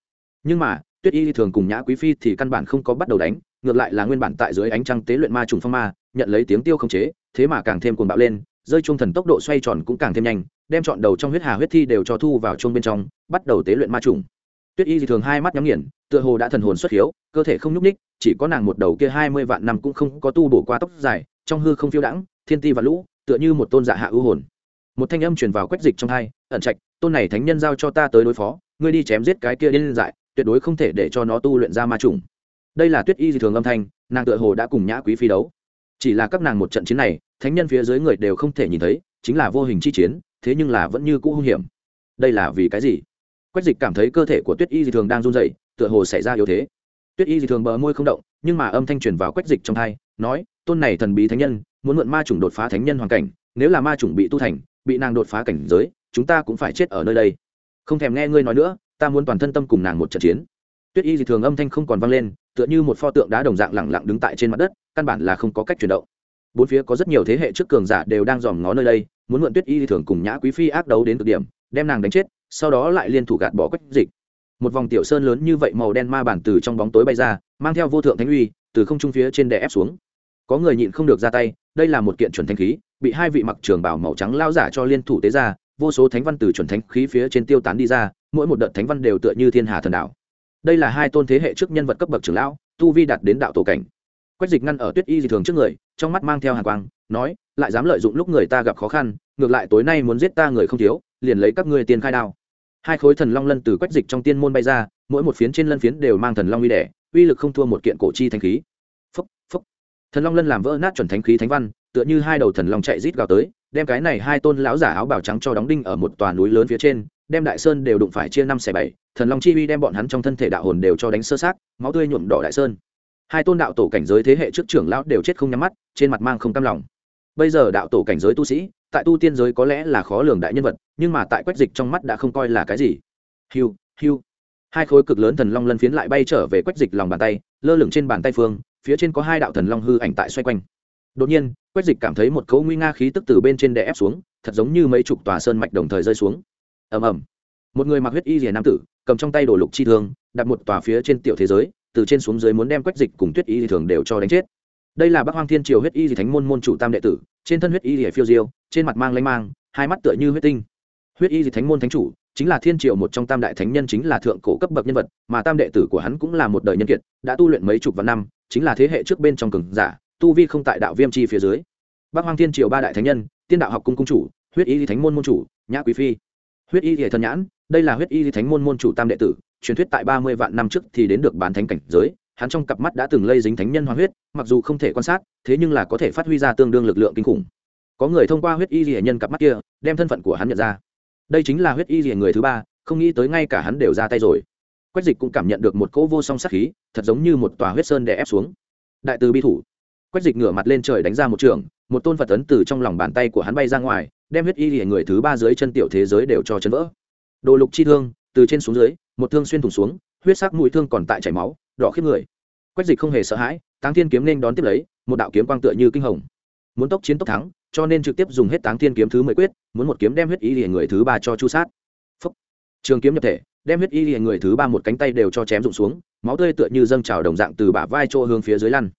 Nhưng mà, tuyết y thường cùng nhã quý phi thì căn bản không có bắt đầu đánh, ngược lại là nguyên bản tại dưới ánh trăng tế luyện ma trùng phong ma, nhận lấy tiếng tiêu không chế, thế mà càng thêm cuồng bạo lên, rơi trung thần tốc độ xoay tròn cũng càng thêm nhanh, đem chọn đầu trong huyết hà huyết thi đều cho thu vào chuông bên trong, bắt đầu tế luyện ma trùng tuyết y Dị thường hai mắt nhắm nghiền, tựa hồ đã thần hồn xuất hiếu, cơ thể không nhúc ních chỉ có nàng một đầu kia hai mươi vạn năm cũng không có tu bổ qua tóc dài, trong hư không phiêu đãng, thiên ti và lũ, tựa như một tôn giả hạ ưu hồn. Một thanh âm truyền vào quách dịch trong hai, ẩn trạch, tôn này thánh nhân giao cho ta tới đối phó, ngươi đi chém giết cái kia điên dại, tuyệt đối không thể để cho nó tu luyện ra ma trùng đây là tuyết y dị thường âm thanh, nàng tựa hồ đã cùng nhã quý phi đấu. Chỉ là các nàng một trận chiến này, thánh nhân phía dưới người đều không thể nhìn thấy, chính là vô hình chi chiến, thế nhưng là vẫn như cũ hung hiểm. Đây là vì cái gì? Quách dịch cảm thấy cơ thể của tuyết y dị thường đang run dậy tựa hồ xảy ra yếu thế. Tuyết y dị thường bờ môi không động, nhưng mà âm thanh truyền vào quách dịch trong thai nói, tôn này thần bí thánh nhân, muốn mượn ma chủng đột phá thánh nhân hoàn cảnh, nếu là ma chủng bị tu thành, bị nàng đột phá cảnh giới, chúng ta cũng phải chết ở nơi đây. Không thèm nghe ngươi nói nữa, ta muốn toàn thân tâm cùng nàng một trận chiến. Tuyết y dị thường âm thanh không còn vang lên, tựa như một pho tượng đá đồng dạng lẳng lặng đứng tại trên mặt đất, căn bản là không có cách chuyển động. Bốn phía có rất nhiều thế hệ trước cường giả đều đang dòm ngó nơi đây, muốn mượn tuyết y dị thường cùng nhã quý phi ác đấu đến cực điểm, đem nàng đánh chết sau đó lại liên thủ gạt bỏ quách dịch. Một vòng tiểu sơn lớn như vậy màu đen ma bản từ trong bóng tối bay ra, mang theo vô thượng thánh uy, từ không trung phía trên đè ép xuống. Có người nhịn không được ra tay, đây là một kiện chuẩn thanh khí, bị hai vị mặc trường bảo màu trắng lao giả cho liên thủ tế ra, vô số thánh văn từ chuẩn thánh khí phía trên tiêu tán đi ra, mỗi một đợt thánh văn đều tựa như thiên hà thần đạo đây là hai tôn thế hệ trước nhân vật cấp bậc trưởng lão, tu vi đạt đến đạo tổ cảnh. Quách dịch ngăn ở tuyết y dị thường trước người, trong mắt mang theo hàng quang, nói, lại dám lợi dụng lúc người ta gặp khó khăn, ngược lại tối nay muốn giết ta người không thiếu, liền lấy các ngươi tiền khai đao hai khối thần long lân từ quách dịch trong tiên môn bay ra, mỗi một phiến trên lân phiến đều mang thần long uy đẻ, uy lực không thua một kiện cổ chi thanh khí. Phúc phúc thần long lân làm vỡ nát chuẩn thánh khí thánh văn, tựa như hai đầu thần long chạy rít gào tới, đem cái này hai tôn lão giả áo bào trắng cho đóng đinh ở một tòa núi lớn phía trên, đem đại sơn đều đụng phải chia năm xẻ bảy, thần long chi uy đem bọn hắn trong thân thể đạo hồn đều cho đánh sơ sát máu tươi nhuộm đỏ đại sơn. Hai tôn đạo tổ cảnh giới thế hệ trước trưởng lão đều chết không nhắm mắt, trên mặt mang không cam lòng. Bây giờ đạo tổ cảnh giới tu sĩ tại tu tiên giới có lẽ là khó lường đại nhân vật, nhưng mà tại quách dịch trong mắt đã không coi là cái gì. Hiu hiu. Hai khối cực lớn thần long lân phiến lại bay trở về quách dịch lòng bàn tay, lơ lửng trên bàn tay phương, phía trên có hai đạo thần long hư ảnh tại xoay quanh. Đột nhiên, quách dịch cảm thấy một cấu nguy nga khí tức từ bên trên đè ép xuống, thật giống như mấy chục tòa sơn mạch đồng thời rơi xuống. Ầm ầm. Một người mặc huyết y rìa nam tử, cầm trong tay đồ lục chi thương, đặt một tòa phía trên tiểu thế giới, từ trên xuống dưới muốn đem quách dịch cùng tuyết y thường đều cho đánh chết. Đây là bác hoang thiên triều huyết y thánh môn môn chủ tam đệ tử, trên thân huyết y rìa phiêu diêu trên mặt mang lanh mang, hai mắt tựa như huyết tinh. Huyết y thánh môn thánh chủ, chính là thiên triều một trong tam đại thánh nhân chính là thượng cổ cấp bậc nhân vật, mà tam đệ tử của hắn cũng là một đời nhân kiệt, đã tu luyện mấy chục vạn năm, chính là thế hệ trước bên trong cường giả, tu vi không tại đạo viêm chi phía dưới. Bác hoang thiên triều ba đại thánh nhân, tiên đạo học cung cung chủ, huyết y thánh môn môn chủ, nhã quý phi. Huyết y hệ thần nhãn, đây là huyết y thánh môn môn chủ tam đệ tử, truyền thuyết tại ba mươi vạn năm trước thì đến được bán thánh cảnh giới, hắn trong cặp mắt đã từng lây dính thánh nhân hoa huyết, mặc dù không thể quan sát, thế nhưng là có thể phát huy ra tương đương lực lượng kinh khủng có người thông qua huyết y hệ nhân cặp mắt kia, đem thân phận của hắn nhận ra. Đây chính là huyết y hệ người thứ ba, không nghĩ tới ngay cả hắn đều ra tay rồi. Quách dịch cũng cảm nhận được một cỗ vô song sát khí, thật giống như một tòa huyết sơn đè ép xuống. Đại từ bi thủ. Quách dịch ngửa mặt lên trời đánh ra một trường, một tôn phật ấn từ trong lòng bàn tay của hắn bay ra ngoài, đem huyết y hệ người thứ ba dưới chân tiểu thế giới đều cho chân vỡ. Đồ lục chi thương, từ trên xuống dưới, một thương xuyên thủng xuống, huyết sắc mũi thương còn tại chảy máu, đỏ khiếp người. Quách dịch không hề sợ hãi, táng thiên kiếm nên đón tiếp lấy, một đạo kiếm quang tựa như kinh hồng. Muốn tốc chiến tốc thắng cho nên trực tiếp dùng hết táng thiên kiếm thứ mười quyết, muốn một kiếm đem huyết y lìa người thứ ba cho chu sát. Phúc. trường kiếm nhập thể, đem huyết y lìa người thứ ba một cánh tay đều cho chém rụng xuống, máu tươi tựa như dâng trào đồng dạng từ bả vai chỗ hướng phía dưới lăn.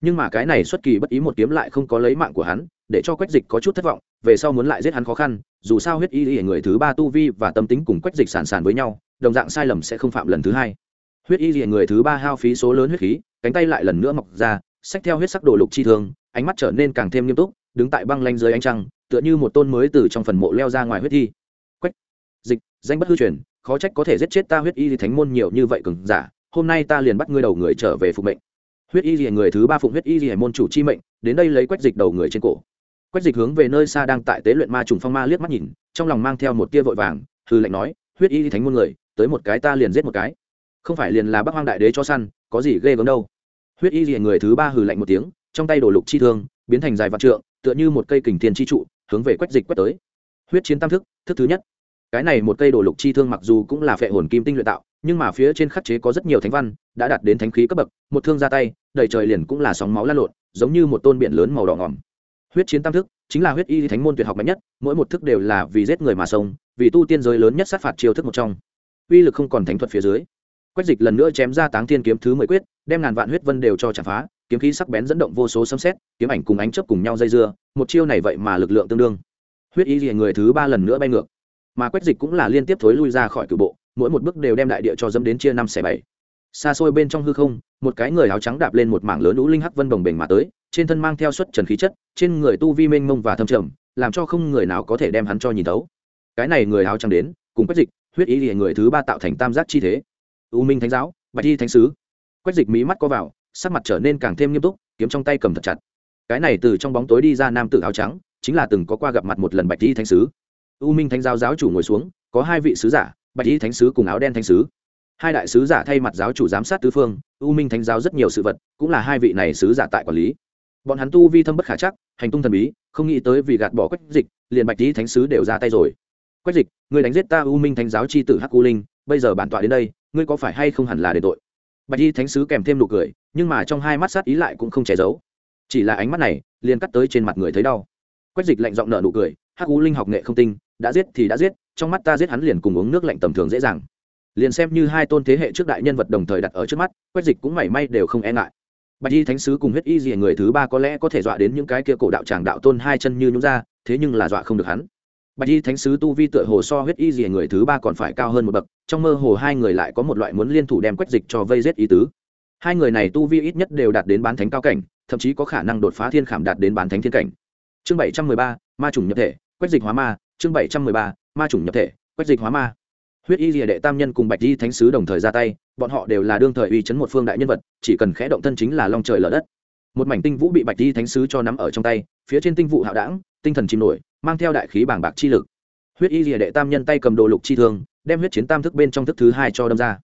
Nhưng mà cái này xuất kỳ bất ý một kiếm lại không có lấy mạng của hắn, để cho quách dịch có chút thất vọng, về sau muốn lại giết hắn khó khăn, dù sao huyết y lìa người thứ ba tu vi và tâm tính cùng quách dịch sản sản với nhau, đồng dạng sai lầm sẽ không phạm lần thứ hai. Huyết y lìa người thứ ba hao phí số lớn huyết khí, cánh tay lại lần nữa mọc ra, xách theo huyết sắc đồ lục chi thương, ánh mắt trở nên càng thêm nghiêm túc đứng tại băng lanh dưới ánh trăng, tựa như một tôn mới từ trong phần mộ leo ra ngoài huyết thi. Quách! Dịch, danh bất hư truyền, khó trách có thể giết chết ta huyết y thì thánh môn nhiều như vậy cường giả, hôm nay ta liền bắt ngươi đầu người trở về phục mệnh. Huyết y rìa người thứ ba phụng huyết y rìa môn chủ chi mệnh, đến đây lấy quách dịch đầu người trên cổ. Quách dịch hướng về nơi xa đang tại tế luyện ma trùng phong ma liếc mắt nhìn, trong lòng mang theo một tia vội vàng, hư lệnh nói, huyết y thánh môn người, tới một cái ta liền giết một cái. Không phải liền là bắc hoang đại đế cho săn, có gì ghê gớm đâu. Huyết y rìa người thứ ba hừ lạnh một tiếng, trong tay đổ lục chi thương biến thành dài vạn trượng, tựa như một cây kình thiên chi trụ, hướng về quách dịch quét tới. Huyết chiến tam thức thức thứ nhất. Cái này một cây đổ lục chi thương mặc dù cũng là phệ hồn kim tinh luyện tạo, nhưng mà phía trên khắc chế có rất nhiều thánh văn, đã đạt đến thánh khí cấp bậc, một thương ra tay, đầy trời liền cũng là sóng máu lan lộn, giống như một tôn biển lớn màu đỏ ngỏm huyết chiến tam thức, chính là huyết y thánh môn tuyệt học mạnh nhất, mỗi một thức đều là vì giết người mà sông vì tu tiên giới lớn nhất sát phạt chiêu thức một trong. Uy lực không còn thánh thuật phía dưới. Quách dịch lần nữa chém ra táng thiên kiếm thứ mười quyết, đem ngàn vạn huyết vân đều cho chặt phá kiếm khí sắc bén dẫn động vô số sấm xét kiếm ảnh cùng ánh chớp cùng nhau dây dưa, một chiêu này vậy mà lực lượng tương đương. Huyết y rìa người thứ ba lần nữa bay ngược. Mà quách dịch cũng là liên tiếp thối lui ra khỏi cử bộ, mỗi một bước đều đem đại địa cho dẫm đến chia năm xẻ bảy. Xa xôi bên trong hư không, một cái người áo trắng đạp lên một mảng lớn lũ linh hắc vân bồng bềnh mà tới, trên thân mang theo suất trần khí chất, trên người tu vi mênh mông và thâm trầm, làm cho không người nào có thể đem hắn cho nhìn thấu. Cái này người áo trắng đến, cùng quách dịch, huyết ý liền người thứ ba tạo thành tam giác chi thế. U minh thánh giáo, bạch thi thánh sứ. Quách dịch mí mắt có vào sắc mặt trở nên càng thêm nghiêm túc, kiếm trong tay cầm thật chặt. Cái này từ trong bóng tối đi ra nam tử áo trắng, chính là từng có qua gặp mặt một lần bạch thi thánh sứ. U minh thánh giáo giáo chủ ngồi xuống, có hai vị sứ giả, bạch y thánh sứ cùng áo đen thánh sứ. Hai đại sứ giả thay mặt giáo chủ giám sát tứ phương, u minh thánh giáo rất nhiều sự vật, cũng là hai vị này sứ giả tại quản lý. Bọn hắn tu vi thâm bất khả chắc, hành tung thần bí, không nghĩ tới vì gạt bỏ quách dịch, liền bạch y thánh sứ đều ra tay rồi. Quách dịch người đánh giết ta u minh thánh giáo c h i tử hắc u linh, bây giờ bản tọa đến đây, ngươi có phải hay không hẳn là để tội? Bạch y thánh sứ kèm thêm nụ cười nhưng mà trong hai mắt sát ý lại cũng không che giấu. Chỉ là ánh mắt này, liền cắt tới trên mặt người thấy đau. Quách dịch lạnh giọng nợ nụ cười, hắc u linh học nghệ không tinh, đã giết thì đã giết, trong mắt ta giết hắn liền cùng uống nước lạnh tầm thường dễ dàng. Liền xem như hai tôn thế hệ trước đại nhân vật đồng thời đặt ở trước mắt, Quách dịch cũng mảy may đều không e ngại. Bạch y thánh sứ cùng huyết y gì người thứ ba có lẽ có thể dọa đến những cái kia cổ đạo tràng đạo tôn hai chân như nhúng ra, thế nhưng là dọa không được hắn. Bạch y thánh sứ tu vi tựa hồ so huyết y gì người thứ ba còn phải cao hơn một bậc, trong mơ hồ hai người lại có một loại muốn liên thủ đem Quách dịch cho vây giết ý tứ hai người này tu vi ít nhất đều đạt đến bán thánh cao cảnh, thậm chí có khả năng đột phá thiên khảm đạt đến bán thánh thiên cảnh. Chương bảy trăm mười ba, ma chủng nhập thể quét dịch hóa ma. Chương bảy trăm mười ba, ma chủng nhập thể, quách dịch hóa ma. Huyết y rìa đệ tam nhân cùng bạch di thánh sứ đồng thời ra tay, bọn họ đều là đương thời uy chấn một phương đại nhân vật, chỉ cần khẽ động thân chính là long trời lở đất. Một mảnh tinh vũ bị bạch di thánh sứ cho nắm ở trong tay, phía trên tinh vụ hạo đảng, tinh thần chìm nổi, mang theo đại khí bảng bạc chi lực. Huyết y rìa đệ tam nhân tay cầm đồ lục chi thương, đem huyết chiến tam thức bên trong thức thứ hai cho đâm ra.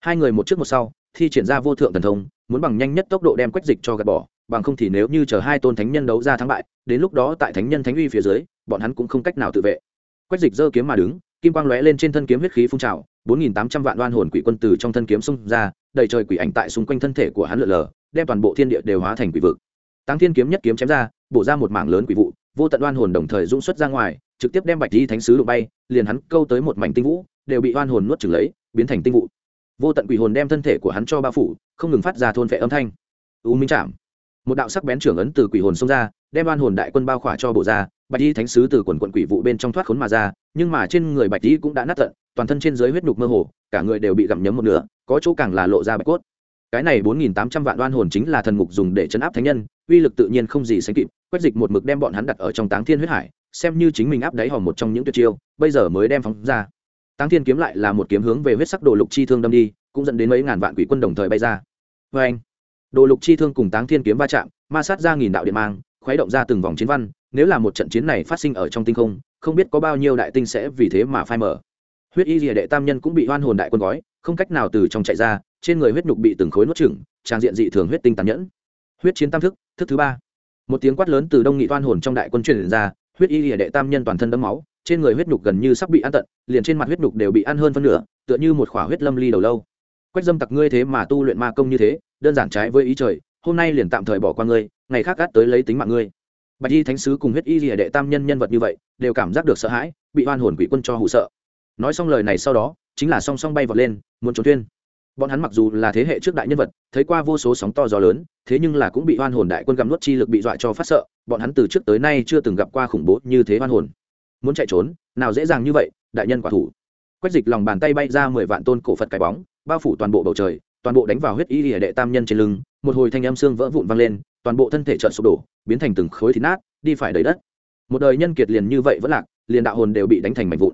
Hai người một trước một sau thi triển ra vô thượng thần thông, muốn bằng nhanh nhất tốc độ đem quách dịch cho gạt bỏ, bằng không thì nếu như chờ hai tôn thánh nhân đấu ra thắng bại, đến lúc đó tại thánh nhân thánh uy phía dưới, bọn hắn cũng không cách nào tự vệ. Quách dịch giơ kiếm mà đứng, kim quang lóe lên trên thân kiếm huyết khí phun trào, bốn nghìn tám trăm vạn đoan hồn quỷ quân từ trong thân kiếm xung ra, đầy trời quỷ ảnh tại xung quanh thân thể của hắn lượn lờ, đem toàn bộ thiên địa đều hóa thành quỷ vực. Tăng thiên kiếm nhất kiếm chém ra, bổ ra một mảng lớn quỷ vụ, vô tận đoan hồn đồng thời dũng xuất ra ngoài, trực tiếp đem bạch di thánh sứ đụng bay, liền hắn câu tới một mảnh tinh vũ, đều bị đoan hồn nuốt chửng lấy, biến thành tinh vụ vô tận quỷ hồn đem thân thể của hắn cho bao phủ, không ngừng phát ra thôn vệ âm thanh. U minh chạm một đạo sắc bén trưởng ấn từ quỷ hồn xông ra, đem oan hồn đại quân bao khỏa cho bổ ra, bạch y thánh sứ từ quần quận quỷ vụ bên trong thoát khốn mà ra, nhưng mà trên người bạch y cũng đã nát tận, toàn thân trên dưới huyết nhục mơ hồ, cả người đều bị gặm nhấm một nửa, có chỗ càng là lộ ra bạch cốt. Cái này bốn nghìn tám trăm vạn đoan hồn chính là thần ngục dùng để chấn áp thánh nhân, uy lực tự nhiên không gì sánh kịp, quét dịch một mực đem bọn hắn đặt ở trong táng thiên huyết hải, xem như chính mình áp đáy hòm một trong những tuyệt chiêu, bây giờ mới đem phóng ra táng thiên kiếm lại là một kiếm hướng về huyết sắc đồ lục chi thương đâm đi, cũng dẫn đến mấy ngàn vạn quỷ quân đồng thời bay ra. Vê anh, đồ lục chi thương cùng táng thiên kiếm va chạm, ma sát ra nghìn đạo điện mang, khuấy động ra từng vòng chiến văn, nếu là một trận chiến này phát sinh ở trong tinh không không biết có bao nhiêu đại tinh sẽ vì thế mà phai mở huyết y rìa đệ tam nhân cũng bị hoan hồn đại quân gói, không cách nào từ trong chạy ra, trên người huyết nhục bị từng khối nuốt chửng, trang diện dị thường huyết tinh tàn nhẫn. Huyết chiến tam thức thức thứ ba. Một tiếng quát lớn từ đông nghị Hoan hồn trong đại quân truyền ra, huyết y rìa đệ tam nhân toàn thân đẫm máu trên người huyết nhục gần như sắp bị ăn tận, liền trên mặt huyết nhục đều bị ăn hơn phân nửa, tựa như một khỏa huyết lâm ly đầu lâu. Quách dâm tặc ngươi thế mà tu luyện ma công như thế, đơn giản trái với ý trời, hôm nay liền tạm thời bỏ qua ngươi, ngày khác gắt tới lấy tính mạng ngươi. Bạch y thánh sứ cùng huyết y rìa đệ tam nhân nhân vật như vậy, đều cảm giác được sợ hãi, bị oan hồn quỷ quân cho hụ sợ. Nói xong lời này sau đó, chính là song song bay vọt lên, muốn trốn tuyên bọn hắn mặc dù là thế hệ trước đại nhân vật, thấy qua vô số sóng to gió lớn, thế nhưng là cũng bị oan hồn đại quân gặm nuốt chi lực bị dọa cho phát sợ, bọn hắn từ trước tới nay chưa từng gặp qua khủng bố như thế oan hồn muốn chạy trốn, nào dễ dàng như vậy, đại nhân quả thủ. Quách dịch lòng bàn tay bay ra mười vạn tôn cổ phật cái bóng, bao phủ toàn bộ bầu trời, toàn bộ đánh vào huyết y lìa đệ tam nhân trên lưng, một hồi thanh âm xương vỡ vụn vang lên, toàn bộ thân thể trợn sụp đổ, biến thành từng khối thịt nát, đi phải đầy đất. Một đời nhân kiệt liền như vậy vẫn lạc, liền đạo hồn đều bị đánh thành mảnh vụn.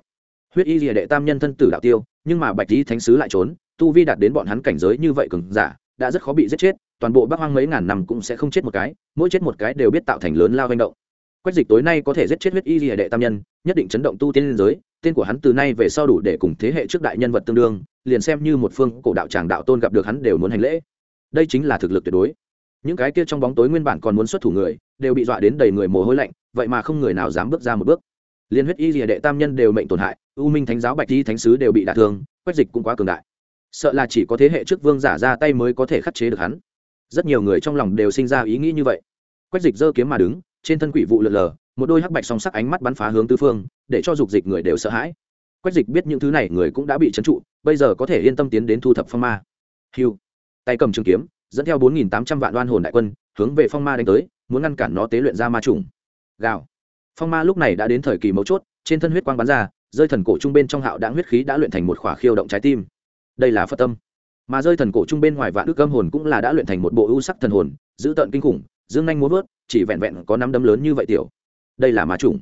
Huyết y lìa đệ tam nhân thân tử đạo tiêu, nhưng mà bạch lý thánh sứ lại trốn, tu vi đạt đến bọn hắn cảnh giới như vậy cường giả, đã rất khó bị giết chết, toàn bộ bắc hoang mấy ngàn năm cũng sẽ không chết một cái, mỗi chết một cái đều biết tạo thành lớn lao hành động quách dịch tối nay có thể giết chết huyết y lìa đệ tam nhân, nhất định chấn động tu tiên liên giới, tên của hắn từ nay về sau đủ để cùng thế hệ trước đại nhân vật tương đương, liền xem như một phương cổ đạo tràng đạo tôn gặp được hắn đều muốn hành lễ. Đây chính là thực lực tuyệt đối. Những cái kia trong bóng tối nguyên bản còn muốn xuất thủ người, đều bị dọa đến đầy người mồ hôi lạnh, vậy mà không người nào dám bước ra một bước. Liên huyết y rìa đệ tam nhân đều mệnh tổn hại, u minh thánh giáo, bạch y thánh sứ đều bị đả thương, quách dịch cũng quá cường đại. Sợ là chỉ có thế hệ trước vương giả ra tay mới có thể khắc chế được hắn. Rất nhiều người trong lòng đều sinh ra ý nghĩ như vậy. Quách dịch giơ kiếm mà đứng trên thân quỷ vụ lượn lờ, một đôi hắc bạch song sắc ánh mắt bắn phá hướng tứ phương, để cho dục dịch người đều sợ hãi. Quách dịch biết những thứ này người cũng đã bị trấn trụ, bây giờ có thể yên tâm tiến đến thu thập phong ma. Hiu tay cầm trường kiếm, dẫn theo bốn nghìn tám trăm vạn đoan hồn đại quân, hướng về phong ma đánh tới, muốn ngăn cản nó tế luyện ra ma trùng. Gào. Phong ma lúc này đã đến thời kỳ mấu chốt, trên thân huyết quang bắn ra, rơi thần cổ trung bên trong hạo đã huyết khí đã luyện thành một khỏa khiêu động trái tim. Đây là phật tâm. Mà rơi thần cổ trung bên ngoài vạn ước âm hồn cũng là đã luyện thành một bộ ưu sắc thần hồn, giữ tợn kinh khủng, dương nhanh muốn vớt chỉ vẹn vẹn có năm đấm lớn như vậy tiểu. Đây là ma trùng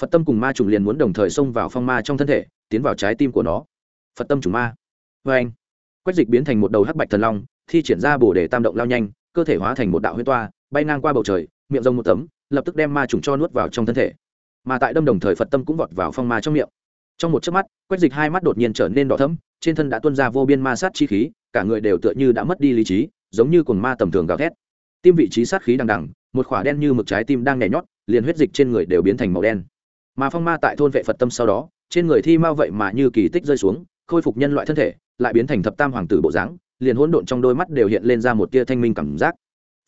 phật tâm cùng ma trùng liền muốn đồng thời xông vào phong ma trong thân thể, tiến vào trái tim của nó. Phật tâm trùng ma. Vê anh, quách dịch biến thành một đầu hắc bạch thần long, thi triển ra bổ để tam động lao nhanh, cơ thể hóa thành một đạo huyết toa, bay ngang qua bầu trời, miệng rông một tấm, lập tức đem ma trùng cho nuốt vào trong thân thể. Mà tại đâm đồng thời phật tâm cũng vọt vào phong ma trong miệng. Trong một chớp mắt, quách dịch hai mắt đột nhiên trở nên đỏ thẫm, trên thân đã tuôn ra vô biên ma sát chi khí, cả người đều tựa như đã mất đi lý trí, giống như cồn ma tầm thường gào thét. Tim vị trí sát khí đằng đằng một khỏa đen như mực trái tim đang nhảy nhót, liền huyết dịch trên người đều biến thành màu đen. Mà phong ma tại thôn vệ phật tâm sau đó, trên người thi mau vậy mà như kỳ tích rơi xuống, khôi phục nhân loại thân thể, lại biến thành thập tam hoàng tử bộ dáng, liền hỗn độn trong đôi mắt đều hiện lên ra một tia thanh minh cảm giác.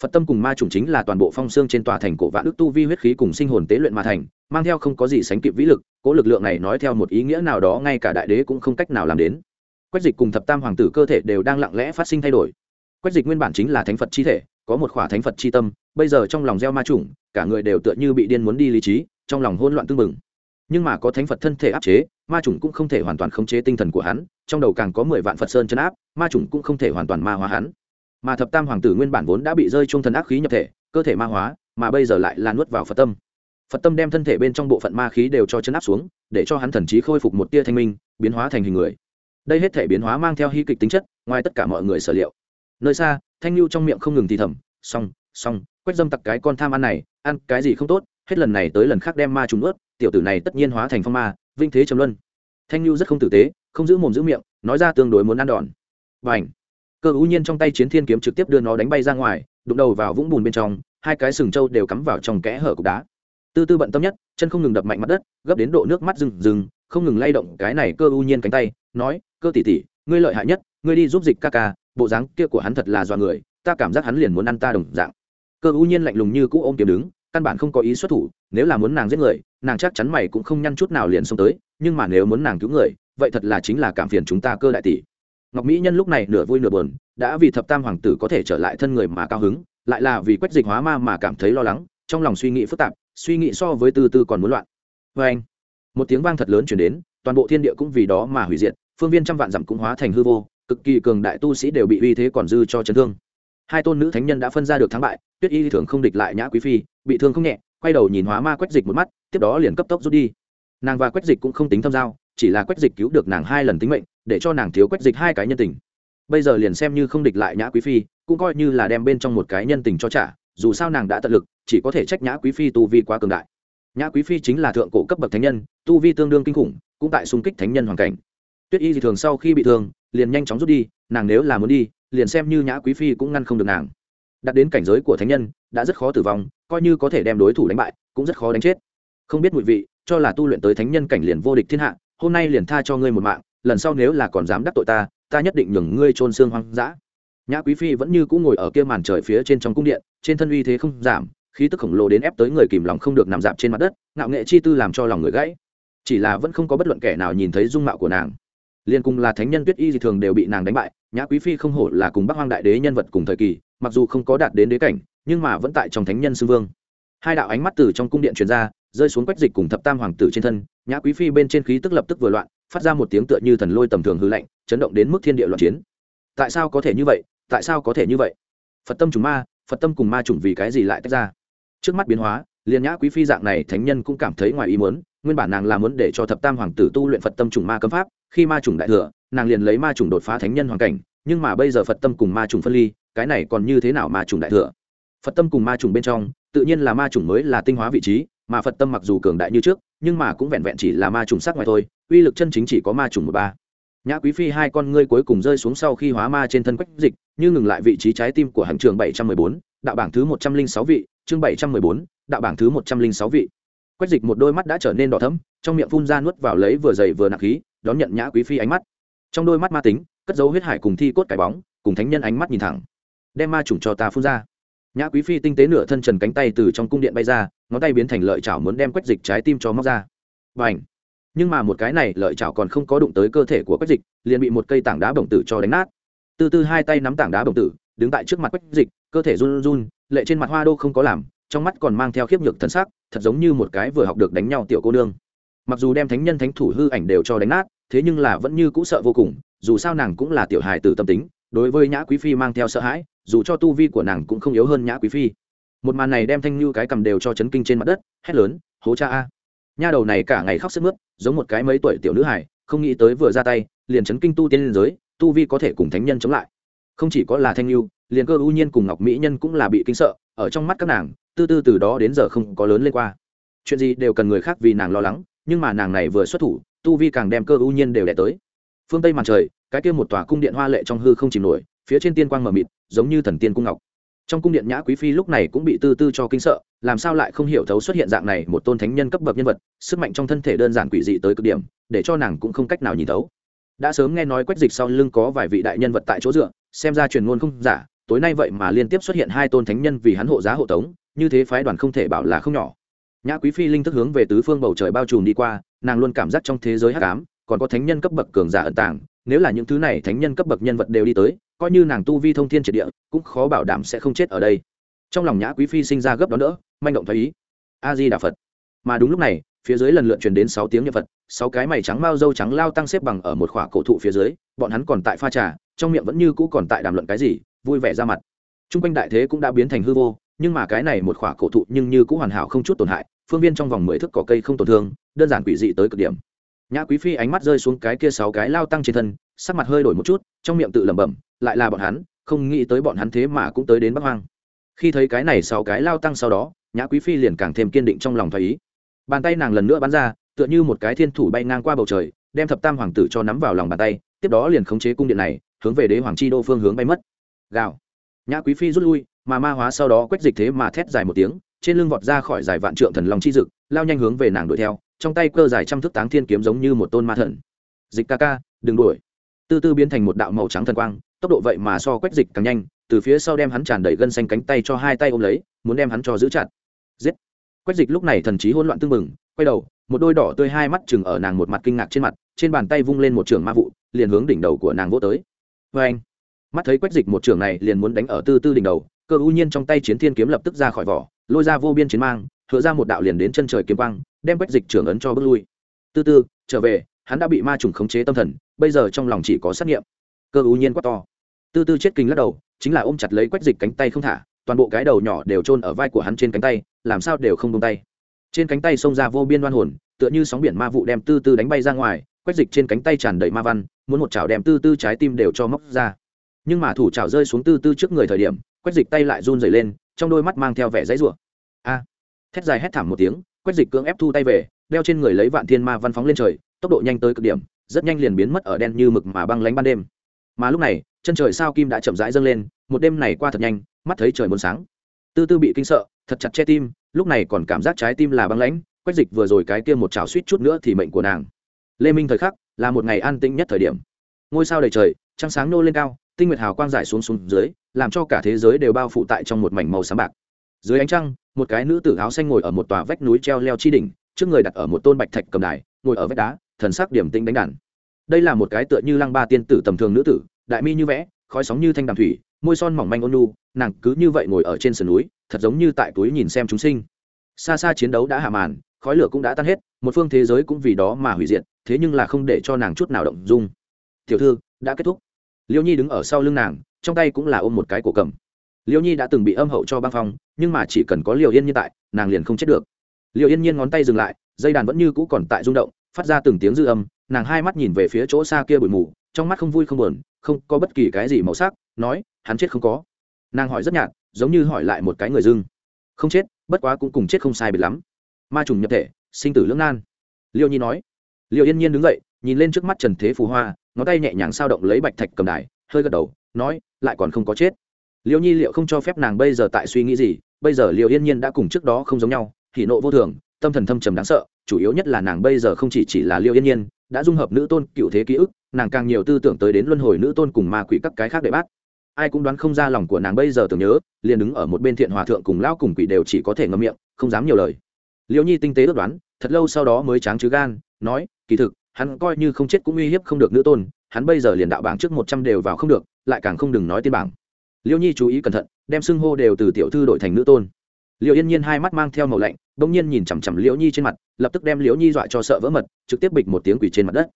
Phật tâm cùng ma chủng chính là toàn bộ phong xương trên tòa thành cổ vạn đức tu vi huyết khí cùng sinh hồn tế luyện mà thành, mang theo không có gì sánh kịp vĩ lực, cố lực lượng này nói theo một ý nghĩa nào đó ngay cả đại đế cũng không cách nào làm đến. Quách dịch cùng thập tam hoàng tử cơ thể đều đang lặng lẽ phát sinh thay đổi. Quách dịch nguyên bản chính là thánh phật chi thể có một khỏa thánh phật chi tâm, bây giờ trong lòng gieo ma chủng, cả người đều tựa như bị điên muốn đi lý trí, trong lòng hỗn loạn tưng mừng nhưng mà có thánh phật thân thể áp chế, ma chủng cũng không thể hoàn toàn khống chế tinh thần của hắn, trong đầu càng có mười vạn phật sơn chấn áp, ma chủng cũng không thể hoàn toàn ma hóa hắn. Mà thập tam hoàng tử nguyên bản vốn đã bị rơi chung thần ác khí nhập thể, cơ thể ma hóa, mà bây giờ lại là nuốt vào phật tâm. Phật tâm đem thân thể bên trong bộ phận ma khí đều cho chấn áp xuống, để cho hắn thần trí khôi phục một tia thanh minh, biến hóa thành hình người. Đây hết thể biến hóa mang theo hy kịch tính chất, ngoài tất cả mọi người sở liệu nơi xa, thanh lưu trong miệng không ngừng thì thầm, xong xong, quách dâm tặc cái con tham ăn này, ăn cái gì không tốt, hết lần này tới lần khác đem ma trùng ướt, tiểu tử này tất nhiên hóa thành phong ma, vinh thế trầm luân. Thanh lưu rất không tử tế, không giữ mồm giữ miệng, nói ra tương đối muốn ăn đòn. Và ảnh cơ ưu nhiên trong tay chiến thiên kiếm trực tiếp đưa nó đánh bay ra ngoài, đụng đầu vào vũng bùn bên trong, hai cái sừng trâu đều cắm vào trong kẽ hở cục đá. Tư tư bận tâm nhất, chân không ngừng đập mạnh mặt đất, gấp đến độ nước mắt rừng rừng, không ngừng lay động cái này cơ ưu nhiên cánh tay, nói, cơ tỷ tỷ, ngươi lợi hại nhất, ngươi đi giúp dịch ca ca bộ dáng kia của hắn thật là dọa người, ta cảm giác hắn liền muốn ăn ta đồng dạng. Cơ ưu nhiên lạnh lùng như cũ ôm kiếm đứng, căn bản không có ý xuất thủ, nếu là muốn nàng giết người, nàng chắc chắn mày cũng không nhăn chút nào liền xông tới, nhưng mà nếu muốn nàng cứu người, vậy thật là chính là cảm phiền chúng ta cơ đại tỷ. Ngọc mỹ nhân lúc này nửa vui nửa buồn, đã vì thập tam hoàng tử có thể trở lại thân người mà cao hứng, lại là vì quách dịch hóa ma mà cảm thấy lo lắng, trong lòng suy nghĩ phức tạp, suy nghĩ so với tư tư còn muốn loạn. Vê anh, một tiếng vang thật lớn chuyển đến, toàn bộ thiên địa cũng vì đó mà hủy diệt, phương viên trăm vạn dặm cũng hóa thành hư vô cực kỳ cường đại tu sĩ đều bị uy thế còn dư cho chấn thương. Hai tôn nữ thánh nhân đã phân ra được thắng bại, tuyết y thường không địch lại nhã quý phi, bị thương không nhẹ, quay đầu nhìn hóa ma quách dịch một mắt, tiếp đó liền cấp tốc rút đi. Nàng và quách dịch cũng không tính thâm giao, chỉ là quách dịch cứu được nàng hai lần tính mệnh, để cho nàng thiếu quách dịch hai cái nhân tình. Bây giờ liền xem như không địch lại nhã quý phi, cũng coi như là đem bên trong một cái nhân tình cho trả, dù sao nàng đã tận lực, chỉ có thể trách nhã quý phi tu vi quá cường đại. Nhã quý phi chính là thượng cổ cấp bậc thánh nhân, tu vi tương đương kinh khủng, cũng tại xung kích thánh nhân hoàn cảnh tuyết y dị thường sau khi bị thương, liền nhanh chóng rút đi, nàng nếu là muốn đi, liền xem như nhã quý phi cũng ngăn không được nàng. Đặt đến cảnh giới của thánh nhân, đã rất khó tử vong, coi như có thể đem đối thủ đánh bại, cũng rất khó đánh chết. Không biết mùi vị, cho là tu luyện tới thánh nhân cảnh liền vô địch thiên hạ, hôm nay liền tha cho ngươi một mạng, lần sau nếu là còn dám đắc tội ta ta nhất định nhường ngươi trôn xương hoang dã. Nhã quý phi vẫn như cũng ngồi ở kia màn trời phía trên trong cung điện, trên thân uy thế không giảm, khí tức khổng lồ đến ép tới người kìm lòng không được nằm dạp trên mặt đất, ngạo nghệ chi tư làm cho lòng người gãy. Chỉ là vẫn không có bất luận kẻ nào nhìn thấy dung mạo của nàng liên cùng là thánh nhân tuyết y dị thường đều bị nàng đánh bại, nhã quý phi không hổ là cùng bắc hoang đại đế nhân vật cùng thời kỳ, mặc dù không có đạt đến đế cảnh, nhưng mà vẫn tại trong thánh nhân sư vương. Hai đạo ánh mắt từ trong cung điện truyền ra, rơi xuống quách dịch cùng thập tam hoàng tử trên thân, nhã quý phi bên trên khí tức lập tức vừa loạn, phát ra một tiếng tựa như thần lôi tầm thường hư lạnh, chấn động đến mức thiên địa loạn chiến. Tại sao có thể như vậy? Tại sao có thể như vậy? Phật tâm trùng ma, phật tâm cùng ma trùng vì cái gì lại tách ra? Trước mắt biến hóa, liền nhã quý phi dạng này thánh nhân cũng cảm thấy ngoài ý muốn, nguyên bản nàng là muốn để cho thập tam hoàng tử tu luyện phật tâm trùng ma cấm pháp khi ma trùng đại thừa, nàng liền lấy ma trùng đột phá thánh nhân hoàn cảnh, nhưng mà bây giờ phật tâm cùng ma trùng phân ly, cái này còn như thế nào ma trùng đại thừa? Phật tâm cùng ma trùng bên trong, tự nhiên là ma trùng mới là tinh hóa vị trí, mà phật tâm mặc dù cường đại như trước, nhưng mà cũng vẹn vẹn chỉ là ma trùng sắc ngoài thôi, uy lực chân chính chỉ có ma trùng một ba. Nhã quý phi hai con ngươi cuối cùng rơi xuống sau khi hóa ma trên thân quách dịch, như ngừng lại vị trí trái tim của hàng trường bảy trăm mười bốn, đạo bảng thứ một trăm linh sáu vị, chương bảy trăm mười bốn, đạo bảng thứ một trăm linh sáu vị. Quách dịch một đôi mắt đã trở nên đỏ thấm trong miệng phun ra nuốt vào lấy vừa dày vừa nặng khí đón nhận nhã quý phi ánh mắt. Trong đôi mắt ma tính, cất dấu huyết hải cùng thi cốt cái bóng, cùng thánh nhân ánh mắt nhìn thẳng. Đem ma trùng cho ta phun ra. Nhã quý phi tinh tế nửa thân trần cánh tay từ trong cung điện bay ra, ngón tay biến thành lợi chảo muốn đem quách dịch trái tim cho móc ra. Và ảnh nhưng mà một cái này, lợi chảo còn không có đụng tới cơ thể của quách dịch, liền bị một cây tảng đá bổng tử cho đánh nát. Từ từ hai tay nắm tảng đá bổng tử, đứng tại trước mặt quách dịch, cơ thể run run, lệ trên mặt hoa đô không có làm, trong mắt còn mang theo khiếp nhược thân xác thật giống như một cái vừa học được đánh nhau tiểu cô nương mặc dù đem thánh nhân thánh thủ hư ảnh đều cho đánh nát, thế nhưng là vẫn như cũ sợ vô cùng, dù sao nàng cũng là tiểu hài tử tâm tính, đối với nhã quý phi mang theo sợ hãi, dù cho tu vi của nàng cũng không yếu hơn nhã quý phi. Một màn này đem thanh như cái cầm đều cho chấn kinh trên mặt đất, hét lớn, hố cha a. Nha đầu này cả ngày khóc sức mướt, giống một cái mấy tuổi tiểu nữ hải không nghĩ tới vừa ra tay, liền chấn kinh tu tiên liên giới, tu vi có thể cùng thánh nhân chống lại. Không chỉ có là thanh lưu liền cơ ưu nhiên cùng ngọc mỹ nhân cũng là bị kinh sợ, ở trong mắt các nàng tư tư từ đó đến giờ không có lớn lên qua. Chuyện gì đều cần người khác vì nàng lo lắng nhưng mà nàng này vừa xuất thủ, tu vi càng đem cơ ưu nhiên đều đẻ tới. Phương tây màn trời, cái kia một tòa cung điện hoa lệ trong hư không chìm nổi, phía trên tiên quang mờ mịt, giống như thần tiên cung ngọc. Trong cung điện nhã quý phi lúc này cũng bị tư tư cho kinh sợ, làm sao lại không hiểu thấu xuất hiện dạng này một tôn thánh nhân cấp bậc nhân vật, sức mạnh trong thân thể đơn giản quỷ dị tới cực điểm, để cho nàng cũng không cách nào nhìn thấu. Đã sớm nghe nói quách dịch sau lưng có vài vị đại nhân vật tại chỗ dựa, xem ra truyền ngôn không giả, tối nay vậy mà liên tiếp xuất hiện hai tôn thánh nhân vì hắn hộ giá hộ tống, như thế phái đoàn không thể bảo là không nhỏ nhã quý phi linh thức hướng về tứ phương bầu trời bao trùm đi qua, nàng luôn cảm giác trong thế giới hắc ám, còn có thánh nhân cấp bậc cường giả ẩn tàng, nếu là những thứ này thánh nhân cấp bậc nhân vật đều đi tới, coi như nàng tu vi thông thiên triệt địa, cũng khó bảo đảm sẽ không chết ở đây. Trong lòng nhã quý phi sinh ra gấp đó nữa manh động thấy ý. A di đà phật. Mà đúng lúc này, phía dưới lần lượt truyền đến sáu tiếng nhật phật, sáu cái mày trắng mao dâu trắng lao tăng xếp bằng ở một khỏa cổ thụ phía dưới, bọn hắn còn tại pha trà, trong miệng vẫn như cũ còn tại đàm luận cái gì, vui vẻ ra mặt. T r u n g quanh đại thế cũng đã biến thành hư vô nhưng mà cái này một khỏa cổ thụ nhưng như cũng hoàn hảo không chút tổn hại, phương viên trong vòng mười thước cỏ cây không tổn thương, đơn giản quỷ dị tới cực điểm. Nhã quý phi ánh mắt rơi xuống cái kia sáu cái lao tăng trên thân, sắc mặt hơi đổi một chút, trong miệng tự lẩm bẩm, lại là bọn hắn, không nghĩ tới bọn hắn thế mà cũng tới đến bắc hoang. Khi thấy cái này sáu cái lao tăng sau đó, nhã quý phi liền càng thêm kiên định trong lòng thoái ý. Bàn tay nàng lần nữa bắn ra, tựa như một cái thiên thủ bay ngang qua bầu trời, đem thập tam hoàng tử cho nắm vào lòng bàn tay, tiếp đó liền khống chế cung điện này, hướng về đế hoàng chi đô phương hướng bay mất. Gào. Nhã quý phi rút lui mà ma hóa sau đó quét dịch thế mà thét dài một tiếng, trên lưng vọt ra khỏi dài vạn trượng thần long chi dực, lao nhanh hướng về nàng đuổi theo, trong tay cơ dài trăm thước táng thiên kiếm giống như một tôn ma thần. Dịch ca ca, đừng đuổi. Tư tư biến thành một đạo màu trắng thần quang, tốc độ vậy mà so quét dịch càng nhanh, từ phía sau đem hắn tràn đầy gân xanh cánh tay cho hai tay ôm lấy, muốn đem hắn cho giữ chặt. Giết. Quách dịch lúc này thần trí hỗn loạn tương mừng quay đầu, một đôi đỏ tươi hai mắt chừng ở nàng một mặt kinh ngạc trên mặt, trên bàn tay vung lên một trường ma vụ, liền hướng đỉnh đầu của nàng vô tới. Vê anh mắt thấy quách dịch một trường này liền muốn đánh ở tư tư đỉnh đầu cơ U nhiên trong tay chiến thiên kiếm lập tức ra khỏi vỏ, lôi ra vô biên chiến mang, hứa ra một đạo liền đến chân trời kiếm quang, đem quách dịch trưởng ấn cho bước lui. Tư tư trở về, hắn đã bị ma trùng khống chế tâm thần, bây giờ trong lòng chỉ có xác nghiệm. Cơ U nhiên quá to. Tư tư chết kinh lắc đầu, chính là ôm chặt lấy quách dịch cánh tay không thả, toàn bộ cái đầu nhỏ đều chôn ở vai của hắn trên cánh tay, làm sao đều không buông tay. Trên cánh tay xông ra vô biên đoan hồn, tựa như sóng biển ma vụ đem tư tư đánh bay ra ngoài, quách dịch trên cánh tay tràn đầy ma văn, muốn một chảo đem tư tư trái tim đều cho móc ra. Nhưng mà thủ chảo rơi xuống tư tư trước người thời điểm quách dịch tay lại run rẩy lên, trong đôi mắt mang theo vẻ dãy rủa. A! Thét dài hét thảm một tiếng, quách dịch cưỡng ép thu tay về, đeo trên người lấy vạn thiên ma văn phóng lên trời, tốc độ nhanh tới cực điểm, rất nhanh liền biến mất ở đen như mực mà băng lánh ban đêm. Mà lúc này, chân trời sao kim đã chậm rãi dâng lên, một đêm này qua thật nhanh, mắt thấy trời muốn sáng. Tư tư bị kinh sợ, thật chặt che tim, lúc này còn cảm giác trái tim là băng lãnh, quách dịch vừa rồi cái kia một chảo suýt chút nữa thì mệnh của nàng. Lê minh thời khắc, là một ngày an tĩnh nhất thời điểm. Ngôi sao đầy trời, trăng sáng nô lên cao, tinh nguyệt hào quang giải xuống xuống dưới làm cho cả thế giới đều bao phủ tại trong một mảnh màu xám bạc. Dưới ánh trăng, một cái nữ tử áo xanh ngồi ở một tòa vách núi treo leo chi đỉnh, trước người đặt ở một tôn bạch thạch cầm đài, ngồi ở vách đá, thần sắc điểm tĩnh đánh đàn. Đây là một cái tựa như lăng ba tiên tử tầm thường nữ tử, đại mi như vẽ, khói sóng như thanh đàm thủy, môi son mỏng manh ôn nu nàng cứ như vậy ngồi ở trên sườn núi, thật giống như tại túi nhìn xem chúng sinh. Xa xa chiến đấu đã hạ màn, khói lửa cũng đã tan hết, một phương thế giới cũng vì đó mà hủy diệt, thế nhưng là không để cho nàng chút nào động dung. Tiểu thư, đã kết thúc. Liêu nhi đứng ở sau lưng nàng trong tay cũng là ôm một cái cổ cầm. Liêu nhi đã từng bị âm hậu cho băng phong, nhưng mà chỉ cần có liều yên nhiên tại, nàng liền không chết được. Liều yên nhiên ngón tay dừng lại, dây đàn vẫn như cũ còn tại rung động, phát ra từng tiếng dư âm, nàng hai mắt nhìn về phía chỗ xa kia bụi mù, trong mắt không vui không buồn, không có bất kỳ cái gì màu sắc, nói, hắn chết không có. Nàng hỏi rất nhạt, giống như hỏi lại một cái người dưng. Không chết, bất quá cũng cùng chết không sai biệt lắm. Ma trùng nhập thể, sinh tử lưỡng nan. Liêu nhi nói. Liêu yên nhiên đứng dậy, nhìn lên trước mắt trần thế phù hoa, ngón tay nhẹ nhàng sao động lấy bạch thạch cầm đài, hơi gật đầu, nói lại còn không có chết. Liêu nhi liệu không cho phép nàng bây giờ tại suy nghĩ gì, bây giờ liêu yên nhiên đã cùng trước đó không giống nhau thì nộ vô thường, tâm thần thâm trầm đáng sợ, chủ yếu nhất là nàng bây giờ không chỉ chỉ là liêu yên nhiên, đã dung hợp nữ tôn cựu thế ký ức, nàng càng nhiều tư tưởng tới đến luân hồi nữ tôn cùng ma quỷ các cái khác để bắt. Ai cũng đoán không ra lòng của nàng bây giờ tưởng nhớ, liền đứng ở một bên thiện hòa thượng cùng lao cùng quỷ đều chỉ có thể ngâm miệng, không dám nhiều lời. Liễu nhi tinh tế ước đoán, thật lâu sau đó mới tráng chứ gan, nói, kỳ thực, hắn coi như không chết cũng uy hiếp không được nữ tôn, hắn bây giờ liền đạo bảng trước một trăm đều vào không được lại càng không đừng nói tiên bảng. Liêu nhi chú ý cẩn thận, đem xưng hô đều từ tiểu thư đổi thành nữ tôn. Liệu yên nhiên hai mắt mang theo màu lạnh, bỗng nhiên nhìn chằm chằm liễu nhi trên mặt, lập tức đem liễu nhi dọa cho sợ vỡ mật, trực tiếp bịch một tiếng quỷ trên mặt đất.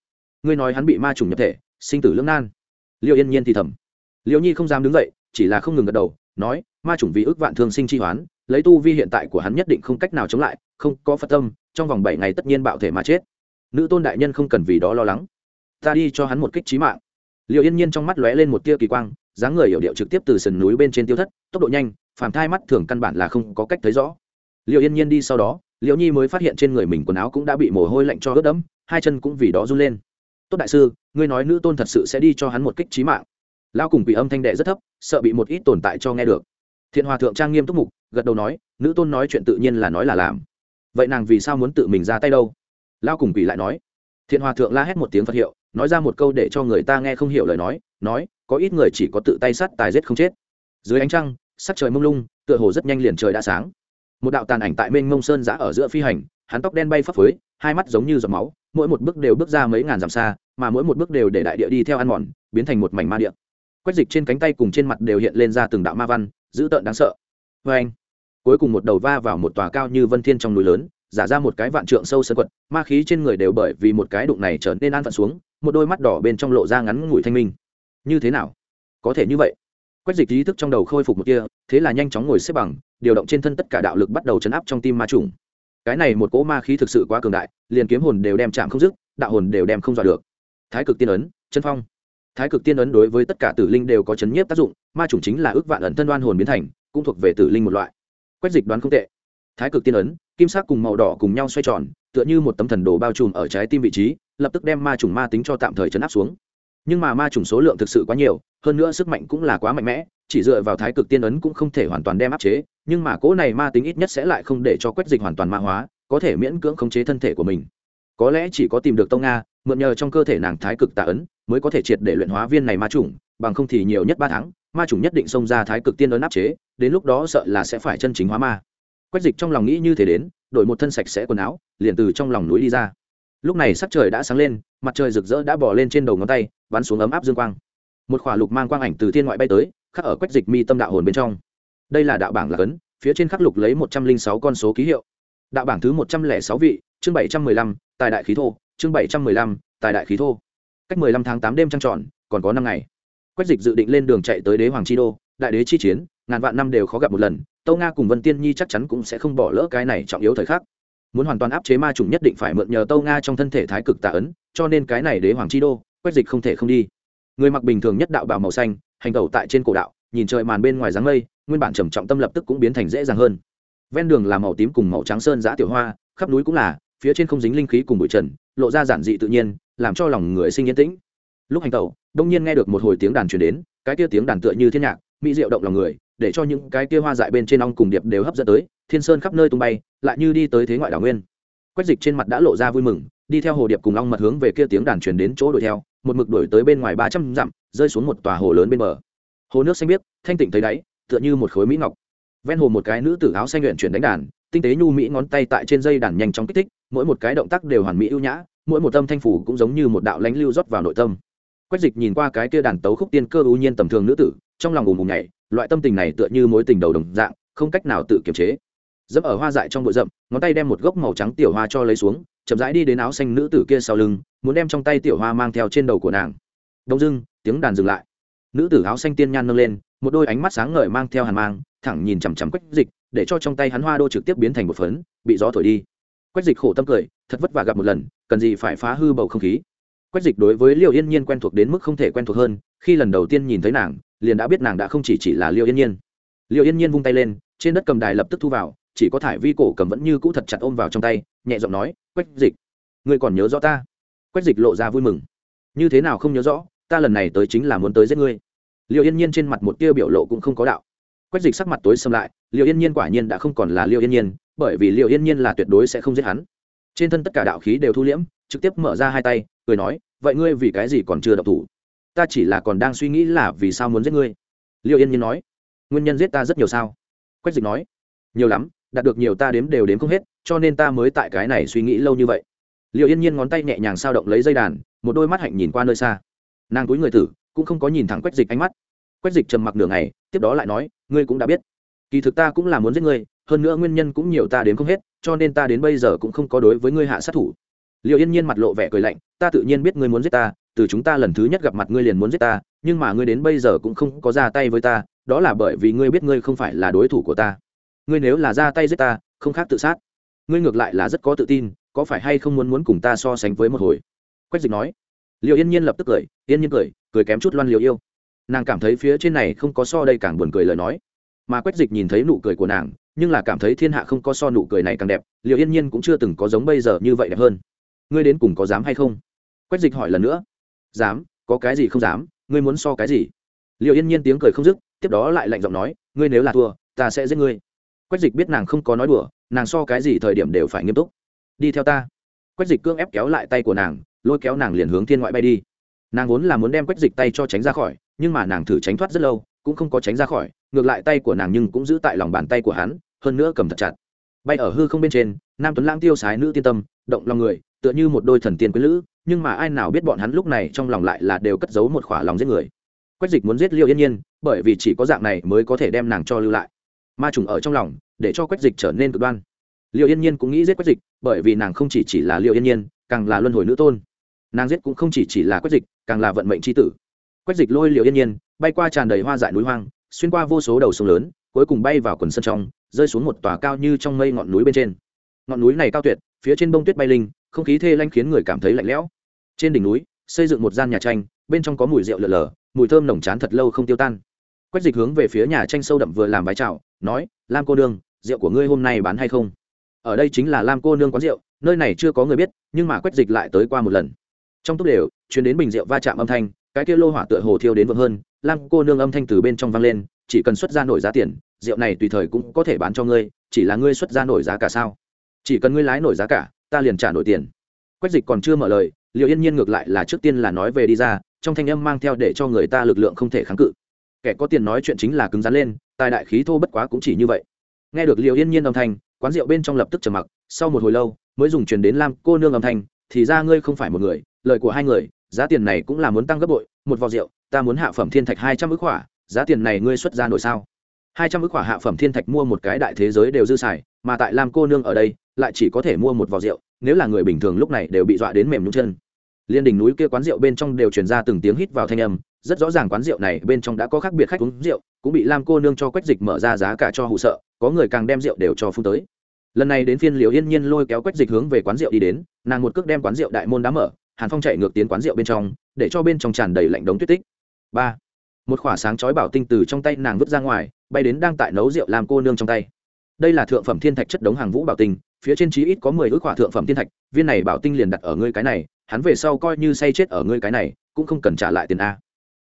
Ngươi nói hắn bị ma trùng nhập thể, sinh tử lưỡng nan. Liệu yên nhiên thì thầm. Liễu nhi không dám đứng dậy, chỉ là không ngừng gật đầu, nói, ma trùng vì ước vạn thương sinh chi hoán, lấy tu vi hiện tại của hắn nhất định không cách nào chống lại, không có phật tâm, trong vòng bảy ngày tất nhiên bạo thể mà chết. Nữ tôn đại nhân không cần vì đó lo lắng. Ta đi cho hắn một kích trí mạng liệu yên nhiên trong mắt lóe lên một tia kỳ quang, dáng người hiểu điệu trực tiếp từ sườn núi bên trên tiêu thất, tốc độ nhanh, phàm thai mắt thường căn bản là không có cách thấy rõ. Liệu yên nhiên đi sau đó liệu nhi mới phát hiện trên người mình quần áo cũng đã bị mồ hôi lạnh cho ướt đẫm, hai chân cũng vì đó run lên. Tốt đại sư, ngươi nói nữ tôn thật sự sẽ đi cho hắn một kích trí mạng. Lao cùng bị âm thanh đệ rất thấp, sợ bị một ít tồn tại cho nghe được. Thiện hòa thượng trang nghiêm túc mục, gật đầu nói, nữ tôn nói chuyện tự nhiên là nói là làm. Vậy nàng vì sao muốn tự mình ra tay đâu? Lao cùng quỷ lại nói. Thiện hòa thượng la hét một tiếng phật hiệu nói ra một câu để cho người ta nghe không hiểu lời nói nói, có ít người chỉ có tự tay sắt tài giết không chết. Dưới ánh trăng, sắc trời mông lung, tựa hồ rất nhanh liền trời đã sáng. Một đạo tàn ảnh tại mênh mông sơn giã ở giữa phi hành, hắn tóc đen bay phấp phới, hai mắt giống như giọt máu, mỗi một bước đều bước ra mấy ngàn dặm xa, mà mỗi một bước đều để đại địa đi theo ăn mòn, biến thành một mảnh ma địa. Quách dịch trên cánh tay cùng trên mặt đều hiện lên ra từng đạo ma văn, dữ tợn đáng sợ. Vê anh, cuối cùng một đầu va vào một tòa cao như vân thiên trong núi lớn, giả ra một cái vạn trượng sâu sân quật, ma khí trên người đều bởi vì một cái đụng này trở nên an phận xuống một đôi mắt đỏ bên trong lộ ra ngắn ngủi thanh minh. Như thế nào? Có thể như vậy. Quách dịch ý thức trong đầu khôi phục một kia thế là nhanh chóng ngồi xếp bằng, điều động trên thân tất cả đạo lực bắt đầu chấn áp trong tim ma trùng. Cái này một cỗ ma khí thực sự quá cường đại, liền kiếm hồn đều đem chạm không dứt, đạo hồn đều đem không dọa được. Thái cực tiên ấn, chân phong. Thái cực tiên ấn đối với tất cả tử linh đều có chấn nhiếp tác dụng, ma chủng chính là ước vạn ẩn thân đoan hồn biến thành, cũng thuộc về tử linh một loại. Quách dịch đoán không tệ. Thái cực tiên ấn, kim sắc cùng màu đỏ cùng nhau xoay tròn, tựa như một tấm thần đồ bao trùm ở trái tim vị trí lập tức đem ma trùng ma tính cho tạm thời chấn áp xuống. Nhưng mà ma trùng số lượng thực sự quá nhiều, hơn nữa sức mạnh cũng là quá mạnh mẽ, chỉ dựa vào thái cực tiên ấn cũng không thể hoàn toàn đem áp chế, nhưng mà cỗ này ma tính ít nhất sẽ lại không để cho quách dịch hoàn toàn ma hóa, có thể miễn cưỡng khống chế thân thể của mình. Có lẽ chỉ có tìm được tông nga, mượn nhờ trong cơ thể nàng thái cực tạ ấn, mới có thể triệt để luyện hóa viên này ma chủng bằng không thì nhiều nhất ba tháng, ma chủng nhất định xông ra thái cực tiên ấn áp chế, đến lúc đó sợ là sẽ phải chân chính hóa ma. Quách dịch trong lòng nghĩ như thế đến, đổi một thân sạch sẽ quần áo, liền từ trong lòng núi đi ra lúc này sắc trời đã sáng lên, mặt trời rực rỡ đã bỏ lên trên đầu ngón tay, bắn xuống ấm áp dương quang. Một khỏa lục mang quang ảnh từ thiên ngoại bay tới, khắc ở quách dịch mi tâm đạo hồn bên trong. Đây là đạo bảng lạc ấn phía trên khắc lục lấy một trăm linh sáu con số ký hiệu. Đạo bảng thứ một trăm lẻ sáu vị, chương bảy trăm mười lăm, tài đại khí thô, chương bảy trăm mười lăm, tài đại khí thô. Cách mười lăm tháng tám đêm trăng tròn, còn có năm ngày. Quách dịch dự định lên đường chạy tới đế hoàng chi đô, đại đế chi chiến, ngàn vạn năm đều khó gặp một lần, tâu nga cùng vân tiên nhi chắc chắn cũng sẽ không bỏ lỡ cái này trọng yếu thời khắc muốn hoàn toàn áp chế ma chủng nhất định phải mượn nhờ tâu nga trong thân thể thái cực tạ ấn, cho nên cái này đế hoàng chi đô quét dịch không thể không đi. Người mặc bình thường nhất đạo bào màu xanh, hành tẩu tại trên cổ đạo, nhìn trời màn bên ngoài dáng mây, nguyên bản trầm trọng tâm lập tức cũng biến thành dễ dàng hơn. Ven đường là màu tím cùng màu trắng sơn giã tiểu hoa, khắp núi cũng là, phía trên không dính linh khí cùng bụi trần, lộ ra giản dị tự nhiên, làm cho lòng người sinh yên tĩnh. Lúc hành tẩu, đông nhiên nghe được một hồi tiếng đàn truyền đến, cái kia tiếng đàn tựa như thiên nhạc, mỹ diệu động lòng người để cho những cái kia hoa dại bên trên ong cùng điệp đều hấp dẫn tới, thiên sơn khắp nơi tung bay, lại như đi tới thế ngoại đảo nguyên. Quách dịch trên mặt đã lộ ra vui mừng, đi theo hồ điệp cùng ong mật hướng về kia tiếng đàn truyền đến chỗ đuổi theo, một mực đuổi tới bên ngoài ba trăm dặm, rơi xuống một tòa hồ lớn bên bờ. Hồ nước xanh biếc, thanh tịnh thấy đáy, tựa như một khối mỹ ngọc. Ven hồ một cái nữ tử áo xanh luyện chuyển đánh đàn, tinh tế nhu mỹ ngón tay tại trên dây đàn nhanh chóng kích thích, mỗi một cái động tác đều hoàn mỹ ưu nhã, mỗi một âm thanh phủ cũng giống như một đạo lánh lưu rót vào nội tâm. Quách dịch nhìn qua cái kia đàn tấu khúc tiên cơ ưu nhiên tầm thường nữ tử, trong lòng ùm ùm nhảy loại tâm tình này tựa như mối tình đầu đồng dạng, không cách nào tự kiềm chế. Dẫm ở hoa dại trong bụi rậm, ngón tay đem một gốc màu trắng tiểu hoa cho lấy xuống, chậm rãi đi đến áo xanh nữ tử kia sau lưng, muốn đem trong tay tiểu hoa mang theo trên đầu của nàng. Đông dưng tiếng đàn dừng lại. Nữ tử áo xanh tiên nhan nâng lên, một đôi ánh mắt sáng ngời mang theo hàn mang, thẳng nhìn chằm chằm quách dịch, để cho trong tay hắn hoa đô trực tiếp biến thành một phấn, bị gió thổi đi. Quách dịch khổ tâm cười, thật vất vả gặp một lần, cần gì phải phá hư bầu không khí. Quách dịch đối với liệu yên nhiên quen thuộc đến mức không thể quen thuộc hơn, khi lần đầu tiên nhìn thấy nàng liền đã biết nàng đã không chỉ chỉ là liệu yên nhiên. Liệu yên nhiên vung tay lên, trên đất cầm đài lập tức thu vào, chỉ có thải vi cổ cầm vẫn như cũ thật chặt ôm vào trong tay, nhẹ giọng nói, quách dịch, ngươi còn nhớ rõ ta? Quách dịch lộ ra vui mừng. Như thế nào không nhớ rõ, ta lần này tới chính là muốn tới giết ngươi. Liệu yên nhiên trên mặt một tia biểu lộ cũng không có đạo. Quách dịch sắc mặt tối xâm lại liệu yên nhiên quả nhiên đã không còn là liệu yên nhiên, bởi vì liệu yên nhiên là tuyệt đối sẽ không giết hắn. Trên thân tất cả đạo khí đều thu liễm, trực tiếp mở ra hai tay, cười nói, vậy ngươi vì cái gì còn chưa độc thủ? Ta chỉ là còn đang suy nghĩ là vì sao muốn giết ngươi. Liệu yên nhiên nói, nguyên nhân giết ta rất nhiều sao? Quách dịch nói, nhiều lắm, đạt được nhiều ta đếm đều đếm không hết, cho nên ta mới tại cái này suy nghĩ lâu như vậy. Liệu yên nhiên ngón tay nhẹ nhàng sao động lấy dây đàn, một đôi mắt hạnh nhìn qua nơi xa. Nàng túi người tử, cũng không có nhìn thẳng quách dịch ánh mắt. Quách dịch trầm mặc nửa ngày, tiếp đó lại nói, ngươi cũng đã biết. Kỳ thực ta cũng là muốn giết ngươi, hơn nữa nguyên nhân cũng nhiều ta đến không hết, cho nên ta đến bây giờ cũng không có đối với ngươi hạ sát thủ. Liệu yên nhiên mặt lộ vẻ cười lạnh, ta tự nhiên biết ngươi muốn giết ta từ chúng ta lần thứ nhất gặp mặt ngươi liền muốn giết ta, nhưng mà ngươi đến bây giờ cũng không có ra tay với ta, đó là bởi vì ngươi biết ngươi không phải là đối thủ của ta. Ngươi nếu là ra tay giết ta, không khác tự sát. Ngươi ngược lại là rất có tự tin, có phải hay không muốn muốn cùng ta so sánh với một hồi? Quách dịch nói. Liệu yên nhiên lập tức cười, yên nhiên cười cười kém chút loan liều yêu. Nàng cảm thấy phía trên này không có so đây càng buồn cười lời nói. Mà quách dịch nhìn thấy nụ cười của nàng, nhưng là cảm thấy thiên hạ không có so nụ cười này càng đẹp liệu yên nhiên cũng chưa từng có giống bây giờ như vậy đẹp hơn. Ngươi đến cùng có dám hay không? Quách dịch hỏi lần nữa dám, có cái gì không dám, ngươi muốn so cái gì? Liệu yên nhiên tiếng cười không dứt, tiếp đó lại lạnh giọng nói, ngươi nếu là thua, ta sẽ giết ngươi. Quách dịch biết nàng không có nói đùa, nàng so cái gì thời điểm đều phải nghiêm túc. Đi theo ta. Quách dịch cương ép kéo lại tay của nàng, lôi kéo nàng liền hướng thiên ngoại bay đi. Nàng vốn là muốn đem quách dịch tay cho tránh ra khỏi, nhưng mà nàng thử tránh thoát rất lâu, cũng không có tránh ra khỏi, ngược lại tay của nàng nhưng cũng giữ tại lòng bàn tay của hắn, hơn nữa cầm thật chặt. Bay ở hư không bên trên, nam tuấn lãng tiêu sái nữ tiên tâm, động lòng người tựa như một đôi thần tiên quý lữ, nhưng mà ai nào biết bọn hắn lúc này trong lòng lại là đều cất giấu một khỏa lòng giết người. Quách dịch muốn giết liêu yên nhiên, bởi vì chỉ có dạng này mới có thể đem nàng cho lưu lại. Ma trùng ở trong lòng, để cho quách dịch trở nên cực đoan. Liệu yên nhiên cũng nghĩ giết quách dịch, bởi vì nàng không chỉ chỉ là liệu yên nhiên, càng là luân hồi nữ tôn. Nàng giết cũng không chỉ chỉ là quách dịch, càng là vận mệnh tri tử. Quách dịch lôi liệu yên nhiên, bay qua tràn đầy hoa dại núi hoang, xuyên qua vô số đầu sông lớn, cuối cùng bay vào quần sân trong, rơi xuống một tòa cao như trong mây ngọn núi bên trên. Ngọn núi này cao tuyệt, phía trên bông tuyết bay linh không khí thê lanh khiến người cảm thấy lạnh lẽo. Trên đỉnh núi, xây dựng một gian nhà tranh, bên trong có mùi rượu lợn lờ mùi thơm nồng chán thật lâu không tiêu tan. Quách dịch hướng về phía nhà tranh sâu đậm vừa làm vái chào, nói, lam cô nương, rượu của ngươi hôm nay bán hay không? Ở đây chính là lam cô nương quán rượu, nơi này chưa có người biết, nhưng mà quách dịch lại tới qua một lần. Trong túc đều chuyến đến bình rượu va chạm âm thanh, cái kia lô hỏa tựa hồ thiêu đến vợ hơn, lam cô nương âm thanh từ bên trong vang lên, chỉ cần xuất ra nổi giá tiền, rượu này tùy thời cũng có thể bán cho ngươi, chỉ là ngươi xuất ra nổi giá cả sao? Chỉ cần ngươi lái nổi giá cả ta liền trả nổi tiền. Quách dịch còn chưa mở lời liệu yên nhiên ngược lại là trước tiên là nói về đi ra, trong thanh âm mang theo để cho người ta lực lượng không thể kháng cự. Kẻ có tiền nói chuyện chính là cứng rắn lên, tài đại khí thô bất quá cũng chỉ như vậy. Nghe được liệu yên nhiên âm thanh, quán rượu bên trong lập tức trầm mặc, sau một hồi lâu, mới dùng truyền đến lam cô nương âm thanh, thì ra ngươi không phải một người, lời của hai người, giá tiền này cũng là muốn tăng gấp bội, một vò rượu, ta muốn hạ phẩm thiên thạch hai trăm ức khỏa giá tiền này ngươi xuất ra nổi sao? Hai trăm ức khỏa hạ phẩm thiên thạch mua một cái đại thế giới đều dư xài mà tại lam cô nương ở đây, lại chỉ có thể mua một vò rượu, nếu là người bình thường lúc này đều bị dọa đến mềm nhung chân. Liên đỉnh núi kia quán rượu bên trong đều truyền ra từng tiếng hít vào thanh âm, rất rõ ràng quán rượu này bên trong đã có khác biệt khách uống rượu, cũng bị lam cô nương cho quách dịch mở ra giá cả cho hụ sợ, có người càng đem rượu đều cho phun tới. Lần này đến phiên liều yên nhiên lôi kéo quách dịch hướng về quán rượu đi đến, nàng một cước đem quán rượu đại môn đá mở, hàn phong chạy ngược tiến quán rượu bên trong, để cho bên trong tràn đầy lạnh đống tuyết tích. Ba. Một khỏa sáng chói bảo tinh từ trong tay nàng vứt ra ngoài, bay đến đang tại nấu rượu làm cô nương trong tay đây là thượng phẩm thiên thạch chất đống hàng vũ bảo tinh, phía trên chí ít có mười ước quả thượng phẩm thiên thạch, viên này bảo tinh liền đặt ở ngươi cái này, hắn về sau coi như say chết ở ngươi cái này, cũng không cần trả lại tiền a.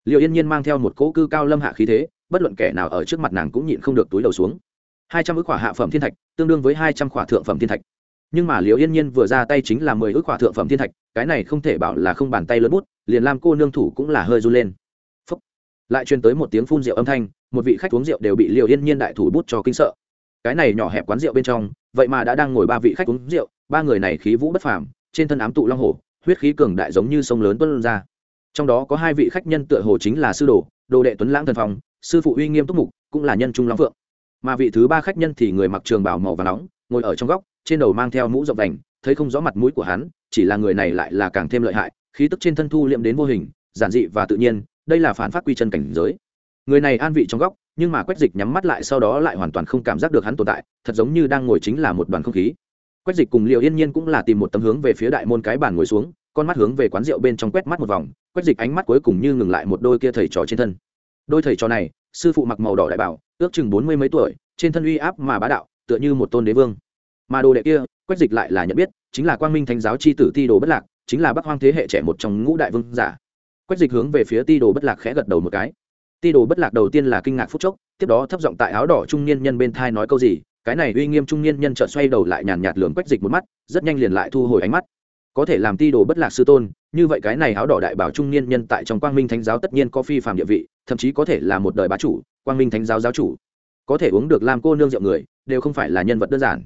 Liệu yên nhiên mang theo một cỗ cư cao lâm hạ khí thế, bất luận kẻ nào ở trước mặt nàng cũng nhịn không được túi đầu xuống. Hai trăm ước quả hạ phẩm thiên thạch, tương đương với hai trăm quả thượng phẩm thiên thạch. Nhưng mà liệu yên nhiên vừa ra tay chính là mười ước quả thượng phẩm thiên thạch, cái này không thể bảo là không bàn tay lớn bút, liền làm cô nương thủ cũng là hơi run lên. Phúc. lại truyền tới một tiếng phun rượu âm thanh, một vị khách uống rượu đều bị liệu yên nhiên đại thủ bút cho kinh sợ cái này nhỏ hẹp quán rượu bên trong, vậy mà đã đang ngồi ba vị khách uống rượu, ba người này khí vũ bất phàm, trên thân ám tụ long hồ huyết khí cường đại giống như sông lớn tuân ra. Trong đó có hai vị khách nhân tựa hồ chính là sư đồ đồ đệ tuấn lãng thần phong, sư phụ uy nghiêm túc mục, cũng là nhân trung long phượng. Mà vị thứ ba khách nhân thì người mặc trường bảo màu và nóng, ngồi ở trong góc, trên đầu mang theo mũ rộng đành thấy không rõ mặt mũi của hắn, chỉ là người này lại là càng thêm lợi hại, khí tức trên thân thu liệm đến vô hình, giản dị và tự nhiên, đây là phản phát quy chân cảnh giới. Người này an vị trong góc nhưng mà quách dịch nhắm mắt lại sau đó lại hoàn toàn không cảm giác được hắn tồn tại, thật giống như đang ngồi chính là một đoàn không khí. Quách dịch cùng liệu yên nhiên cũng là tìm một tấm hướng về phía đại môn cái bàn ngồi xuống, con mắt hướng về quán rượu bên trong quét mắt một vòng, quách dịch ánh mắt cuối cùng như ngừng lại một đôi kia thầy trò trên thân. Đôi thầy trò này, sư phụ mặc màu đỏ đại bảo, ước chừng bốn mươi mấy tuổi, trên thân uy áp mà bá đạo, tựa như một tôn đế vương. Mà đồ đệ kia, quách dịch lại là nhận biết, chính là quang minh thánh giáo c h i tử ti đồ bất lạc, chính là bắc hoang thế hệ trẻ một trong ngũ đại vương giả. Quách dịch hướng về phía ti đồ bất lạc khẽ gật đầu một cái ti đồ bất lạc đầu tiên là kinh ngạc phút chốc, tiếp đó thấp giọng tại áo đỏ trung niên nhân bên thai nói câu gì, cái này uy nghiêm trung niên nhân chợt xoay đầu lại nhàn nhạt lường quách dịch một mắt, rất nhanh liền lại thu hồi ánh mắt. Có thể làm ti đồ bất lạc sư tôn, như vậy cái này áo đỏ đại bảo trung niên nhân tại trong quang minh thánh giáo tất nhiên có phi phạm địa vị, thậm chí có thể là một đời bá chủ, quang minh thánh giáo giáo chủ. Có thể uống được làm cô nương rượu người, đều không phải là nhân vật đơn giản.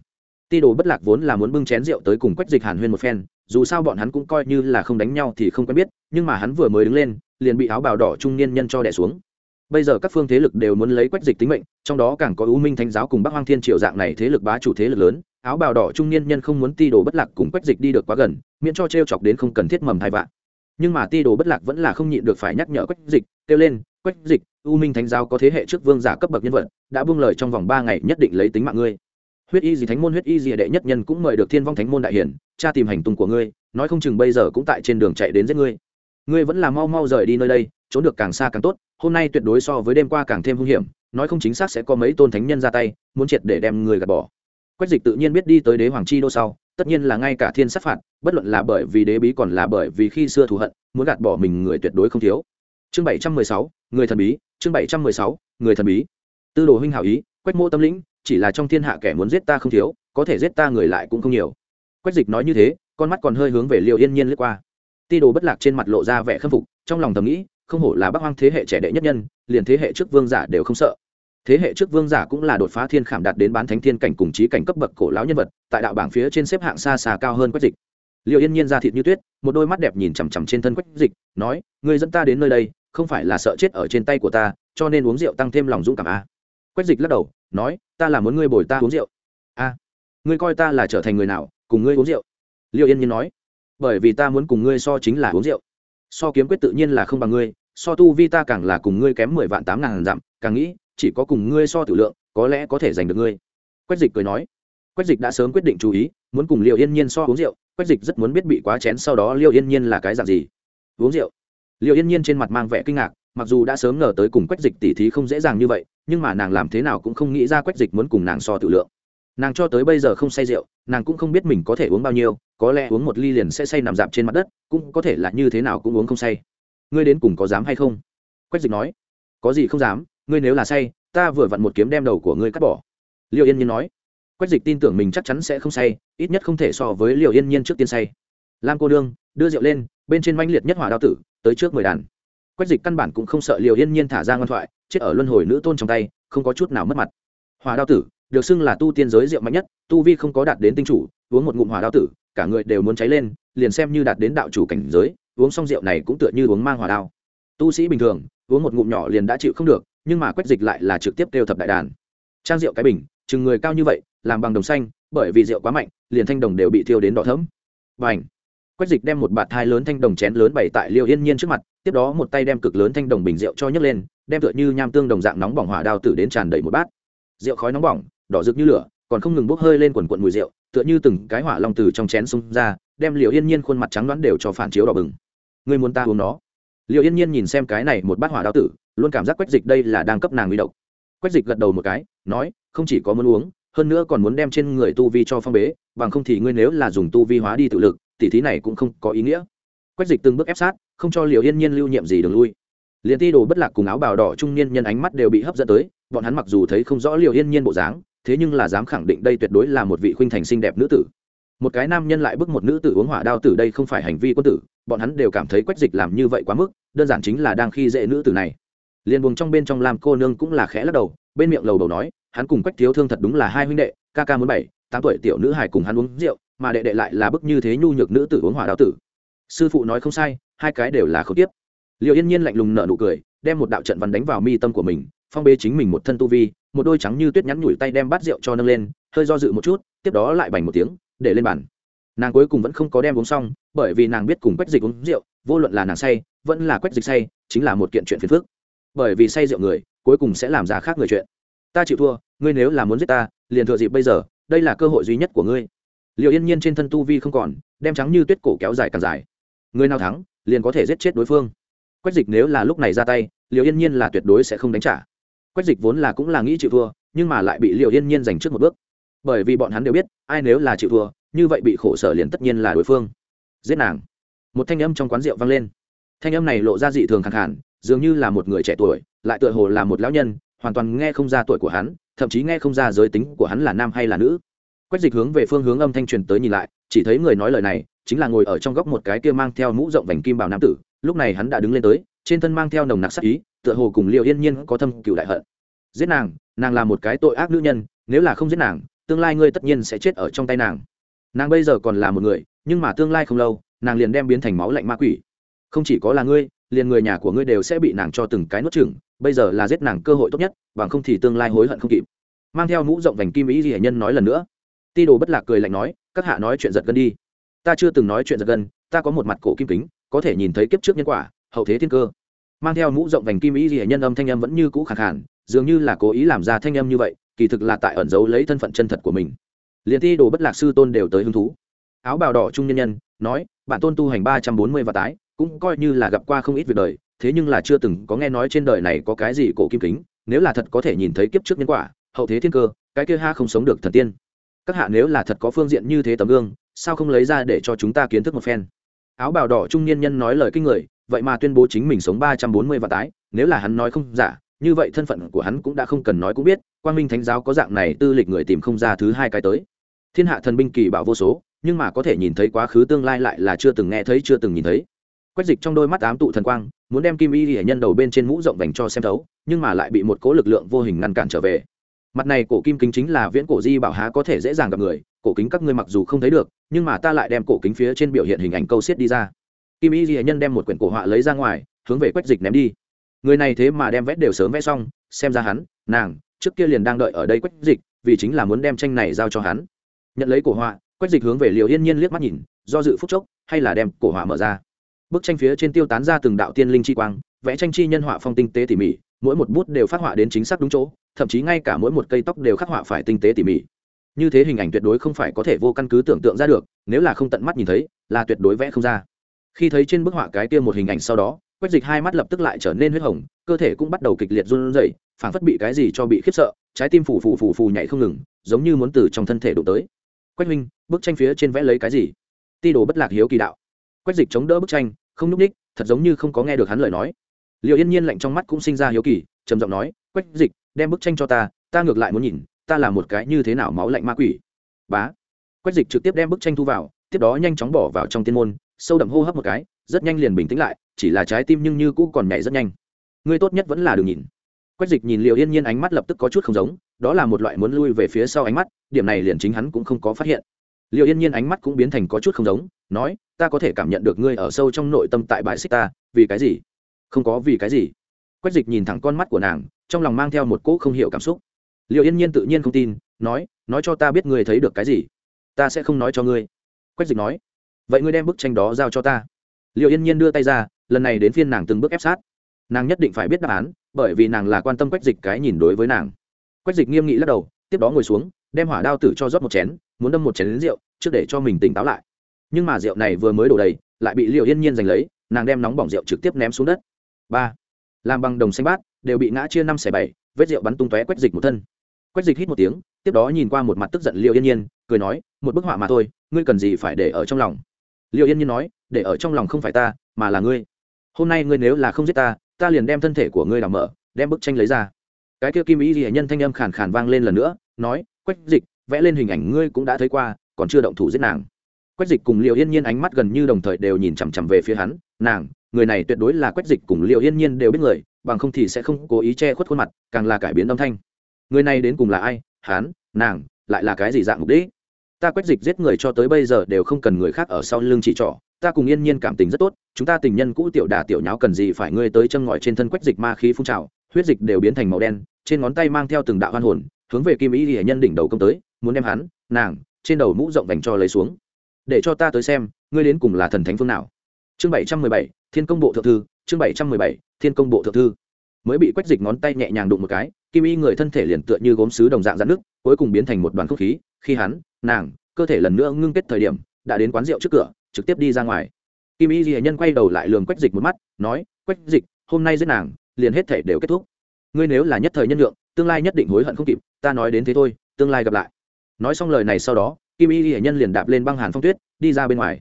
Ti đồ bất lạc vốn là muốn bưng chén rượu tới cùng quách dịch hàn huyên một phen, dù sao bọn hắn cũng coi như là không đánh nhau thì không quen biết, nhưng mà hắn vừa mới đứng lên, liền bị áo bào đỏ trung niên nhân cho đẻ xuống bây giờ các phương thế lực đều muốn lấy quách dịch tính mệnh, trong đó càng có ưu minh thánh giáo cùng bắc hoang thiên triệu dạng này thế lực bá chủ thế lực lớn, áo bào đỏ trung niên nhân không muốn ti đồ bất lạc cùng quách dịch đi được quá gần, miễn cho t r e o chọc đến không cần thiết mầm hai vạn. Nhưng mà ti đồ bất lạc vẫn là không nhịn được phải nhắc nhở quách dịch, kêu lên, quách dịch, u minh thánh giáo có thế hệ trước vương giả cấp bậc nhân vật, đã buông lời trong vòng ba ngày nhất định lấy tính mạng ngươi. Huyết y gì thánh môn, huyết y gì đệ nhất nhân cũng mời được thiên vong thánh môn đại hiển, cha tìm hành tung của ngươi, nói không chừng bây giờ cũng tại trên đường chạy đến giết ngươi. Ngươi vẫn là mau mau rời đi nơi đây trốn được càng xa càng tốt, hôm nay tuyệt đối so với đêm qua càng thêm hung hiểm, nói không chính xác sẽ có mấy tôn thánh nhân ra tay, muốn triệt để đem người gạt bỏ. Quách dịch tự nhiên biết đi tới đế hoàng chi đô sau, tất nhiên là ngay cả thiên sát phạt, bất luận là bởi vì đế bí còn là bởi vì khi xưa thù hận, muốn gạt bỏ mình người tuyệt đối không thiếu. Chương bảy trăm mười sáu, người thần bí, chương bảy trăm mười sáu, người thần bí. Tư đồ huynh hảo ý, quách mô tâm lĩnh, chỉ là trong thiên hạ kẻ muốn giết ta không thiếu, có thể giết ta người lại cũng không nhiều. Quách dịch nói như thế, con mắt còn hơi hướng về liệu yên nhiên lướt qua. Ti đồ bất lạc trên mặt lộ ra vẻ khâm phục, trong lòng thầm nghĩ không hổ là bác hoang thế hệ trẻ đệ nhất nhân, liền thế hệ trước vương giả đều không sợ. Thế hệ trước vương giả cũng là đột phá thiên khảm đạt đến bán thánh thiên cảnh cùng trí cảnh cấp bậc cổ lão nhân vật, tại đạo bảng phía trên xếp hạng xa xa cao hơn quách dịch. Liệu yên nhiên ra thịt như tuyết, một đôi mắt đẹp nhìn chằm chằm trên thân quách dịch, nói người dẫn ta đến nơi đây, không phải là sợ chết ở trên tay của ta, cho nên uống rượu tăng thêm lòng dũng cảm a quách dịch lắc đầu, nói, ta là muốn ngươi bồi ta uống rượu. A, ngươi coi ta là trở thành người nào, cùng ngươi uống rượu? Liệu yên nhiên nói, bởi vì ta muốn cùng ngươi so chính là uống rượu so kiếm quyết tự nhiên là không bằng ngươi, so tu vi ta càng là cùng ngươi kém mười vạn tám ngàn dặm, càng nghĩ, chỉ có cùng ngươi so tử lượng, có lẽ có thể giành được ngươi. Quách dịch cười nói. Quách dịch đã sớm quyết định chú ý, muốn cùng liệu yên nhiên so uống rượu, quách dịch rất muốn biết bị quá chén sau đó liệu yên nhiên là cái dạng gì. Uống rượu. Liệu yên nhiên trên mặt mang vẻ kinh ngạc, mặc dù đã sớm ngờ tới cùng quách dịch tỉ thí không dễ dàng như vậy, nhưng mà nàng làm thế nào cũng không nghĩ ra quách dịch muốn cùng nàng so tự lượng nàng cho tới bây giờ không say rượu, nàng cũng không biết mình có thể uống bao nhiêu, có lẽ uống một ly liền sẽ say nằm dạp trên mặt đất, cũng có thể là như thế nào cũng uống không say. Ngươi đến cùng có dám hay không? Quách dịch nói. Có gì không dám, ngươi nếu là say, ta vừa vặn một kiếm đem đầu của ngươi cắt bỏ. Liệu yên nhiên nói. Quách dịch tin tưởng mình chắc chắn sẽ không say, ít nhất không thể so với liệu yên nhiên trước tiên say. Lam cô đương đưa rượu lên, bên trên manh liệt nhất hỏa đao tử, tới trước mười đàn. Quách dịch căn bản cũng không sợ liệu yên nhiên thả ra ngoan thoại, chết ở luân hồi nữ tôn trong tay, không có chút nào mất mặt. Hòa đao tử được xưng là tu tiên giới rượu mạnh nhất, tu vi không có đạt đến tinh chủ, uống một ngụm hỏa đao tử, cả người đều muốn cháy lên, liền xem như đạt đến đạo chủ cảnh giới, uống xong rượu này cũng tựa như uống mang hỏa đao. Tu sĩ bình thường, uống một ngụm nhỏ liền đã chịu không được, nhưng mà quách dịch lại là trực tiếp kêu thập đại đàn. Trang rượu cái bình, chừng người cao như vậy, làm bằng đồng xanh, bởi vì rượu quá mạnh, liền thanh đồng đều bị thiêu đến đỏ thấm và ảnh quách dịch đem một bạt thai lớn thanh đồng chén lớn bày tại liêu yên nhiên trước mặt, tiếp đó một tay đem cực lớn thanh đồng bình rượu cho nhấc lên, đem tựa như nham tương đồng dạng nóng bỏng hỏa đao tử đến tràn đầy một bát. Rượu khói nóng bỏng đỏ rực như lửa, còn không ngừng bốc hơi lên quần quận mùi rượu, tựa như từng cái hỏa long từ trong chén xung ra, đem liệu yên nhiên khuôn mặt trắng đoán đều cho phản chiếu đỏ bừng. Người muốn ta uống nó? Liệu yên nhiên nhìn xem cái này một bát hỏa đao tử, luôn cảm giác quách dịch đây là đang cấp nàng nguy độc. Quách dịch gật đầu một cái, nói, không chỉ có muốn uống, hơn nữa còn muốn đem trên người tu vi cho phong bế, bằng không thì ngươi nếu là dùng tu vi hóa đi tự lực, tỉ thí này cũng không có ý nghĩa. Quách dịch từng bước ép sát, không cho liệu yên nhiên lưu nhiệm gì đường lui. Liền ti đồ bất lạc cùng áo bào đỏ trung niên nhân ánh mắt đều bị hấp dẫn tới, bọn hắn mặc dù thấy không rõ liệu yên nhiên bộ dáng thế nhưng là dám khẳng định đây tuyệt đối là một vị khuynh thành xinh đẹp nữ tử. Một cái nam nhân lại bức một nữ tử uống hỏa đao tử đây không phải hành vi quân tử, bọn hắn đều cảm thấy quách dịch làm như vậy quá mức, đơn giản chính là đang khi dễ nữ tử này. Liền buồng trong bên trong làm cô nương cũng là khẽ lắc đầu, bên miệng lầu đầu nói, hắn cùng quách thiếu thương thật đúng là hai huynh đệ, ca ca muốn bảy, tám tuổi tiểu nữ hải cùng hắn uống rượu, mà đệ đệ lại là bức như thế nhu nhược nữ tử uống hỏa đao tử. Sư phụ nói không sai, hai cái đều là không tiếp liệu yên nhiên lạnh lùng nở nụ cười, đem một đạo trận văn đánh vào mi tâm của mình, phong bê chính mình một thân tu vi một đôi trắng như tuyết nhắn nhủi tay đem bát rượu cho nâng lên, hơi do dự một chút, tiếp đó lại bành một tiếng, để lên bàn. Nàng cuối cùng vẫn không có đem uống xong, bởi vì nàng biết cùng quách dịch uống rượu, vô luận là nàng say, vẫn là quách dịch say, chính là một kiện chuyện phiền phức. Bởi vì say rượu người, cuối cùng sẽ làm ra khác người chuyện. Ta chịu thua, ngươi nếu là muốn giết ta, liền thừa dịp bây giờ, đây là cơ hội duy nhất của ngươi. Liệu yên nhiên trên thân tu vi không còn, đem trắng như tuyết cổ kéo dài càng dài. Người nào thắng, liền có thể giết chết đối phương. Quách dịch nếu là lúc này ra tay liệu yên nhiên là tuyệt đối sẽ không đánh trả quách dịch vốn là cũng là nghĩ chịu thua, nhưng mà lại bị liệu yên nhiên giành trước một bước. Bởi vì bọn hắn đều biết, ai nếu là chịu thua, như vậy bị khổ sở liền tất nhiên là đối phương. Giết nàng. Một thanh âm trong quán rượu vang lên. Thanh âm này lộ ra dị thường khẳng hẳn dường như là một người trẻ tuổi, lại tựa hồ là một lão nhân, hoàn toàn nghe không ra tuổi của hắn, thậm chí nghe không ra giới tính của hắn là nam hay là nữ. Quách dịch hướng về phương hướng âm thanh truyền tới nhìn lại, chỉ thấy người nói lời này, chính là ngồi ở trong góc một cái kia mang theo mũ rộng vành kim bảo nam tử, lúc này hắn đã đứng lên tới trên thân mang theo nồng nặc sắc ý, tựa hồ cùng liệu yên nhiên có thâm cựu đại hận. Giết nàng nàng là một cái tội ác nữ nhân, nếu là không giết nàng, tương lai ngươi tất nhiên sẽ chết ở trong tay nàng. Nàng bây giờ còn là một người, nhưng mà tương lai không lâu, nàng liền đem biến thành máu lạnh ma quỷ. Không chỉ có là ngươi, liền người nhà của ngươi đều sẽ bị nàng cho từng cái nuốt chửng, bây giờ là giết nàng cơ hội tốt nhất, bằng không thì tương lai hối hận không kịp. Mang theo mũ rộng vành kim ý gì nhân nói lần nữa. Ti đồ bất lạc cười lạnh nói, các hạ nói chuyện giật gân đi. Ta chưa từng nói chuyện giật gân, ta có một mặt cổ kim kính, có thể nhìn thấy kiếp trước nhân quả hậu thế thiên cơ. Mang theo mũ rộng vành kim ý gì nhân âm thanh âm vẫn như cũ khẳng khản dường như là cố ý làm ra thanh âm như vậy, kỳ thực là tại ẩn giấu lấy thân phận chân thật của mình. Liền thi đồ bất lạc sư tôn đều tới hứng thú. Áo bào đỏ trung nhân nhân, nói, bản tôn tu hành ba trăm bốn mươi và tái, cũng coi như là gặp qua không ít việc đời, thế nhưng là chưa từng có nghe nói trên đời này có cái gì cổ kim kính, nếu là thật có thể nhìn thấy kiếp trước nhân quả, hậu thế thiên cơ, cái kia ha không sống được thần tiên. Các hạ nếu là thật có phương diện như thế tấm gương, sao không lấy ra để cho chúng ta kiến thức một phen? Áo bào đỏ trung niên nhân nói lời kinh người vậy mà tuyên bố chính mình sống ba trăm bốn mươi và tái, nếu là hắn nói không giả, như vậy thân phận của hắn cũng đã không cần nói cũng biết quan minh thánh giáo có dạng này tư lịch người tìm không ra thứ hai cái tới. Thiên hạ thần binh kỳ bảo vô số, nhưng mà có thể nhìn thấy quá khứ tương lai lại là chưa từng nghe thấy, chưa từng nhìn thấy. Quách dịch trong đôi mắt ám tụ thần quang, muốn đem kim y hệ nhân đầu bên trên mũ rộng vành cho xem thấu, nhưng mà lại bị một cố lực lượng vô hình ngăn cản trở về. Mặt này cổ kim kính chính là viễn cổ di bảo há có thể dễ dàng gặp người, cổ kính các ngươi mặc dù không thấy được, nhưng mà ta lại đem cổ kính phía trên biểu hiện hình ảnh câu xiết đi ra kim y hệ nhân đem một quyển cổ họa lấy ra ngoài, hướng về quách dịch ném đi. Người này thế mà đem vét đều sớm vẽ xong, xem ra hắn, nàng, trước kia liền đang đợi ở đây quách dịch, vì chính là muốn đem tranh này giao cho hắn. Nhận lấy cổ họa, quách dịch hướng về liều yên nhiên liếc mắt nhìn, do dự phúc chốc, hay là đem cổ họa mở ra. Bức tranh phía trên tiêu tán ra từng đạo tiên linh chi quang, vẽ tranh chi nhân họa phong tinh tế tỉ mỉ, mỗi một bút đều phát họa đến chính xác đúng chỗ, thậm chí ngay cả mỗi một cây tóc đều khắc họa phải tinh tế tỉ mỉ. Như thế hình ảnh tuyệt đối không phải có thể vô căn cứ tưởng tượng ra được, nếu là không tận mắt nhìn thấy, là tuyệt đối vẽ không ra khi thấy trên bức họa cái kia một hình ảnh sau đó, quách dịch hai mắt lập tức lại trở nên huyết hồng, cơ thể cũng bắt đầu kịch liệt run rẩy, phảng phất bị cái gì cho bị khiếp sợ, trái tim phù phù phù phù nhảy không ngừng, giống như muốn từ trong thân thể đụng tới. Quách minh bức tranh phía trên vẽ lấy cái gì? Ti đồ bất lạc hiếu kỳ đạo. Quách dịch chống đỡ bức tranh, không nhúc ních thật giống như không có nghe được hắn lời nói. Liệu yên nhiên lạnh trong mắt cũng sinh ra hiếu kỳ, trầm giọng nói, quách dịch, đem bức tranh cho ta ta ngược lại muốn nhìn, ta là một cái như thế nào máu lạnh ma quỷ. Bá. Quách dịch trực tiếp đem bức tranh thu vào, tiếp đó nhanh chóng bỏ vào trong tiên môn sâu đậm hô hấp một cái, rất nhanh liền bình tĩnh lại, chỉ là trái tim nhưng như cũ còn nhảy rất nhanh. Ngươi tốt nhất vẫn là đừng nhìn. Quách dịch nhìn liệu yên nhiên ánh mắt lập tức có chút không giống, đó là một loại muốn lui về phía sau ánh mắt, điểm này liền chính hắn cũng không có phát hiện. Liệu yên nhiên ánh mắt cũng biến thành có chút không giống, nói, ta có thể cảm nhận được ngươi ở sâu trong nội tâm tại bãi xích ta, vì cái gì? Không có vì cái gì. Quách dịch nhìn thẳng con mắt của nàng, trong lòng mang theo một cỗ không hiểu cảm xúc. Liệu yên nhiên tự nhiên không tin, nói nói cho ta biết ngươi thấy được cái gì, ta sẽ không nói cho ngươi. Quách dịch nói vậy ngươi đem bức tranh đó giao cho ta. Liệu yên nhiên đưa tay ra, lần này đến phiên nàng từng bước ép sát. Nàng nhất định phải biết đáp án, bởi vì nàng là quan tâm quách dịch cái nhìn đối với nàng. Quách dịch nghiêm nghị lắc đầu, tiếp đó ngồi xuống, đem hỏa đao tử cho rót một chén, muốn đâm một chén đến rượu, trước để cho mình tỉnh táo lại. Nhưng mà rượu này vừa mới đổ đầy, lại bị liệu yên nhiên giành lấy, nàng đem nóng bỏng rượu trực tiếp ném xuống đất. Ba. Làm bằng đồng xanh bát, đều bị ngã chia năm xẻ bảy, vết rượu bắn tung tóe quách dịch một thân. Quách dịch hít một tiếng, tiếp đó nhìn qua một mặt tức giận liệu yên nhiên, cười nói, một bức họa mà thôi, ngươi cần gì phải để ở trong lòng? Liệu yên nhiên nói, để ở trong lòng không phải ta, mà là ngươi. Hôm nay ngươi nếu là không giết ta ta liền đem thân thể của ngươi làm mở, đem bức tranh lấy ra. Cái kia kim ý ghi nhân thanh âm khàn khàn vang lên lần nữa, nói, quách dịch, vẽ lên hình ảnh ngươi cũng đã thấy qua, còn chưa động thủ giết nàng. Quách dịch cùng liệu yên nhiên ánh mắt gần như đồng thời đều nhìn chằm chằm về phía hắn, nàng, người này tuyệt đối là quách dịch cùng liệu yên nhiên đều biết người, bằng không thì sẽ không cố ý che khuất khuôn mặt, càng là cải biến âm thanh. Người này đến cùng là ai? Hán nàng, lại là cái gì dạng mục đích? Ta quét dịch giết người cho tới bây giờ đều không cần người khác ở sau lưng chỉ trỏ. Ta cùng yên nhiên cảm tình rất tốt, chúng ta tình nhân cũ tiểu đà tiểu nháo cần gì phải ngươi tới chân ngòi trên thân quét dịch ma khí phun trào, huyết dịch đều biến thành màu đen, trên ngón tay mang theo từng đạo hoan hồn, hướng về kim ý hệ nhân đỉnh đầu công tới, muốn đem hắn, nàng, trên đầu mũ rộng vành cho lấy xuống. Để cho ta tới xem, ngươi đến cùng là thần thánh phương nào? Chương bảy trăm mười bảy, thiên công bộ thượng thư, chương bảy trăm mười bảy, thiên công bộ thượng thư mới bị quách dịch ngón tay nhẹ nhàng đụng một cái, kim y người thân thể liền tựa như gốm sứ đồng dạng dạn nước cuối cùng biến thành một đoàn không khí, khi hắn, nàng, cơ thể lần nữa ngưng kết thời điểm, đã đến quán rượu trước cửa, trực tiếp đi ra ngoài. Kim y ghi nhân quay đầu lại lường quách dịch một mắt, nói, quách dịch, hôm nay giết nàng, liền hết thể đều kết thúc. Ngươi nếu là nhất thời nhân lượng tương lai nhất định hối hận không kịp, ta nói đến thế thôi, tương lai gặp lại. Nói xong lời này sau đó, kim y ghi nhân liền đạp lên băng hàn phong tuyết, đi ra bên ngoài.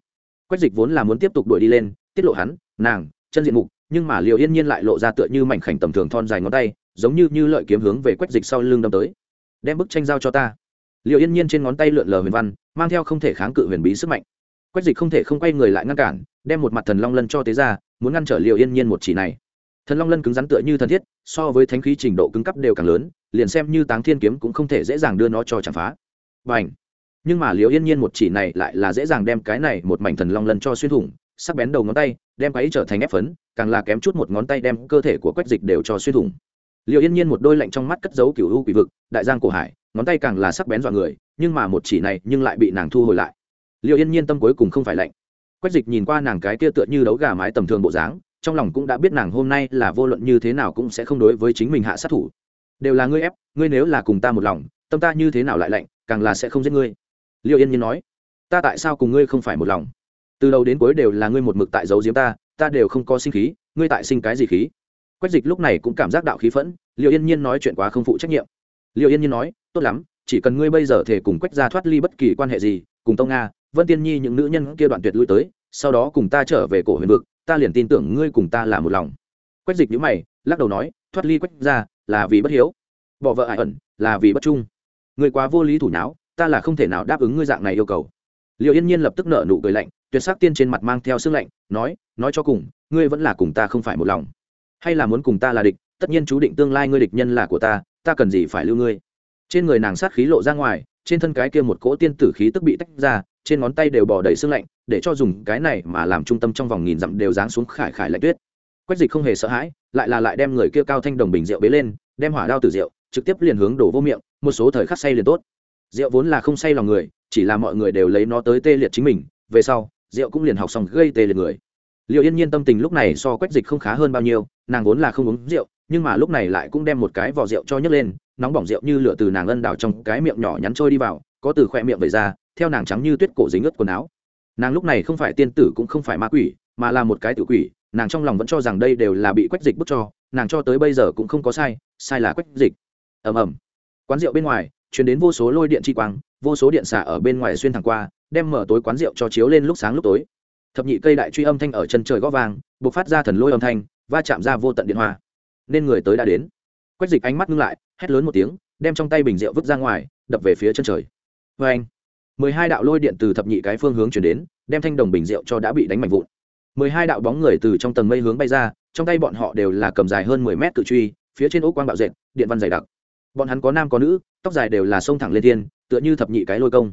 Quách dịch vốn là muốn tiếp tục đuổi đi lên, tiết lộ hắn, nàng, chân diện mục nhưng mà liệu yên nhiên lại lộ ra tựa như mảnh khảnh tầm thường thon dài ngón tay, giống như như lợi kiếm hướng về quách dịch sau lưng đâm tới. Đem bức tranh giao cho ta. Liệu yên nhiên trên ngón tay lượn lờ huyền văn, mang theo không thể kháng cự huyền bí sức mạnh. Quách dịch không thể không quay người lại ngăn cản, đem một mặt thần long lân cho tế ra, muốn ngăn trở liệu yên nhiên một chỉ này. Thần long lân cứng rắn tựa như thân thiết, so với thánh khí trình độ cứng cấp đều càng lớn, liền xem như táng thiên kiếm cũng không thể dễ dàng đưa nó cho chạm phá. Và h nhưng mà liệu yên nhiên một chỉ này lại là dễ dàng đem cái này một mảnh thần long lân cho xuyên thủng sắc bén đầu ngón tay, đem quáy trở thành ép phấn, càng là kém chút một ngón tay đem cơ thể của quách dịch đều cho xuyên thủng. Liệu yên nhiên một đôi lạnh trong mắt cất giấu cựu u quỷ vực, đại giang cổ hải, ngón tay càng là sắc bén dọa người, nhưng mà một chỉ này nhưng lại bị nàng thu hồi lại. Liệu yên nhiên tâm cuối cùng không phải lạnh. Quách dịch nhìn qua nàng cái kia tựa như đấu gà mái tầm thường bộ dáng, trong lòng cũng đã biết nàng hôm nay là vô luận như thế nào cũng sẽ không đối với chính mình hạ sát thủ. Đều là ngươi ép, ngươi nếu là cùng ta một lòng, tâm ta như thế nào lại lạnh, càng là sẽ không giết ngươi. Liệu yên nhiên nói. Ta tại sao cùng ngươi không phải một lòng? Từ đầu đến cuối đều là ngươi một mực tại giấu giếm ta ta đều không có sinh khí, ngươi tại sinh cái gì khí? Quách dịch lúc này cũng cảm giác đạo khí phẫn liệu yên nhiên nói chuyện quá không phụ trách nhiệm. Liệu yên nhiên nói, tốt lắm, chỉ cần ngươi bây giờ thể cùng quách ra thoát ly bất kỳ quan hệ gì, cùng tông nga, vân tiên nhi những nữ nhân kia đoạn tuyệt lui tới, sau đó cùng ta trở về cổ huyền vực, ta liền tin tưởng ngươi cùng ta là một lòng. Quách dịch nhữ mày, lắc đầu nói, thoát ly quách ra là vì bất hiếu, bỏ vợ ải ẩn là vì bất trung. Người quá vô lý thủ nháo, ta là không thể nào đáp ứng ngươi dạng này yêu cầu liệu yên nhiên lập tức nở nụ cười lạnh, tuyệt sắc tiên trên mặt mang theo sương lạnh, nói nói cho cùng, ngươi vẫn là cùng ta không phải một lòng. Hay là muốn cùng ta là địch, tất nhiên chú định tương lai ngươi địch nhân là của ta ta cần gì phải lưu ngươi. Trên người nàng sát khí lộ ra ngoài, trên thân cái kia một cỗ tiên tử khí tức bị tách ra, trên ngón tay đều bỏ đầy sương lạnh, để cho dùng cái này mà làm trung tâm trong vòng nghìn dặm đều giáng xuống khải khải lạnh tuyết. Quách dịch không hề sợ hãi, lại là lại đem người kia cao thanh đồng bình rượu bế lên, đem hỏa đao từ rượu, trực tiếp liền hướng đổ vô miệng, một số thời khắc say liền tốt rượu vốn là không say lòng người, chỉ là mọi người đều lấy nó tới tê liệt chính mình, về sau rượu cũng liền học xong gây tê liệt người. Liệu yên nhiên tâm tình lúc này so quách dịch không khá hơn bao nhiêu, nàng vốn là không uống rượu, nhưng mà lúc này lại cũng đem một cái vỏ rượu cho nhấc lên, nóng bỏng rượu như lửa từ nàng ân đảo trong cái miệng nhỏ nhắn trôi đi vào, có từ khoe miệng về ra, theo nàng trắng như tuyết cổ dính ướt quần áo. Nàng lúc này không phải tiên tử cũng không phải ma quỷ, mà là một cái tự quỷ, nàng trong lòng vẫn cho rằng đây đều là bị quách dịch bức cho, nàng cho tới bây giờ cũng không có sai sai là quách dịch. Ầm ầm. Quán rượu bên ngoài chuyển đến vô số lôi điện chi quang, vô số điện xả ở bên ngoài xuyên thẳng qua, đem mở tối quán rượu cho chiếu lên lúc sáng lúc tối. Thập nhị cây đại truy âm thanh ở chân trời gó vàng b ộ c phát ra thần lôi âm thanh, va chạm ra vô tận điện hoa nên người tới đã đến. Quách dịch ánh mắt ngưng lại, hét lớn một tiếng, đem trong tay bình rượu vứt ra ngoài, đập về phía chân trời. Vê anh, mười hai đạo lôi điện từ thập nhị cái phương hướng chuyển đến, đem thanh đồng bình rượu cho đã bị đánh mạnh vụn. Mười hai đạo bóng người từ trong tầng mây hướng bay ra, trong tay bọn họ đều là cầm dài hơn mười mét cự truy, phía trên ố quang bạo dệt, điện văn dày đặc bọn hắn có nam có nữ, tóc dài đều là sông thẳng lên thiên, tựa như thập nhị cái lôi công.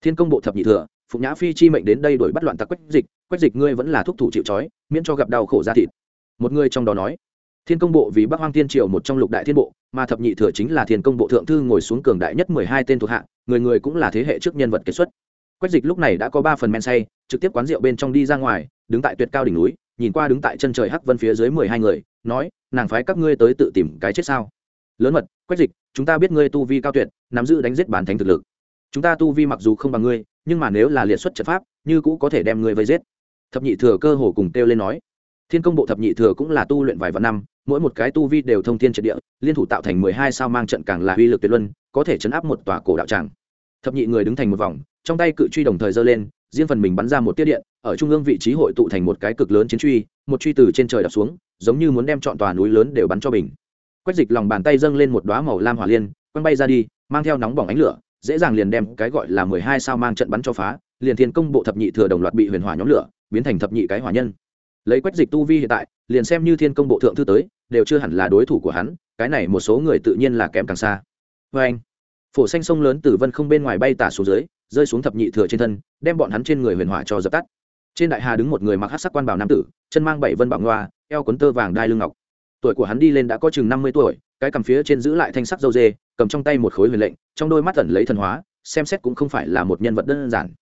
Thiên công bộ thập nhị thừa, phụng nhã phi chi mệnh đến đây đuổi bắt loạn tặc quách dịch quách dịch ngươi vẫn là thúc thủ chịu trói, miễn cho gặp đau khổ ra thịt. Một người trong đó nói, thiên công bộ vì bắc hoang tiên triều một trong lục đại thiên bộ, mà thập nhị thừa chính là thiên công bộ thượng thư ngồi xuống cường đại nhất mười hai tên thuộc hạ, người người cũng là thế hệ trước nhân vật kết xuất. Quách dịch lúc này đã có ba phần men say, trực tiếp quán rượu bên trong đi ra ngoài, đứng tại tuyệt cao đỉnh núi, nhìn qua đứng tại chân trời hắc vân phía dưới mười hai người, nói, nàng phái các ngươi tới tự tìm cái chết sao? Lớn mật, quách dịch, chúng ta biết ngươi tu vi cao tuyệt, nắm giữ đánh giết bản thánh thực lực. Chúng ta tu vi mặc dù không bằng ngươi, nhưng mà nếu là liệt xuất trận pháp, như cũ có thể đem ngươi vây giết. Thập nhị thừa cơ hồ cùng kêu lên nói. Thiên công bộ thập nhị thừa cũng là tu luyện vài vạn năm, mỗi một cái tu vi đều thông thiên trận địa, liên thủ tạo thành mười hai sao mang trận càng là uy lực tuyệt luân, có thể chấn áp một tòa cổ đạo tràng. Thập nhị người đứng thành một vòng, trong tay cự truy đồng thời giơ lên, riêng phần mình bắn ra một tiết điện, ở trung ương vị trí hội tụ thành một cái cực lớn chiến truy, một truy từ trên trời đập xuống, giống như muốn đem chọn tòa núi lớn đều bắn cho bình quách dịch lòng bàn tay dâng lên một đoá màu lam hỏa liên, quăng bay ra đi, mang theo nóng bỏng ánh lửa, dễ dàng liền đem cái gọi là mười hai sao mang trận bắn cho phá, liền thiên công bộ thập nhị thừa đồng loạt bị huyền hỏa nhóm lửa, biến thành thập nhị cái hỏa nhân. Lấy quách dịch tu vi hiện tại, liền xem như thiên công bộ thượng thư tới, đều chưa hẳn là đối thủ của hắn, cái này một số người tự nhiên là kém càng xa. Vê anh, phổ xanh sông lớn từ vân không bên ngoài bay tả xuống dưới, rơi xuống thập nhị thừa trên thân, đem bọn hắn trên người huyền hỏa cho dập tắt. Trên đại hà đứng một người mặc hát sắc quan bảo nam tử, chân mang bảy vân bảo ngoa, eo quấn tơ vàng đai lưng ngọc tuổi của hắn đi lên đã có chừng năm mươi tuổi, cái cầm phía trên giữ lại thanh sắc dâu dê, cầm trong tay một khối huyền lệnh, trong đôi mắt tẩn lấy thần hóa, xem xét cũng không phải là một nhân vật đơn giản.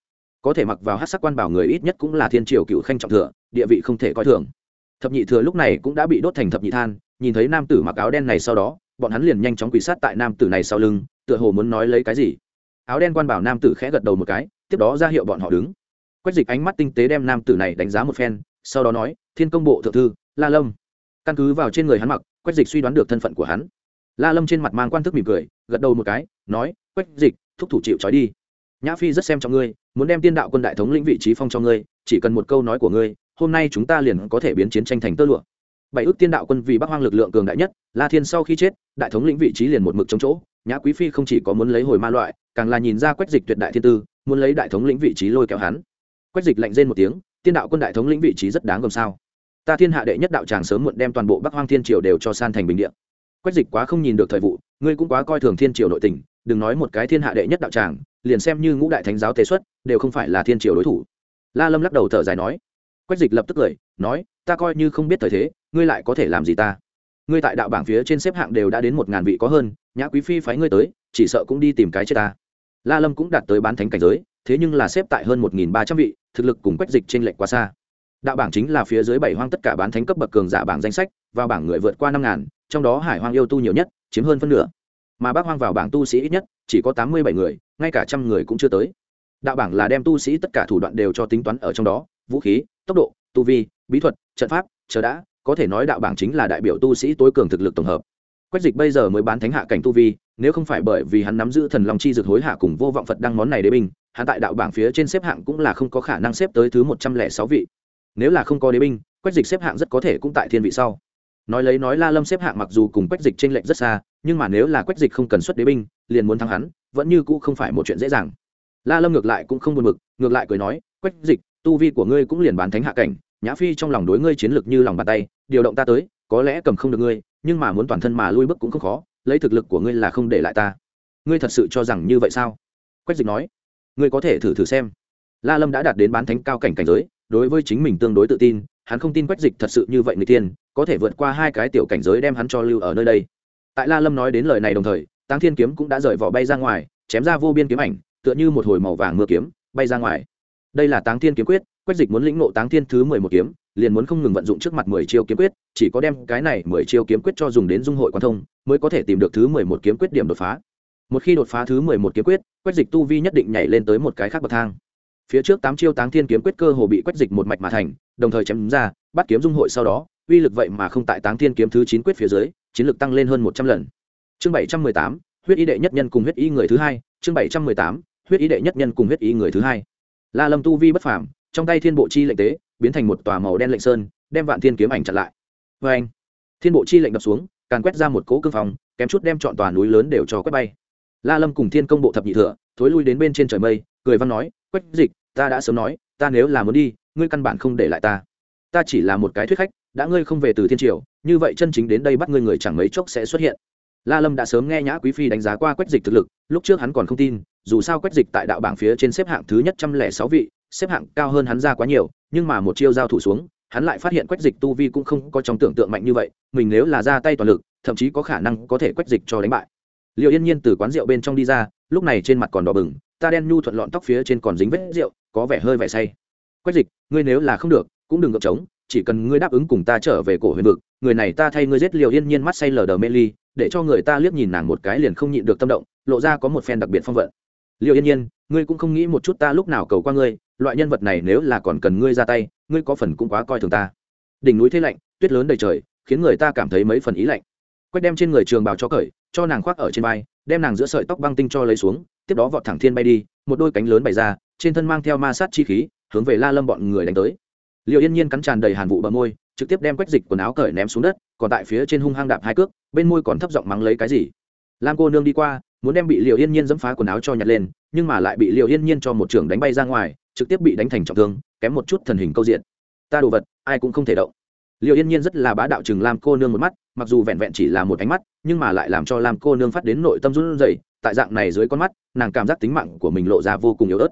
Có thể mặc vào hát sắc quan bảo người ít nhất cũng là thiên triều cựu khanh trọng thừa, địa vị không thể coi thường. Thập nhị thừa lúc này cũng đã bị đốt thành thập nhị than, nhìn thấy nam tử mặc áo đen này sau đó, bọn hắn liền nhanh chóng quỳ sát tại nam tử này sau lưng, tựa hồ muốn nói lấy cái gì. Áo đen quan bảo nam tử khẽ gật đầu một cái, tiếp đó ra hiệu bọn họ đứng. Quách dịch ánh mắt tinh tế đem nam tử này đánh giá một phen, sau đó nói, thiên công bộ thượng thư, la lâm căn cứ vào trên người hắn mặc, quách dịch suy đoán được thân phận của hắn. La lâm trên mặt mang quan thức mỉm cười, gật đầu một cái, nói, quách dịch, thúc thủ chịu trói đi. Nhã phi rất xem trọng ngươi, muốn đem tiên đạo quân đại thống lĩnh vị trí phong cho ngươi, chỉ cần một câu nói của ngươi, hôm nay chúng ta liền có thể biến chiến tranh thành tơ lụa. Bảy ước tiên đạo quân vì bắc hoang lực lượng cường đại nhất, la thiên sau khi chết, đại thống lĩnh vị trí liền một mực chống chỗ, nhã quý phi không chỉ có muốn lấy hồi ma loại, càng là nhìn ra quách dịch tuyệt đại thiên tư, muốn lấy đại thống lĩnh vị trí lôi kéo hắn. Quách dịch lạnh rên một tiếng, tiên đạo quân đại thống lĩnh vị trí rất đáng gồm sao? Ta thiên hạ đệ nhất đạo tràng sớm muộn đem toàn bộ bắc hoang thiên triều đều cho san thành bình địa. quách dịch quá không nhìn được thời vụ, ngươi cũng quá coi thường thiên triều nội tình, đừng nói một cái thiên hạ đệ nhất đạo tràng, liền xem như ngũ đại thánh giáo tế xuất, đều không phải là thiên triều đối thủ. La lâm lắc đầu thở dài nói. Quách dịch lập tức cười, nói, ta coi như không biết thời thế, ngươi lại có thể làm gì ta? Ngươi tại đạo bảng phía trên xếp hạng đều đã đến một ngàn vị có hơn, nhã quý phi phái ngươi tới, chỉ sợ cũng đi tìm cái chết ta. La lâm cũng đạt tới bán thánh cảnh giới, thế nhưng là xếp tại hơn một nghìn ba trăm vị, thực lực cùng quách dịch trên lệch quá xa đạo bảng chính là phía dưới bảy hoang tất cả bán thánh cấp bậc cường giả bảng danh sách, vào bảng người vượt qua năm ngàn, trong đó hải hoang yêu tu nhiều nhất, chiếm hơn phân nửa. Mà bác hoang vào bảng tu sĩ ít nhất, chỉ có tám mươi bảy người, ngay cả trăm người cũng chưa tới. Đạo bảng là đem tu sĩ tất cả thủ đoạn đều cho tính toán ở trong đó, vũ khí, tốc độ, tu vi, bí thuật, trận pháp, chờ đã, có thể nói đạo bảng chính là đại biểu tu sĩ tối cường thực lực tổng hợp. Quách dịch bây giờ mới bán thánh hạ cảnh tu vi, nếu không phải bởi vì hắn nắm giữ thần long chi dược hối hạ cùng vô vọng phật đăng món này đế binh hắn tại đạo bảng phía trên xếp hạng cũng là không có khả năng xếp tới thứ một trăm lẻ sáu vị nếu là không có đế binh, quách dịch xếp hạng rất có thể cũng tại thiên vị sau. Nói lấy nói la lâm xếp hạng mặc dù cùng quách dịch t r ê n lệch rất xa, nhưng mà nếu là quách dịch không cần xuất đế binh, liền muốn thắng hắn, vẫn như cũ không phải một chuyện dễ dàng. La lâm ngược lại cũng không buồn mực ngược lại cười nói, quách dịch, tu vi của ngươi cũng liền bán thánh hạ cảnh, nhã phi trong lòng đối ngươi chiến lược như lòng bàn tay, điều động ta tới, có lẽ cầm không được ngươi, nhưng mà muốn toàn thân mà lui bước cũng không khó, lấy thực lực của ngươi là không để lại ta. Ngươi thật sự cho rằng như vậy sao? Quách dịch nói, ngươi có thể thử thử xem. La lâm đã đạt đến bán thánh cao cảnh cảnh giới đối với chính mình tương đối tự tin, hắn không tin quách dịch thật sự như vậy người tiên, có thể vượt qua hai cái tiểu cảnh giới đem hắn cho lưu ở nơi đây. Tại la lâm nói đến lời này đồng thời, táng thiên kiếm cũng đã rời vỏ bay ra ngoài, chém ra vô biên kiếm ảnh, tựa như một hồi màu vàng mưa kiếm, bay ra ngoài. Đây là táng thiên kiếm quyết, quách dịch muốn lĩnh nộ táng thiên thứ mười một kiếm, liền muốn không ngừng vận dụng trước mặt mười chiêu kiếm quyết, chỉ có đem cái này mười chiêu kiếm quyết cho dùng đến dung hội quan thông, mới có thể tìm được thứ mười một kiếm quyết điểm đột phá. Một khi đột phá thứ mười một kiếm quyết, quách dịch tu vi nhất định nhảy lên tới một cái khác bậc thang phía trước tám chiêu táng thiên kiếm quyết cơ hồ bị quách dịch một mạch mà thành, đồng thời chém ra, bắt kiếm dung hội sau đó, uy lực vậy mà không tại táng thiên kiếm thứ chín quyết phía dưới, chiến lực tăng lên hơn một trăm lần. Chương bảy trăm mười tám, huyết y đệ nhất nhân cùng huyết y người thứ hai, chương bảy trăm mười tám, huyết y đệ nhất nhân cùng huyết y người thứ hai. La lâm tu vi bất phàm, trong tay thiên bộ chi lệnh tế, biến thành một tòa màu đen lệnh sơn, đem vạn thiên kiếm ảnh chặn lại. Vê anh, thiên bộ chi lệnh đập xuống càng quét ra một cỗ cương phòng kém chút đem chọn tòa núi lớn đều cho quét bay. La lâm cùng thiên công bộ thập nhị thừa thối lui đến bên trên trời mây cười văn nói, quách dịch, ta đã sớm nói, ta nếu là muốn đi, ngươi căn bản không để lại ta. Ta chỉ là một cái thuyết khách, đã ngươi không về từ thiên triều, như vậy chân chính đến đây bắt ngươi người chẳng mấy chốc sẽ xuất hiện. La lâm đã sớm nghe nhã quý phi đánh giá qua quách dịch thực lực, lúc trước hắn còn không tin, dù sao quách dịch tại đạo bảng phía trên xếp hạng thứ nhất trăm lẻ sáu vị, xếp hạng cao hơn hắn ra quá nhiều, nhưng mà một chiêu giao thủ xuống, hắn lại phát hiện quách dịch tu vi cũng không có trong tưởng tượng mạnh như vậy, mình nếu là ra tay toàn lực, thậm chí có khả năng có thể quách dịch cho đánh bại. Liệu yên nhiên từ quán rượu bên trong đi ra, lúc này trên mặt còn đỏ bừng ta đen nhu thuận lọn tóc phía trên còn dính vết rượu, có vẻ hơi vẻ say. Quách dịch, ngươi nếu là không được, cũng đừng ngậm trống, chỉ cần ngươi đáp ứng cùng ta trở về cổ huyền vực, người này ta thay ngươi giết liều yên nhiên mắt say lờ đờ mê ly, để cho người ta liếc nhìn nàng một cái liền không nhịn được tâm động, lộ ra có một phen đặc biệt phong vận. Liều yên nhiên, ngươi cũng không nghĩ một chút ta lúc nào cầu qua ngươi, loại nhân vật này nếu là còn cần ngươi ra tay, ngươi có phần cũng quá coi thường ta. Đỉnh núi thế lạnh, tuyết lớn đầy trời, khiến người ta cảm thấy mấy phần ý lạnh. Quách đem trên người trường bào cho cởi, cho nàng khoác ở trên vai, đem nàng giữa sợi tóc băng tinh cho lấy xuống tiếp đó vọt thẳng thiên bay đi, một đôi cánh lớn bày ra, trên thân mang theo ma sát chi khí, hướng về la lâm bọn người đánh tới. Liệu yên nhiên cắn tràn đầy hàn vụ bờ môi, trực tiếp đem quách dịch quần áo cởi ném xuống đất, còn tại phía trên hung hang đạp hai cước, bên môi còn thấp giọng mắng lấy cái gì. Lam cô nương đi qua, muốn đem bị liệu yên nhiên dẫm phá quần áo cho nhặt lên, nhưng mà lại bị liệu yên nhiên cho một trưởng đánh bay ra ngoài, trực tiếp bị đánh thành trọng thương, kém một chút thần hình câu diện. Ta đồ vật, ai cũng không thể động liệu yên nhiên rất là bá đạo chừng lam cô nương một mắt, mặc dù vẹn vẹn chỉ là một ánh mắt, nhưng mà lại làm cho lam cô nương phát đến nội tâm run rẩy, tại dạng này dưới con mắt, nàng cảm giác tính mạng của mình lộ ra vô cùng yếu ớt.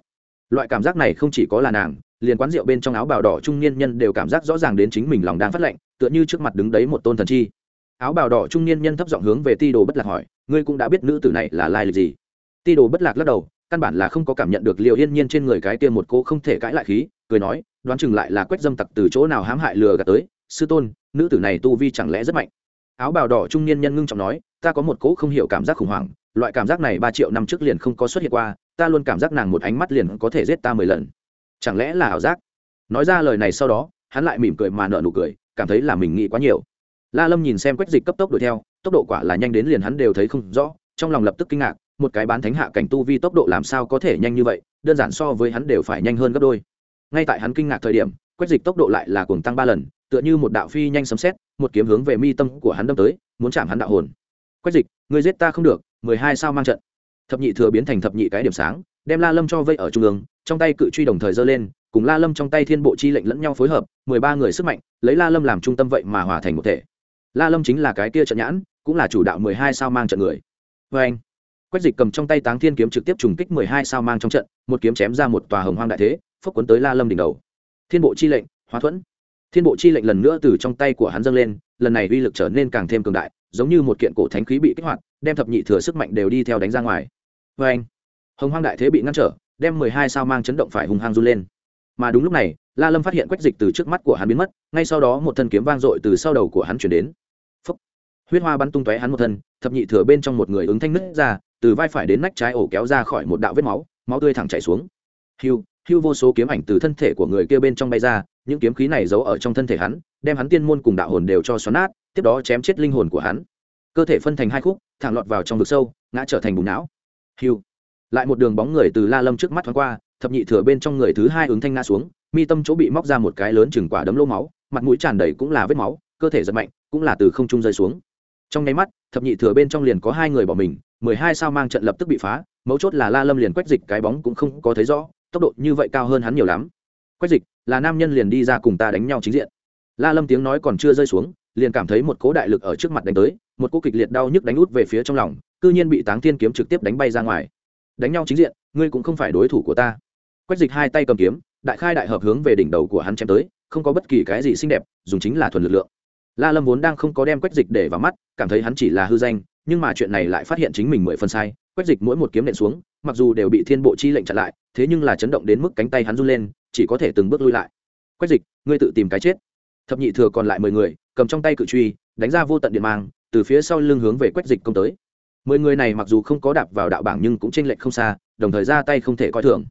Loại cảm giác này không chỉ có là nàng, liền quán rượu bên trong áo bào đỏ trung niên nhân đều cảm giác rõ ràng đến chính mình lòng đang phát lệnh tựa như trước mặt đứng đấy một tôn thần chi. Áo bào đỏ trung niên nhân thấp giọng hướng về ti đồ bất lạc hỏi, ngươi cũng đã biết nữ tử này là lai lịch gì? Ti đồ bất lạc lắc đầu, căn bản là không có cảm nhận được liệu yên nhiên trên người cái tiêm một cô không thể cãi lại khí, cười nói, đoán chừng lại là quét dâm tặc từ chỗ nào hãm hại lừa gạt tới sư tôn, nữ tử này tu vi chẳng lẽ rất mạnh? Áo bào đỏ trung niên nhân ngưng trọng nói, ta có một cỗ không hiểu cảm giác khủng hoảng, loại cảm giác này ba triệu năm trước liền không có xuất hiện qua, ta luôn cảm giác nàng một ánh mắt liền có thể giết ta mười lần. Chẳng lẽ là ảo giác? Nói ra lời này sau đó, hắn lại mỉm cười mà nợ nụ cười, cảm thấy là mình nghĩ quá nhiều. La lâm nhìn xem quách dịch cấp tốc đuổi theo, tốc độ quả là nhanh đến liền hắn đều thấy không rõ, trong lòng lập tức kinh ngạc, một cái bán thánh hạ cảnh tu vi tốc độ làm sao có thể nhanh như vậy, đơn giản so với hắn đều phải nhanh hơn gấp đôi. Ngay tại hắn kinh ngạc thời điểm, quách dịch tốc độ lại là cuồng tăng ba lần tựa như một đạo phi nhanh sấm xét một kiếm hướng về mi tâm của hắn đâm tới, muốn chạm hắn đạo hồn. Quách dịch người giết ta không được, mười hai sao mang trận. Thập nhị thừa biến thành thập nhị cái điểm sáng, đem la lâm cho vây ở trung ương, trong tay cự truy đồng thời giơ lên, cùng la lâm trong tay thiên bộ chi lệnh lẫn nhau phối hợp, mười ba người sức mạnh, lấy la lâm làm trung tâm vậy mà hòa thành một thể. La lâm chính là cái kia trận nhãn, cũng là chủ đạo mười hai sao mang trận người. Vê anh, quách dịch cầm trong tay táng thiên kiếm trực tiếp trùng kích mười hai sao mang trong trận, một kiếm chém ra một tòa hồng hoang đại thế, phốc cuốn tới la lâm đỉnh đầu. Thiên bộ chi lệnh, hóa thuẫn thiên bộ chi lệnh lần nữa từ trong tay của hắn dâng lên, lần này uy lực trở nên càng thêm cường đại, giống như một kiện cổ thánh khí bị kích hoạt, đem thập nhị thừa sức mạnh đều đi theo đánh ra ngoài. Vê anh, hồng hoang đại thế bị ngăn trở, đem mười hai sao mang chấn động phải hùng hăng run lên. Mà đúng lúc này, la lâm phát hiện quách dịch từ trước mắt của hắn biến mất, ngay sau đó một thân kiếm vang dội từ sau đầu của hắn chuyển đến. Phúc. huyết hoa bắn tung tóe hắn một thân, thập nhị thừa bên trong một người ứng thanh nứt ra, từ vai phải đến nách trái ổ kéo ra khỏi một đạo vết máu máu tươi thẳng chảy xuống. Hiu hiu vô số kiếm ảnh từ thân thể của người kia bên trong bay ra, những kiếm khí này giấu ở trong thân thể hắn, đem hắn tiên môn cùng đạo hồn đều cho xoắn nát, tiếp đó chém chết linh hồn của hắn. Cơ thể phân thành hai khúc, thẳng lọt vào trong vực sâu, ngã trở thành bùn não. Hiu lại một đường bóng người từ la lâm trước mắt thoáng qua, thập nhị thừa bên trong người thứ hai ứng thanh ngã xuống, mi tâm chỗ bị móc ra một cái lớn chừng quả đấm lô máu, mặt mũi tràn đầy cũng là vết máu, cơ thể giật mạnh, cũng là từ không trung rơi xuống. Trong nháy mắt, thập nhị thừa bên trong liền có hai người bỏ mình, mười hai sao mang trận lập tức bị phá, mấu chốt là la lâm liền quách dịch cái bóng cũng không có thấy rõ tốc độ như vậy cao hơn hắn nhiều lắm. Quách dịch, là nam nhân liền đi ra cùng ta đánh nhau chính diện. La lâm tiếng nói còn chưa rơi xuống, liền cảm thấy một cố đại lực ở trước mặt đánh tới, một cố kịch liệt đau nhức đánh út về phía trong lòng, cư nhiên bị táng thiên kiếm trực tiếp đánh bay ra ngoài. Đánh nhau chính diện, ngươi cũng không phải đối thủ của ta. Quách dịch hai tay cầm kiếm, đại khai đại hợp hướng về đỉnh đầu của hắn chém tới, không có bất kỳ cái gì xinh đẹp, dùng chính là thuần lực lượng. La lâm vốn đang không có đem quách dịch để vào mắt, cảm thấy hắn chỉ là hư danh, nhưng mà chuyện này lại phát hiện chính mình mười phần sai. Quách dịch mỗi một kiếm nện xuống mặc dù đều bị thiên bộ chi lệnh chặn lại, thế nhưng là chấn động đến mức cánh tay hắn run lên, chỉ có thể từng bước lui lại. Quách dịch, ngươi tự tìm cái chết. Thập nhị thừa còn lại mười người, cầm trong tay cự truy, đánh ra vô tận điện mang, từ phía sau lưng hướng về quách dịch công tới. Mười người này mặc dù không có đạp vào đạo bảng nhưng cũng tranh lệch không xa, đồng thời ra tay không thể coi thường.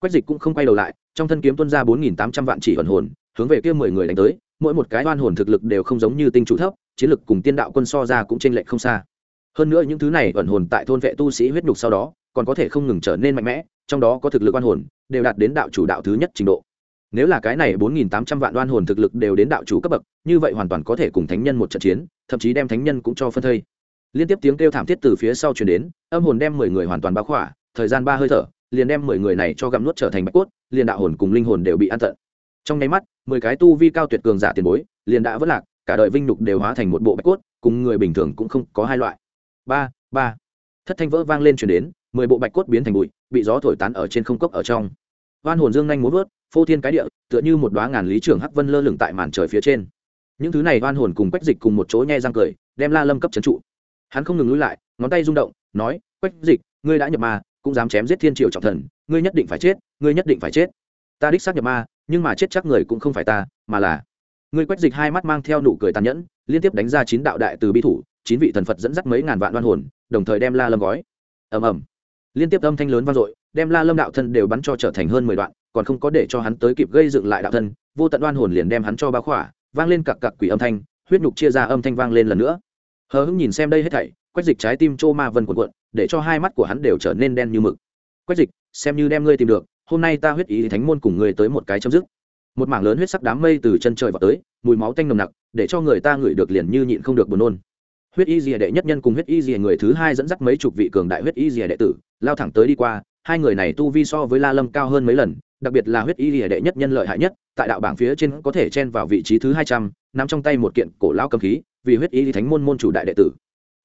Quách dịch cũng không quay đầu lại, trong thân kiếm tuân ra bốn nghìn tám trăm vạn chỉ hồn hồn, hướng về kia mười người đánh tới, mỗi một cái oan hồn thực lực đều không giống như tinh chủ thấp, chiến lực cùng tiên đạo quân so ra cũng tranh lệch không xa. Hơn nữa những thứ này ẩn hồn tại thôn vệ tu sĩ huyết nhục sau đó còn có thể không ngừng trở nên mạnh mẽ, trong đó có thực lực oan hồn, đều đạt đến đạo chủ đạo thứ nhất trình độ. Nếu là cái này bốn nghìn tám trăm vạn oan hồn thực lực đều đến đạo chủ cấp bậc, như vậy hoàn toàn có thể cùng thánh nhân một trận chiến, thậm chí đem thánh nhân cũng cho phân thây. Liên tiếp tiếng kêu thảm thiết từ phía sau chuyển đến, âm hồn đem mười người hoàn toàn bao khỏa, thời gian ba hơi thở, liền đem mười người này cho gặm nuốt trở thành bạch cốt, liền đạo hồn cùng linh hồn đều bị ăn tận. Trong nháy mắt, mười cái tu vi cao tuyệt cường giả tiền bối, liền đã vất lạc, cả đời vinh nhục đều hóa thành một bộ bạch cốt, cùng người bình thường cũng không có hai loại. Ba ba. Thất thanh vỡ vang lên chuyển đến mười bộ bạch cốt biến thành bụi, bị gió thổi tán ở trên không cốc ở trong. Hoan hồn dương nhanh muốn vớt, phô thiên cái địa, tựa như một đoá ngàn lý trưởng hắc vân lơ lửng tại màn trời phía trên. Những thứ này hoan hồn cùng quách dịch cùng một chỗ nhe răng cười, đem la lâm cấp trấn trụ. Hắn không ngừng lui lại, ngón tay rung động, nói, quách dịch, ngươi đã nhập ma, cũng dám chém giết thiên triều trọng thần, ngươi nhất định phải chết, ngươi nhất định phải chết. Ta đích xác nhập ma, nhưng mà chết chắc người cũng không phải ta, mà là ngươi quách dịch hai mắt mang theo nụ cười tàn nhẫn, liên tiếp đánh ra chín đạo đại từ bi thủ, chín vị thần phật dẫn dắt mấy ngàn vạn đoan hồn, đồng thời đem la lâm gói. Ầm ầm liên tiếp âm thanh lớn vang dội, đem la lâm đạo thân đều bắn cho trở thành hơn mười đoạn, còn không có để cho hắn tới kịp gây dựng lại đạo thân, vô tận đoan hồn liền đem hắn cho bá khỏa, vang lên cặc cặc quỷ âm thanh, huyết nhục chia ra âm thanh vang lên lần nữa. Hờ hững nhìn xem đây hết thảy, quách dịch trái tim trô ma vân cuộn cuộn, để cho hai mắt của hắn đều trở nên đen như mực. Quách dịch, xem như đem ngươi tìm được, hôm nay ta huyết ý thánh môn cùng ngươi tới một cái chấm dứt. Một mảng lớn huyết sắc đám mây từ chân trời vào tới, mùi máu tanh nồng nặc, để cho người ta ngửi được liền như nhịn không được buồn nôn huyết y dìa đệ nhất nhân cùng huyết y dìa người thứ hai dẫn dắt mấy chục vị cường đại huyết y dìa đệ tử, lao thẳng tới đi qua, hai người này tu vi so với la lâm cao hơn mấy lần, đặc biệt là huyết y Dìa đệ nhất nhân lợi hại nhất, tại đạo bảng phía trên có thể chen vào vị trí thứ hai trăm, nắm trong tay một kiện cổ lao cầm khí, vì huyết y thánh môn môn chủ đại đệ tử.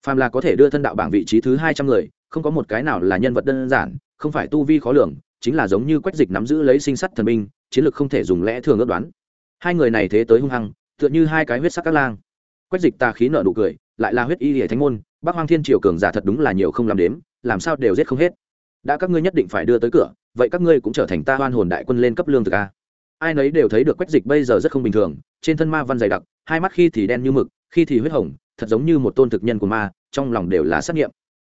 Phàm là có thể đưa thân đạo bảng vị trí thứ hai trăm người, không có một cái nào là nhân vật đơn giản, không phải tu vi khó lường, chính là giống như quách dịch nắm giữ lấy sinh sắt thần binh, chiến lược không thể dùng lẽ thường ước đoán. Hai người này thế tới hung hăng, tựa như hai cái huyết sắc các lang. Quách dịch tà khí nợ nụ cười lại là huyết y hệ thánh môn, bắc hoang thiên triều cường giả thật đúng là nhiều không làm đếm, làm sao đều giết không hết. Đã các ngươi nhất định phải đưa tới cửa, vậy các ngươi cũng trở thành ta hoan hồn đại quân lên cấp lương thực a. Ai nấy đều thấy được quách dịch bây giờ rất không bình thường, trên thân ma văn dày đặc, hai mắt khi thì đen như mực, khi thì huyết hồng, thật giống như một tôn thực nhân của ma, trong lòng đều là xác nghiệm.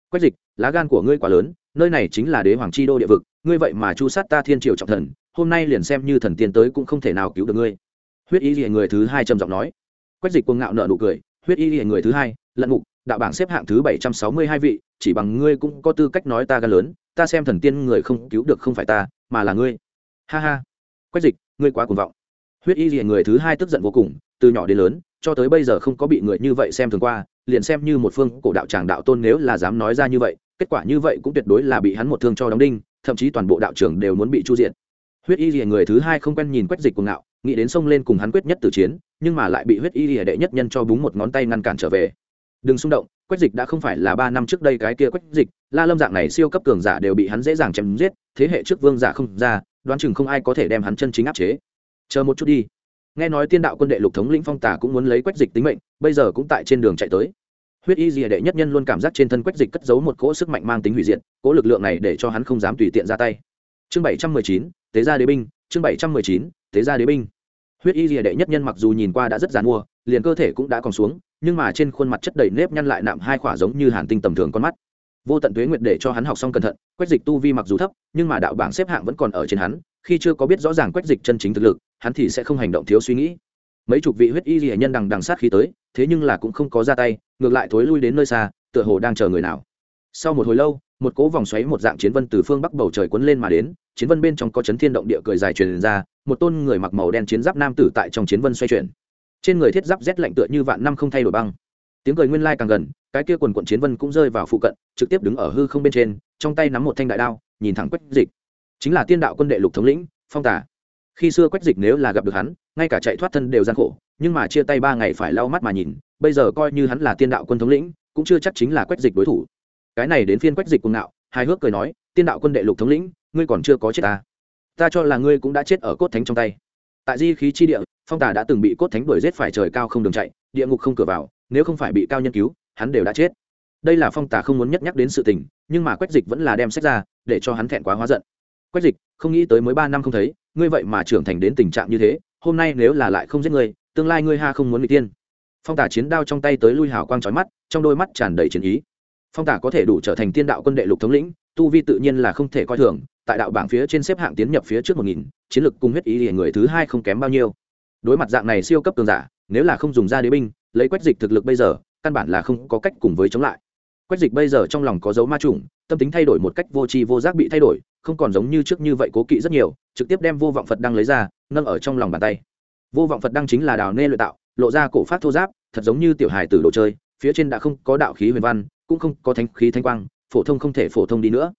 Quách dịch, lá gan của ngươi quá lớn, nơi này chính là đế hoàng chi đô địa vực, ngươi vậy mà chu sát ta thiên triều trọng thần, hôm nay liền xem như thần tiên tới cũng không thể nào cứu được ngươi. Huyết ý gì người thứ hai trầm giọng nói. Quách dịch cuồng ngạo nợ nụ cười huyết y lìa người thứ hai, lận ngục đạo bảng xếp hạng thứ bảy trăm sáu mươi hai vị, chỉ bằng ngươi cũng có tư cách nói ta gan lớn, ta xem thần tiên người không cứu được không phải ta, mà là ngươi. Ha ha. Quách dịch, ngươi quá cuồng vọng. Huyết y lìa người thứ hai tức giận vô cùng, từ nhỏ đến lớn, cho tới bây giờ không có bị người như vậy xem thường qua, liền xem như một phương cổ đạo tràng đạo tôn nếu là dám nói ra như vậy, kết quả như vậy cũng tuyệt đối là bị hắn một thương cho đóng đinh, thậm chí toàn bộ đạo trưởng đều muốn bị chu diện huyết y lìa người thứ hai không quen nhìn quách dịch cuồng ngạo, nghĩ đến xông lên cùng hắn quyết nhất từ chiến nhưng mà lại bị huyết y lìa đệ nhất nhân cho búng một ngón tay ngăn cản trở về. Đừng xung động, quách dịch đã không phải là ba năm trước đây cái kia quách dịch, la lâm dạng này siêu cấp cường giả đều bị hắn dễ dàng chém giết, thế hệ trước vương giả không ra, đoán chừng không ai có thể đem hắn chân chính áp chế. Chờ một chút đi. Nghe nói tiên đạo quân đệ lục thống lĩnh phong tả cũng muốn lấy quách dịch tính mệnh, bây giờ cũng tại trên đường chạy tới. Huyết y dìa đệ nhất nhân luôn cảm giác trên thân quách dịch cất giấu một cỗ sức mạnh mang tính hủy diệt, cỗ lực lượng này để cho hắn không dám tùy tiện ra tay. Chương bảy trăm mười chín, tế gia đế binh, chương bảy trăm mười chín, tế gia đế binh huyết y dìa đệ nhất nhân mặc dù nhìn qua đã rất dàn mua, liền cơ thể cũng đã còn xuống, nhưng mà trên khuôn mặt chất đầy nếp nhăn lại nạm hai khỏa giống như hàn tinh tầm thường con mắt. Vô tận tuế nguyệt để cho hắn học xong cẩn thận, quách dịch tu vi mặc dù thấp, nhưng mà đạo bảng xếp hạng vẫn còn ở trên hắn, khi chưa có biết rõ ràng quách dịch chân chính thực lực, hắn thì sẽ không hành động thiếu suy nghĩ. Mấy chục vị huyết y rìa nhân đằng đằng sát khí tới, thế nhưng là cũng không có ra tay, ngược lại thối lui đến nơi xa, tựa hồ đang chờ người nào. Sau một hồi lâu, một cỗ vòng xoáy một dạng chiến vân từ phương bắc bầu trời quấn lên mà đến, chiến vân bên trong có chấn thiên động địa cười dài truyền ra một tôn người mặc màu đen chiến giáp nam tử tại trong chiến vân xoay chuyển. Trên người thiết giáp rét lạnh tựa như vạn năm không thay đổi băng. Tiếng cười nguyên lai càng gần, cái kia quần quận chiến vân cũng rơi vào phụ cận, trực tiếp đứng ở hư không bên trên, trong tay nắm một thanh đại đao, nhìn thẳng quách dịch. Chính là tiên đạo quân đệ lục thống lĩnh, phong tả khi xưa quách dịch nếu là gặp được hắn, ngay cả chạy thoát thân đều gian khổ, nhưng mà chia tay ba ngày phải lau mắt mà nhìn, bây giờ coi như hắn là tiên đạo quân thống lĩnh, cũng chưa chắc chính là quách dịch đối thủ. Cái này đến phiên quách dịch cùng nạo hài hước cười nói, tiên đạo quân đệ lục thống lĩnh, ngươi còn chưa có chết ta ta cho là ngươi cũng đã chết ở cốt thánh trong tay. Tại di khí chi địa, phong tà đã từng bị cốt thánh đuổi giết phải trời cao không đường chạy, địa ngục không cửa vào, nếu không phải bị cao nhân cứu, hắn đều đã chết. Đây là phong tà không muốn nhắc nhắc đến sự tình, nhưng mà quách dịch vẫn là đem sách ra, để cho hắn thẹn quá hóa giận. Quách dịch, không nghĩ tới mới ba năm không thấy, ngươi vậy mà trưởng thành đến tình trạng như thế, hôm nay nếu là lại không giết ngươi, tương lai ngươi ha không muốn bị tiên phong tả chiến đao trong tay tới lui hào quang trói mắt, trong đôi mắt tràn đầy chiến ý phong tả có thể đủ trở thành tiên đạo quân đệ lục thống lĩnh, tu vi tự nhiên là không thể coi thường, tại đạo bảng phía trên xếp hạng tiến nhập phía trước một nghìn, chiến lược cung huyết ý thì người thứ hai không kém bao nhiêu. Đối mặt dạng này siêu cấp cường giả, nếu là không dùng ra đế binh, lấy quách dịch thực lực bây giờ, căn bản là không có cách cùng với chống lại. Quách dịch bây giờ trong lòng có dấu ma trùng tâm tính thay đổi một cách vô tri vô giác bị thay đổi, không còn giống như trước như vậy cố kỵ rất nhiều, trực tiếp đem vô vọng phật đăng lấy ra, nâng ở trong lòng bàn tay. Vô vọng phật đăng chính là đào nê luyện tạo, lộ ra cổ phát thô giáp, thật giống như tiểu hài tử đồ chơi, phía trên đã không có đạo khí huyền văn cũng không có thánh khí thanh quang, phổ thông không thể phổ thông đi nữa.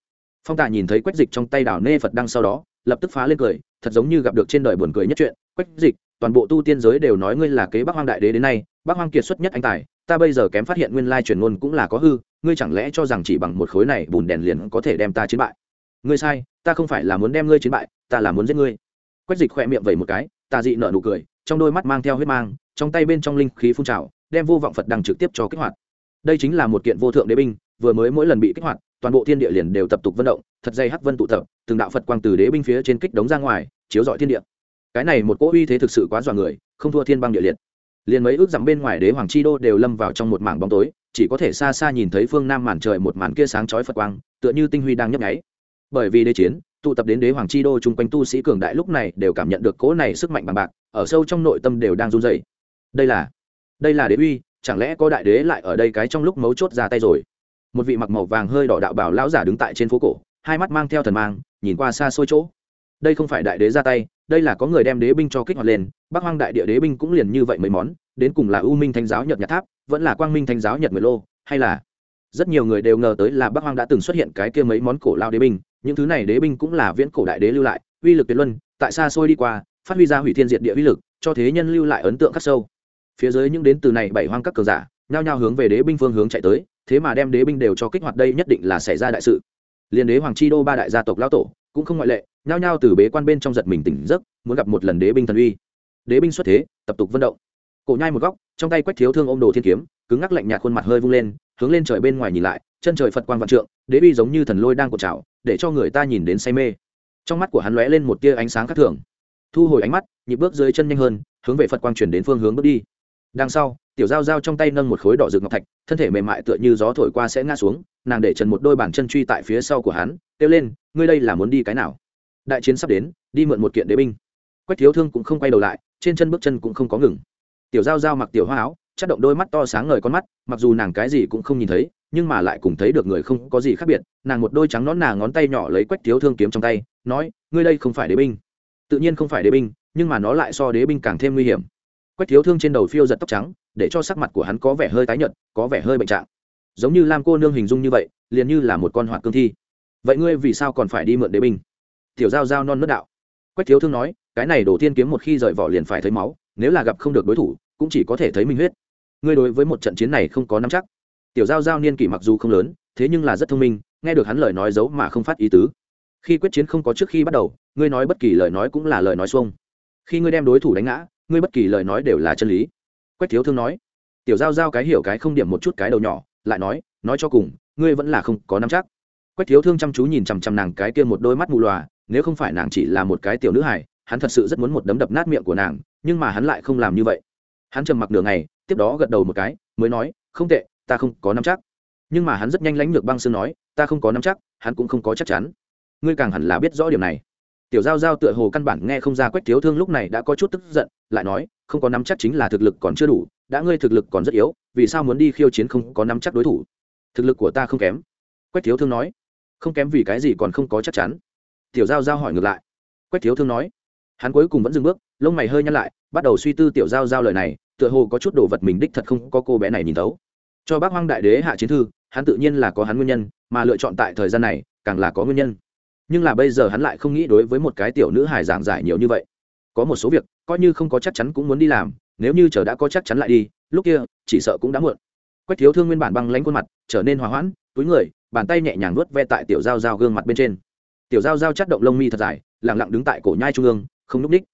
Phong tạ nhìn thấy quách dịch trong tay đảo nê phật đăng sau đó, lập tức phá lên cười, thật giống như gặp được trên đời buồn cười nhất chuyện. Quách dịch, toàn bộ tu tiên giới đều nói ngươi là kế bắc hoang đại đế đến nay, bắc hoang kiệt xuất nhất anh tài, ta bây giờ kém phát hiện nguyên lai truyền ngôn cũng là có hư, ngươi chẳng lẽ cho rằng chỉ bằng một khối này bùn đèn liền có thể đem ta chiến bại? Ngươi sai, ta không phải là muốn đem ngươi chiến bại, ta là muốn giết ngươi. Quách dịch khỏe miệng vẩy một cái tà dị nở nụ cười, trong đôi mắt mang theo huyết mang, trong tay bên trong linh khí phun trào, đem vô vọng phật đằng trực tiếp cho kích hoạt đây chính là một kiện vô thượng đế binh, vừa mới mỗi lần bị kích hoạt, toàn bộ thiên địa liền đều tập tục vận động, thật dây hắc vân tụ tập, từng đạo phật quang từ đế binh phía trên kích đống ra ngoài, chiếu dọi thiên địa. Cái này một cỗ uy thế thực sự quá dọa người, không thua thiên băng địa liệt. Liền mấy ước dặm bên ngoài đế hoàng chi đô đều lâm vào trong một mảng bóng tối, chỉ có thể xa xa nhìn thấy phương nam màn trời một màn kia sáng chói phật quang, tựa như tinh huy đang nhấp nháy. Bởi vì đế chiến, tụ tập đến đế hoàng chi đô chung quanh tu sĩ cường đại lúc này đều cảm nhận được cỗ này sức mạnh bằng bạc, ở sâu trong nội tâm đều đang run rẩy. đây là đây là đế uy chẳng lẽ có đại đế lại ở đây cái trong lúc mấu chốt ra tay rồi? Một vị mặc màu vàng hơi đỏ đạo bảo lão giả đứng tại trên phố cổ, hai mắt mang theo thần mang, nhìn qua xa xôi chỗ. Đây không phải đại đế ra tay, đây là có người đem đế binh cho kích hoạt lên, bắc hoang đại địa đế binh cũng liền như vậy mấy món, đến cùng là u minh thanh giáo nhật nhật tháp, vẫn là quang minh thanh giáo nhật nguyệt lô, hay là rất nhiều người đều ngờ tới là bắc hoang đã từng xuất hiện cái kia mấy món cổ lao đế binh, những thứ này đế binh cũng là viễn cổ đại đế lưu lại, uy lực tuyệt luân, tại xa xôi đi qua, phát huy ra hủy thiên diệt địa uy lực, cho thế nhân lưu lại ấn tượng khắc sâu phía dưới những đến từ này bảy hoang các cờ giả, nhao nhao hướng về đế binh phương hướng chạy tới, thế mà đem đế binh đều cho kích hoạt đây nhất định là xảy ra đại sự. Liên đế hoàng chi đô ba đại gia tộc lao tổ, cũng không ngoại lệ, nhao nhao từ bế quan bên trong giật mình tỉnh giấc, muốn gặp một lần đế binh thần uy. Đế binh xuất thế, tập tục vận động. Cổ nhai một góc, trong tay quách thiếu thương ôm đồ thiên kiếm, cứng ngắc lạnh nhạt khuôn mặt hơi vung lên, hướng lên trời bên ngoài nhìn lại, chân trời phật quang vạn trượng, đế bi giống như thần lôi đang cột trào, để cho người ta nhìn đến say mê. Trong mắt của hắn lóe lên một tia ánh sáng khác thường. Thu hồi ánh mắt, nhịp bước dưới chân nhanh hơn, hướng về phật quang chuyển đến phương hướng bước đi đằng sau, tiểu giao giao trong tay nâng một khối đỏ rực ngọc thạch, thân thể mềm mại tựa như gió thổi qua sẽ ngã xuống, nàng để trần một đôi bàn chân truy tại phía sau của hắn, kêu lên, ngươi đây là muốn đi cái nào? Đại chiến sắp đến, đi mượn một kiện đế binh. Quách thiếu thương cũng không quay đầu lại, trên chân bước chân cũng không có ngừng. Tiểu giao giao mặc tiểu hoa áo chất động đôi mắt to sáng ngời con mắt, mặc dù nàng cái gì cũng không nhìn thấy, nhưng mà lại cùng thấy được người không có gì khác biệt, nàng một đôi trắng nón nàng ngón tay nhỏ lấy quách thiếu thương kiếm trong tay, nói, ngươi đây không phải đế binh. Tự nhiên không phải đế binh, nhưng mà nó lại so đế binh càng thêm nguy hiểm quách thiếu thương trên đầu phiêu giật tóc trắng, để cho sắc mặt của hắn có vẻ hơi tái nhợt, có vẻ hơi bệnh trạng. Giống như lam cô nương hình dung như vậy, liền như là một con hoạt cương thi. Vậy ngươi vì sao còn phải đi mượn đế binh? Tiểu giao giao non nớt đạo. Quách thiếu thương nói, cái này đổ thiên kiếm một khi rời vỏ liền phải thấy máu, nếu là gặp không được đối thủ, cũng chỉ có thể thấy minh huyết. Ngươi đối với một trận chiến này không có nắm chắc. Tiểu giao giao niên kỷ mặc dù không lớn, thế nhưng là rất thông minh, nghe được hắn lời nói giấu mà không phát ý tứ. Khi quyết chiến không có trước khi bắt đầu, ngươi nói bất kỳ lời nói cũng là lời nói xuông. Khi ngươi đem đối thủ đánh ngã ngươi bất kỳ lời nói đều là chân lý. Quách thiếu thương nói. Tiểu giao giao cái hiểu cái không điểm một chút cái đầu nhỏ, lại nói nói cho cùng, ngươi vẫn là không có nắm chắc. Quách thiếu thương chăm chú nhìn chằm chằm nàng cái kia một đôi mắt mù loà nếu không phải nàng chỉ là một cái tiểu nữ hài, hắn thật sự rất muốn một đấm đập nát miệng của nàng, nhưng mà hắn lại không làm như vậy. Hắn trầm mặc đường này tiếp đó gật đầu một cái, mới nói, không tệ, ta không có nắm chắc. Nhưng mà hắn rất nhanh lánh được băng xương nói, ta không có nắm chắc, hắn cũng không có chắc chắn. Ngươi càng hẳn là biết rõ điểm này tiểu giao giao tựa hồ căn bản nghe không ra quách thiếu thương lúc này đã có chút tức giận, lại nói, không có nắm chắc chính là thực lực còn chưa đủ, đã ngươi thực lực còn rất yếu, vì sao muốn đi khiêu chiến không có nắm chắc đối thủ? Thực lực của ta không kém. Quách thiếu thương nói, không kém vì cái gì còn không có chắc chắn. Tiểu giao giao hỏi ngược lại, quách thiếu thương nói, hắn cuối cùng vẫn dừng bước, lông mày hơi nhăn lại, bắt đầu suy tư tiểu giao giao lời này, tựa hồ có chút đồ vật mình đích thật không có cô bé này nhìn tấu cho bác hoang đại đế hạ chiến thư, hắn tự nhiên là có hắn nguyên nhân, mà lựa chọn tại thời gian này, càng là có nguyên nhân nhưng là bây giờ hắn lại không nghĩ đối với một cái tiểu nữ hài giảng giải nhiều như vậy. Có một số việc, coi như không có chắc chắn cũng muốn đi làm, nếu như chờ đã có chắc chắn lại đi, lúc kia, chỉ sợ cũng đã muộn. Quách thiếu thương nguyên bản băng lánh khuôn mặt, trở nên hòa hoãn, túi người, bàn tay nhẹ nhàng nuốt ve tại tiểu giao giao gương mặt bên trên. Tiểu giao giao chắc động lông mi thật dài lẳng lặng đứng tại cổ nhai trung ương, không núp ních.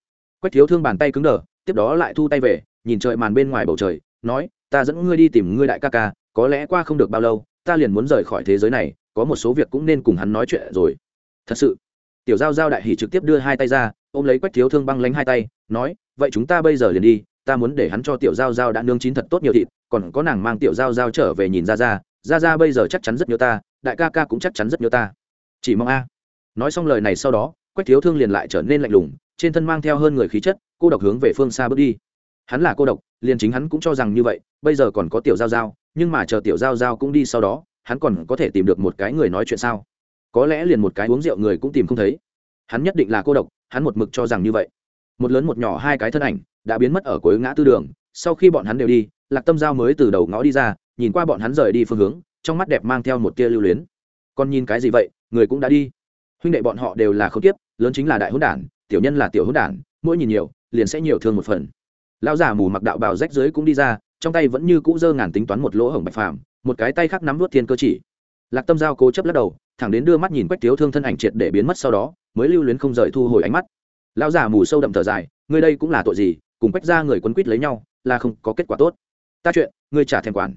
Quách thiếu thương bàn tay cứng đờ, tiếp đó lại thu tay về, nhìn trời màn bên ngoài bầu trời, nói, ta dẫn ngươi đi tìm ngươi đại ca ca, có lẽ qua không được bao lâu, ta liền muốn rời khỏi thế giới này, có một số việc cũng nên cùng hắn nói chuyện rồi thật sự. Tiểu giao giao đại hỷ trực tiếp đưa hai tay ra, ôm lấy quách thiếu thương băng lánh hai tay, nói, vậy chúng ta bây giờ liền đi, ta muốn để hắn cho tiểu giao giao đã nương chín thật tốt nhiều thịt, còn có nàng mang tiểu giao giao trở về nhìn ra ra ra ra bây giờ chắc chắn rất nhớ ta, đại ca ca cũng chắc chắn rất nhớ ta. Chỉ mong a. Nói xong lời này sau đó, quách thiếu thương liền lại trở nên lạnh lùng, trên thân mang theo hơn người khí chất, cô độc hướng về phương xa bước đi. Hắn là cô độc, liền chính hắn cũng cho rằng như vậy, bây giờ còn có tiểu giao giao, nhưng mà chờ tiểu giao giao cũng đi sau đó, hắn còn có thể tìm được một cái người nói chuyện sao? Có lẽ liền một cái uống rượu người cũng tìm không thấy. Hắn nhất định là cô độc, hắn một mực cho rằng như vậy. Một lớn một nhỏ hai cái thân ảnh đã biến mất ở cuối ngã tư đường. Sau khi bọn hắn đều đi, lạc tâm giao mới từ đầu ngõ đi ra, nhìn qua bọn hắn rời đi phương hướng, trong mắt đẹp mang theo một tia lưu luyến. Còn nhìn cái gì vậy, người cũng đã đi. Huynh đệ bọn họ đều là không tiếp, lớn chính là đại hỗn đản, tiểu nhân là tiểu hỗn đản, mỗi nhìn nhiều, liền sẽ nhiều thương một phần. Lão giả mù mặc đạo bào rách dưới cũng đi ra, trong tay vẫn như cũ dơ ngàn tính toán một lỗ hổng bạch phàm, một cái tay khác nắm vút thiên cơ chỉ. Lạc tâm giao cố chấp lắc đầu thẳng đến đưa mắt nhìn quách thiếu thương thân ảnh triệt để biến mất sau đó, mới lưu luyến không rời thu hồi ánh mắt. Lão già mù sâu đậm thở dài, ngươi đây cũng là tội gì, cùng quách ra người quấn quýt lấy nhau, là không có kết quả tốt. Ta chuyện, ngươi trả thèm quản.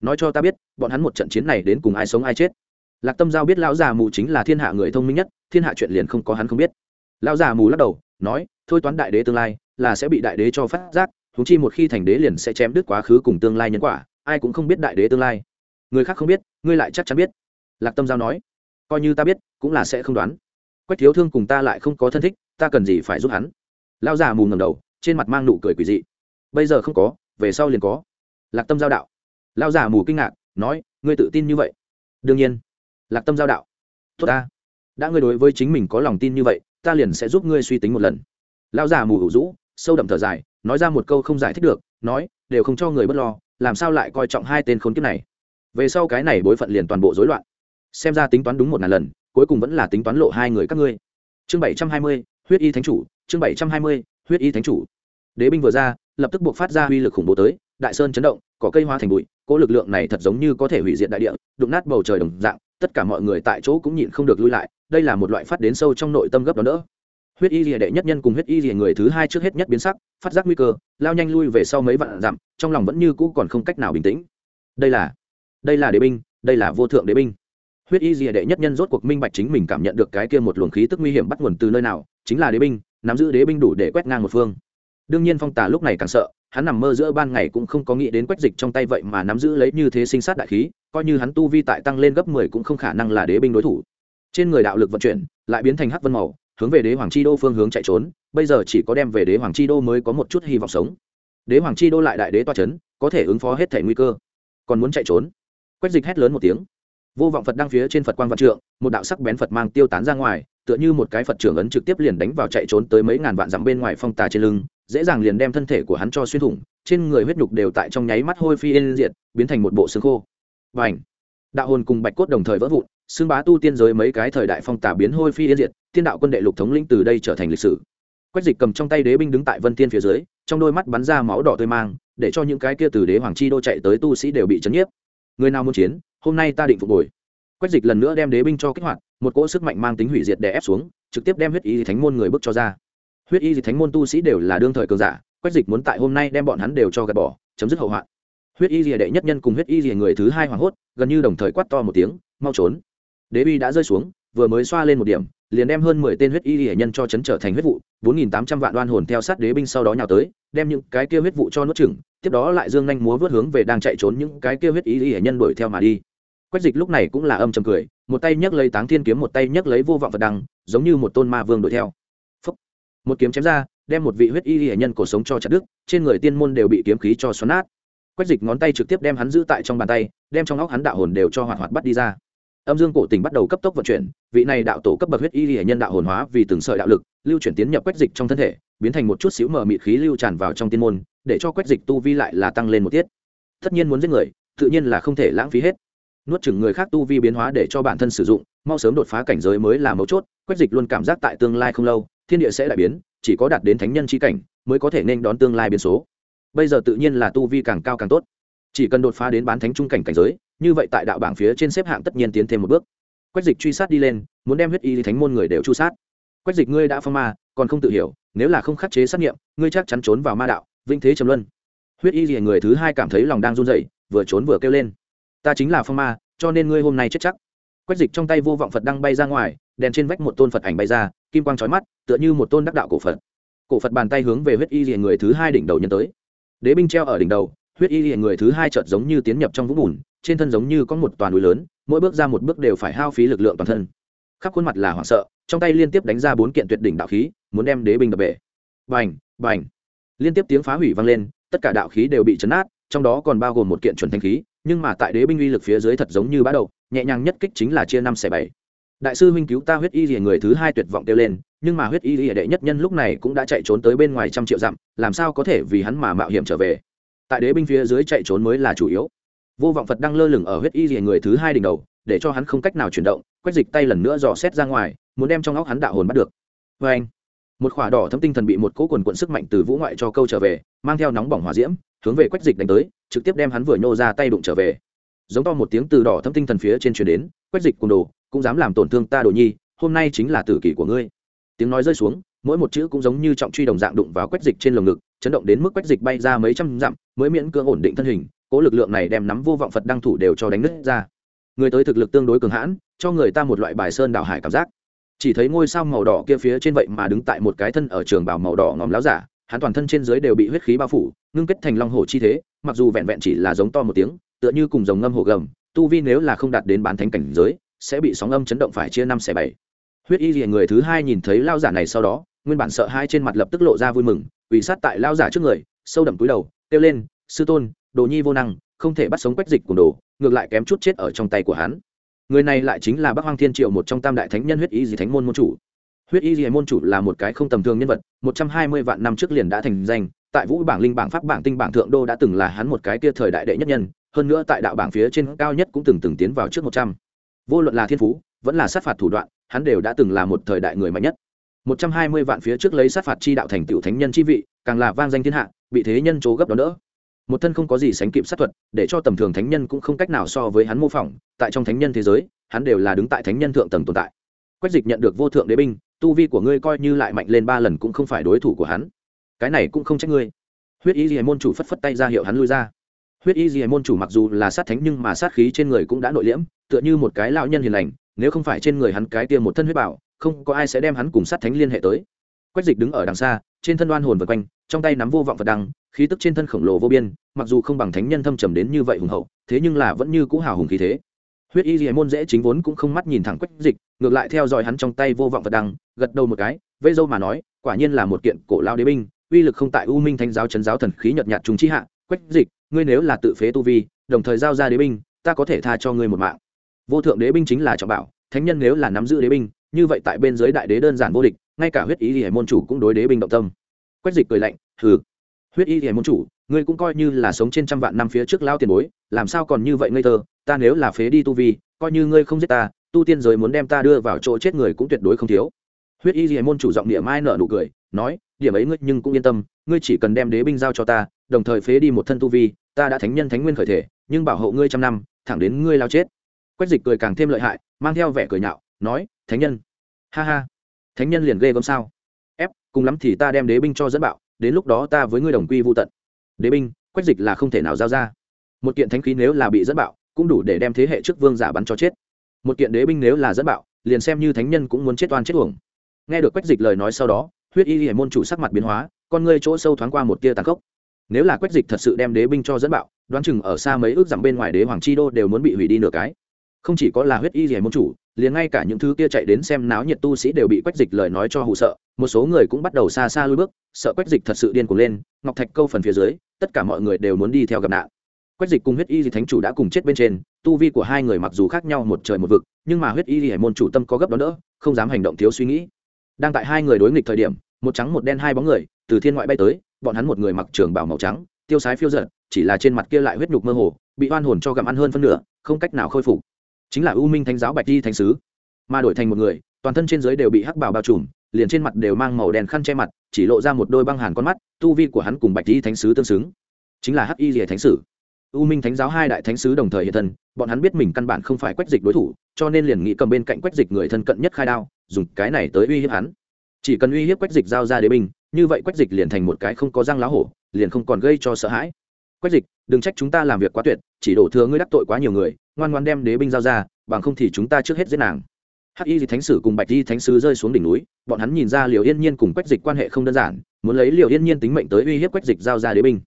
Nói cho ta biết, bọn hắn một trận chiến này đến cùng ai sống ai chết. Lạc tâm giao biết lão già mù chính là thiên hạ người thông minh nhất, thiên hạ chuyện liền không có hắn không biết. Lão già mù lắc đầu, nói, thôi toán đại đế tương lai, là sẽ bị đại đế cho phát giác thúng chi một khi thành đế liền sẽ chém đứt quá khứ cùng tương lai nhân quả, ai cũng không biết đại đế tương lai. Người khác không biết, ngươi lại chắc chắn biết. Lạc tâm giao nói coi như ta biết, cũng là sẽ không đoán. Quách thiếu thương cùng ta lại không có thân thích, ta cần gì phải giúp hắn? Lao già mù ngầm đầu, trên mặt mang nụ cười quỷ dị. Bây giờ không có, về sau liền có. Lạc tâm giao đạo. Lao già mù kinh ngạc, nói, ngươi tự tin như vậy. Đương nhiên. Lạc tâm giao đạo. Tốt ta. Đã ngươi đối với chính mình có lòng tin như vậy, ta liền sẽ giúp ngươi suy tính một lần. Lao già mù ủ rũ, sâu đậm thở dài, nói ra một câu không giải thích được, nói, đều không cho người bất lo, làm sao lại coi trọng hai tên khốn kiếp này? Về sau cái này bối phận liền toàn bộ rối loạn xem ra tính toán đúng một ngàn lần, cuối cùng vẫn là tính toán lộ hai người các ngươi. Chương bảy trăm hai mươi, huyết y thánh chủ, chương bảy trăm hai mươi, huyết y thánh chủ. Đế binh vừa ra, lập tức buộc phát ra uy lực khủng bố tới, đại sơn chấn động có cây hoa thành bụi, cỗ lực lượng này thật giống như có thể hủy diệt đại địa, đụng nát bầu trời đồng dạng, tất cả mọi người tại chỗ cũng nhịn không được lui lại, đây là một loại phát đến sâu trong nội tâm gấp đó nữa huyết y rìa đệ nhất nhân cùng huyết y rìa người thứ hai trước hết nhất biến sắc, phát giác nguy cơ, lao nhanh lui về sau mấy vạn dặm, trong lòng vẫn như cũ còn không cách nào bình tĩnh. Đây là đây là đế binh, đây là vô thượng đế binh huyết y Dìa đệ nhất nhân rốt cuộc minh bạch chính mình cảm nhận được cái kia một luồng khí tức nguy hiểm bắt nguồn từ nơi nào, chính là đế binh, nắm giữ đế binh đủ để quét ngang một phương. Đương nhiên phong tà lúc này càng sợ, hắn nằm mơ giữa ban ngày cũng không có nghĩ đến quách dịch trong tay vậy mà nắm giữ lấy như thế sinh sát đại khí, coi như hắn tu vi tại tăng lên gấp mười cũng không khả năng là đế binh đối thủ. Trên người đạo lực vận chuyển, lại biến thành hắc vân màu, hướng về đế hoàng chi đô phương hướng chạy trốn, bây giờ chỉ có đem về đế hoàng chi đô mới có một chút hy vọng sống. Đế hoàng chi đô lại đại đế toa c h ấ n có thể ứng phó hết thể nguy cơ, còn muốn chạy trốn. Quách dịch hét lớn một tiếng vô vọng phật đang phía trên phật quang văn trượng, một đạo sắc bén phật mang tiêu tán ra ngoài, tựa như một cái phật trưởng ấn trực tiếp liền đánh vào chạy trốn tới mấy ngàn vạn dặm bên ngoài phong tà trên lưng, dễ dàng liền đem thân thể của hắn cho xuyên thủng, trên người huyết nhục đều tại trong nháy mắt hôi phi yên diệt, biến thành một bộ xương khô. Và ảnh đạo hồn cùng bạch cốt đồng thời vỡ vụn, xương bá tu tiên giới mấy cái thời đại phong tả biến hôi phi yên diệt, tiên đạo quân đệ lục thống lĩnh từ đây trở thành lịch sử. Quách dịch cầm trong tay đế binh đứng tại vân tiên phía dưới, trong đôi mắt bắn ra máu đỏ tươi mang, để cho những cái kia từ đế hoàng chi đô chạy tới tu sĩ đều bị chấn nhiếp. Người nào muốn chiến hôm nay ta định phục hồi. Quách dịch lần nữa đem đế binh cho kích hoạt, một cỗ sức mạnh mang tính hủy diệt đè ép xuống, trực tiếp đem huyết y thánh môn người bước cho ra. Huyết y thánh môn tu sĩ đều là đương thời cường giả, quách dịch muốn tại hôm nay đem bọn hắn đều cho gạt bỏ, chấm dứt hậu hoạn. Huyết y rìa đệ nhất nhân cùng huyết y rìa người thứ hai hoảng hốt, gần như đồng thời quát to một tiếng, mau trốn. Đế bi đã rơi xuống, vừa mới xoa lên một điểm, liền đem hơn mười tên huyết y rìa nhân cho chấn trở thành huyết vụ, bốn nghìn tám trăm vạn đoan hồn theo sát đế binh sau đó nhào tới, đem những cái kia huyết vụ cho nuốt chừng tiếp đó lại dương nhanh múa vớt hướng về đang chạy trốn những cái kia huyết y rìa nhân đuổi theo mà đi quách dịch lúc này cũng là âm trầm cười, một tay nhấc lấy táng thiên kiếm, một tay nhấc lấy vô vọng phật đăng giống như một tôn ma vương đuổi theo. Phúc. một kiếm chém ra, đem một vị huyết y hệ nhân cổ sống cho chặt đứt, trên người tiên môn đều bị kiếm khí cho xoắn nát. Quách dịch ngón tay trực tiếp đem hắn giữ tại trong bàn tay, đem trong óc hắn đạo hồn đều cho hoạt hoạt bắt đi ra. Âm dương cổ tình bắt đầu cấp tốc vận chuyển, vị này đạo tổ cấp bậc huyết y hệ nhân đạo hồn hóa vì từng sợi đạo lực, lưu chuyển tiến nhập quách dịch trong thân thể, biến thành một chút xíu mờ mịt khí lưu tràn vào trong tiên môn, để cho quách dịch tu vi lại là tăng lên một tiết. Tất nhiên muốn giết người, tự nhiên là không thể lãng phí hết nuốt chừng người khác tu vi biến hóa để cho bản thân sử dụng, mau sớm đột phá cảnh giới mới là mấu chốt, quách dịch luôn cảm giác tại tương lai không lâu, thiên địa sẽ đại biến, chỉ có đạt đến thánh nhân chi cảnh mới có thể nên đón tương lai biến số. Bây giờ tự nhiên là tu vi càng cao càng tốt. Chỉ cần đột phá đến bán thánh trung cảnh cảnh giới, như vậy tại đạo bảng phía trên xếp hạng tất nhiên tiến thêm một bước. Quách dịch truy sát đi lên, muốn đem huyết y thánh môn người đều chu sát. Quách dịch ngươi đã phong ma, còn không tự hiểu, nếu là không khắc chế sát nghiệm, ngươi chắc chắn trốn vào ma đạo vinh thế trầm luân. Huyết y gì người thứ hai cảm thấy lòng đang run rẩy, vừa trốn vừa kêu lên ta chính là phong ma, cho nên ngươi hôm nay chết chắc. Quách dịch trong tay vô vọng phật đang bay ra ngoài, đèn trên vách một tôn phật ảnh bay ra, kim quang trói mắt, tựa như một tôn đắc đạo cổ phật. Cổ phật bàn tay hướng về huyết y liền người thứ hai đỉnh đầu nhân tới. Đế binh treo ở đỉnh đầu, huyết y liền người thứ hai chợt giống như tiến nhập trong vũng bùn, trên thân giống như có một toàn núi lớn, mỗi bước ra một bước đều phải hao phí lực lượng toàn thân. Khắp khuôn mặt là hoảng sợ, trong tay liên tiếp đánh ra bốn kiện tuyệt đỉnh đạo khí, muốn đem đế binh đập bể. Bành bành. Liên tiếp tiếng phá hủy vang lên, tất cả đạo khí đều bị chấn nát, trong đó còn bao gồm một kiện chuẩn thanh khí nhưng mà tại đế binh uy lực phía dưới thật giống như bá đầu, nhẹ nhàng nhất kích chính là chia năm xẻ bảy. Đại sư huynh cứu ta huyết y rìa người thứ hai tuyệt vọng kêu lên, nhưng mà huyết y rìa đệ nhất nhân lúc này cũng đã chạy trốn tới bên ngoài trăm triệu dặm, làm sao có thể vì hắn mà mạo hiểm trở về? Tại đế binh phía dưới chạy trốn mới là chủ yếu. Vô vọng phật đang lơ lửng ở huyết y rìa người thứ hai đỉnh đầu, để cho hắn không cách nào chuyển động, quét dịch tay lần nữa dò xét ra ngoài, muốn đem trong óc hắn đạo hồn bắt được. Vê anh một khỏa đỏ thâm tinh thần bị một cỗ quần quận sức mạnh từ vũ ngoại cho câu trở về, mang theo nóng bỏng hỏa diễm hướng về quách dịch đánh tới, trực tiếp đem hắn vừa nhô ra tay đụng trở về. Giống to một tiếng từ đỏ thâm tinh thần phía trên truyền đến, quách dịch cùng đồ, cũng dám làm tổn thương ta đồ nhi, hôm nay chính là tử kỷ của ngươi. Tiếng nói rơi xuống, mỗi một chữ cũng giống như trọng truy đồng dạng đụng vào quách dịch trên lồng ngực, chấn động đến mức quách dịch bay ra mấy trăm dặm, mới miễn cưỡng ổn định thân hình, cố lực lượng này đem nắm vô vọng phật đăng thủ đều cho đánh nứt ra. Người tới thực lực tương đối cường hãn, cho người ta một loại bài sơn đảo hải cảm giác. Chỉ thấy ngôi sao màu đỏ kia phía trên vậy mà đứng tại một cái thân ở trường bảo màu đỏ ngòm láo giả, hắn toàn thân trên dưới đều bị huyết khí bao phủ ngưng kết thành long hổ chi thế, mặc dù vẹn vẹn chỉ là giống to một tiếng, tựa như cùng dòng ngâm hổ gầm, tu vi nếu là không đạt đến bán thánh cảnh giới, sẽ bị sóng âm chấn động phải chia năm xẻ bảy. Huyết y rìa người thứ hai nhìn thấy lao giả này sau đó, nguyên bản sợ hai trên mặt lập tức lộ ra vui mừng ủy sát tại lao giả trước người, sâu đậm túi đầu, kêu lên, sư tôn, đồ nhi vô năng, không thể bắt sống quách dịch cùng đồ, ngược lại kém chút chết ở trong tay của hắn. Người này lại chính là bắc hoang thiên triệu một trong tam đại thánh nhân huyết y di thánh môn môn chủ. Huyết y di môn chủ là một cái không tầm thường nhân vật, một trăm hai mươi vạn năm trước liền đã thành danh tại vũ bảng linh bảng pháp bảng tinh bảng thượng đô đã từng là hắn một cái kia thời đại đệ nhất nhân, hơn nữa tại đạo bảng phía trên cao nhất cũng từng từng tiến vào trước một trăm. Vô luận là thiên phú, vẫn là sát phạt thủ đoạn, hắn đều đã từng là một thời đại người mạnh nhất. Một trăm hai mươi vạn phía trước lấy sát phạt chi đạo thành tựu thánh nhân chi vị, càng là vang danh thiên hạ, bị thế nhân chỗ gấp đó nữa một thân không có gì sánh kịp sát thuật, để cho tầm thường thánh nhân cũng không cách nào so với hắn mô phỏng, tại trong thánh nhân thế giới, hắn đều là đứng tại thánh nhân thượng tầng tồn tại. Quách dịch nhận được vô thượng đế binh, tu vi của ngươi coi như lại mạnh lên ba lần cũng không phải đối thủ của hắn cái này cũng không trách ngươi. Huyết y gì môn chủ phất phất tay ra hiệu hắn lui ra. Huyết y gì môn chủ mặc dù là sát thánh nhưng mà sát khí trên người cũng đã nội liễm, tựa như một cái lão nhân hiền lành, nếu không phải trên người hắn cái tiêm một thân huyết bảo, không có ai sẽ đem hắn cùng sát thánh liên hệ tới. Quách dịch đứng ở đằng xa, trên thân đoan hồn vật quanh, trong tay nắm vô vọng vật đăng, khí tức trên thân khổng lồ vô biên, mặc dù không bằng thánh nhân thâm trầm đến như vậy hùng hậu, thế nhưng là vẫn như cũ hào hùng khí thế. Huyết y dì môn dễ chính vốn cũng không mắt nhìn thẳng quách dịch, ngược lại theo dõi hắn trong tay vô vọng vật đăng, gật đầu một cái, vây dâu mà nói, quả nhiên là một kiện cổ lao đế binh uy lực không tại u minh thánh giáo chấn giáo thần khí nhợt nhạt trùng chi hạ, quách dịch, ngươi nếu là tự phế tu vi, đồng thời giao ra đế binh, ta có thể tha cho ngươi một mạng. Vô thượng đế binh chính là trọng bảo, thánh nhân nếu là nắm giữ đế binh, như vậy tại bên dưới đại đế đơn giản vô địch, ngay cả huyết ý hải môn chủ cũng đối đế binh động tâm. Quách dịch cười lạnh, hừ, huyết y hải môn chủ, ngươi cũng coi như là sống trên trăm vạn năm phía trước lao tiền bối, làm sao còn như vậy ngây thơ, ta nếu là phế đi tu vi, coi như ngươi không giết ta, tu tiên giới muốn đem ta đưa vào chỗ chết người cũng tuyệt đối không thiếu. Huyết y hải môn chủ giọng địa mai nở nụ cười, nói điểm ấy ngươi nhưng cũng yên tâm, ngươi chỉ cần đem đế binh giao cho ta, đồng thời phế đi một thân tu vi, ta đã thánh nhân thánh nguyên khởi thể, nhưng bảo hộ ngươi trăm năm, thẳng đến ngươi lao chết. Quách dịch cười càng thêm lợi hại, mang theo vẻ cười nhạo, nói, thánh nhân, ha ha, thánh nhân liền ghê gớm sao? Ép, cùng lắm thì ta đem đế binh cho dẫn bạo, đến lúc đó ta với ngươi đồng quy vô tận. Đế binh? Quách dịch là không thể nào giao ra. Một kiện thánh khí nếu là bị dẫn bạo, cũng đủ để đem thế hệ trước vương giả bắn cho chết. Một kiện đế binh nếu là dẫn bạo, liền xem như thánh nhân cũng muốn chết oan chết uổng. Nghe được quách dịch lời nói sau đó huyết y hệ môn chủ sắc mặt biến hóa, con ngươi chỗ sâu thoáng qua một tia tàn khốc. Nếu là quách dịch thật sự đem đế binh cho dẫn bạo, đoán chừng ở xa mấy ước dặm bên ngoài đế hoàng chi đô đều muốn bị hủy đi nửa cái. Không chỉ có là huyết y hệ môn chủ, liền ngay cả những thứ kia chạy đến xem náo nhiệt tu sĩ đều bị quách dịch lời nói cho hụ sợ. Một số người cũng bắt đầu xa xa lui bước, sợ quách dịch thật sự điên cuồng lên, ngọc thạch câu phần phía dưới, tất cả mọi người đều muốn đi theo gặp nạn. Quách dịch cùng huyết y di thánh chủ đã cùng chết bên trên, tu vi của hai người mặc dù khác nhau một trời một vực, nhưng mà huyết y di hải môn chủ tâm có gấp đó nữa không dám hành động thiếu suy nghĩ. Đang tại hai người đối nghịch thời điểm một trắng một đen hai bóng người, từ thiên ngoại bay tới, bọn hắn một người mặc trường bảo màu trắng, tiêu sái phiêu giật chỉ là trên mặt kia lại huyết nhục mơ hồ, bị oan hồn cho gặm ăn hơn phân nửa, không cách nào khôi phục. Chính là u minh thánh giáo bạch di thánh sứ. Mà đổi thành một người, toàn thân trên dưới đều bị hắc bảo bao trùm, liền trên mặt đều mang màu đen khăn che mặt, chỉ lộ ra một đôi băng hàn con mắt, tu vi của hắn cùng bạch di thánh sứ tương xứng. Chính là hắc y rìa thánh sử u minh thánh giáo hai đại thánh sứ đồng thời hiện thân, bọn hắn biết mình căn bản không phải quách dịch đối thủ, cho nên liền nghĩ cầm bên cạnh quách dịch người thân cận nhất khai đao, dùng cái này tới uy hiếp hắn chỉ cần uy hiếp quách dịch giao ra đế binh, như vậy quách dịch liền thành một cái không có răng lá hổ, liền không còn gây cho sợ hãi. Quách dịch, đừng trách chúng ta làm việc quá tuyệt, chỉ đổ thừa ngươi đắc tội quá nhiều người, ngoan ngoan đem đế binh giao ra, bằng không thì chúng ta trước hết giết nàng. Hắc y thì thánh sử cùng bạch y thánh sứ rơi xuống đỉnh núi, bọn hắn nhìn ra liều yên nhiên cùng quách dịch quan hệ không đơn giản, muốn lấy liều yên nhiên tính mệnh tới uy hiếp quách dịch giao ra đế binh.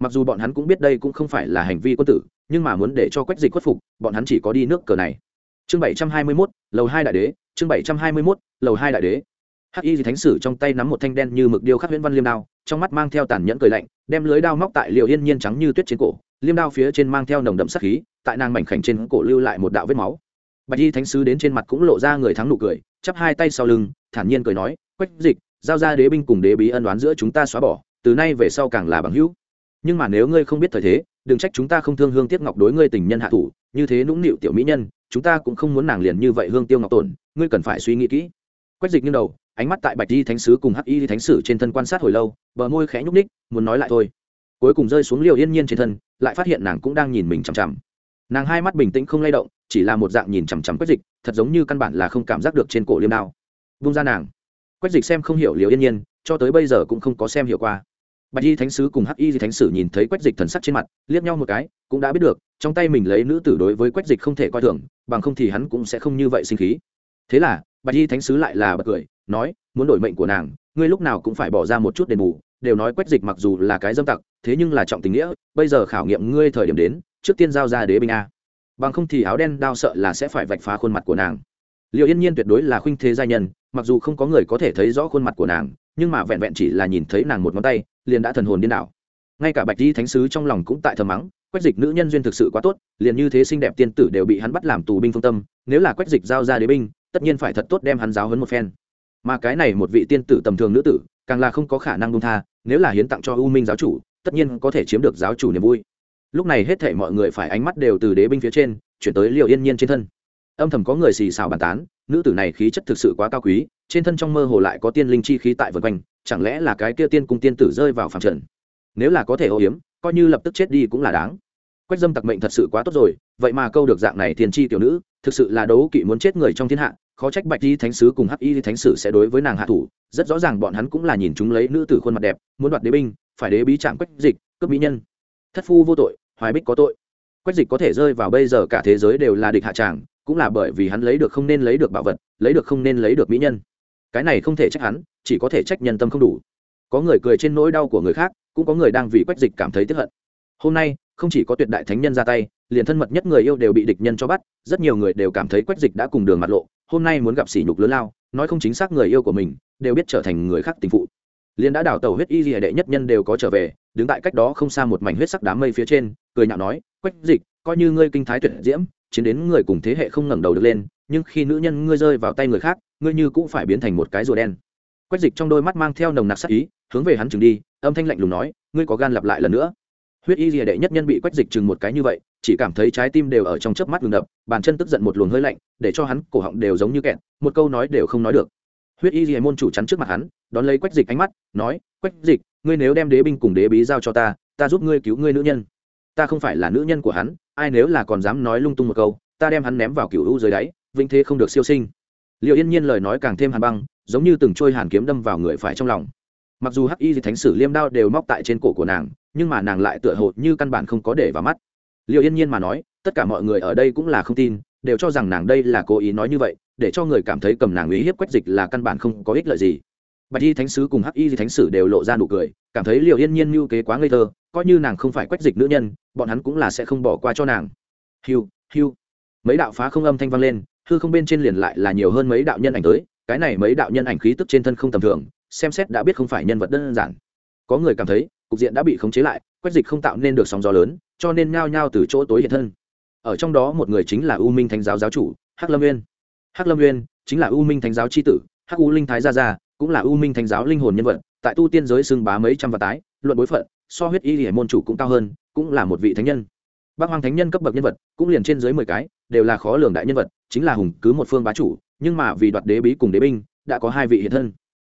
Mặc dù bọn hắn cũng biết đây cũng không phải là hành vi quân tử, nhưng mà muốn để cho quách dịch khuất phục, bọn hắn chỉ có đi nước cờ này. Chương bảy trăm hai mươi mốt, lầu hai đại đế, chương bảy trăm hai mươi mốt, lầu hai đại đế hắc y thánh sử trong tay nắm một thanh đen như mực điêu khắc huyễn văn liêm đao, trong mắt mang theo tàn nhẫn cười lạnh, đem lưới đao móc tại liều yên nhiên trắng như tuyết trên cổ, liêm đao phía trên mang theo nồng đậm sắc khí, tại nàng mảnh khảnh trên cổ lưu lại một đạo vết máu. Bạch y thánh sứ đến trên mặt cũng lộ ra người thắng nụ cười, chắp hai tay sau lưng, thản nhiên cười nói, quách dịch, giao ra đế binh cùng đế bí ân đoán giữa chúng ta xóa bỏ, từ nay về sau càng là bằng hữu. Nhưng mà nếu ngươi không biết thời thế, đừng trách chúng ta không thương hương tiếc ngọc đối ngươi tình nhân hạ thủ, như thế nũng nịu tiểu mỹ nhân, chúng ta cũng không muốn nàng liền như vậy hương tiêu ngọc tổn, ngươi cần phải suy nghĩ kỹ. Quách dịch nghiêng đầu ánh mắt tại bạch y thánh sứ cùng hắc y thánh sử trên thân quan sát hồi lâu, bờ môi khẽ nhúc ních muốn nói lại thôi. Cuối cùng rơi xuống liều yên nhiên trên thân, lại phát hiện nàng cũng đang nhìn mình chằm chằm. Nàng hai mắt bình tĩnh không lay động, chỉ là một dạng nhìn chằm chằm quách dịch, thật giống như căn bản là không cảm giác được trên cổ liêm nào. vung ra nàng. Quách dịch xem không hiểu liều yên nhiên, cho tới bây giờ cũng không có xem hiểu qua. Bạch y thánh sứ cùng hắc y thánh sử nhìn thấy quách dịch thần sắc trên mặt, liếc nhau một cái, cũng đã biết được, trong tay mình lấy nữ tử đối với quách dịch không thể coi thường, bằng không thì hắn cũng sẽ không như vậy sinh khí. Thế là, bạch y thánh sứ lại là bật cười nói, muốn đổi mệnh của nàng, ngươi lúc nào cũng phải bỏ ra một chút đền bù. Đều nói quách dịch mặc dù là cái dâm tặc, thế nhưng là trọng tình nghĩa, bây giờ khảo nghiệm ngươi thời điểm đến, trước tiên giao ra đế binh a. Bằng không thì áo đen đao sợ là sẽ phải vạch phá khuôn mặt của nàng. Liệu yên nhiên tuyệt đối là khuynh thế gia nhân, mặc dù không có người có thể thấy rõ khuôn mặt của nàng, nhưng mà vẹn vẹn chỉ là nhìn thấy nàng một ngón tay, liền đã thần hồn điên đảo. Ngay cả bạch di thánh sứ trong lòng cũng tại thờ mắng, quách dịch nữ nhân duyên thực sự quá tốt, liền như thế xinh đẹp tiên tử đều bị hắn bắt làm tù binh phương tâm, nếu là quách dịch giao ra đế binh, tất nhiên phải thật tốt đem hắn giáo hấn một phen mà cái này một vị tiên tử tầm thường nữ tử, càng là không có khả năng buông tha, nếu là hiến tặng cho u minh giáo chủ, tất nhiên có thể chiếm được giáo chủ niềm vui. Lúc này hết thể mọi người phải ánh mắt đều từ đế binh phía trên, chuyển tới liệu yên nhiên trên thân. Âm thầm có người xì xào bàn tán, nữ tử này khí chất thực sự quá cao quý, trên thân trong mơ hồ lại có tiên linh chi khí tại vân quanh, chẳng lẽ là cái kia tiên cung tiên tử rơi vào phạm trần? Nếu là có thể ô hiếm, coi như lập tức chết đi cũng là đáng. Quách dâm tặc mệnh thật sự quá tốt rồi, vậy mà câu được dạng này thiền chi tiểu nữ, thực sự là đấu kỵ muốn chết người trong thiên hạ khó trách bạch y thánh sứ cùng hắc y thánh sử sẽ đối với nàng hạ thủ. Rất rõ ràng bọn hắn cũng là nhìn chúng lấy nữ tử khuôn mặt đẹp, muốn đoạt đế binh, phải đế bí chạm quách dịch, cướp mỹ nhân. Thất phu vô tội, hoài bích có tội. Quách dịch có thể rơi vào bây giờ cả thế giới đều là địch hạ tràng, cũng là bởi vì hắn lấy được không nên lấy được bảo vật, lấy được không nên lấy được mỹ nhân. Cái này không thể trách hắn, chỉ có thể trách nhân tâm không đủ. Có người cười trên nỗi đau của người khác, cũng có người đang vì quách dịch cảm thấy tiếp hận. Hôm nay, không chỉ có tuyệt đại thánh nhân ra tay liền thân mật nhất người yêu đều bị địch nhân cho bắt, rất nhiều người đều cảm thấy quách dịch đã cùng đường mặt lộ, hôm nay muốn gặp sỉ nhục lớn lao, nói không chính xác người yêu của mình, đều biết trở thành người khác tình phụ. Liền đã đào tàu huyết y gì đệ nhất nhân đều có trở về, đứng tại cách đó không xa một mảnh huyết sắc đám mây phía trên, cười nhạo nói, quách dịch, coi như ngươi kinh thái tuyệt diễm, chiến đến người cùng thế hệ không ngẩng đầu được lên, nhưng khi nữ nhân ngươi rơi vào tay người khác, ngươi như cũng phải biến thành một cái rùa đen. Quách dịch trong đôi mắt mang theo nồng nặc sắc ý, hướng về hắn chừng đi, âm thanh lạnh lùng nói, ngươi có gan lặp lại lần nữa? Huyết y rìa đệ nhất nhân bị quách dịch chừng một cái như vậy, chỉ cảm thấy trái tim đều ở trong chớp mắt ngừng đập, bàn chân tức giận một luồng hơi lạnh, để cho hắn cổ họng đều giống như kẹt, một câu nói đều không nói được. Huyết y rìa môn chủ chắn trước mặt hắn, đón lấy quách dịch ánh mắt, nói, quách dịch, ngươi nếu đem đế binh cùng đế bí giao cho ta ta giúp ngươi cứu ngươi nữ nhân. Ta không phải là nữ nhân của hắn, ai nếu là còn dám nói lung tung một câu, ta đem hắn ném vào cựu u dưới đáy, vĩnh thế không được siêu sinh. Liệu yên nhiên lời nói càng thêm hàn băng, giống như từng trôi hàn kiếm đâm vào người phải trong lòng. Mặc dù hắc y thì thánh sử liêm đao đều móc tại trên cổ của nàng nhưng mà nàng lại tựa hồ như căn bản không có để vào mắt. Liệu yên nhiên mà nói, tất cả mọi người ở đây cũng là không tin, đều cho rằng nàng đây là cố ý nói như vậy, để cho người cảm thấy cầm nàng ý hiếp quách dịch là căn bản không có ích lợi gì. Bạch y thánh sứ cùng hắc y thánh sử đều lộ ra nụ cười, cảm thấy liệu yên nhiên mưu kế quá ngây thơ, coi như nàng không phải quách dịch nữ nhân, bọn hắn cũng là sẽ không bỏ qua cho nàng. Hiu hiu. Mấy đạo phá không âm thanh vang lên, hư không bên trên liền lại là nhiều hơn mấy đạo nhân ảnh tới, cái này mấy đạo nhân ảnh khí tức trên thân không tầm thường, xem xét đã biết không phải nhân vật đơn giản. Có người cảm thấy cục diện đã bị khống chế lại quách dịch không tạo nên được sóng gió lớn, cho nên nhao nhao từ chỗ tối hiện thân. Ở trong đó một người chính là u minh thánh giáo giáo chủ, hắc lâm nguyên hắc lâm nguyên chính là u minh thánh giáo c h i tử, hắc u linh thái gia gia, cũng là u minh thánh giáo linh hồn nhân vật, tại tu tiên giới xưng bá mấy trăm và tái, luận bối phận, so huyết y hải môn chủ cũng cao hơn, cũng là một vị thánh nhân. Bác hoàng thánh nhân cấp bậc nhân vật, cũng liền trên dưới mười cái, đều là khó lường đại nhân vật, chính là hùng cứ một phương bá chủ, nhưng mà vì đoạt đế bí cùng đế binh, đã có hai vị hiện thân.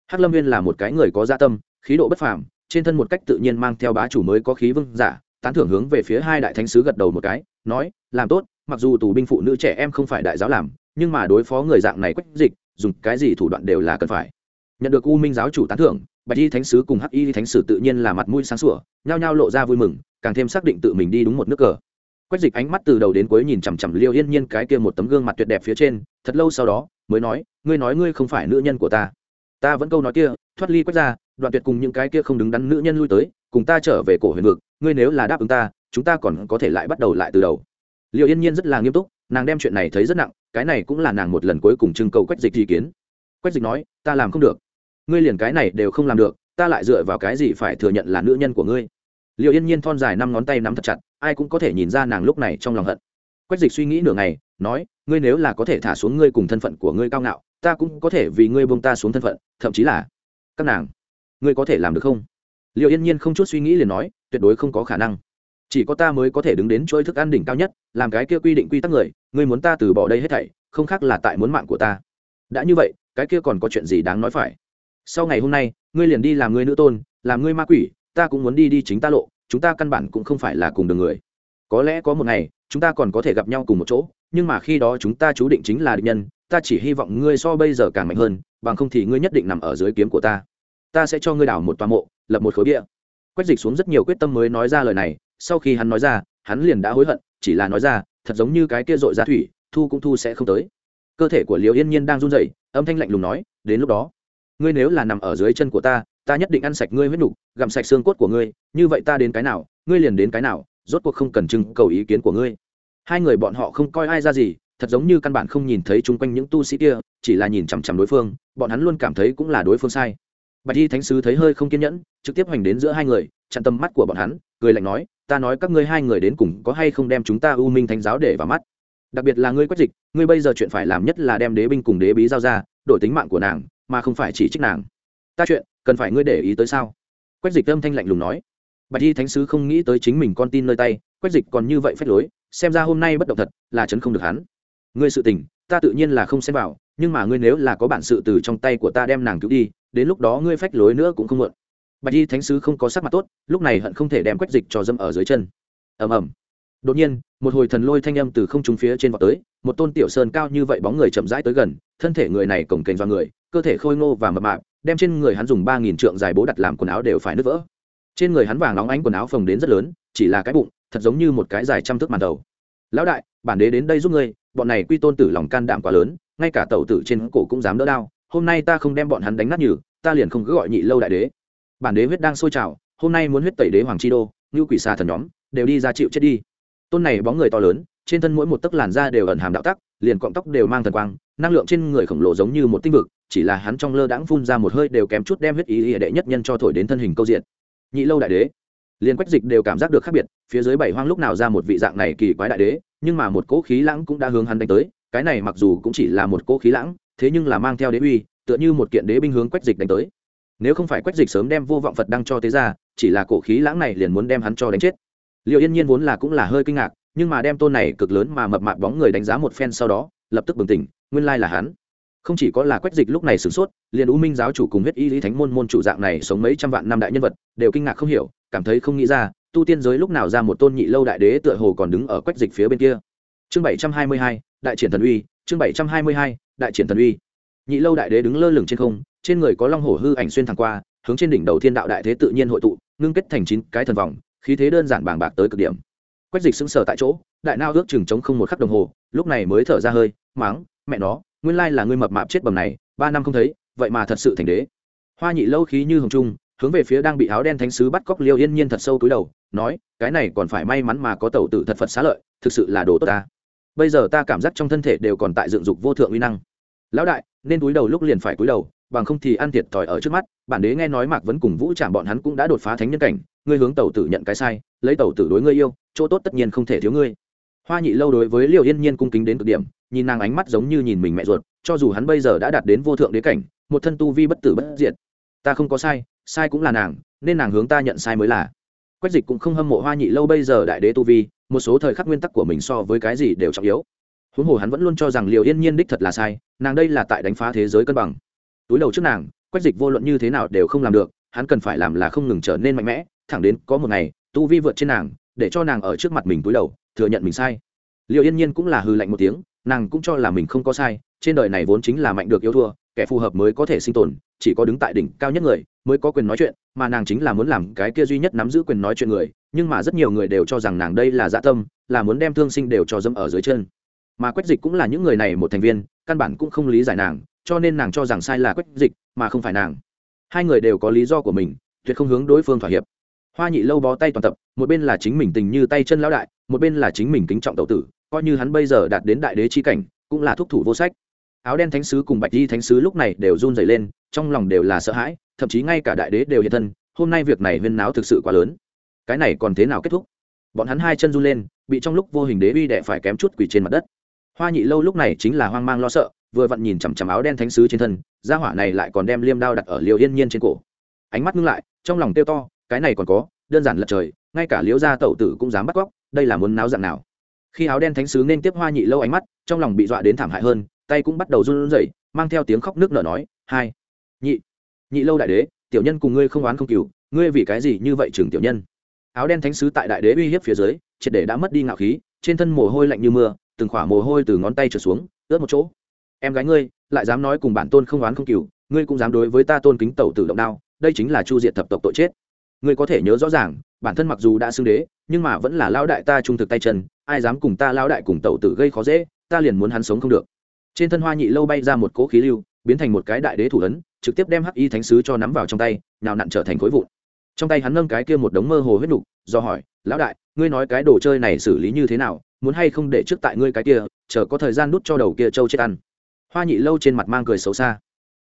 Hắc lâm viên là một cái người có gia tâm, khí độ bất phàm trên thân một cách tự nhiên mang theo bá chủ mới có khí vương giả, tán thưởng hướng về phía hai đại thánh sứ gật đầu một cái, nói, làm tốt, mặc dù tù binh phụ nữ trẻ em không phải đại giáo làm, nhưng mà đối phó người dạng này quách dịch, dùng cái gì thủ đoạn đều là cần phải. Nhận được u minh giáo chủ tán thưởng, bạch y thánh sứ cùng hắc y thánh sử tự nhiên là mặt mũi sáng sủa, nhao nhao lộ ra vui mừng, càng thêm xác định tự mình đi đúng một nước cờ. Quách dịch ánh mắt từ đầu đến cuối nhìn chằm chằm liêu yên nhiên cái kia một tấm gương mặt tuyệt đẹp phía trên, thật lâu sau đó, mới nói, ngươi nói ngươi không phải nữ nhân của ta. Ta vẫn câu nói kia, thoát ly quách ra đoạn tuyệt cùng những cái kia không đứng đắn nữ nhân lui tới, cùng ta trở về cổ huyền vực, ngươi nếu là đáp ứng ta, chúng ta còn có thể lại bắt đầu lại từ đầu. Liệu yên nhiên rất là nghiêm túc, nàng đem chuyện này thấy rất nặng, cái này cũng là nàng một lần cuối cùng trưng cầu quách dịch ý kiến. Quách dịch nói, ta làm không được. Ngươi liền cái này đều không làm được, ta lại dựa vào cái gì phải thừa nhận là nữ nhân của ngươi? Liệu yên nhiên thon dài năm ngón tay nắm thật chặt, ai cũng có thể nhìn ra nàng lúc này trong lòng hận. Quách dịch suy nghĩ nửa ngày, nói, ngươi nếu là có thể thả xuống ngươi cùng thân phận của ngươi cao ngạo, ta cũng có thể vì ngươi buông ta xuống thân phận, thậm chí là các nàng ngươi có thể làm được không? Liệu yên nhiên không chút suy nghĩ liền nói, tuyệt đối không có khả năng. Chỉ có ta mới có thể đứng đến chuỗi thức ăn đỉnh cao nhất, làm cái kia quy định quy tắc người, ngươi muốn ta từ bỏ đây hết thảy, không khác là tại muốn mạng của ta. Đã như vậy, cái kia còn có chuyện gì đáng nói phải? Sau ngày hôm nay, ngươi liền đi làm ngươi nữ tôn, làm ngươi ma quỷ, ta cũng muốn đi đi chính ta lộ, chúng ta căn bản cũng không phải là cùng đường người. Có lẽ có một ngày, chúng ta còn có thể gặp nhau cùng một chỗ, nhưng mà khi đó chúng ta chú định chính là địch nhân, ta chỉ hy vọng ngươi so bây giờ càng mạnh hơn, bằng không thì ngươi nhất định nằm ở dưới kiếm của ta ta sẽ cho ngươi đảo một toa mộ, lập một khối bia. Quách dịch xuống rất nhiều quyết tâm mới nói ra lời này, sau khi hắn nói ra, hắn liền đã hối hận, chỉ là nói ra, thật giống như cái kia dội ra thủy, thu cũng thu sẽ không tới. Cơ thể của liều yên nhiên đang run rẩy, âm thanh lạnh lùng nói, đến lúc đó, ngươi nếu là nằm ở dưới chân của ta ta nhất định ăn sạch ngươi huyết nục, gặm sạch xương cốt của ngươi, như vậy ta đến cái nào, ngươi liền đến cái nào, rốt cuộc không cần trưng cầu ý kiến của ngươi. Hai người bọn họ không coi ai ra gì, thật giống như căn bản không nhìn thấy chung quanh những tu sĩ kia, chỉ là nhìn chằm chằm đối phương, bọn hắn luôn cảm thấy cũng là đối phương sai bạch y thánh sứ thấy hơi không kiên nhẫn, trực tiếp hoành đến giữa hai người, chặn tầm mắt của bọn hắn, cười lạnh nói, ta nói các ngươi hai người đến cùng có hay không đem chúng ta u minh thánh giáo để vào mắt? Đặc biệt là ngươi quách dịch, ngươi bây giờ chuyện phải làm nhất là đem đế binh cùng đế bí giao ra, đổi tính mạng của nàng, mà không phải chỉ trích nàng. Ta chuyện, cần phải ngươi để ý tới sao? Quách dịch âm thanh lạnh lùng nói. Bạch y thánh sứ không nghĩ tới chính mình con tin nơi tay, quách dịch còn như vậy phép lối, xem ra hôm nay bất động thật, là chấn không được hắn. Ngươi sự tình, ta tự nhiên là không xem vào, nhưng mà ngươi nếu là có bản sự từ trong tay của ta đem nàng cứu đi đến lúc đó ngươi phách lối nữa cũng không muộn. Bạch y thánh sứ không có sắc mặt tốt, lúc này hận không thể đem quách dịch cho dâm ở dưới chân. Ầm ầm. Đột nhiên, một hồi thần lôi thanh âm từ không trung phía trên vọt tới, một tôn tiểu sơn cao như vậy bóng người chậm rãi tới gần, thân thể người này cổng kềnh do người, cơ thể khôi ngô và mập mạp, đem trên người hắn dùng ba nghìn trượng dài bố đặt làm quần áo đều phải nứt vỡ. Trên người hắn vàng óng ánh quần áo phồng đến rất lớn, chỉ là cái bụng, thật giống như một cái dài trăm thước màn đầu. Lão đại, bản đế đến đây giúp ngươi, bọn này quy tôn tử lòng can đảm quá lớn, ngay cả tẩu tử trên cổ cũng dám đỡ đao hôm nay ta không đem bọn hắn đánh nát nhử ta liền không cứ gọi nhị lâu đại đế. Bản đế huyết đang sôi trào, hôm nay muốn huyết tẩy đế hoàng chi đô, như quỷ xà thần nhóm, đều đi ra chịu chết đi. Tôn này bóng người to lớn, trên thân mỗi một tấc làn da đều ẩn hàm đạo tắc, liền cọng tóc đều mang thần quang, năng lượng trên người khổng lồ giống như một tinh vực, chỉ là hắn trong lơ đãng phun ra một hơi đều kém chút đem huyết ý ý đệ nhất nhân cho thổi đến thân hình câu diện. Nhị lâu đại đế. Liền quách dịch đều cảm giác được khác biệt, phía dưới bảy hoang lúc nào ra một vị dạng này kỳ quái đại đế, nhưng mà một cỗ khí lãng cũng đã hướng hắn đánh tới, cái này mặc dù cũng chỉ là một cỗ khí lãng thế nhưng là mang theo đế uy, tựa như một kiện đế binh hướng quách dịch đánh tới. Nếu không phải quách dịch sớm đem vô vọng phật đăng cho tế ra chỉ là cổ khí lãng này liền muốn đem hắn cho đánh chết. Liệu yên nhiên vốn là cũng là hơi kinh ngạc, nhưng mà đem tôn này cực lớn mà mập mạp bóng người đánh giá một phen sau đó, lập tức bừng tỉnh, nguyên lai là hắn. Không chỉ có là quách dịch lúc này sửng sốt, liền u minh giáo chủ cùng huyết y lý thánh môn môn chủ dạng này sống mấy trăm vạn năm đại nhân vật, đều kinh ngạc không hiểu, cảm thấy không nghĩ ra, tu tiên giới lúc nào ra một tôn nhị lâu đại đế tựa hồ còn đứng ở quách dịch phía bên kia. Chương bảy trăm hai mươi hai, đại triển thần uy, chương bảy trăm hai mươi hai đại triển thần uy. Nhị lâu đại đế đứng lơ lửng trên không, trên người có long hổ hư ảnh xuyên thẳng qua, hướng trên đỉnh đầu thiên đạo đại thế tự nhiên hội tụ, ngưng kết thành chín cái thần vòng, khí thế đơn giản bàng bạc tới cực điểm. Quách dịch sững sờ tại chỗ, đại nao ước chừng chống không một khắc đồng hồ, lúc này mới thở ra hơi, máng, mẹ nó, nguyên lai là ngươi mập mạp chết bầm này, ba năm không thấy, vậy mà thật sự thành đế. Hoa nhị lâu khí như hồng trung, hướng về phía đang bị áo đen thánh sứ bắt cóc liêu yên nhiên thật sâu túi đầu, nói, cái này còn phải may mắn mà có tẩu tử thật phật xá lợi, thực sự là đồ tốt ta bây giờ ta cảm giác trong thân thể đều còn tại dựng dục vô thượng uy năng. Lão đại, nên túi đầu lúc liền phải túi đầu, bằng không thì ăn thiệt thòi ở trước mắt. Bản đế nghe nói mạc vẫn cùng vũ trạm bọn hắn cũng đã đột phá thánh nhân cảnh, ngươi hướng tẩu tử nhận cái sai, lấy tẩu tử đối ngươi yêu, chỗ tốt tất nhiên không thể thiếu ngươi. Hoa nhị lâu đối với liều yên nhiên cung kính đến cực điểm, nhìn nàng ánh mắt giống như nhìn mình mẹ ruột, cho dù hắn bây giờ đã đạt đến vô thượng đế cảnh, một thân tu vi bất tử bất diệt, ta không có sai sai cũng là nàng, nên nàng hướng ta nhận sai mới là. Quách dịch cũng không hâm mộ hoa nhị lâu bây giờ đại đế tu vi một số thời khắc nguyên tắc của mình so với cái gì đều trọng yếu. Huống hồ hắn vẫn luôn cho rằng liều yên nhiên đích thật là sai, nàng đây là tại đánh phá thế giới cân bằng. Túi đầu trước nàng, quách dịch vô luận như thế nào đều không làm được, hắn cần phải làm là không ngừng trở nên mạnh mẽ, thẳng đến có một ngày, tu vi vượt trên nàng, để cho nàng ở trước mặt mình túi đầu, thừa nhận mình sai. Liệu yên nhiên cũng là hư lạnh một tiếng, nàng cũng cho là mình không có sai, trên đời này vốn chính là mạnh được yêu thua, kẻ phù hợp mới có thể sinh tồn, chỉ có đứng tại đỉnh cao nhất người mới có quyền nói chuyện, mà nàng chính là muốn làm cái kia duy nhất nắm giữ quyền nói chuyện người nhưng mà rất nhiều người đều cho rằng nàng đây là dạ tâm, là muốn đem thương sinh đều cho dâm ở dưới chân. Mà quách dịch cũng là những người này một thành viên, căn bản cũng không lý giải nàng, cho nên nàng cho rằng sai là quách dịch, mà không phải nàng. Hai người đều có lý do của mình, tuyệt không hướng đối phương thỏa hiệp. Hoa nhị lâu bó tay toàn tập, một bên là chính mình tình như tay chân lão đại, một bên là chính mình kính trọng tậu tử, coi như hắn bây giờ đạt đến đại đế chi cảnh, cũng là thúc thủ vô sách. Áo đen thánh sứ cùng bạch di thánh sứ lúc này đều run rẩy lên, trong lòng đều là sợ hãi, thậm chí ngay cả đại đế đều hiện thân, hôm nay việc này huyên náo thực sự quá lớn cái này còn thế nào kết thúc? Bọn hắn hai chân run lên, bị trong lúc vô hình đế uy đệ phải kém chút quỷ trên mặt đất. Hoa nhị lâu lúc này chính là hoang mang lo sợ, vừa vặn nhìn chằm chằm áo đen thánh sứ trên thân, gia hỏa này lại còn đem liêm đao đặt ở liều yên nhiên trên cổ. Ánh mắt ngưng lại, trong lòng tiêu to, cái này còn có, đơn giản lật trời, ngay cả liễu gia tẩu tử cũng dám bắt cóc, đây là muốn náo dạng nào? Khi áo đen thánh sứ nên tiếp hoa nhị lâu ánh mắt, trong lòng bị dọa đến thảm hại hơn, tay cũng bắt đầu run rẩy, mang theo tiếng khóc nước nở nói, hai, nhị nhị lâu đại đế, tiểu nhân cùng ngươi không oán không cừu, ngươi vì cái gì như vậy trường tiểu nhân? Áo đen thánh sứ tại đại đế uy hiếp phía dưới, triệt để đã mất đi ngạo khí, trên thân mồ hôi lạnh như mưa, từng khỏa mồ hôi từ ngón tay trở xuống, ướt một chỗ. Em gái ngươi, lại dám nói cùng bản tôn không oán không cừu, ngươi cũng dám đối với ta tôn kính tẩu tử động đao, đây chính là chu diệt thập tộc tội chết. Ngươi có thể nhớ rõ ràng, bản thân mặc dù đã xưng đế, nhưng mà vẫn là lão đại ta trung thực tay chân, ai dám cùng ta lão đại cùng tẩu tử gây khó dễ, ta liền muốn hắn sống không được. Trên thân hoa nhị lâu bay ra một cỗ khí lưu, biến thành một cái đại đế thủ ấn, trực tiếp đem hắc y thánh sứ cho nắm vào trong tay nào nặn trở thành khối vụn trong tay hắn nâng cái kia một đống mơ hồ huyết nục, do hỏi, lão đại, ngươi nói cái đồ chơi này xử lý như thế nào? Muốn hay không để trước tại ngươi cái kia, chờ có thời gian đút cho đầu kia trâu chết ăn. Hoa nhị lâu trên mặt mang cười xấu xa.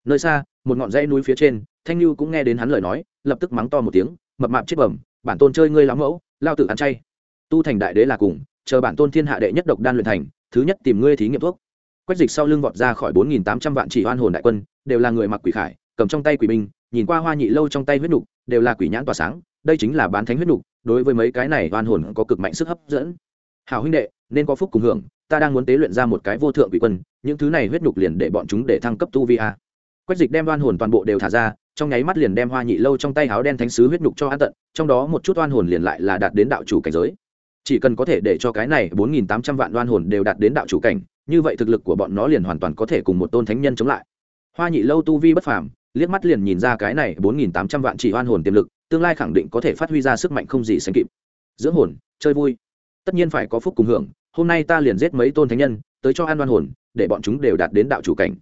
Nơi xa, một ngọn dãy núi phía trên, thanh lưu cũng nghe đến hắn lời nói, lập tức mắng to một tiếng, mập mạp chết bẩm, bản tôn chơi ngươi lắm mẫu, lao tự ăn chay. Tu thành đại đế là cùng, chờ bản tôn thiên hạ đệ nhất độc đan luyện thành, thứ nhất tìm ngươi thí nghiệm thuốc. Quách dịch sau lưng vọt ra khỏi bốn nghìn tám trăm vạn chỉ oan hồn đại quân, đều là người mặc quỷ khải cầm trong tay quỷ binh, nhìn qua hoa nhị lâu trong tay huyết nục, đều là quỷ nhãn tỏa sáng, đây chính là bán thánh huyết nục, đối với mấy cái này oan hồn có cực mạnh sức hấp dẫn. Hào huynh đệ, nên có phúc cùng hưởng, ta đang muốn tế luyện ra một cái vô thượng quỷ quân, những thứ này huyết nục liền để bọn chúng để thăng cấp tu vi a. Quách dịch đem oan hồn toàn bộ đều thả ra, trong nháy mắt liền đem hoa nhị lâu trong tay áo đen thánh sứ huyết nục cho an tận, trong đó một chút oan hồn liền lại là đạt đến đạo chủ cảnh giới. Chỉ cần có thể để cho cái này bốn nghìn tám trăm vạn oan hồn đều đạt đến đạo chủ cảnh, như vậy thực lực của bọn nó liền hoàn toàn có thể cùng một tôn thánh nhân chống lại. Hoa nhị lâu tu vi bất phàm liếc mắt liền nhìn ra cái này bốn nghìn tám trăm vạn chỉ hoan hồn tiềm lực, tương lai khẳng định có thể phát huy ra sức mạnh không gì sánh kịp. Dưỡng hồn, chơi vui. Tất nhiên phải có phúc cùng hưởng, hôm nay ta liền giết mấy tôn thánh nhân, tới cho an đoan hồn, để bọn chúng đều đạt đến đạo chủ cảnh.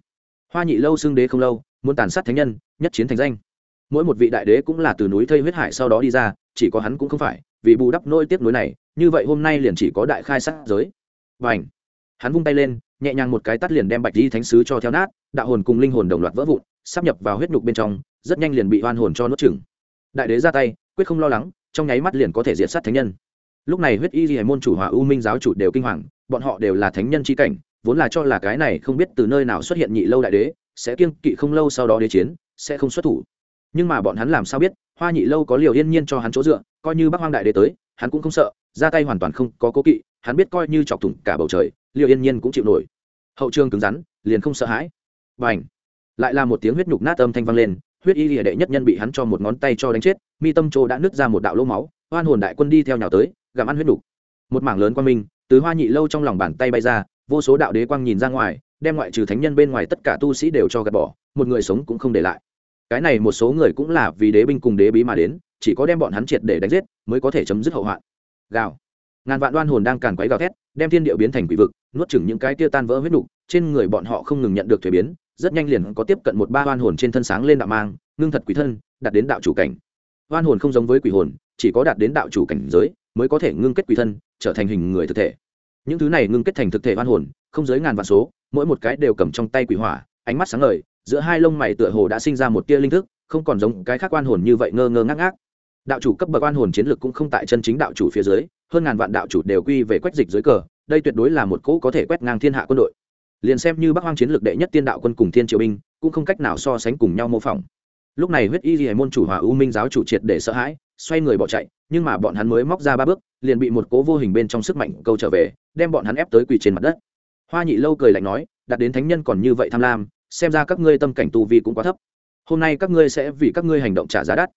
Hoa nhị lâu xưng đế không lâu, muốn tàn sát thánh nhân, nhất chiến thành danh. Mỗi một vị đại đế cũng là từ núi thây huyết hải sau đó đi ra, chỉ có hắn cũng không phải, vì bù đắp nỗi tiếp nối này, như vậy hôm nay liền chỉ có đại khai sát giới. Và ảnh hắn vung tay lên, nhẹ nhàng một cái tắt liền đem bạch di thánh sứ cho theo nát, đạo hồn cùng linh hồn đồng loạt vỡ vụn sắp nhập vào huyết nhục bên trong, rất nhanh liền bị hoan hồn cho nuốt chừng đại đế ra tay, quyết không lo lắng, trong nháy mắt liền có thể diệt sát thánh nhân. Lúc này huyết y ghi môn chủ hòa u minh giáo chủ đều kinh hoàng, bọn họ đều là thánh nhân c cảnh, vốn là cho là cái này không biết từ nơi nào xuất hiện nhị lâu đại đế, sẽ kiêng kỵ không lâu sau đó đế chiến, sẽ không xuất thủ. Nhưng mà bọn hắn làm sao biết, hoa nhị lâu có liều yên nhiên cho hắn chỗ dựa, coi như bắc hoang đại đế tới, hắn cũng không sợ, ra tay hoàn toàn không có cố kỵ, hắn biết coi như chọc thủng cả bầu trời, liều yên nhiên cũng chịu nổi. Hậu trường cứng rắn, liền không sợ hãi. Bành lại là một tiếng huyết nhục nát âm thanh vang lên, huyết y lìa đệ nhất nhân bị hắn cho một ngón tay cho đánh chết, mi tâm chỗ đã nứt ra một đạo lỗ máu hoan hồn đại quân đi theo nhào tới, gặm ăn huyết nhục. Một mảng lớn quang minh, từ hoa nhị lâu trong lòng bàn tay bay ra, vô số đạo đế quang nhìn ra ngoài, đem ngoại trừ thánh nhân bên ngoài tất cả tu sĩ đều cho gạt bỏ, một người sống cũng không để lại. Cái này một số người cũng là vì đế binh cùng đế bí mà đến, chỉ có đem bọn hắn triệt để đánh giết, mới có thể chấm dứt hậu hoạn. Gào. Ngàn vạn đoan hồn đang càn quấy gào thét, đem thiên địa biến thành quỷ vực, nuốt chửng những cái tiêu tan vỡ huyết nục trên người bọn họ không ngừng nhận được thuế biến rất nhanh liền có tiếp cận một ba oan hồn trên thân sáng lên đạo mang, ngưng thật quỷ thân, đạt đến đạo chủ cảnh. Oan hồn không giống với quỷ hồn, chỉ có đạt đến đạo chủ cảnh giới mới có thể ngưng kết quỷ thân, trở thành hình người thực thể. Những thứ này ngưng kết thành thực thể oan hồn, không dưới ngàn vạn số, mỗi một cái đều cầm trong tay quỷ hỏa, ánh mắt sáng ngời, giữa hai lông mày tựa hồ đã sinh ra một tia linh thức, không còn giống cái khác oan hồn như vậy ngơ ngơ ngác ngác. Đạo chủ cấp bậc oan hồn chiến lược cũng không tại chân chính đạo chủ phía dưới, hơn ngàn vạn đạo chủ đều quy về quét dịch dưới cờ, đây tuyệt đối là một cỗ có thể quét ngang thiên hạ quân đội liền xem như bắc hoang chiến lược đệ nhất tiên đạo quân cùng thiên triều binh, cũng không cách nào so sánh cùng nhau mô phỏng. Lúc này huyết y hải môn chủ hòa u minh giáo chủ triệt để sợ hãi, xoay người bỏ chạy, nhưng mà bọn hắn mới móc ra ba bước, liền bị một cố vô hình bên trong sức mạnh câu trở về, đem bọn hắn ép tới quỳ trên mặt đất. Hoa nhị lâu cười lạnh nói, đặt đến thánh nhân còn như vậy tham lam, xem ra các ngươi tâm cảnh tu vi cũng quá thấp. Hôm nay các ngươi sẽ vì các ngươi hành động trả giá đắt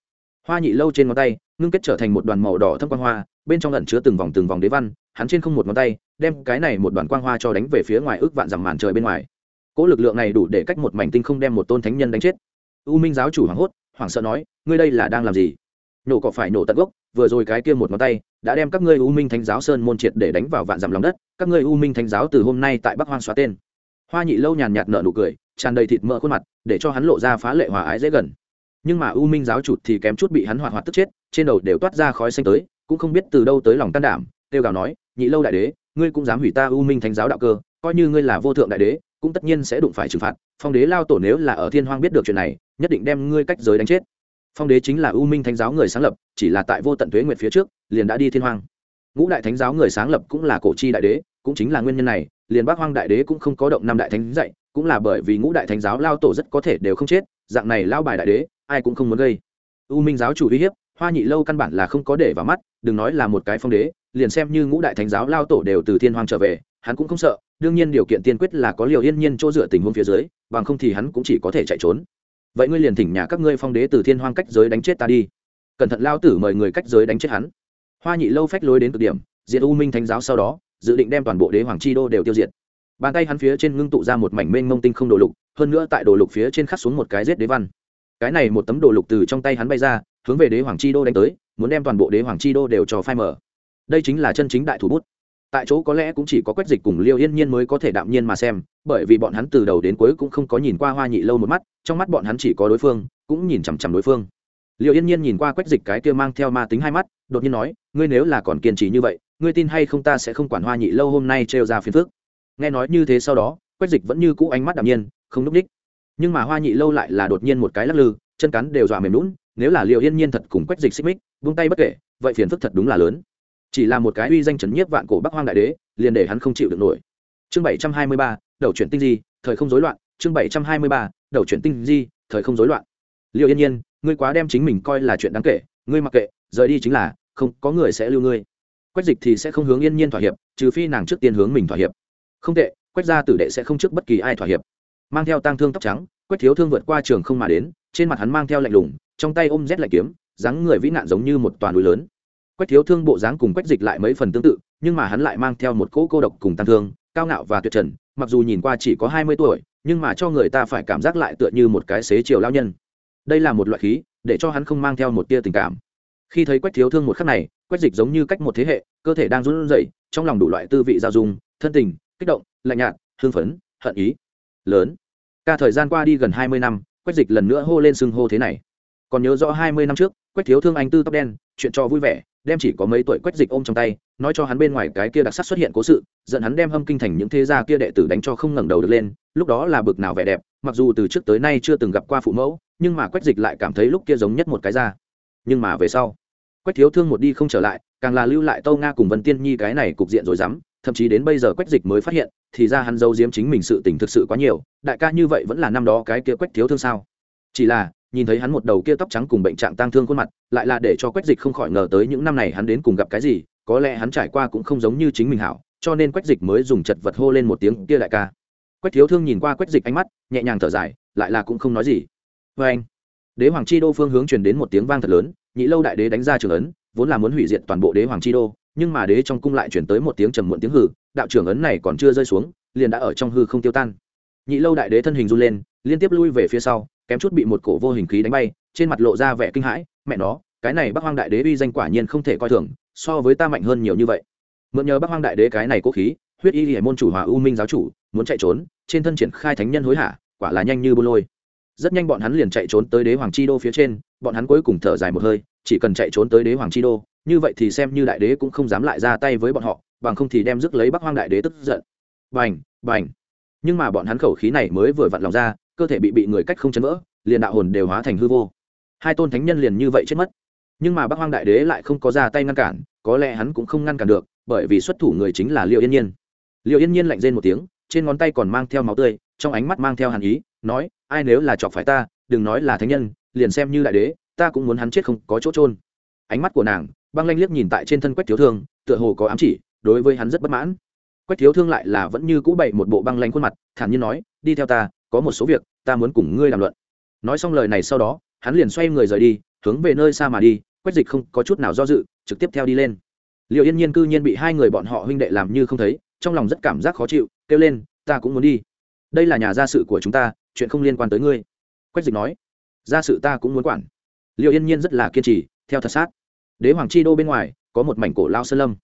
hoa nhị lâu trên ngón tay, ngưng kết trở thành một đoàn màu đỏ thâm quang hoa, bên trong lẩn chứa từng vòng từng vòng đế văn, hắn trên không một ngón tay, đem cái này một đoàn quang hoa cho đánh về phía ngoài ước vạn dằm màn trời bên ngoài. Cỗ lực lượng này đủ để cách một mảnh tinh không đem một tôn thánh nhân đánh chết. U minh giáo chủ hoảng hốt, hoảng sợ nói, ngươi đây là đang làm gì? Nổ cỏ phải nổ tận gốc, vừa rồi cái kia một ngón tay, đã đem các ngươi u minh thánh giáo sơn môn triệt để đánh vào vạn dặm lòng đất, các ngươi u minh thánh giáo từ hôm nay tại bắc hoang xóa tên. Hoa nhị lâu nhàn nhạt nở nụ cười, tràn đầy thịt mỡ khuôn mặt, để cho hắn lộ ra phá lệ hòa ái dễ gần nhưng mà u minh giáo chủ thì kém chút bị hắn hoạt hoạt tức chết, trên đầu đều toát ra khói xanh tới, cũng không biết từ đâu tới lòng can đảm, kêu gào nói, nhị lâu đại đế, ngươi cũng dám hủy ta u minh thánh giáo đạo cơ, coi như ngươi là vô thượng đại đế, cũng tất nhiên sẽ đụng phải trừng phạt, phong đế lao tổ nếu là ở thiên hoang biết được chuyện này, nhất định đem ngươi cách giới đánh chết. Phong đế chính là u minh thánh giáo người sáng lập, chỉ là tại vô tận tuế nguyệt phía trước, liền đã đi thiên hoang. Ngũ đại thánh giáo người sáng lập cũng là cổ chi đại đế, cũng chính là nguyên nhân này, liền bác hoang đại đế cũng không có động năm đại thánh dạy, cũng là bởi vì ngũ đại thánh giáo lao tổ rất có thể đều không chết dạng này lao bài đại đế, ai cũng không muốn gây. U minh giáo chủ uy hiếp, hoa nhị lâu căn bản là không có để vào mắt, đừng nói là một cái phong đế, liền xem như ngũ đại thánh giáo lao tổ đều từ thiên hoàng trở về, hắn cũng không sợ, đương nhiên điều kiện tiên quyết là có liều yên nhiên chỗ dựa tình huống phía dưới, bằng không thì hắn cũng chỉ có thể chạy trốn. Vậy ngươi liền thỉnh nhà các ngươi phong đế từ thiên hoang cách giới đánh chết ta đi. Cẩn thận lao tử mời người cách giới đánh chết hắn. Hoa nhị lâu phách lối đến cực điểm, diệt u minh thánh giáo sau đó, dự định đem toàn bộ đế hoàng chi đô đều tiêu diệt bàn tay hắn phía trên ngưng tụ ra một mảnh mênh mông tinh không đồ lục, hơn nữa tại đồ lục phía trên khắc xuống một cái giết đế văn. Cái này một tấm đồ lục từ trong tay hắn bay ra, hướng về đế hoàng chi đô đánh tới, muốn đem toàn bộ đế hoàng chi đô đều cho phai mở đây chính là chân chính đại thủ bút. Tại chỗ có lẽ cũng chỉ có quách dịch cùng liêu yên nhiên mới có thể đạm nhiên mà xem, bởi vì bọn hắn từ đầu đến cuối cũng không có nhìn qua hoa nhị lâu một mắt, trong mắt bọn hắn chỉ có đối phương, cũng nhìn chằm chằm đối phương. Liêu yên nhiên nhìn qua quách dịch cái kia mang theo ma tính hai mắt, đột nhiên nói, ngươi nếu là còn kiên trì như vậy, ngươi tin hay không ta sẽ không quản hoa nhị lâu hôm nay trêu ra phiền phước nghe nói như thế sau đó, quách dịch vẫn như cũ ánh mắt đạm nhiên, không núp ních nhưng mà hoa nhị lâu lại là đột nhiên một cái lắc lư, chân cắn đều dọa mềm lún nếu là liệu yên nhiên thật cùng quách dịch xích mích vung tay bất kể, vậy phiền phức thật đúng là lớn. Chỉ là một cái uy danh chấn nhiếp vạn cổ bắc hoang đại đế, liền để hắn không chịu được nổi. Chương bảy trăm hai mươi ba, đầu chuyển tinh di, thời không rối loạn. Chương bảy trăm hai mươi ba, đầu chuyển tinh di, thời không rối loạn. Liệu yên nhiên, ngươi quá đem chính mình coi là chuyện đáng kể, ngươi mặc kệ, rời đi chính là, không có người sẽ lưu ngươi. Quách dịch thì sẽ không hướng yên nhiên thỏa hiệp, trừ phi nàng trước tiên hướng mình thỏa hiệp không tệ, quách gia tử đệ sẽ không trước bất kỳ ai thỏa hiệp. Mang theo tang thương tóc trắng, quách thiếu thương vượt qua trường không mà đến, trên mặt hắn mang theo lạnh lùng, trong tay ôm rét lạnh kiếm, dáng người vĩ nạn giống như một toàn núi lớn. Quách thiếu thương bộ dáng cùng quách dịch lại mấy phần tương tự, nhưng mà hắn lại mang theo một cỗ cô độc cùng tăng thương, cao ngạo và tuyệt trần, mặc dù nhìn qua chỉ có hai mươi tuổi, nhưng mà cho người ta phải cảm giác lại tựa như một cái xế chiều lao nhân. Đây là một loại khí, để cho hắn không mang theo một tia tình cảm. Khi thấy quách thiếu thương một khắc này, quách dịch giống như cách một thế hệ, cơ thể đang run rẩy, trong lòng đủ loại tư vị giao dung, thân tình kích động, lạnh nhạt hương phấn, hận ý. Lớn. Ca thời gian qua đi gần hai mươi năm, quách dịch lần nữa hô lên xưng hô thế này. Còn nhớ rõ hai mươi năm trước, quách thiếu thương anh tư tóc đen, chuyện cho vui vẻ, đem chỉ có mấy tuổi quách dịch ôm trong tay, nói cho hắn bên ngoài cái kia đặc sắc xuất hiện cố sự dẫn hắn đem hâm kinh thành những thế gia kia đệ tử đánh cho không ngẩng đầu được lên, lúc đó là bực nào vẻ đẹp, mặc dù từ trước tới nay chưa từng gặp qua phụ mẫu, nhưng mà quách dịch lại cảm thấy lúc kia giống nhất một cái ra nhưng mà về sau, quách thiếu thương một đi không trở lại, càng là lưu lại tâu nga cùng vân tiên nhi cái này cục diện rồi dám thậm chí đến bây giờ quách dịch mới phát hiện, thì ra hắn giấu giếm chính mình sự tình thực sự quá nhiều, đại ca như vậy vẫn là năm đó cái kia quách thiếu thương sao? Chỉ là, nhìn thấy hắn một đầu kia tóc trắng cùng bệnh trạng tang thương khuôn mặt, lại là để cho quách dịch không khỏi ngờ tới những năm này hắn đến cùng gặp cái gì, có lẽ hắn trải qua cũng không giống như chính mình hảo, cho nên quách dịch mới dùng chật vật hô lên một tiếng, kia đại ca. Quách thiếu thương nhìn qua quách dịch ánh mắt, nhẹ nhàng thở dài, lại là cũng không nói gì. Vê anh. Đế hoàng chi đô phương hướng truyền đến một tiếng vang thật lớn, nhị lâu đại đế đánh ra trường ấn, vốn là muốn hủy diệt toàn bộ đế hoàng chi đô nhưng mà đế trong cung lại chuyển tới một tiếng trầm muộn tiếng hử đạo trưởng ấn này còn chưa rơi xuống, liền đã ở trong hư không tiêu tan. Nhị lâu đại đế thân hình run lên, liên tiếp lui về phía sau, kém chút bị một cổ vô hình khí đánh bay, trên mặt lộ ra vẻ kinh hãi, mẹ nó, cái này bắc hoang đại đế uy danh quả nhiên không thể coi thường, so với ta mạnh hơn nhiều như vậy. Mượn nhờ bắc hoang đại đế cái này cố khí, huyết y hải môn chủ hòa u minh giáo chủ, muốn chạy trốn, trên thân triển khai thánh nhân hối hả, quả là nhanh như bô lôi rất nhanh bọn hắn liền chạy trốn tới đế hoàng chi đô phía trên, bọn hắn cuối cùng thở dài một hơi, chỉ cần chạy trốn tới đế hoàng chi đô, như vậy thì xem như đại đế cũng không dám lại ra tay với bọn họ, bằng không thì đem rước lấy bắc hoang đại đế tức giận. Bành bành. Nhưng mà bọn hắn khẩu khí này mới vừa vặn lòng ra, cơ thể bị bị người cách không chấn vỡ, liền đạo hồn đều hóa thành hư vô. Hai tôn thánh nhân liền như vậy chết mất. Nhưng mà bắc hoang đại đế lại không có ra tay ngăn cản, có lẽ hắn cũng không ngăn cản được, bởi vì xuất thủ người chính là liệu yên nhiên. Liệu yên nhiên lạnh rên một tiếng, trên ngón tay còn mang theo máu tươi, trong ánh mắt mang theo hàn ý, nói ai nếu là chọc phải ta, đừng nói là thánh nhân, liền xem như đại đế, ta cũng muốn hắn chết không có chỗ trôn ánh mắt của nàng, băng lanh liếc nhìn tại trên thân quách thiếu thương, tựa hồ có ám chỉ, đối với hắn rất bất mãn. Quách thiếu thương lại là vẫn như cũ bậy một bộ băng lanh khuôn mặt, thản nhiên nói, đi theo ta, có một số việc, ta muốn cùng ngươi làm luận. Nói xong lời này sau đó, hắn liền xoay người rời đi, hướng về nơi xa mà đi, quách dịch không có chút nào do dự, trực tiếp theo đi lên. Liệu yên nhiên cư nhiên bị hai người bọn họ huynh đệ làm như không thấy, trong lòng rất cảm giác khó chịu, kêu lên, ta cũng muốn đi. Đây là nhà gia sự của chúng ta chuyện không liên quan tới ngươi. Quách dịch nói, Ra sự ta cũng muốn quản. Liệu yên nhiên rất là kiên trì, theo thật sát. Đế hoàng chi đô bên ngoài, có một mảnh cổ lao sơn lâm.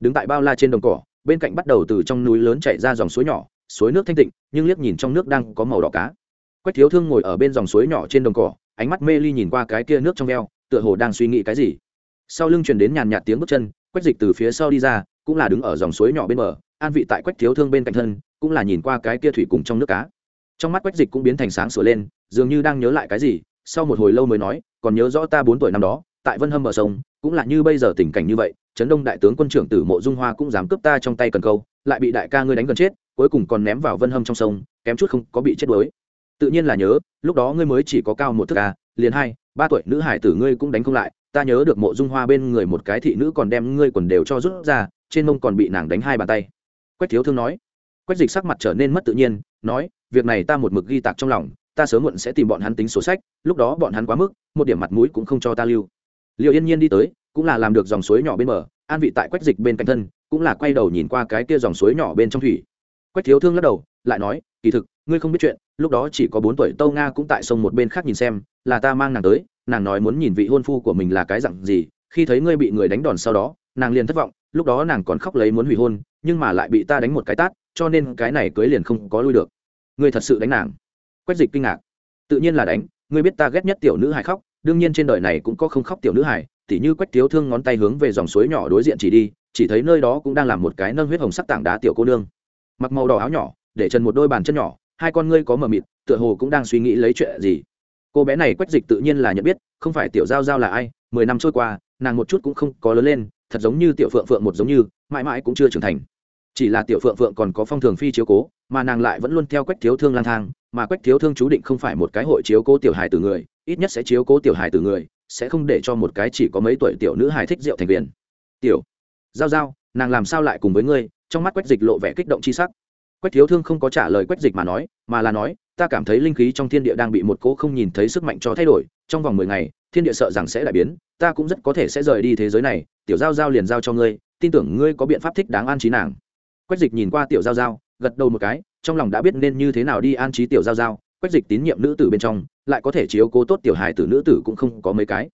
Đứng tại bao la trên đồng cỏ, bên cạnh bắt đầu từ trong núi lớn chạy ra dòng suối nhỏ, suối nước thanh tịnh, nhưng liếc nhìn trong nước đang có màu đỏ cá. Quách thiếu thương ngồi ở bên dòng suối nhỏ trên đồng cỏ, ánh mắt mê ly nhìn qua cái kia nước trong veo, tựa hồ đang suy nghĩ cái gì. Sau lưng truyền đến nhàn nhạt tiếng bước chân, quách dịch từ phía sau đi ra, cũng là đứng ở dòng suối nhỏ bên bờ, an vị tại quách thiếu thương bên cạnh thân, cũng là nhìn qua cái kia thủy cùng trong nước cá trong mắt quách dịch cũng biến thành sáng sửa lên, dường như đang nhớ lại cái gì, sau một hồi lâu mới nói, còn nhớ rõ ta bốn tuổi năm đó, tại vân hâm bờ sông, cũng là như bây giờ tình cảnh như vậy, trấn đông đại tướng quân trưởng tử mộ dung hoa cũng dám cướp ta trong tay cần câu, lại bị đại ca ngươi đánh gần chết, cuối cùng còn ném vào vân hâm trong sông, kém chút không có bị chết đuối. Tự nhiên là nhớ, lúc đó ngươi mới chỉ có cao một thước ca liền hai, ba tuổi nữ hải tử ngươi cũng đánh không lại, ta nhớ được mộ dung hoa bên người một cái thị nữ còn đem ngươi quần đều cho rút ra, trên mông còn bị nàng đánh hai bàn tay. Quách thiếu thương nói. Quách dịch sắc mặt trở nên mất tự nhiên, nói việc này ta một mực ghi tạc trong lòng, ta sớm muộn sẽ tìm bọn hắn tính sổ sách, lúc đó bọn hắn quá mức, một điểm mặt mũi cũng không cho ta lưu. Liệu yên nhiên đi tới, cũng là làm được dòng suối nhỏ bên bờ, an vị tại quách dịch bên cạnh thân, cũng là quay đầu nhìn qua cái kia dòng suối nhỏ bên trong thủy. Quách thiếu thương lắc đầu, lại nói, kỳ thực, ngươi không biết chuyện, lúc đó chỉ có bốn tuổi tâu nga cũng tại sông một bên khác nhìn xem, là ta mang nàng tới, nàng nói muốn nhìn vị hôn phu của mình là cái dặn gì, khi thấy ngươi bị người đánh đòn sau đó, nàng liền thất vọng, lúc đó nàng còn khóc lấy muốn hủy hôn, nhưng mà lại bị ta đánh một cái tát, cho nên cái này cưới liền không có lui được ngươi thật sự đánh nàng. Quách dịch kinh ngạc. Tự nhiên là đánh, ngươi biết ta ghét nhất tiểu nữ hài khóc, đương nhiên trên đời này cũng có không khóc tiểu nữ hài, tỉ như quách Tiếu thương ngón tay hướng về dòng suối nhỏ đối diện chỉ đi, chỉ thấy nơi đó cũng đang làm một cái nâng huyết hồng sắc tảng đá tiểu cô nương. Mặc màu đỏ áo nhỏ, để trần một đôi bàn chân nhỏ, hai con ngươi có mờ mịt, tựa hồ cũng đang suy nghĩ lấy chuyện gì. Cô bé này quách dịch tự nhiên là nhận biết, không phải tiểu giao giao là ai, mười năm trôi qua, nàng một chút cũng không có lớn lên, thật giống như tiểu phượng phượng một giống như, mãi mãi cũng chưa trưởng thành. Chỉ là tiểu phượng phượng còn có phong thường phi chiếu cố mà nàng lại vẫn luôn theo quách thiếu thương lang thang, mà quách thiếu thương chú định không phải một cái hội chiếu cố tiểu hài từ người, ít nhất sẽ chiếu cố tiểu hài từ người, sẽ không để cho một cái chỉ có mấy tuổi tiểu nữ hài thích rượu thành viên. Tiểu, giao giao, nàng làm sao lại cùng với ngươi? Trong mắt quách dịch lộ vẻ kích động c h i sắc. Quách thiếu thương không có trả lời quách dịch mà nói, mà là nói, ta cảm thấy linh khí trong thiên địa đang bị một cỗ không nhìn thấy sức mạnh cho thay đổi, trong vòng mười ngày, thiên địa sợ rằng sẽ đại biến, ta cũng rất có thể sẽ rời đi thế giới này, tiểu giao giao liền giao cho ngươi, tin tưởng ngươi có biện pháp thích đáng an trí nàng. Quách dịch nhìn qua tiểu giao giao gật đầu một cái, trong lòng đã biết nên như thế nào đi an trí tiểu giao giao, quách dịch tín nhiệm nữ tử bên trong, lại có thể chiếu cố tốt tiểu hài tử nữ tử cũng không có mấy cái.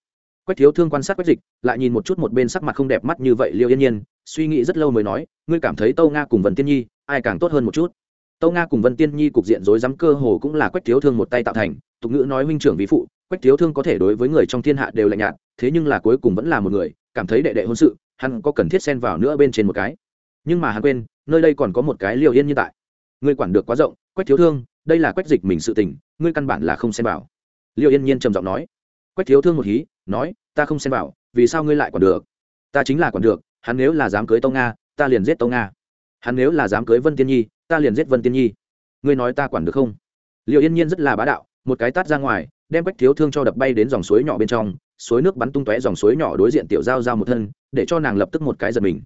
Quách thiếu thương quan sát quách dịch, lại nhìn một chút một bên sắc mặt không đẹp mắt như vậy liêu yên nhiên, suy nghĩ rất lâu mới nói, ngươi cảm thấy tâu nga cùng vần tiên nhi, ai càng tốt hơn một chút? Tâu nga cùng vân tiên nhi cục diện rối rắm cơ hồ cũng là quách thiếu thương một tay tạo thành, tục ngữ nói huynh trưởng ví phụ, quách thiếu thương có thể đối với người trong thiên hạ đều lạnh nhạt, thế nhưng là cuối cùng vẫn là một người, cảm thấy đệ đệ hôn sự, hắn có cần thiết xen vào nữa bên trên một cái nhưng mà hắn quên, nơi đây còn có một cái liều yên như tại. Ngươi quản được quá rộng, quách thiếu thương, đây là quách dịch mình sự tình, ngươi căn bản là không xem vào. Liều yên nhiên trầm giọng nói. Quách thiếu thương một hí, nói, ta không xem vào, vì sao ngươi lại quản được? Ta chính là quản được, hắn nếu là dám cưới tông nga, ta liền giết tông nga. Hắn nếu là dám cưới vân tiên nhi, ta liền giết vân tiên nhi. Ngươi nói ta quản được không? Liệu yên nhiên rất là bá đạo, một cái tát ra ngoài, đem quách thiếu thương cho đập bay đến dòng suối nhỏ bên trong, suối nước bắn tung tóe dòng suối nhỏ đối diện tiểu giao giao một thân, để cho nàng lập tức một cái giật mình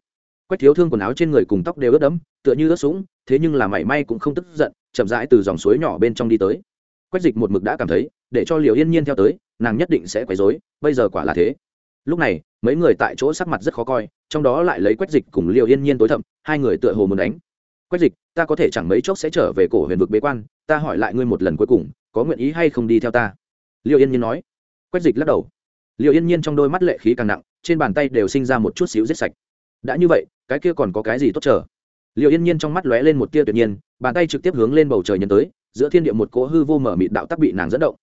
quách thiếu thương quần áo trên người cùng tóc đều ướt đẫm, tựa như ướt sũng, thế nhưng là mảy may cũng không tức giận, chậm rãi từ dòng suối nhỏ bên trong đi tới. Quách dịch một mực đã cảm thấy, để cho liều yên nhiên theo tới, nàng nhất định sẽ quấy rối, bây giờ quả là thế. Lúc này, mấy người tại chỗ sắc mặt rất khó coi, trong đó lại lấy quách dịch cùng liều yên nhiên tối thậm, hai người tựa hồ muốn đánh. Quách dịch, ta có thể chẳng mấy chốc sẽ trở về cổ huyền vực bế quan, ta hỏi lại ngươi một lần cuối cùng, có nguyện ý hay không đi theo ta? Liều yên nhiên nói. Quách dịch lắc đầu. Liều yên nhiên trong đôi mắt lệ khí càng nặng, trên bàn tay đều sinh ra một chút xíu giết sạch đã như vậy, cái kia còn có cái gì tốt chờ? Liệu yên nhiên trong mắt lóe lên một tia tuyệt nhiên, bàn tay trực tiếp hướng lên bầu trời nhân tới, giữa thiên địa một cỗ hư vô mở mịt đạo tắc bị nàng dẫn động.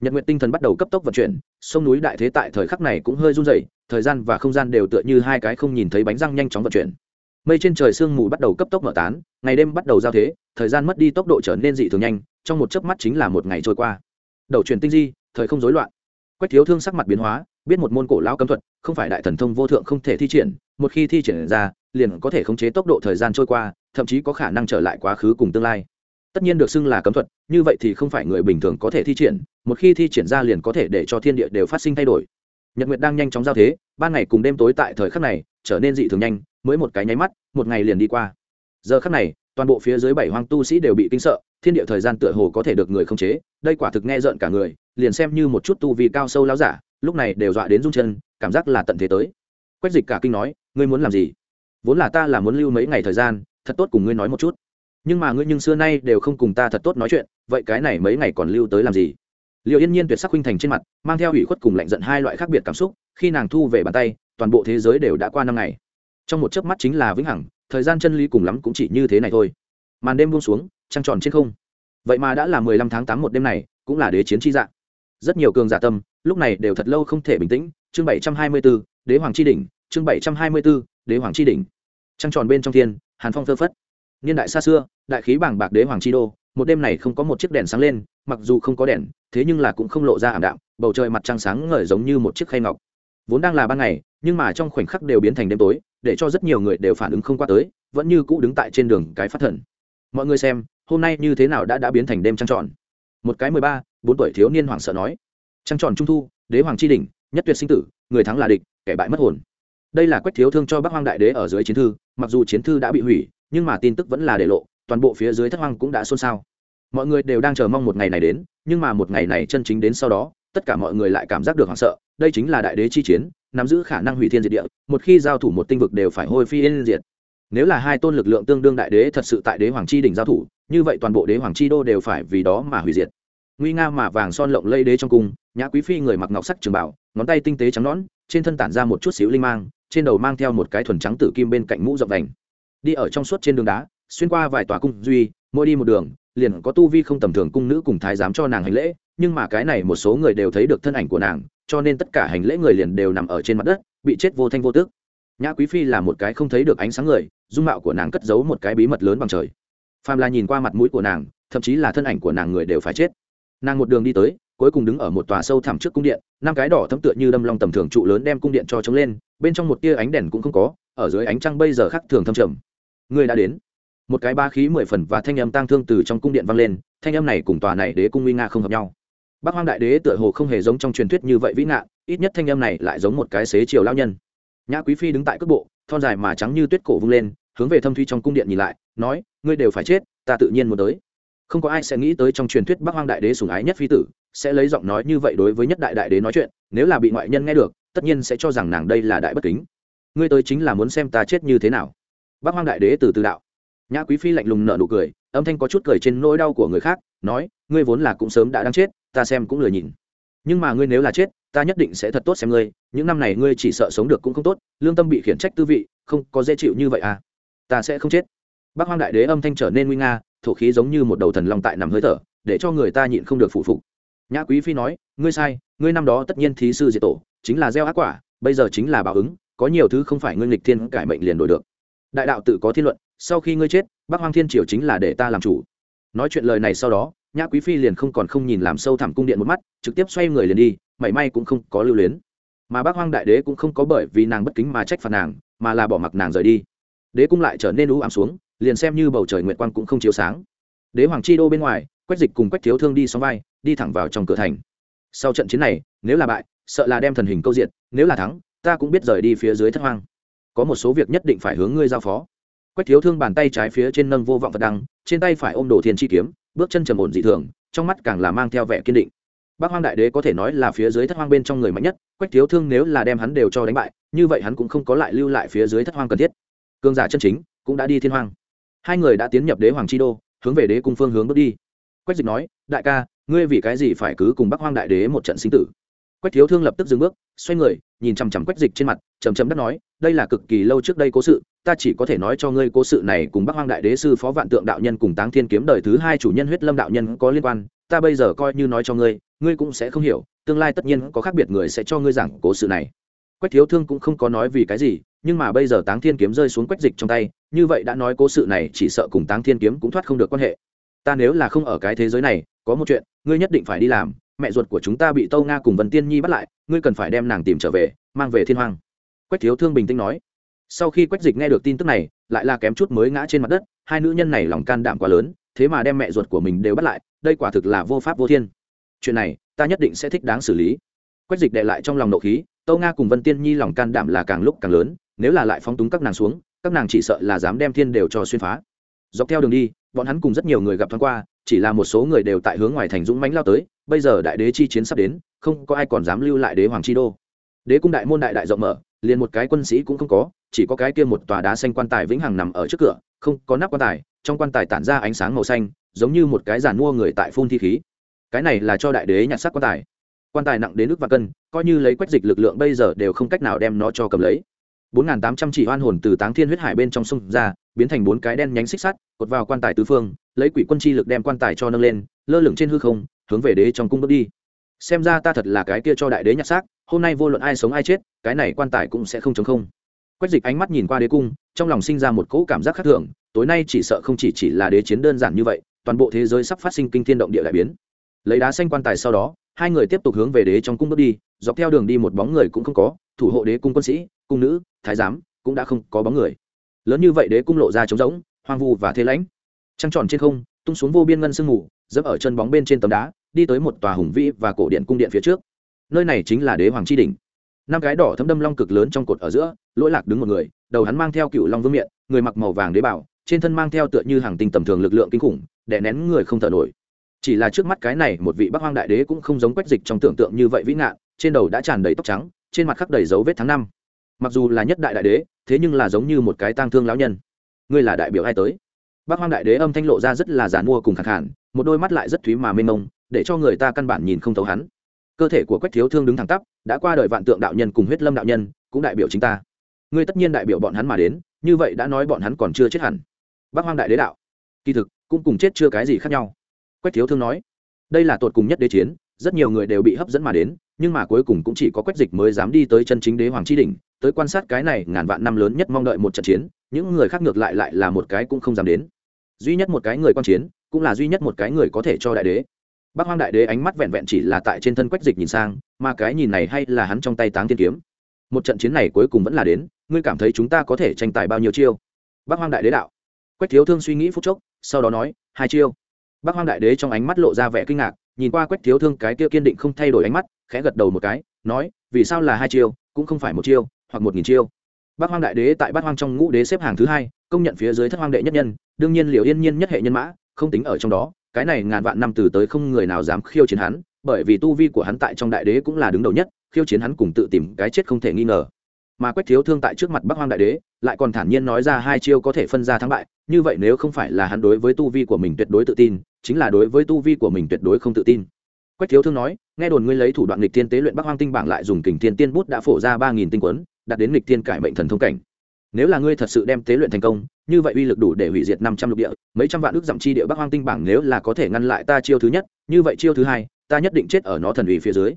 Nhật nguyện tinh thần bắt đầu cấp tốc vận chuyển, sông núi đại thế tại thời khắc này cũng hơi run rẩy, thời gian và không gian đều tựa như hai cái không nhìn thấy bánh răng nhanh chóng vận chuyển. Mây trên trời sương mù bắt đầu cấp tốc mở tán, ngày đêm bắt đầu giao thế, thời gian mất đi tốc độ trở nên dị thường nhanh, trong một chớp mắt chính là một ngày trôi qua. Đầu truyền tinh di, thời không rối loạn. Quách thiếu thương sắc mặt biến hóa, biết một môn cổ lão cấm thuật, không phải đại thần thông vô thượng không thể thi triển một khi thi triển ra, liền có thể khống chế tốc độ thời gian trôi qua, thậm chí có khả năng trở lại quá khứ cùng tương lai. Tất nhiên được xưng là cấm thuật, như vậy thì không phải người bình thường có thể thi triển, một khi thi triển ra liền có thể để cho thiên địa đều phát sinh thay đổi. Nhật nguyệt đang nhanh chóng giao thế, ban ngày cùng đêm tối tại thời khắc này, trở nên dị thường nhanh, mới một cái nháy mắt, một ngày liền đi qua. Giờ khắc này, toàn bộ phía dưới bảy hoang tu sĩ đều bị kinh sợ, thiên địa thời gian tựa hồ có thể được người khống chế, đây quả thực nghe rợn cả người, liền xem như một chút tu vi cao sâu láo giả, lúc này đều dọa đến rung chân, cảm giác là tận thế tới. Quách dịch cả kinh nói ngươi muốn làm gì? Vốn là ta là muốn lưu mấy ngày thời gian, thật tốt cùng ngươi nói một chút. Nhưng mà ngươi nhưng xưa nay đều không cùng ta thật tốt nói chuyện, vậy cái này mấy ngày còn lưu tới làm gì? Liệu yên nhiên tuyệt sắc huynh thành trên mặt, mang theo ủy khuất cùng lạnh giận hai loại khác biệt cảm xúc, khi nàng thu về bàn tay, toàn bộ thế giới đều đã qua năm ngày. Trong một chớp mắt chính là vĩnh hằng, thời gian chân lý cùng lắm cũng chỉ như thế này thôi. Màn đêm buông xuống, trăng tròn trên không. Vậy mà đã là mười lăm tháng tám một đêm này, cũng là đế chiến chi dạng. Rất nhiều cường giả tâm, lúc này đều thật lâu không thể bình tĩnh. Chương bảy trăm hai mươi b ố đế hoàng chi đỉnh chương bảy trăm hai mươi b ố đế hoàng chi đỉnh. Trăng tròn bên trong thiên, hàn phong phơ phất. Niên đại xa xưa, đại khí bảng bạc đế hoàng chi đô, một đêm này không có một chiếc đèn sáng lên, mặc dù không có đèn, thế nhưng là cũng không lộ ra ảm đạm, bầu trời mặt trăng sáng ngời giống như một chiếc khay ngọc. Vốn đang là ban ngày, nhưng mà trong khoảnh khắc đều biến thành đêm tối, để cho rất nhiều người đều phản ứng không qua tới, vẫn như cũ đứng tại trên đường cái phát thần. Mọi người xem, hôm nay như thế nào đã đã biến thành đêm trăng tròn? Một cái mười ba, bốn tuổi thiếu niên hoảng sợ nói. Trăng tròn trung thu, đế hoàng chi đỉnh, nhất tuyệt sinh tử, người thắng là địch, kẻ bại mất hồn đây là quách thiếu thương cho bắc hoang đại đế ở dưới chiến thư, mặc dù chiến thư đã bị hủy, nhưng mà tin tức vẫn là để lộ, toàn bộ phía dưới thất hoang cũng đã xôn xao. Mọi người đều đang chờ mong một ngày này đến, nhưng mà một ngày này chân chính đến sau đó, tất cả mọi người lại cảm giác được hoảng sợ, đây chính là đại đế chi chiến, nắm giữ khả năng hủy thiên diệt địa, một khi giao thủ một tinh vực đều phải hôi phi yên diệt. Nếu là hai tôn lực lượng tương đương đại đế thật sự tại đế hoàng chi đỉnh giao thủ, như vậy toàn bộ đế hoàng chi đô đều phải vì đó mà hủy diệt. Nguy nga mà vàng son lộng lây đế trong cung, nhã quý phi người mặc ngọc sắc trường bảo ngón tay tinh tế trắng nõn trên thân tản ra một chút xíu linh mang, trên đầu mang theo một cái thuần trắng tử kim bên cạnh mũ rộng đành. Đi ở trong suốt trên đường đá, xuyên qua vài tòa cung duy, mỗi đi một đường, liền có tu vi không tầm thường cung nữ cùng thái giám cho nàng hành lễ, nhưng mà cái này một số người đều thấy được thân ảnh của nàng, cho nên tất cả hành lễ người liền đều nằm ở trên mặt đất, bị chết vô thanh vô tức. nhã quý phi là một cái không thấy được ánh sáng người, dung mạo của nàng cất giấu một cái bí mật lớn bằng trời. Phàm là nhìn qua mặt mũi của nàng, thậm chí là thân ảnh của nàng người đều phải chết. Nàng một đường đi tới cuối cùng đứng ở một tòa sâu thẳm trước cung điện, năm cái đỏ thấm tựa như đâm long tầm thường trụ lớn đem cung điện cho trống lên, bên trong một tia ánh đèn cũng không có, ở dưới ánh trăng bây giờ khắc thường thâm trầm. Người đã đến. Một cái ba khí mười phần và thanh âm tang thương từ trong cung điện vang lên, thanh âm này cùng tòa này đế cung nguy nga không hợp nhau. Bác hoang đại đế tựa hồ không hề giống trong truyền thuyết như vậy vĩ ngạn ít nhất thanh âm này lại giống một cái xế chiều lao nhân. Nhã quý phi đứng tại cước bộ, thon dài mà trắng như tuyết cổ vung lên, hướng về thâm thuy trong cung điện nhìn lại, nói, ngươi đều phải chết, ta tự nhiên muốn tới. Không có ai sẽ nghĩ tới trong truyền thuyết bắc hoang đại đế sùng ái nhất phi tử sẽ lấy giọng nói như vậy đối với nhất đại đại đế nói chuyện, nếu là bị ngoại nhân nghe được, tất nhiên sẽ cho rằng nàng đây là đại bất kính. Ngươi tới chính là muốn xem ta chết như thế nào. Bắc hoang đại đế từ từ đạo. Nhã quý phi lạnh lùng nở nụ cười, âm thanh có chút cười trên nỗi đau của người khác, nói, ngươi vốn là cũng sớm đã đang chết, ta xem cũng lười nhìn. Nhưng mà ngươi nếu là chết, ta nhất định sẽ thật tốt xem ngươi, những năm này ngươi chỉ sợ sống được cũng không tốt, lương tâm bị khiển trách tư vị, không có dễ chịu như vậy à. Ta sẽ không chết. Bác hoang đại đế âm thanh trở nên nguy nga, thổ khí giống như một đầu thần long tại nằm hơi thở, để cho người ta nhịn không được phụ phục nhã quý phi nói, ngươi sai, ngươi năm đó tất nhiên thí sư diệt tổ, chính là gieo ác quả, bây giờ chính là báo ứng, có nhiều thứ không phải ngươi nghịch thiên cải mệnh liền đổi được. Đại đạo tự có thiên luận, sau khi ngươi chết bác hoang thiên triều chính là để ta làm chủ. Nói chuyện lời này sau đó, nhã quý phi liền không còn không nhìn làm sâu thẳm cung điện một mắt, trực tiếp xoay người liền đi, mảy may cũng không có lưu luyến. Mà bác hoang đại đế cũng không có bởi vì nàng bất kính mà trách phạt nàng, mà là bỏ mặc nàng rời đi. Đế cung lại trở nên u ám xuống, liền xem như bầu trời nguyệt quang cũng không chiếu sáng. Đế hoàng chi đô bên ngoài quách dịch cùng quách thiếu thương đi xóm vai, đi thẳng vào trong cửa thành. Sau trận chiến này, nếu là bại, sợ là đem thần hình câu diện, nếu là thắng, ta cũng biết rời đi phía dưới thất hoang. Có một số việc nhất định phải hướng ngươi giao phó. Quách thiếu thương bàn tay trái phía trên nâng vô vọng vật đăng, trên tay phải ôm đồ thiên chi kiếm, bước chân trầm ổn dị thường, trong mắt càng là mang theo vẻ kiên định. Bác hoang đại đế có thể nói là phía dưới thất hoang bên trong người mạnh nhất, quách thiếu thương nếu là đem hắn đều cho đánh bại, như vậy hắn cũng không có lại lưu lại phía dưới thất hoang cần thiết. Cương giả chân chính cũng đã đi thiên hoang. Hai người đã tiến nhập đế hoàng chi đô, hướng về đế cung phương hướng bước đi quách dịch nói, đại ca, ngươi vì cái gì phải cứ cùng bắc hoang đại đế một trận sinh tử? Quách thiếu thương lập tức dừng bước, xoay người, nhìn chằm chằm quách dịch trên mặt chầm chầm đáp nói, đây là cực kỳ lâu trước đây cố sự, ta chỉ có thể nói cho ngươi cố sự này cùng bắc hoang đại đế sư phó vạn tượng đạo nhân cùng táng thiên kiếm đời thứ hai chủ nhân huyết lâm đạo nhân có liên quan, ta bây giờ coi như nói cho ngươi ngươi cũng sẽ không hiểu, tương lai tất nhiên có khác biệt người sẽ cho ngươi giảng cố sự này. Quách thiếu thương cũng không có nói vì cái gì, nhưng mà bây giờ táng thiên kiếm rơi xuống quách dịch trong tay, như vậy đã nói cố sự này chỉ sợ cùng táng thiên kiếm cũng thoát không được quan hệ ta nếu là không ở cái thế giới này, có một chuyện, ngươi nhất định phải đi làm. Mẹ ruột của chúng ta bị tâu nga cùng vân tiên nhi bắt lại, ngươi cần phải đem nàng tìm trở về, mang về thiên hoàng quách thiếu thương bình tĩnh nói. Sau khi quách dịch nghe được tin tức này, lại là kém chút mới ngã trên mặt đất, hai nữ nhân này lòng can đảm quá lớn, thế mà đem mẹ ruột của mình đều bắt lại, đây quả thực là vô pháp vô thiên. Chuyện này, ta nhất định sẽ thích đáng xử lý. Quách dịch đệ lại trong lòng nộ khí tâu nga cùng vân tiên nhi lòng can đảm là càng lúc càng lớn, nếu là lại phóng túng các nàng xuống, các nàng chỉ sợ là dám đem thiên đều cho xuyên phá. Dọc theo đường đi bọn hắn cùng rất nhiều người gặp thoáng qua, chỉ là một số người đều tại hướng ngoài thành dũng mãnh lao tới, bây giờ đại đế chi chiến sắp đến, không có ai còn dám lưu lại đế hoàng chi đô. Đế cung đại môn đại đại rộng mở, liền một cái quân sĩ cũng không có, chỉ có cái kia một tòa đá xanh quan tài vĩnh hằng nằm ở trước cửa, không có nắp quan tài, trong quan tài tản ra ánh sáng màu xanh, giống như một cái giàn mua người tại phun thi khí. Cái này là cho đại đế nhặt sắc quan tài. Quan tài nặng đến nước và cân, coi như lấy quách dịch lực lượng bây giờ đều không cách nào đem nó cho cầm lấy bốn n tám trăm chỉ oan hồn từ táng thiên huyết hải bên trong sông ra, biến thành bốn cái đen nhánh xích sắt, cột vào quan tài tứ phương, lấy quỷ quân chi lực đem quan tài cho nâng lên, lơ lửng trên hư không, hướng về đế trong cung bước đi. Xem ra ta thật là cái kia cho đại đế nhặt xác, hôm nay vô luận ai sống ai chết, cái này quan tài cũng sẽ không chống không. Quách dịch ánh mắt nhìn qua đế cung, trong lòng sinh ra một cỗ cảm giác khác thường, tối nay chỉ sợ không chỉ chỉ là đế chiến đơn giản như vậy, toàn bộ thế giới sắp phát sinh kinh thiên động địa đại biến. Lấy đá xanh quan tài sau đó, hai người tiếp tục hướng về đế trong cung bước đi, dọc theo đường đi một bóng người cũng không có, thủ hộ đế cung quân sĩ, cung nữ thái giám cũng đã không có bóng người. Lớn như vậy đế cung lộ ra trống rỗng, hoang vu và thế lãnh trăng tròn trên không, tung xuống vô biên ngân sương mù, dẫm ở chân bóng bên trên tấm đá, đi tới một tòa hùng vĩ và cổ điện cung điện phía trước. Nơi này chính là đế hoàng tri đình. Năm cái đỏ thấm đâm long cực lớn trong cột ở giữa, lỗi lạc đứng một người, đầu hắn mang theo cựu long vương miện, người mặc màu vàng đế bảo, trên thân mang theo tựa như hàng tinh tầm thường lực lượng kinh khủng, đè nén người không thở nổi. Chỉ là trước mắt cái này, một vị bắc hoang đại đế cũng không giống quách dịch trong tưởng tượng như vậy vĩ ngạn, trên đầu đã tràn đầy tóc trắng, trên mặt khắc đầy dấu vết tháng năm mặc dù là nhất đại đại đế, thế nhưng là giống như một cái tang thương lão nhân. Ngươi là đại biểu ai tới? Bác hoang đại đế âm thanh lộ ra rất là giàn mua cùng khẳng hẳn một đôi mắt lại rất thúy mà mênh mông, để cho người ta căn bản nhìn không thấu hắn. Cơ thể của quách thiếu thương đứng thẳng tắp, đã qua đời vạn tượng đạo nhân cùng huyết lâm đạo nhân, cũng đại biểu chính ta. Ngươi tất nhiên đại biểu bọn hắn mà đến, như vậy đã nói bọn hắn còn chưa chết hẳn. Bác hoang đại đế đạo. Kỳ thực, cũng cùng chết chưa cái gì khác nhau. Quách thiếu thương nói, đây là tột cùng nhất đế chiến, rất nhiều người đều bị hấp dẫn mà đến nhưng mà cuối cùng cũng chỉ có quách dịch mới dám đi tới chân chính đế hoàng chi đỉnh, tới quan sát cái này ngàn vạn năm lớn nhất mong đợi một trận chiến, những người khác ngược lại lại là một cái cũng không dám đến. Duy nhất một cái người quan chiến, cũng là duy nhất một cái người có thể cho đại đế. Bác hoang đại đế ánh mắt vẹn vẹn chỉ là tại trên thân quách dịch nhìn sang, mà cái nhìn này hay là hắn trong tay táng tiên kiếm. Một trận chiến này cuối cùng vẫn là đến, ngươi cảm thấy chúng ta có thể tranh tài bao nhiêu chiêu? Bác hoang đại đế đạo. Quách thiếu thương suy nghĩ phút chốc, sau đó nói, hai chiêu. Bác hoang đại đế trong ánh mắt lộ ra vẻ kinh ngạc, nhìn qua quách thiếu thương cái kia kiên định không thay đổi ánh mắt khẽ gật đầu một cái, nói, vì sao là hai chiêu, cũng không phải một chiêu, hoặc một nghìn chiêu? Bát hoang đại đế tại bát hoang trong ngũ đế xếp hàng thứ hai, công nhận phía dưới thất hoang đệ nhất nhân, đương nhiên liệu yên nhiên nhất hệ nhân mã, không tính ở trong đó, cái này ngàn vạn năm từ tới không người nào dám khiêu chiến hắn, bởi vì tu vi của hắn tại trong đại đế cũng là đứng đầu nhất, khiêu chiến hắn cùng tự tìm cái chết không thể nghi ngờ. Mà quách thiếu thương tại trước mặt bắc hoang đại đế, lại còn thản nhiên nói ra hai chiêu có thể phân ra thắng bại, như vậy nếu không phải là hắn đối với tu vi của mình tuyệt đối tự tin, chính là đối với tu vi của mình tuyệt đối không tự tin quách thiếu thương nói, nghe đồn ngươi lấy thủ đoạn lịch tiên tế luyện bắc hoang tinh bảng lại dùng kình thiên tiên bút đã phổ ra ba nghìn tinh quấn, đạt đến lịch tiên cải mệnh thần thông cảnh. Nếu là ngươi thật sự đem tế luyện thành công, như vậy uy lực đủ để hủy diệt năm trăm lục địa, mấy trăm vạn ước dặm chi địa bắc hoang tinh bảng nếu là có thể ngăn lại ta chiêu thứ nhất, như vậy chiêu thứ hai, ta nhất định chết ở nó thần ủy phía dưới.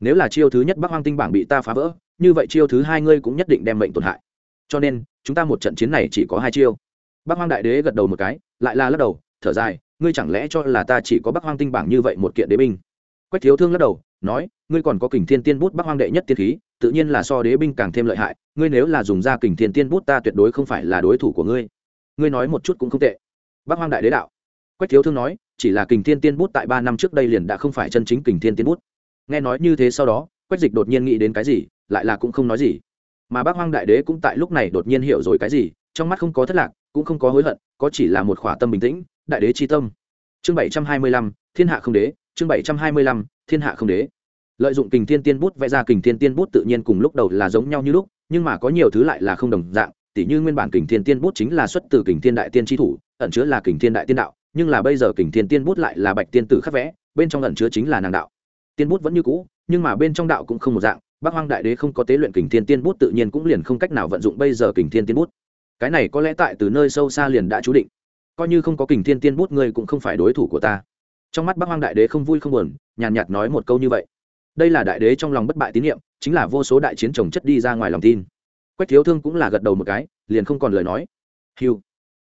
Nếu là chiêu thứ nhất bắc hoang tinh bảng bị ta phá vỡ, như vậy chiêu thứ hai ngươi cũng nhất định đem mệnh tổn hại. Cho nên, chúng ta một trận chiến này chỉ có hai chiêu. Bắc hoang đại đế gật đầu một cái, lại là lắc đầu, thở dài, ngươi chẳng lẽ cho là ta chỉ có bắc hoang tinh bảng như vậy một kiện đế binh? Quách thiếu thương lắc đầu, nói, ngươi còn có kình thiên tiên bút bắc hoang đệ nhất tiên khí, tự nhiên là so đế binh càng thêm lợi hại, ngươi nếu là dùng ra kình thiên tiên bút ta tuyệt đối không phải là đối thủ của ngươi. Ngươi nói một chút cũng không tệ. Bắc hoang đại đế đạo. Quách thiếu thương nói, chỉ là kình thiên tiên bút tại ba năm trước đây liền đã không phải chân chính kình thiên tiên bút. Nghe nói như thế sau đó, quách dịch đột nhiên nghĩ đến cái gì, lại là cũng không nói gì. Mà bác hoang đại đế cũng tại lúc này đột nhiên hiểu rồi cái gì, trong mắt không có thất lạc, cũng không có hối hận, có chỉ là một khỏa tâm bình tĩnh, đại đế chi tâm. Chương bảy trăm hai mươi lăm, thiên hạ không đế chương bảy trăm hai mươi lăm, thiên hạ không đế. Lợi dụng kình thiên tiên bút vẽ ra kình thiên tiên bút tự nhiên cùng lúc đầu là giống nhau như lúc, nhưng mà có nhiều thứ lại là không đồng dạng, tỉ như nguyên bản kình thiên tiên bút chính là xuất từ kình thiên đại tiên tri thủ, ẩn chứa là kình thiên đại tiên đạo, nhưng là bây giờ kình thiên tiên bút lại là bạch tiên tử khắc vẽ, bên trong ẩn chứa chính là nàng đạo. Tiên bút vẫn như cũ, nhưng mà bên trong đạo cũng không một dạng bác hoang đại đế không có tế luyện kình thiên tiên bút tự nhiên cũng liền không cách nào vận dụng bây giờ kình thiên tiên bút. Cái này có lẽ tại từ nơi sâu xa liền đã chú định. Coi như không có kình thiên tiên bút, ngươi cũng không phải đối thủ của ta trong mắt bác hoang đại đế không vui không buồn, nhàn nhạt nói một câu như vậy. Đây là đại đế trong lòng bất bại tín nhiệm, chính là vô số đại chiến trồng chất đi ra ngoài lòng tin. Quách thiếu thương cũng là gật đầu một cái, liền không còn lời nói. Hiu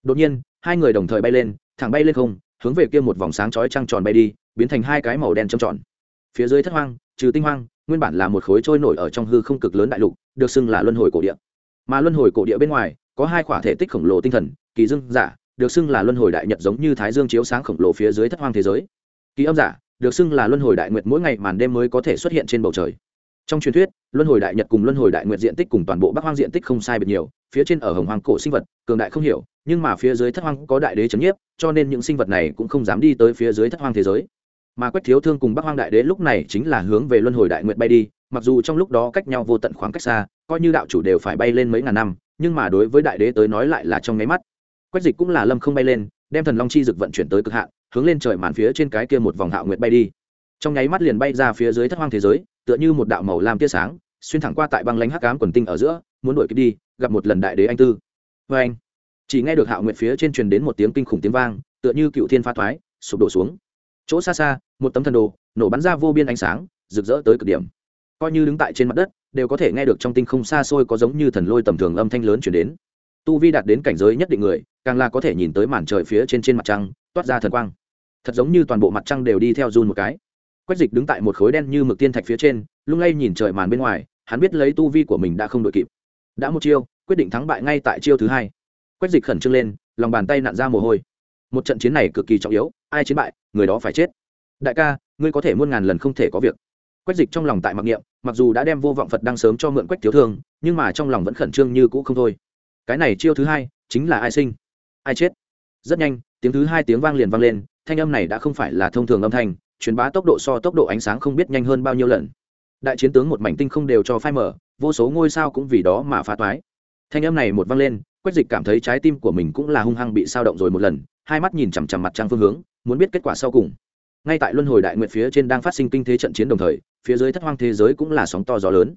đột nhiên, hai người đồng thời bay lên, thẳng bay lên không, hướng về kia một vòng sáng chói trăng tròn bay đi, biến thành hai cái màu đen trông tròn. Phía dưới thất hoang, trừ tinh hoang, nguyên bản là một khối trôi nổi ở trong hư không cực lớn đại lục, được xưng là luân hồi cổ địa. Mà luân hồi cổ địa bên ngoài, có hai khỏa thể tích khổng lồ tinh thần, kỳ dương giả, được xưng là luân hồi đại nhật giống như thái dương chiếu sáng khổng lồ phía dưới thất hoang thế giới kỳ âm giả, được xưng là luân hồi đại nguyệt mỗi ngày màn đêm mới có thể xuất hiện trên bầu trời. Trong truyền thuyết, luân hồi đại nhật cùng luân hồi đại nguyệt diện tích cùng toàn bộ bắc hoang diện tích không sai biệt nhiều, phía trên ở hồng hoang cổ sinh vật, cường đại không hiểu, nhưng mà phía dưới thất hoang có đại đế chấn nhiếp, cho nên những sinh vật này cũng không dám đi tới phía dưới thất hoang thế giới. Mà quách thiếu thương cùng bắc hoang đại đế lúc này chính là hướng về luân hồi đại nguyệt bay đi, mặc dù trong lúc đó cách nhau vô tận khoảng cách xa, coi như đạo chủ đều phải bay lên mấy ngàn năm, nhưng mà đối với đại đế tới nói lại là trong nháy mắt. Quách dịch cũng là lâm không bay lên đem thần long chi dực vận chuyển tới cực hạn, hướng lên trời màn phía trên cái kia một vòng hạo nguyệt bay đi. Trong nháy mắt liền bay ra phía dưới thất hoang thế giới, tựa như một đạo màu lam tia sáng, xuyên thẳng qua tại băng lánh hắc ám quần tinh ở giữa, muốn đuổi kịp đi, gặp một lần đại đế anh tư. Vê anh, chỉ nghe được hạo nguyệt phía trên truyền đến một tiếng kinh khủng tiếng vang, tựa như cựu thiên pha thoái, sụp đổ xuống. Chỗ xa xa, một tấm thần đồ, nổ bắn ra vô biên ánh sáng, rực rỡ tới cực điểm. Coi như đứng tại trên mặt đất, đều có thể nghe được trong tinh không xa xôi có giống như thần lôi tầm thường âm thanh lớn chuyển đến tu vi đạt đến cảnh giới nhất định người, càng là có thể nhìn tới màn trời phía trên trên mặt trăng, toát ra thần quang. Thật giống như toàn bộ mặt trăng đều đi theo run một cái. Quách dịch đứng tại một khối đen như mực tiên thạch phía trên, lung lay nhìn trời màn bên ngoài, hắn biết lấy tu vi của mình đã không đội kịp. Đã một chiêu, quyết định thắng bại ngay tại chiêu thứ hai. Quách dịch khẩn trương lên, lòng bàn tay nặn ra mồ hôi. Một trận chiến này cực kỳ trọng yếu, ai chiến bại, người đó phải chết. Đại ca, ngươi có thể muôn ngàn lần không thể có việc. Quách dịch trong lòng tại mặc niệm, mặc dù đã đem vô vọng phật đang sớm cho mượn quách thiếu thương, nhưng mà trong lòng vẫn khẩn trương như cũ không thôi cái này chiêu thứ hai chính là ai sinh? Ai chết? Rất nhanh, tiếng thứ hai tiếng vang liền vang lên, thanh âm này đã không phải là thông thường âm thanh, truyền bá tốc độ so tốc độ ánh sáng không biết nhanh hơn bao nhiêu lần. Đại chiến tướng một mảnh tinh không đều cho phai mở vô số ngôi sao cũng vì đó mà phá toái. Thanh âm này một vang lên, quách dịch cảm thấy trái tim của mình cũng là hung hăng bị sao động rồi một lần, hai mắt nhìn chằm chằm mặt trăng phương hướng, muốn biết kết quả sau cùng. Ngay tại luân hồi đại nguyện phía trên đang phát sinh kinh thế trận chiến đồng thời, phía dưới thất hoang thế giới cũng là sóng to gió lớn.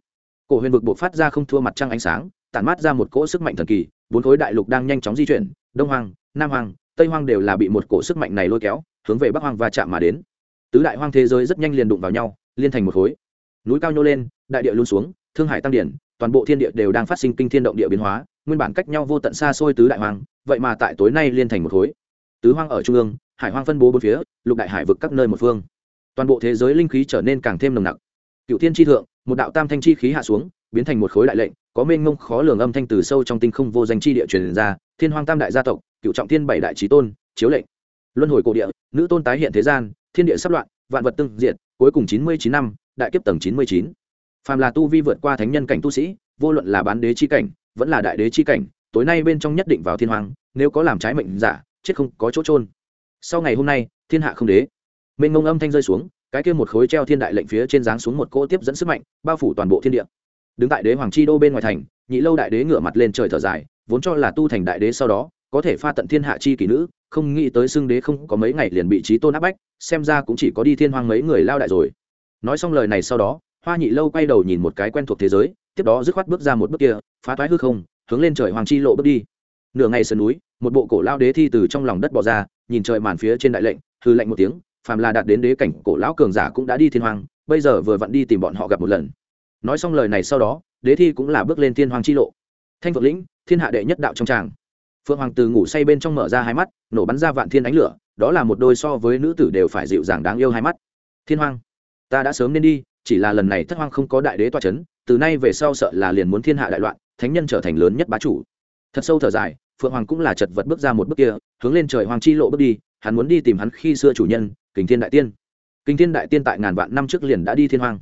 Cổ huyền vực buộc phát ra không thua mặt trăng ánh sáng tản mát ra một cỗ sức mạnh thần kỳ bốn khối đại lục đang nhanh chóng di chuyển đông hoàng, nam hoàng, tây hoàng đều là bị một cỗ sức mạnh này lôi kéo hướng về bắc hoàng và chạm mà đến. Tứ đại hoang thế giới rất nhanh liền đụng vào nhau liên thành một khối. Núi cao nhô lên đại địa luôn xuống thương hải tăng điển toàn bộ thiên địa đều đang phát sinh kinh thiên động địa biến hóa nguyên bản cách nhau vô tận xa xôi tứ đại hoang vậy mà tại tối nay liên thành một khối. Tứ hoang ở trung ương hải hoang phân bố bốn phía lục đại hải vực các nơi một phương. Toàn bộ thế giới linh khí trở nên càng thêm nồng nặc. Cựu thiên tri thượng một đạo tam thanh chi khí hạ xuống biến thành một khối đại lệnh có mênh mông khó lường âm thanh từ sâu trong tinh không vô danh chi địa truyền ra, thiên hoang tam đại gia tộc, cựu trọng thiên bảy đại trí tôn, chiếu lệnh. Luân hồi cổ địa, nữ tôn tái hiện thế gian, thiên địa sắp loạn, vạn vật tương diện cuối cùng chín mươi chín năm, đại kiếp tầng chín mươi chín. Phàm là tu vi vượt qua thánh nhân cảnh tu sĩ, vô luận là bán đế chi cảnh, vẫn là đại đế chi cảnh, tối nay bên trong nhất định vào thiên hoàng nếu có làm trái mệnh giả, chết không có chỗ trôn sau ngày hôm nay, thiên hạ không đế. Mênh ngông âm thanh rơi xuống, cái kia một khối treo thiên đại lệnh phía trên dáng xuống một cỗ tiếp dẫn sức mạnh, bao phủ toàn bộ thiên địa đứng tại đế hoàng chi đô bên ngoài thành, nhị lâu đại đế ngửa mặt lên trời thở dài, vốn cho là tu thành đại đế sau đó, có thể pha tận thiên hạ chi kỷ nữ, không nghĩ tới xưng đế không có mấy ngày liền bị trí tôn áp bách, xem ra cũng chỉ có đi thiên hoàng mấy người lao đại rồi. Nói xong lời này sau đó, hoa nhị lâu quay đầu nhìn một cái quen thuộc thế giới, tiếp đó dứt khoát bước ra một bước kia, phá toái hư không, hướng lên trời hoàng chi lộ bước đi. Nửa ngày sườn núi, một bộ cổ lao đế thi từ trong lòng đất bỏ ra, nhìn trời màn phía trên đại lệnh, hư lệnh một tiếng, phàm là đạt đến đế cảnh cổ lão cường giả cũng đã đi thiên hoàng bây giờ vừa vặn đi tìm bọn họ gặp một lần nói xong lời này sau đó, đế thi cũng là bước lên thiên hoàng chi lộ. Thanh phượng lĩnh, thiên hạ đệ nhất đạo trong tràng. Phượng hoàng từ ngủ say bên trong mở ra hai mắt, nổ bắn ra vạn thiên ánh lửa, đó là một đôi so với nữ tử đều phải dịu dàng đáng yêu hai mắt. Thiên hoàng ta đã sớm nên đi, chỉ là lần này thất hoàng không có đại đế toa c h ấ n từ nay về sau sợ là liền muốn thiên hạ đại loạn, thánh nhân trở thành lớn nhất bá chủ. Thật sâu thở dài, phượng hoàng cũng là chật vật bước ra một bước kia, hướng lên trời hoàng chi lộ bước đi, hắn muốn đi tìm hắn khi xưa chủ nhân, kình thiên đại tiên. Kình thiên đại tiên tại ngàn vạn năm trước liền đã đi thiên hoàng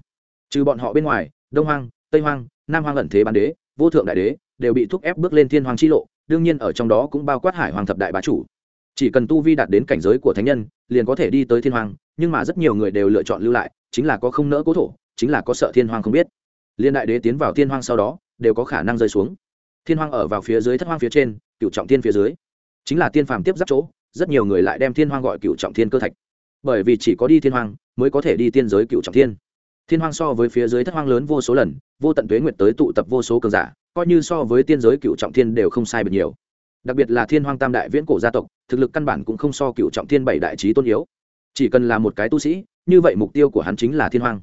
trừ bọn họ bên ngoài đông hoàng tây hoàng nam hoàng ẩn thế bán đế, vô thượng đại đế, đều bị thúc ép bước lên thiên hoàng chi lộ, đương nhiên ở trong đó cũng bao quát hải hoàng thập đại bá chủ. Chỉ cần tu vi đạt đến cảnh giới của thánh nhân, liền có thể đi tới thiên hoàng nhưng mà rất nhiều người đều lựa chọn lưu lại, chính là có không nỡ cố thổ, chính là có sợ thiên hoàng không biết. Liên đại đế tiến vào thiên hoàng sau đó, đều có khả năng rơi xuống. Thiên hoàng ở vào phía dưới thất hoàng phía trên cựu trọng thiên phía dưới. Chính là tiên phàm tiếp giáp chỗ, rất nhiều người lại đem thiên hoàng gọi cựu trọng thiên cơ thạch. Bởi vì chỉ có đi thiên hoàng mới có thể đi tiên giới cựu trọng thiên thiên Hoang so với phía dưới thất hoang lớn vô số lần, vô tận tuế nguyệt tới tụ tập vô số cường giả, coi như so với tiên giới cựu trọng thiên đều không sai biệt nhiều đặc biệt là thiên Hoang tam đại viễn cổ gia tộc, thực lực căn bản cũng không so cựu trọng thiên bảy đại trí tôn yếu chỉ cần là một cái tu sĩ, như vậy mục tiêu của hắn chính là thiên Hoang.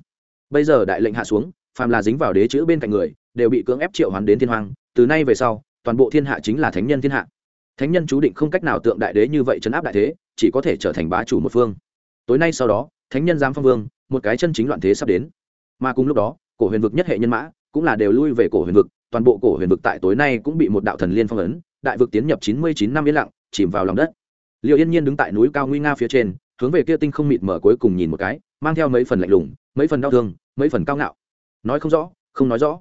bây giờ đại lệnh hạ xuống, phàm là dính vào đế chữ bên cạnh người, đều bị cưỡng ép triệu hoán đến thiên Hoang. từ nay về sau, toàn bộ thiên hạ chính là thánh nhân thiên hạ thánh nhân chú định không cách nào tượng đại đế như vậy chấn áp đại thế, chỉ có thể trở thành bá chủ một phương tối nay sau đó, thánh nhân giám phong vương một cái chân chính loạn thế sắp đến. Mà cùng lúc đó, cổ huyền vực nhất hệ nhân mã cũng là đều lui về cổ huyền vực, toàn bộ cổ huyền vực tại tối nay cũng bị một đạo thần liên phong ấn, đại vực tiến nhập chín mươi chín năm yên lặng, chìm vào lòng đất. Liệu yên nhiên đứng tại núi cao nguy nga phía trên, hướng về kia tinh không mịt mở cuối cùng nhìn một cái, mang theo mấy phần lạnh lùng, mấy phần đau thương, mấy phần cao ngạo. Nói không rõ, không nói rõ.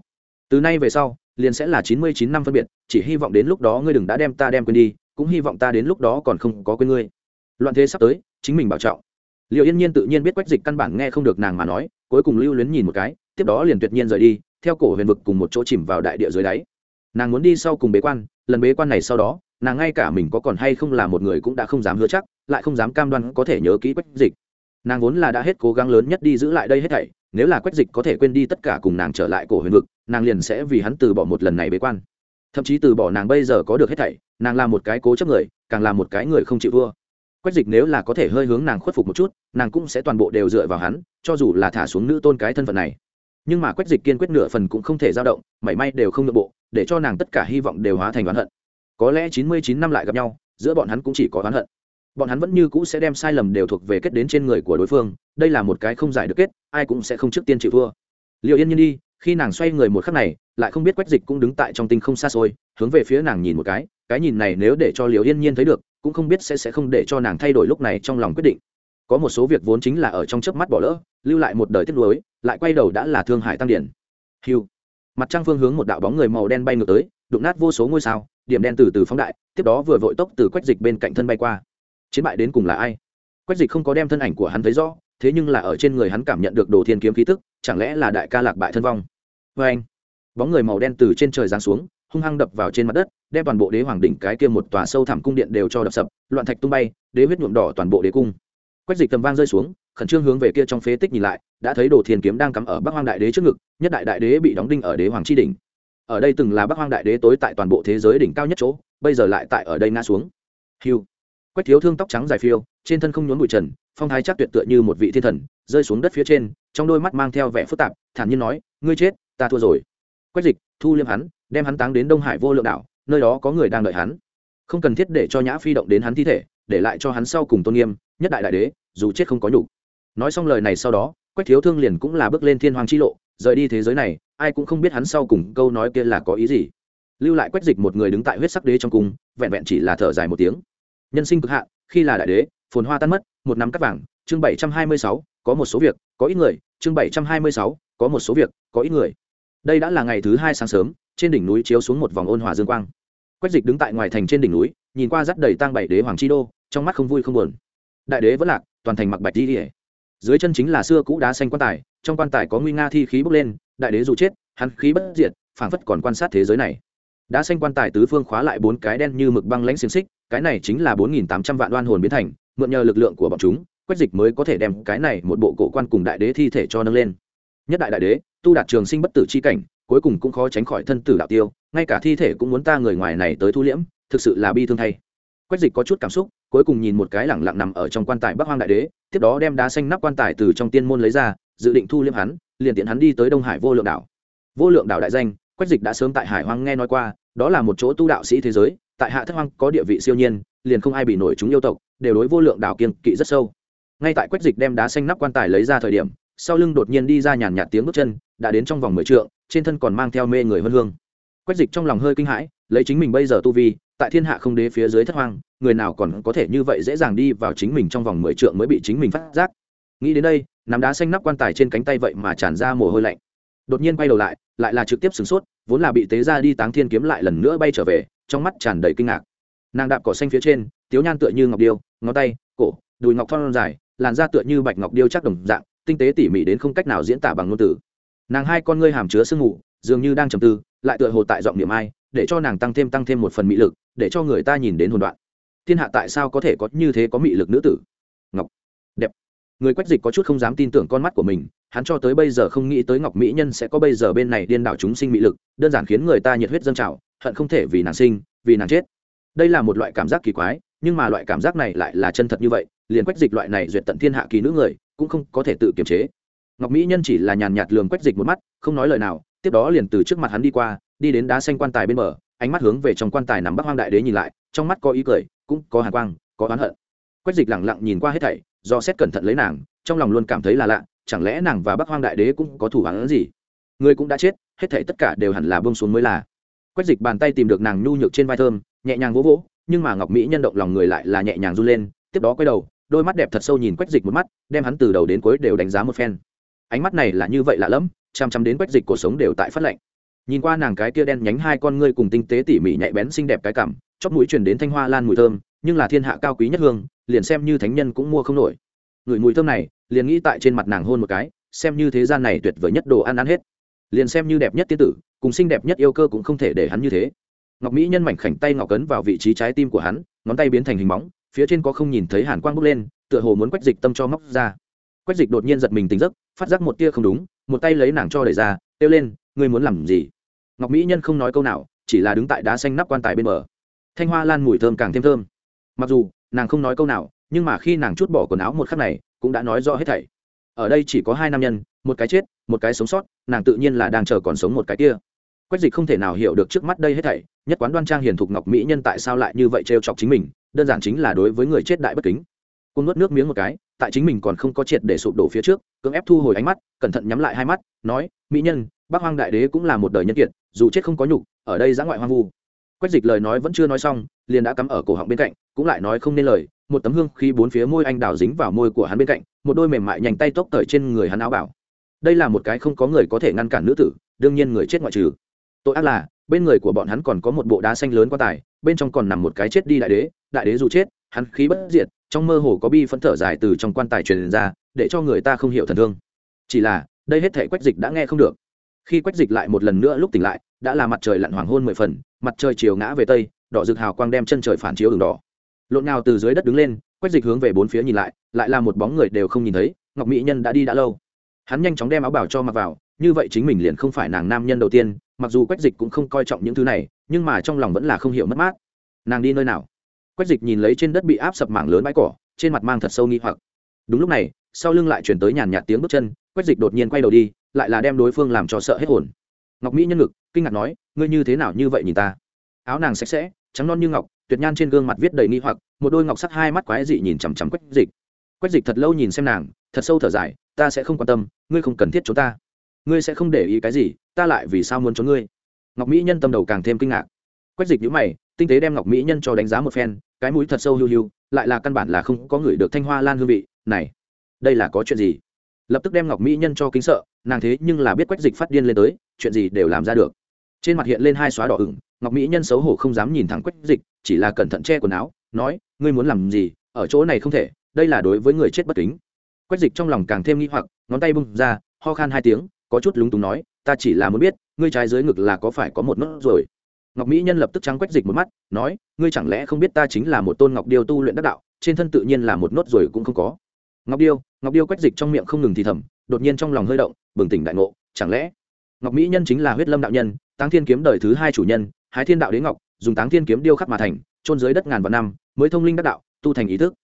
Từ nay về sau, liền sẽ là chín mươi chín năm phân biệt, chỉ hy vọng đến lúc đó ngươi đừng đã đem ta đem quên đi, cũng hy vọng ta đến lúc đó còn không có quên ngươi. Loạn thế sắp tới, chính mình bảo trọng liệu yên nhiên tự nhiên biết quách dịch căn bản nghe không được nàng mà nói, cuối cùng lưu luyến nhìn một cái, tiếp đó liền tuyệt nhiên rời đi, theo cổ huyền vực cùng một chỗ chìm vào đại địa dưới đáy. Nàng muốn đi sau cùng bế quan, lần bế quan này sau đó, nàng ngay cả mình có còn hay không là một người cũng đã không dám hứa chắc, lại không dám cam đoan có thể nhớ kỹ quách dịch. Nàng vốn là đã hết cố gắng lớn nhất đi giữ lại đây hết thảy, nếu là quách dịch có thể quên đi tất cả cùng nàng trở lại cổ huyền vực, nàng liền sẽ vì hắn từ bỏ một lần này bế quan. Thậm chí từ bỏ nàng bây giờ có được hết thảy, nàng là một cái cố chấp người, càng là một cái người không chịu vua quách dịch nếu là có thể hơi hướng nàng khuất phục một chút, nàng cũng sẽ toàn bộ đều dựa vào hắn, cho dù là thả xuống nữ tôn cái thân phận này. Nhưng mà quách dịch kiên quyết nửa phần cũng không thể dao động, mảy may đều không nội bộ, để cho nàng tất cả hy vọng đều hóa thành oán hận. Có lẽ chín mươi chín năm lại gặp nhau, giữa bọn hắn cũng chỉ có oán hận. Bọn hắn vẫn như cũ sẽ đem sai lầm đều thuộc về kết đến trên người của đối phương, đây là một cái không giải được kết, ai cũng sẽ không trước tiên chịu thua. Liệu yên nhiên đi, khi nàng xoay người một khắc này, lại không biết quách dịch cũng đứng tại trong tinh không xa xôi, hướng về phía nàng nhìn một cái cái nhìn này nếu để cho liệu yên nhiên thấy được cũng không biết sẽ sẽ không để cho nàng thay đổi lúc này trong lòng quyết định. Có một số việc vốn chính là ở trong chớp mắt bỏ lỡ, lưu lại một đời tiếc nuối, lại quay đầu đã là thương hại tăng điển. Hiu mặt trăng phương hướng một đạo bóng người màu đen bay ngược tới, đụng nát vô số ngôi sao, điểm đen từ từ phóng đại, tiếp đó vừa vội tốc từ quách dịch bên cạnh thân bay qua. Chiến bại đến cùng là ai? Quách dịch không có đem thân ảnh của hắn thấy rõ, thế nhưng là ở trên người hắn cảm nhận được đồ thiên kiếm khí tức, chẳng lẽ là đại ca lạc bại thân vong? Vê anh bóng người màu đen từ trên trời giáng xuống hung hăng đập vào trên mặt đất, đem toàn bộ đế hoàng đỉnh cái kia một tòa sâu thẳm cung điện đều cho đập sập, loạn thạch tung bay, đế huyết nhuộm đỏ toàn bộ đế cung. Quách dịch tầm vang rơi xuống, khẩn trương hướng về kia trong phế tích nhìn lại, đã thấy đồ thiên kiếm đang cắm ở bắc hoang đại đế trước ngực, nhất đại đại đế bị đóng đinh ở đế hoàng chi đỉnh. Ở đây từng là bắc hoang đại đế tối tại toàn bộ thế giới đỉnh cao nhất chỗ, bây giờ lại tại ở đây ngã xuống. Hiu quách thiếu thương tóc trắng dài phiêu, trên thân không nhốn bụi trần, phong thái chắc tuyệt tựa như một vị thiên thần, rơi xuống đất phía trên, trong đôi mắt mang theo vẻ phức tạp, thản nhiên nói, ngươi chết, ta thua rồi. Quách dịch thu liêm hắn đem hắn táng đến đông hải vô lượng đảo nơi đó có người đang đợi hắn. Không cần thiết để cho nhã phi động đến hắn thi thể để lại cho hắn sau cùng tôn nghiêm nhất đại đại đế dù chết không có nhục. Nói xong lời này sau đó quách thiếu thương liền cũng là bước lên thiên hoàng chi lộ rời đi thế giới này ai cũng không biết hắn sau cùng câu nói kia là có ý gì. Lưu lại quách dịch một người đứng tại huyết sắc đế trong cung vẹn vẹn chỉ là thở dài một tiếng. Nhân sinh cực hạ, khi là đại đế phồn hoa tan mất một năm cắt vàng chương bảy trăm hai mươi sáu có một số việc có ít người chương bảy trăm hai mươi sáu có một số việc có ít người đây đã là ngày thứ hai sáng sớm, trên đỉnh núi chiếu xuống một vòng ôn hòa dương quang. Quách dịch đứng tại ngoài thành trên đỉnh núi, nhìn qua rắt đầy tang bảy đế hoàng chi đô, trong mắt không vui không buồn. Đại đế vẫn lạc, toàn thành mặc bạch đi ỉa dưới chân chính là xưa cũ đá xanh quan tài, trong quan tài có nguy nga thi khí bốc lên, đại đế dù chết, hắn khí bất diệt, phảng phất còn quan sát thế giới này. Đá xanh quan tài tứ phương khóa lại bốn cái đen như mực băng lãnh xiềng xích, cái này chính là bốn nghìn tám trăm vạn đoan hồn biến thành, mượn nhờ lực lượng của bọn chúng, quách dịch mới có thể đem cái này một bộ cổ quan cùng đại đế thi thể cho nâng lên. Nhất đại đại đế tu đạt trường sinh bất tử c h i cảnh, cuối cùng cũng khó tránh khỏi thân tử đạo tiêu, ngay cả thi thể cũng muốn ta người ngoài này tới thu liễm, thực sự là bi thương thay. Quách dịch có chút cảm xúc, cuối cùng nhìn một cái lẳng lặng nằm ở trong quan tài bắc hoang đại đế, tiếp đó đem đá xanh nắp quan tài từ trong tiên môn lấy ra, dự định thu liễm hắn, liền tiện hắn đi tới đông hải vô lượng đảo. Vô lượng đảo đại danh, quách dịch đã sớm tại hải hoang nghe nói qua, đó là một chỗ tu đạo sĩ thế giới, tại hạ thất hoang có địa vị siêu nhiên, liền không ai bị nổi chúng yêu tộc, đều đối vô lượng đảo kiên kỵ rất sâu. Ngay tại quách dịch đem đá xanh nắp quan tài lấy ra thời điểm sau lưng đột nhiên đi ra nhàn nhạt tiếng bước chân, đã đến trong vòng mười trượng, trên thân còn mang theo mê người vân hương. Quách dịch trong lòng hơi kinh hãi, lấy chính mình bây giờ tu vi, tại thiên hạ không đế phía dưới thất hoang, người nào còn có thể như vậy dễ dàng đi vào chính mình trong vòng mười trượng mới bị chính mình phát giác. Nghĩ đến đây, nắm đá xanh nắp quan tài trên cánh tay vậy mà tràn ra mồ hôi lạnh. Đột nhiên quay đầu lại lại là trực tiếp sửng sốt, vốn là bị tế ra đi táng thiên kiếm lại lần nữa bay trở về, trong mắt tràn đầy kinh ngạc. Nàng đạp cỏ xanh phía trên, tiếu nhan tựa như ngọc điêu, ngón tay, cổ, đùi ngọc thon dài, làn da tựa như bạch ngọc điêu chắc đồng dạng tinh tế tỉ mỉ đến không cách nào diễn tả bằng ngôn từ. Nàng hai con ngươi hàm chứa sương mù, dường như đang trầm tư, lại tựa hồ tại giọng niệm ai, để cho nàng tăng thêm tăng thêm một phần mị lực, để cho người ta nhìn đến hồn đoạn thiên hạ tại sao có thể có như thế có mị lực nữ tử? Ngọc. Đẹp. Người quách dịch có chút không dám tin tưởng con mắt của mình, hắn cho tới bây giờ không nghĩ tới ngọc mỹ nhân sẽ có bây giờ bên này điên đảo chúng sinh mị lực, đơn giản khiến người ta nhiệt huyết dâng trào, hận không thể vì nàng sinh, vì nàng chết. Đây là một loại cảm giác kỳ quái, nhưng mà loại cảm giác này lại là chân thật như vậy, liền quách dịch loại này duyệt tận thiên hạ kỳ nữ người cũng không có thể tự kiềm chế. Ngọc mỹ nhân chỉ là nhàn nhạt lường quách dịch một mắt, không nói lời nào, tiếp đó liền từ trước mặt hắn đi qua, đi đến đá xanh quan tài bên bờ, ánh mắt hướng về trong quan tài nằm bắc hoang đại đế nhìn lại, trong mắt có ý cười, cũng có hàn quang, có oán hận. Quách dịch lẳng lặng nhìn qua hết thảy, do xét cẩn thận lấy nàng, trong lòng luôn cảm thấy là lạ, chẳng lẽ nàng và bắc hoang đại đế cũng có thủ hắn gì? Người cũng đã chết, hết thảy tất cả đều hẳn là bông xuống mới là. Quách dịch bàn tay tìm được nàng nhu nhược trên vai thơm, nhẹ nhàng vỗ vỗ, nhưng mà ngọc mỹ nhân động lòng người lại là nhẹ nhàng run lên, tiếp đó quay đầu đôi mắt đẹp thật sâu nhìn quách dịch một mắt, đem hắn từ đầu đến cuối đều đánh giá một phen. Ánh mắt này là như vậy lạ lẫm, chăm chăm đến quách dịch cuộc sống đều tại phát lạnh nhìn qua nàng cái kia đen nhánh hai con ngươi cùng tinh tế tỉ mỉ nhạy bén xinh đẹp cái cảm, chóp mũi truyền đến thanh hoa lan mùi thơm, nhưng là thiên hạ cao quý nhất hương, liền xem như thánh nhân cũng mua không nổi. Người mùi thơm này, liền nghĩ tại trên mặt nàng hôn một cái, xem như thế gian này tuyệt vời nhất đồ ăn ăn hết. Liền xem như đẹp nhất tiên tử, cùng xinh đẹp nhất yêu cơ cũng không thể để hắn như thế. Ngọc mỹ nhân mảnh khảnh tay ngọc cấn vào vị trí trái tim của hắn, ngón tay biến thành hình bóng phía trên có không nhìn thấy hàn quang bốc lên, tựa hồ muốn quách dịch tâm cho móc ra. Quách dịch đột nhiên giật mình tỉnh giấc, phát giác một tia không đúng, một tay lấy nàng cho đẩy ra, kêu lên, ngươi muốn làm gì? Ngọc mỹ nhân không nói câu nào, chỉ là đứng tại đá xanh nắp quan tài bên bờ. Thanh hoa lan mùi thơm càng thêm thơm. Mặc dù, nàng không nói câu nào, nhưng mà khi nàng chút bỏ quần áo một khắc này, cũng đã nói rõ hết thảy. Ở đây chỉ có hai nam nhân, một cái chết, một cái sống sót, nàng tự nhiên là đang chờ còn sống một cái kia quách dịch không thể nào hiểu được trước mắt đây hết thảy, nhất quán đoan trang hiền thục ngọc mỹ nhân tại sao lại như vậy trêu chọc chính mình, đơn giản chính là đối với người chết đại bất kính. Cô nuốt nước miếng một cái, tại chính mình còn không có triệt để sụp đổ phía trước, cưỡng ép thu hồi ánh mắt, cẩn thận nhắm lại hai mắt, nói, mỹ nhân bác hoang đại đế cũng là một đời nhân kiệt, dù chết không có nhục, ở đây giã ngoại hoang vu. Quách dịch lời nói vẫn chưa nói xong, liền đã cắm ở cổ họng bên cạnh, cũng lại nói không nên lời, một tấm hương khi bốn phía môi anh đào dính vào môi của hắn bên cạnh, một đôi mềm mại nhành tay tốc tời trên người hắn áo bảo. Đây là một cái không có người có thể ngăn cản nữ tử, đương nhiên người chết ngoại trừ tội ác là, bên người của bọn hắn còn có một bộ đá xanh lớn quan tài bên trong còn nằm một cái chết đi đại đế đại đế dù chết, hắn khí bất diệt, trong mơ hồ có bi phẫn thở dài từ trong quan tài truyền ra, để cho người ta không hiểu thần thương. Chỉ là, đây hết thể quách dịch đã nghe không được. Khi quách dịch lại một lần nữa lúc tỉnh lại, đã là mặt trời lặn hoàng hôn mười phần, mặt trời chiều ngã về tây, đỏ rực hào quang đem chân trời phản chiếu đường đỏ. Lộn nào từ dưới đất đứng lên, quách dịch hướng về bốn phía nhìn lại lại là một bóng người đều không nhìn thấy, ngọc mỹ nhân đã đi đã lâu. Hắn nhanh chóng đem áo bảo cho mặc vào, như vậy chính mình liền không phải nàng nam nhân đầu tiên mặc dù quách dịch cũng không coi trọng những thứ này, nhưng mà trong lòng vẫn là không hiểu mất mát. Nàng đi nơi nào? Quách dịch nhìn lấy trên đất bị áp sập mảng lớn bãi cỏ, trên mặt mang thật sâu nghi hoặc. Đúng lúc này, sau lưng lại chuyển tới nhàn nhạt tiếng bước chân, quách dịch đột nhiên quay đầu đi, lại là đem đối phương làm cho sợ hết hồn. Ngọc mỹ nhân ngực, kinh ngạc nói, ngươi như thế nào như vậy nhìn ta? Áo nàng sạch sẽ, trắng non như ngọc, tuyệt nhan trên gương mặt viết đầy nghi hoặc, một đôi ngọc sắt hai mắt quái dị nhìn chằm chằm quách dịch. Quách dịch thật lâu nhìn xem nàng, thật sâu thở dài, ta sẽ không quan tâm, ngươi không cần thiết chúng ta ngươi sẽ không để ý cái gì, ta lại vì sao muốn trốn ngươi? Ngọc mỹ nhân tâm đầu càng thêm kinh ngạc. Quách dịch nhữ mày, tinh tế đem ngọc mỹ nhân cho đánh giá một phen, cái mũi thật sâu hiu hiu, lại là căn bản là không có người được thanh hoa lan hương vị, này, đây là có chuyện gì? Lập tức đem ngọc mỹ nhân cho kính sợ, nàng thế nhưng là biết quách dịch phát điên lên tới, chuyện gì đều làm ra được. Trên mặt hiện lên hai xóa đỏ ửng, ngọc mỹ nhân xấu hổ không dám nhìn thẳng quách dịch, chỉ là cẩn thận che quần áo, nói, ngươi muốn làm gì? Ở chỗ này không thể, đây là đối với người chết bất kính. Quách dịch trong lòng càng thêm nghi hoặc, ngón tay bung ra, ho khan hai tiếng có chút lúng túng nói, ta chỉ là muốn biết, ngươi trái dưới ngực là có phải có một nốt rồi ngọc mỹ nhân lập tức trắng quét dịch một mắt, nói, ngươi chẳng lẽ không biết ta chính là một tôn ngọc điêu tu luyện đắc đạo, trên thân tự nhiên là một nốt rồi cũng không có. Ngọc điêu ngọc điêu quét dịch trong miệng không ngừng thì thầm, đột nhiên trong lòng hơi động, bừng tỉnh đại ngộ, chẳng lẽ ngọc mỹ nhân chính là huyết lâm đạo nhân, táng thiên kiếm đời thứ hai chủ nhân, hái thiên đạo đế ngọc, dùng táng thiên kiếm điêu khắc mà thành trôn dưới đất ngàn vạn năm, mới thông linh đắc đạo, tu thành ý thức?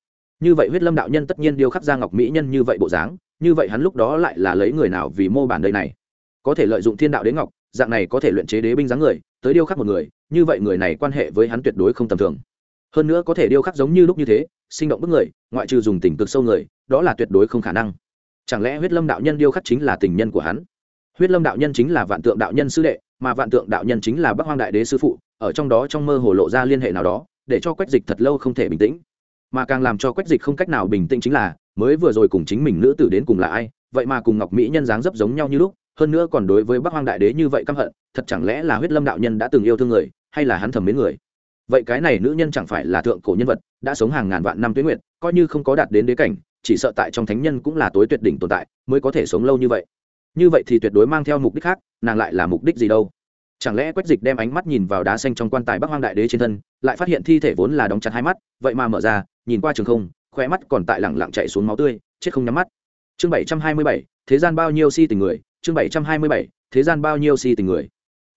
Như vậy huyết lâm đạo nhân tất nhiên điêu khắc ra ngọc mỹ nhân như vậy bộ dáng, như vậy hắn lúc đó lại là lấy người nào vì mô bản đây này? Có thể lợi dụng thiên đạo đế ngọc, dạng này có thể luyện chế đế binh dáng người, tới điêu khắc một người, như vậy người này quan hệ với hắn tuyệt đối không tầm thường. Hơn nữa có thể điêu khắc giống như lúc như thế, sinh động bức người, ngoại trừ dùng tình cực sâu người, đó là tuyệt đối không khả năng. Chẳng lẽ huyết lâm đạo nhân điêu khắc chính là tình nhân của hắn? Huyết lâm đạo nhân chính là vạn tượng đạo nhân sư đệ, mà vạn tượng đạo nhân chính là bắc hoang đại đế sư phụ, ở trong đó trong mơ hồ lộ ra liên hệ nào đó, để cho quách dịch thật lâu không thể bình tĩnh mà càng làm cho quách dịch không cách nào bình tĩnh chính là, mới vừa rồi cùng chính mình nữ tử đến cùng là ai, vậy mà cùng ngọc mỹ nhân dáng dấp giống nhau như lúc, hơn nữa còn đối với bắc hoang đại đế như vậy căm hận, thật chẳng lẽ là huyết lâm đạo nhân đã từng yêu thương người, hay là hắn thầm mến người? Vậy cái này nữ nhân chẳng phải là thượng cổ nhân vật, đã sống hàng ngàn vạn năm tuyến nguyện coi như không có đạt đến đế cảnh, chỉ sợ tại trong thánh nhân cũng là tối tuyệt đỉnh tồn tại, mới có thể sống lâu như vậy. Như vậy thì tuyệt đối mang theo mục đích khác, nàng lại là mục đích gì đâu? Chẳng lẽ quách dịch đem ánh mắt nhìn vào đá xanh trong quan tài bắc hoang đại đế trên thân, lại phát hiện thi thể vốn là đóng chặt hai mắt, vậy mà mở ra nhìn qua trường không khoe mắt còn tại lẳng lặng chạy xuống máu tươi, chết không nhắm mắt. Chương bảy trăm hai mươi bảy, thế gian bao nhiêu si tình người? Chương bảy trăm hai mươi bảy, thế gian bao nhiêu si tình người?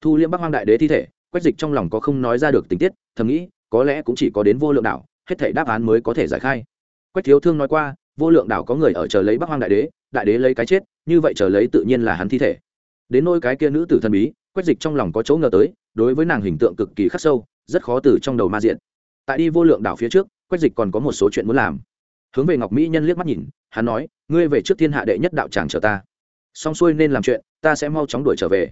Thu liễm bắc hoang đại đế thi thể, quách dịch trong lòng có không nói ra được tình tiết, thầm nghĩ, có lẽ cũng chỉ có đến vô lượng đảo, hết thể đáp án mới có thể giải khai. Quách thiếu thương nói qua, vô lượng đảo có người ở chờ lấy bắc hoang đại đế đại đế lấy cái chết, như vậy chờ lấy tự nhiên là hắn thi thể. Đến nôi cái kia nữ tử thần bí, quách dịch trong lòng có chỗ ngờ tới, đối với nàng hình tượng cực kỳ khắc sâu, rất khó từ trong đầu ma diện. Tại đi vô lượng đảo phía trước quách dịch còn có một số chuyện muốn làm. Hướng về ngọc mỹ nhân liếc mắt nhìn hắn nói ngươi về trước thiên hạ đệ nhất đạo tràng chờ ta. Xong xuôi nên làm chuyện ta sẽ mau chóng đuổi trở về.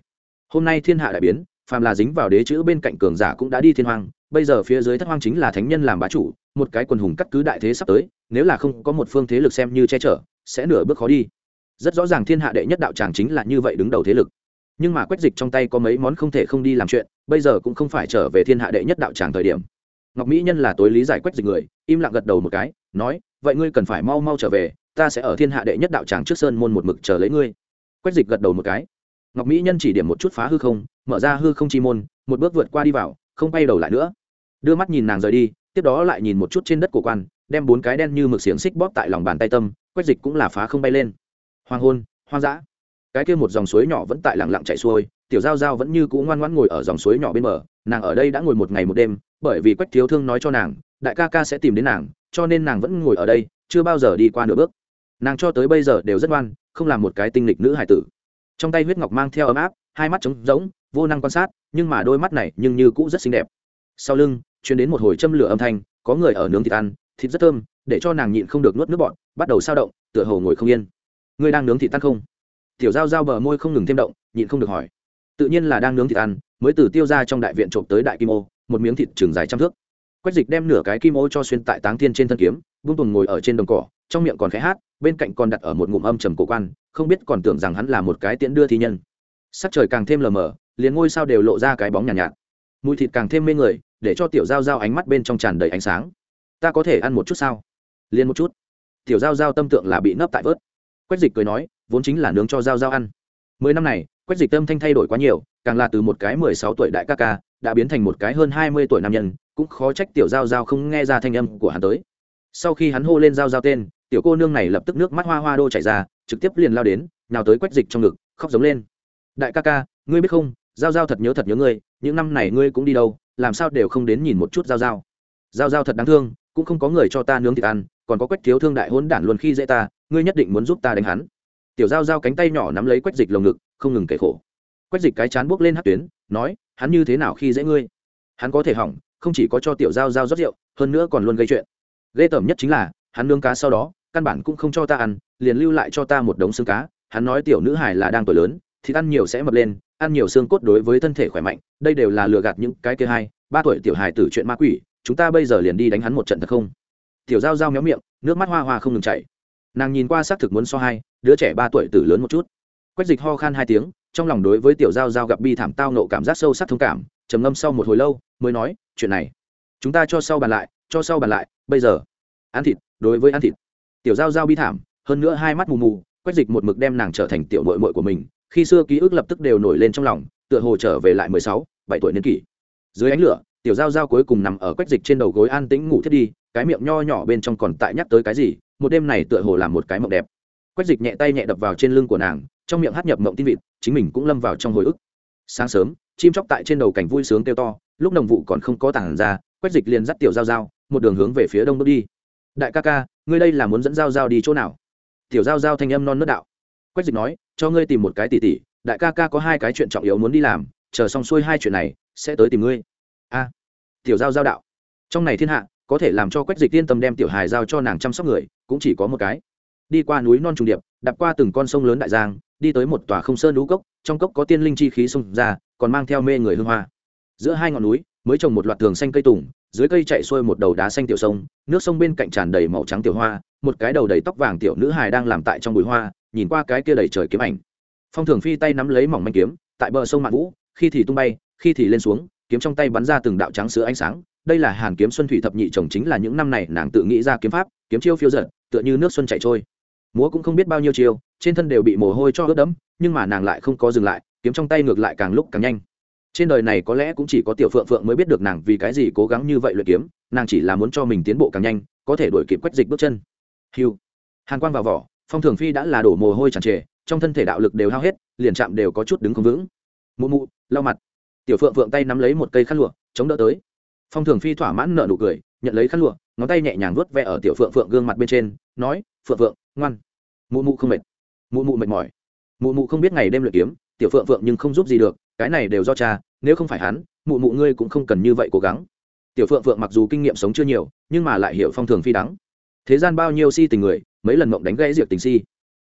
Hôm nay thiên hạ đại biến phàm là dính vào đế chữ bên cạnh cường giả cũng đã đi thiên hoang, bây giờ phía dưới thất hoang chính là thánh nhân làm bá chủ một cái quần hùng cắt cứ đại thế sắp tới nếu là không có một phương thế lực xem như che chở sẽ nửa bước khó đi. Rất rõ ràng thiên hạ đệ nhất đạo tràng chính là như vậy đứng đầu thế lực. Nhưng mà quách dịch trong tay có mấy món không thể không đi làm chuyện bây giờ cũng không phải trở về thiên hạ đệ nhất đạo tràng thời điểm ngọc mỹ nhân là tối lý giải quách dịch người, im lặng gật đầu một cái, nói, vậy ngươi cần phải mau mau trở về, ta sẽ ở thiên hạ đệ nhất đạo tràng trước sơn môn một mực chờ lấy ngươi. Quách dịch gật đầu một cái. Ngọc mỹ nhân chỉ điểm một chút phá hư không, mở ra hư không chi môn, một bước vượt qua đi vào, không bay đầu lại nữa. Đưa mắt nhìn nàng rời đi, tiếp đó lại nhìn một chút trên đất cổ quan, đem bốn cái đen như mực xiềng xích bóp tại lòng bàn tay tâm, quách dịch cũng là phá không bay lên. Hoàng hôn, hoang dã. Cái kia một dòng suối nhỏ vẫn tại lặng lặng chạy xuôi tiểu giao giao vẫn như cũ ngoan ngoãn ngồi ở dòng suối nhỏ bên bờ, nàng ở đây đã ngồi một ngày một đêm, bởi vì quách thiếu thương nói cho nàng, đại ca ca sẽ tìm đến nàng, cho nên nàng vẫn ngồi ở đây, chưa bao giờ đi qua nửa bước. Nàng cho tới bây giờ đều rất ngoan, không làm một cái tinh lịch nữ hải tử. Trong tay huyết ngọc mang theo ấm áp, hai mắt trống rỗng, vô năng quan sát, nhưng mà đôi mắt này nhưng như cũ rất xinh đẹp. Sau lưng chuyển đến một hồi châm lửa âm thanh, có người ở nướng thịt ăn, thịt rất thơm, để cho nàng nhịn không được nuốt nước bọn bắt đầu sao động, tựa hồ ngồi không yên. Ngươi đang nướng thịt tan không? Tiểu giao giao bờ môi không ngừng thêm động, nhịn không được hỏi tự nhiên là đang nướng thịt ăn mới từ tiêu ra trong đại viện trộm tới đại kim ô một miếng thịt trường dài trăm thước. Quách dịch đem nửa cái kim ô cho xuyên tại táng thiên trên thân kiếm vung tùng ngồi ở trên đồng cỏ trong miệng còn khẽ hát bên cạnh còn đặt ở một ngụm âm trầm cổ quan không biết còn tưởng rằng hắn là một cái tiễn đưa thi nhân. Sắc trời càng thêm lờ mờ liền ngôi sao đều lộ ra cái bóng nhàn nhạt, nhạt. Mùi thịt càng thêm mê người để cho tiểu giao giao ánh mắt bên trong tràn đầy ánh sáng. Ta có thể ăn một chút sao? Liền một chút. Tiểu giao giao tâm tượng là bị nấp tại vớt. Quách dịch cười nói vốn chính là nướng cho giao giao ăn. Mười năm này quách dịch tâm thanh thay đổi quá nhiều, càng là từ một cái mười sáu tuổi đại ca ca, đã biến thành một cái hơn hai mươi tuổi nam nhân, cũng khó trách tiểu giao giao không nghe ra thanh âm của hắn tới. Sau khi hắn hô lên giao giao tên, tiểu cô nương này lập tức nước mắt hoa hoa đô chảy ra, trực tiếp liền lao đến nào tới quách dịch trong ngực, khóc giống lên. Đại ca ca, ngươi biết không, giao giao thật nhớ thật nhớ ngươi, những năm này ngươi cũng đi đâu, làm sao đều không đến nhìn một chút giao giao. Giao giao thật đáng thương, cũng không có người cho ta nướng thịt ăn, còn có quách thiếu thương đại hôn đản luôn khi dễ ta, ngươi nhất định muốn giúp ta đánh hắn. Tiểu giao giao cánh tay nhỏ nắm lấy quách dịch lồng ngực không ngừng kể khổ. Quách dịch cái chán buốc lên hát tuyến, nói, hắn như thế nào khi dễ ngươi? Hắn có thể hỏng, không chỉ có cho tiểu giao giao rót rượu, hơn nữa còn luôn gây chuyện. Ghê tởm nhất chính là, hắn nướng cá sau đó, căn bản cũng không cho ta ăn, liền lưu lại cho ta một đống xương cá. Hắn nói tiểu nữ hải là đang tuổi lớn thì ăn nhiều sẽ mập lên, ăn nhiều xương cốt đối với thân thể khỏe mạnh, đây đều là lừa gạt những cái kia hai, ba tuổi tiểu hài tử chuyện ma quỷ, chúng ta bây giờ liền đi đánh hắn một trận thật không? Tiểu giao giao méo miệng, nước mắt hoa hoa không ngừng chảy. Nàng nhìn qua xác thực muốn so hai, đứa trẻ ba tuổi tử lớn một chút quách dịch ho khan hai tiếng, trong lòng đối với tiểu giao giao gặp bi thảm tao nộ cảm giác sâu sắc thông cảm, trầm ngâm sau một hồi lâu, mới nói, chuyện này, chúng ta cho sau bàn lại, cho sau bàn lại, bây giờ. Ăn thịt, đối với ăn thịt. Tiểu giao giao bi thảm, hơn nữa hai mắt mù mù, quách dịch một mực đem nàng trở thành tiểu mội mội của mình, khi xưa ký ức lập tức đều nổi lên trong lòng, tựa hồ trở về lại mười sáu, bảy tuổi niên kỷ. Dưới ánh lửa, tiểu giao giao cuối cùng nằm ở quách dịch trên đầu gối an tĩnh ngủ thiết đi, cái miệng nho nhỏ bên trong còn tại nhắc tới cái gì, một đêm này tựa hồ làm một cái mộng đẹp. Quách dịch nhẹ tay nhẹ đập vào trên lưng của nàng trong miệng hát nhập mộng tin vịt, chính mình cũng lâm vào trong hồi ức. Sáng sớm, chim chóc tại trên đầu cảnh vui sướng kêu to, lúc đồng vụ còn không có tảng ra, quách dịch liền dắt tiểu giao giao, một đường hướng về phía đông bước đi. Đại ca ca, ngươi đây là muốn dẫn giao giao đi chỗ nào? Tiểu giao giao thanh âm non nớt đạo. Quách dịch nói, cho ngươi tìm một cái tỉ tỉ, đại ca ca có hai cái chuyện trọng yếu muốn đi làm, chờ xong xuôi hai chuyện này, sẽ tới tìm ngươi. A. Tiểu giao giao đạo. Trong này thiên hạ, có thể làm cho quách dịch yên tâm đem tiểu hài giao cho nàng chăm sóc người, cũng chỉ có một cái đi qua núi non trùng điệp, đạp qua từng con sông lớn đại giang, đi tới một tòa không sơn lũ cốc, trong cốc có tiên linh chi khí xông ra, còn mang theo mê người hương hoa. Giữa hai ngọn núi, mới trồng một loạt tường xanh cây tùng, dưới cây chạy xuôi một đầu đá xanh tiểu sông, nước sông bên cạnh tràn đầy màu trắng tiểu hoa, một cái đầu đầy tóc vàng tiểu nữ hài đang làm tại trong bụi hoa, nhìn qua cái kia đầy trời kiếm ảnh. Phong thường phi tay nắm lấy mỏng manh kiếm, tại bờ sông mạn vũ, khi thì tung bay, khi thì lên xuống, kiếm trong tay bắn ra từng đạo trắng sữa ánh sáng. Đây là hàn kiếm xuân thủy thập nhị chồng chính là những năm này nàng tự nghĩ ra kiếm pháp, kiếm chiêu phiêu giật tựa như nước xuân chạy trôi múa cũng không biết bao nhiêu chiêu, trên thân đều bị mồ hôi cho ướt đẫm, nhưng mà nàng lại không có dừng lại, kiếm trong tay ngược lại càng lúc càng nhanh. Trên đời này có lẽ cũng chỉ có tiểu phượng phượng mới biết được nàng vì cái gì cố gắng như vậy luyện kiếm, nàng chỉ là muốn cho mình tiến bộ càng nhanh, có thể đuổi kịp quách dịch bước chân. Hiu hàn quang vào vỏ, phong thường phi đã là đổ mồ hôi tràn trề, trong thân thể đạo lực đều hao hết, liền chạm đều có chút đứng không vững. Mụ mụ, lau mặt. Tiểu phượng phượng tay nắm lấy một cây khăn lụa, chống đỡ tới. Phong thường phi thỏa mãn nợ nụ cười, nhận lấy khăn lụa, ngón tay nhẹ nhàng vuốt ve ở tiểu phượng phượng gương mặt bên trên, nói, phượng phượng ngoan. Mụ mụ không mệt. Mụ mụ mệt mỏi. Mụ mụ không biết ngày đêm luyện kiếm, tiểu phượng phượng nhưng không giúp gì được, cái này đều do cha, nếu không phải hắn, mụ mụ ngươi cũng không cần như vậy cố gắng. Tiểu phượng phượng mặc dù kinh nghiệm sống chưa nhiều, nhưng mà lại hiểu phong thường phi đắng. Thế gian bao nhiêu si tình người, mấy lần mộng đánh gãy diệt tình si.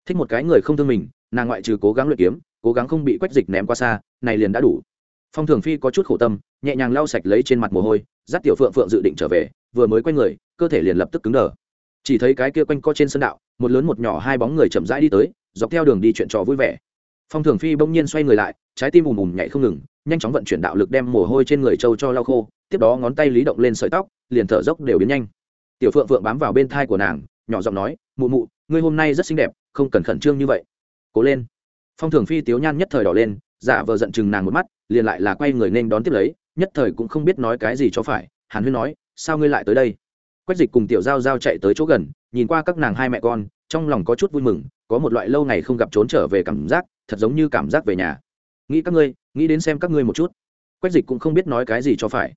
Thích một cái người không thương mình, nàng ngoại trừ cố gắng luyện kiếm, cố gắng không bị quách dịch ném qua xa, này liền đã đủ. Phong thường phi có chút khổ tâm, nhẹ nhàng lau sạch lấy trên mặt mồ hôi, dắt tiểu phượng phượng dự định trở về, vừa mới quay người, cơ thể liền lập tức cứng đờ. Chỉ thấy cái kia quanh co trên sân đạo một lớn một nhỏ hai bóng người chậm rãi đi tới, dọc theo đường đi chuyện trò vui vẻ. Phong thường phi bỗng nhiên xoay người lại, trái tim ùm ùm nhảy không ngừng, nhanh chóng vận chuyển đạo lực đem mồ hôi trên người trâu cho lau khô, tiếp đó ngón tay lý động lên sợi tóc, liền thở dốc đều biến nhanh. Tiểu phượng phượng bám vào bên thai của nàng, nhỏ giọng nói, mụ mụ, ngươi hôm nay rất xinh đẹp, không cần khẩn trương như vậy. Cố lên. Phong thường phi tiếu nhan nhất thời đỏ lên, giả vờ giận chừng nàng một mắt, liền lại là quay người nên đón tiếp lấy, nhất thời cũng không biết nói cái gì cho phải, hàn huyên nói, sao ngươi lại tới đây? Quách dịch cùng tiểu giao giao chạy tới chỗ gần nhìn qua các nàng hai mẹ con, trong lòng có chút vui mừng, có một loại lâu ngày không gặp trốn trở về cảm giác, thật giống như cảm giác về nhà. Nghĩ các ngươi, nghĩ đến xem các ngươi một chút. Quách dịch cũng không biết nói cái gì cho phải.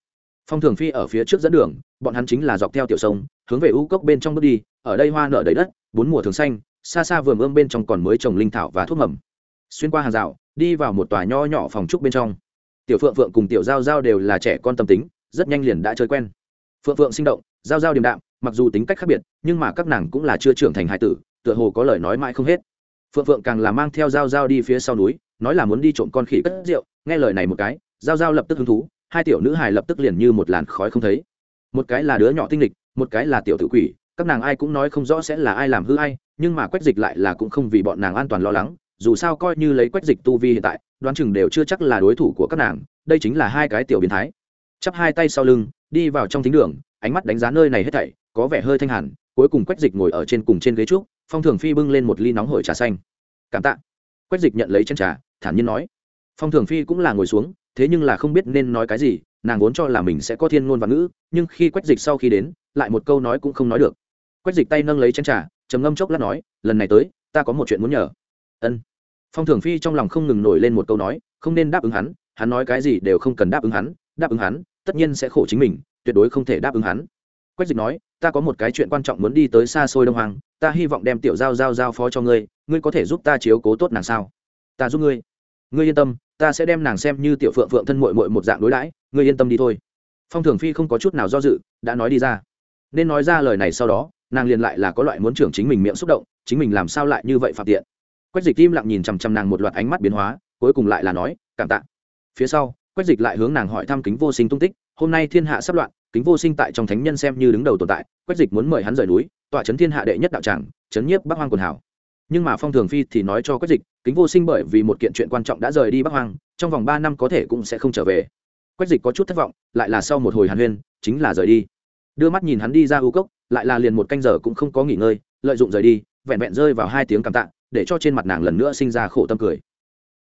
Phong thường phi ở phía trước dẫn đường, bọn hắn chính là dọc theo tiểu sông, hướng về u cốc bên trong bước đi, ở đây hoa nở đầy đất, bốn mùa thường xanh, xa xa vườn ươm bên trong còn mới trồng linh thảo và thuốc mầm. Xuyên qua hàng rào, đi vào một tòa nho nhỏ phòng trúc bên trong. Tiểu phượng phượng cùng tiểu giao giao đều là trẻ con tâm tính, rất nhanh liền đã chơi quen. Phượng phượng sinh động, giao giao điềm đạm mặc dù tính cách khác biệt, nhưng mà các nàng cũng là chưa trưởng thành hải tử, tựa hồ có lời nói mãi không hết. Phượng phượng càng là mang theo giao giao đi phía sau núi, nói là muốn đi trộm con khỉ cất rượu, nghe lời này một cái, giao giao lập tức hứng thú, hai tiểu nữ hài lập tức liền như một làn khói không thấy. Một cái là đứa nhỏ tinh lịch, một cái là tiểu tự quỷ, các nàng ai cũng nói không rõ sẽ là ai làm hư ai, nhưng mà quách dịch lại là cũng không vì bọn nàng an toàn lo lắng, dù sao coi như lấy quách dịch tu vi hiện tại, đoán chừng đều chưa chắc là đối thủ của các nàng, đây chính là hai cái tiểu biến thái. Chắp hai tay sau lưng, đi vào trong thính đường, ánh mắt đánh giá nơi này hết thảy có vẻ hơi thanh hẳn, cuối cùng quách dịch ngồi ở trên cùng trên ghế trúc phong thường phi bưng lên một ly nóng hổi trà xanh. Cảm tạ. Quách dịch nhận lấy chân trà, thản nhiên nói. Phong thường phi cũng là ngồi xuống, thế nhưng là không biết nên nói cái gì, nàng vốn cho là mình sẽ có thiên ngôn và ngữ, nhưng khi quách dịch sau khi đến, lại một câu nói cũng không nói được. Quách dịch tay nâng lấy chân trà, trầm ngâm chốc lát nói, lần này tới, ta có một chuyện muốn nhờ. Ân. Phong thường phi trong lòng không ngừng nổi lên một câu nói, không nên đáp ứng hắn hắn nói cái gì đều không cần đáp ứng hắn, đáp ứng hắn, tất nhiên sẽ khổ chính mình, tuyệt đối không thể đáp ứng hắn. Quách dịch nói ta có một cái chuyện quan trọng muốn đi tới xa xôi đông hoàng ta hy vọng đem tiểu giao giao giao phó cho ngươi ngươi có thể giúp ta chiếu cố tốt nàng sao? Ta giúp ngươi. Ngươi yên tâm, ta sẽ đem nàng xem như tiểu phượng phượng thân mội mội một dạng đối đãi, ngươi yên tâm đi thôi. Phong thường phi không có chút nào do dự, đã nói đi ra. Nên nói ra lời này sau đó, nàng liền lại là có loại muốn trưởng chính mình miệng xúc động, chính mình làm sao lại như vậy phạm tiện? Quách dịch im lặng nhìn chằm chằm nàng một loạt ánh mắt biến hóa, cuối cùng lại là nói, cảm tạ. Phía sau, quách dịch lại hướng nàng hỏi thăm kính vô sinh tung tích, hôm nay thiên hạ sắp loạn kính vô sinh tại trong thánh nhân xem như đứng đầu tồn tại, quách dịch muốn mời hắn rời núi, tọa trấn thiên hạ đệ nhất đạo tràng trấn nhiếp bắc hoang quần hảo nhưng mà phong thường phi thì nói cho quách dịch, kính vô sinh bởi vì một kiện chuyện quan trọng đã rời đi bắc hoang, trong vòng ba năm có thể cũng sẽ không trở về. Quách dịch có chút thất vọng, lại là sau một hồi hàn huyên, chính là rời đi. Đưa mắt nhìn hắn đi ra u cốc, lại là liền một canh giờ cũng không có nghỉ ngơi, lợi dụng rời đi, vẹn vẹn rơi vào hai tiếng cảm tạ, để cho trên mặt nàng lần nữa sinh ra khổ tâm cười.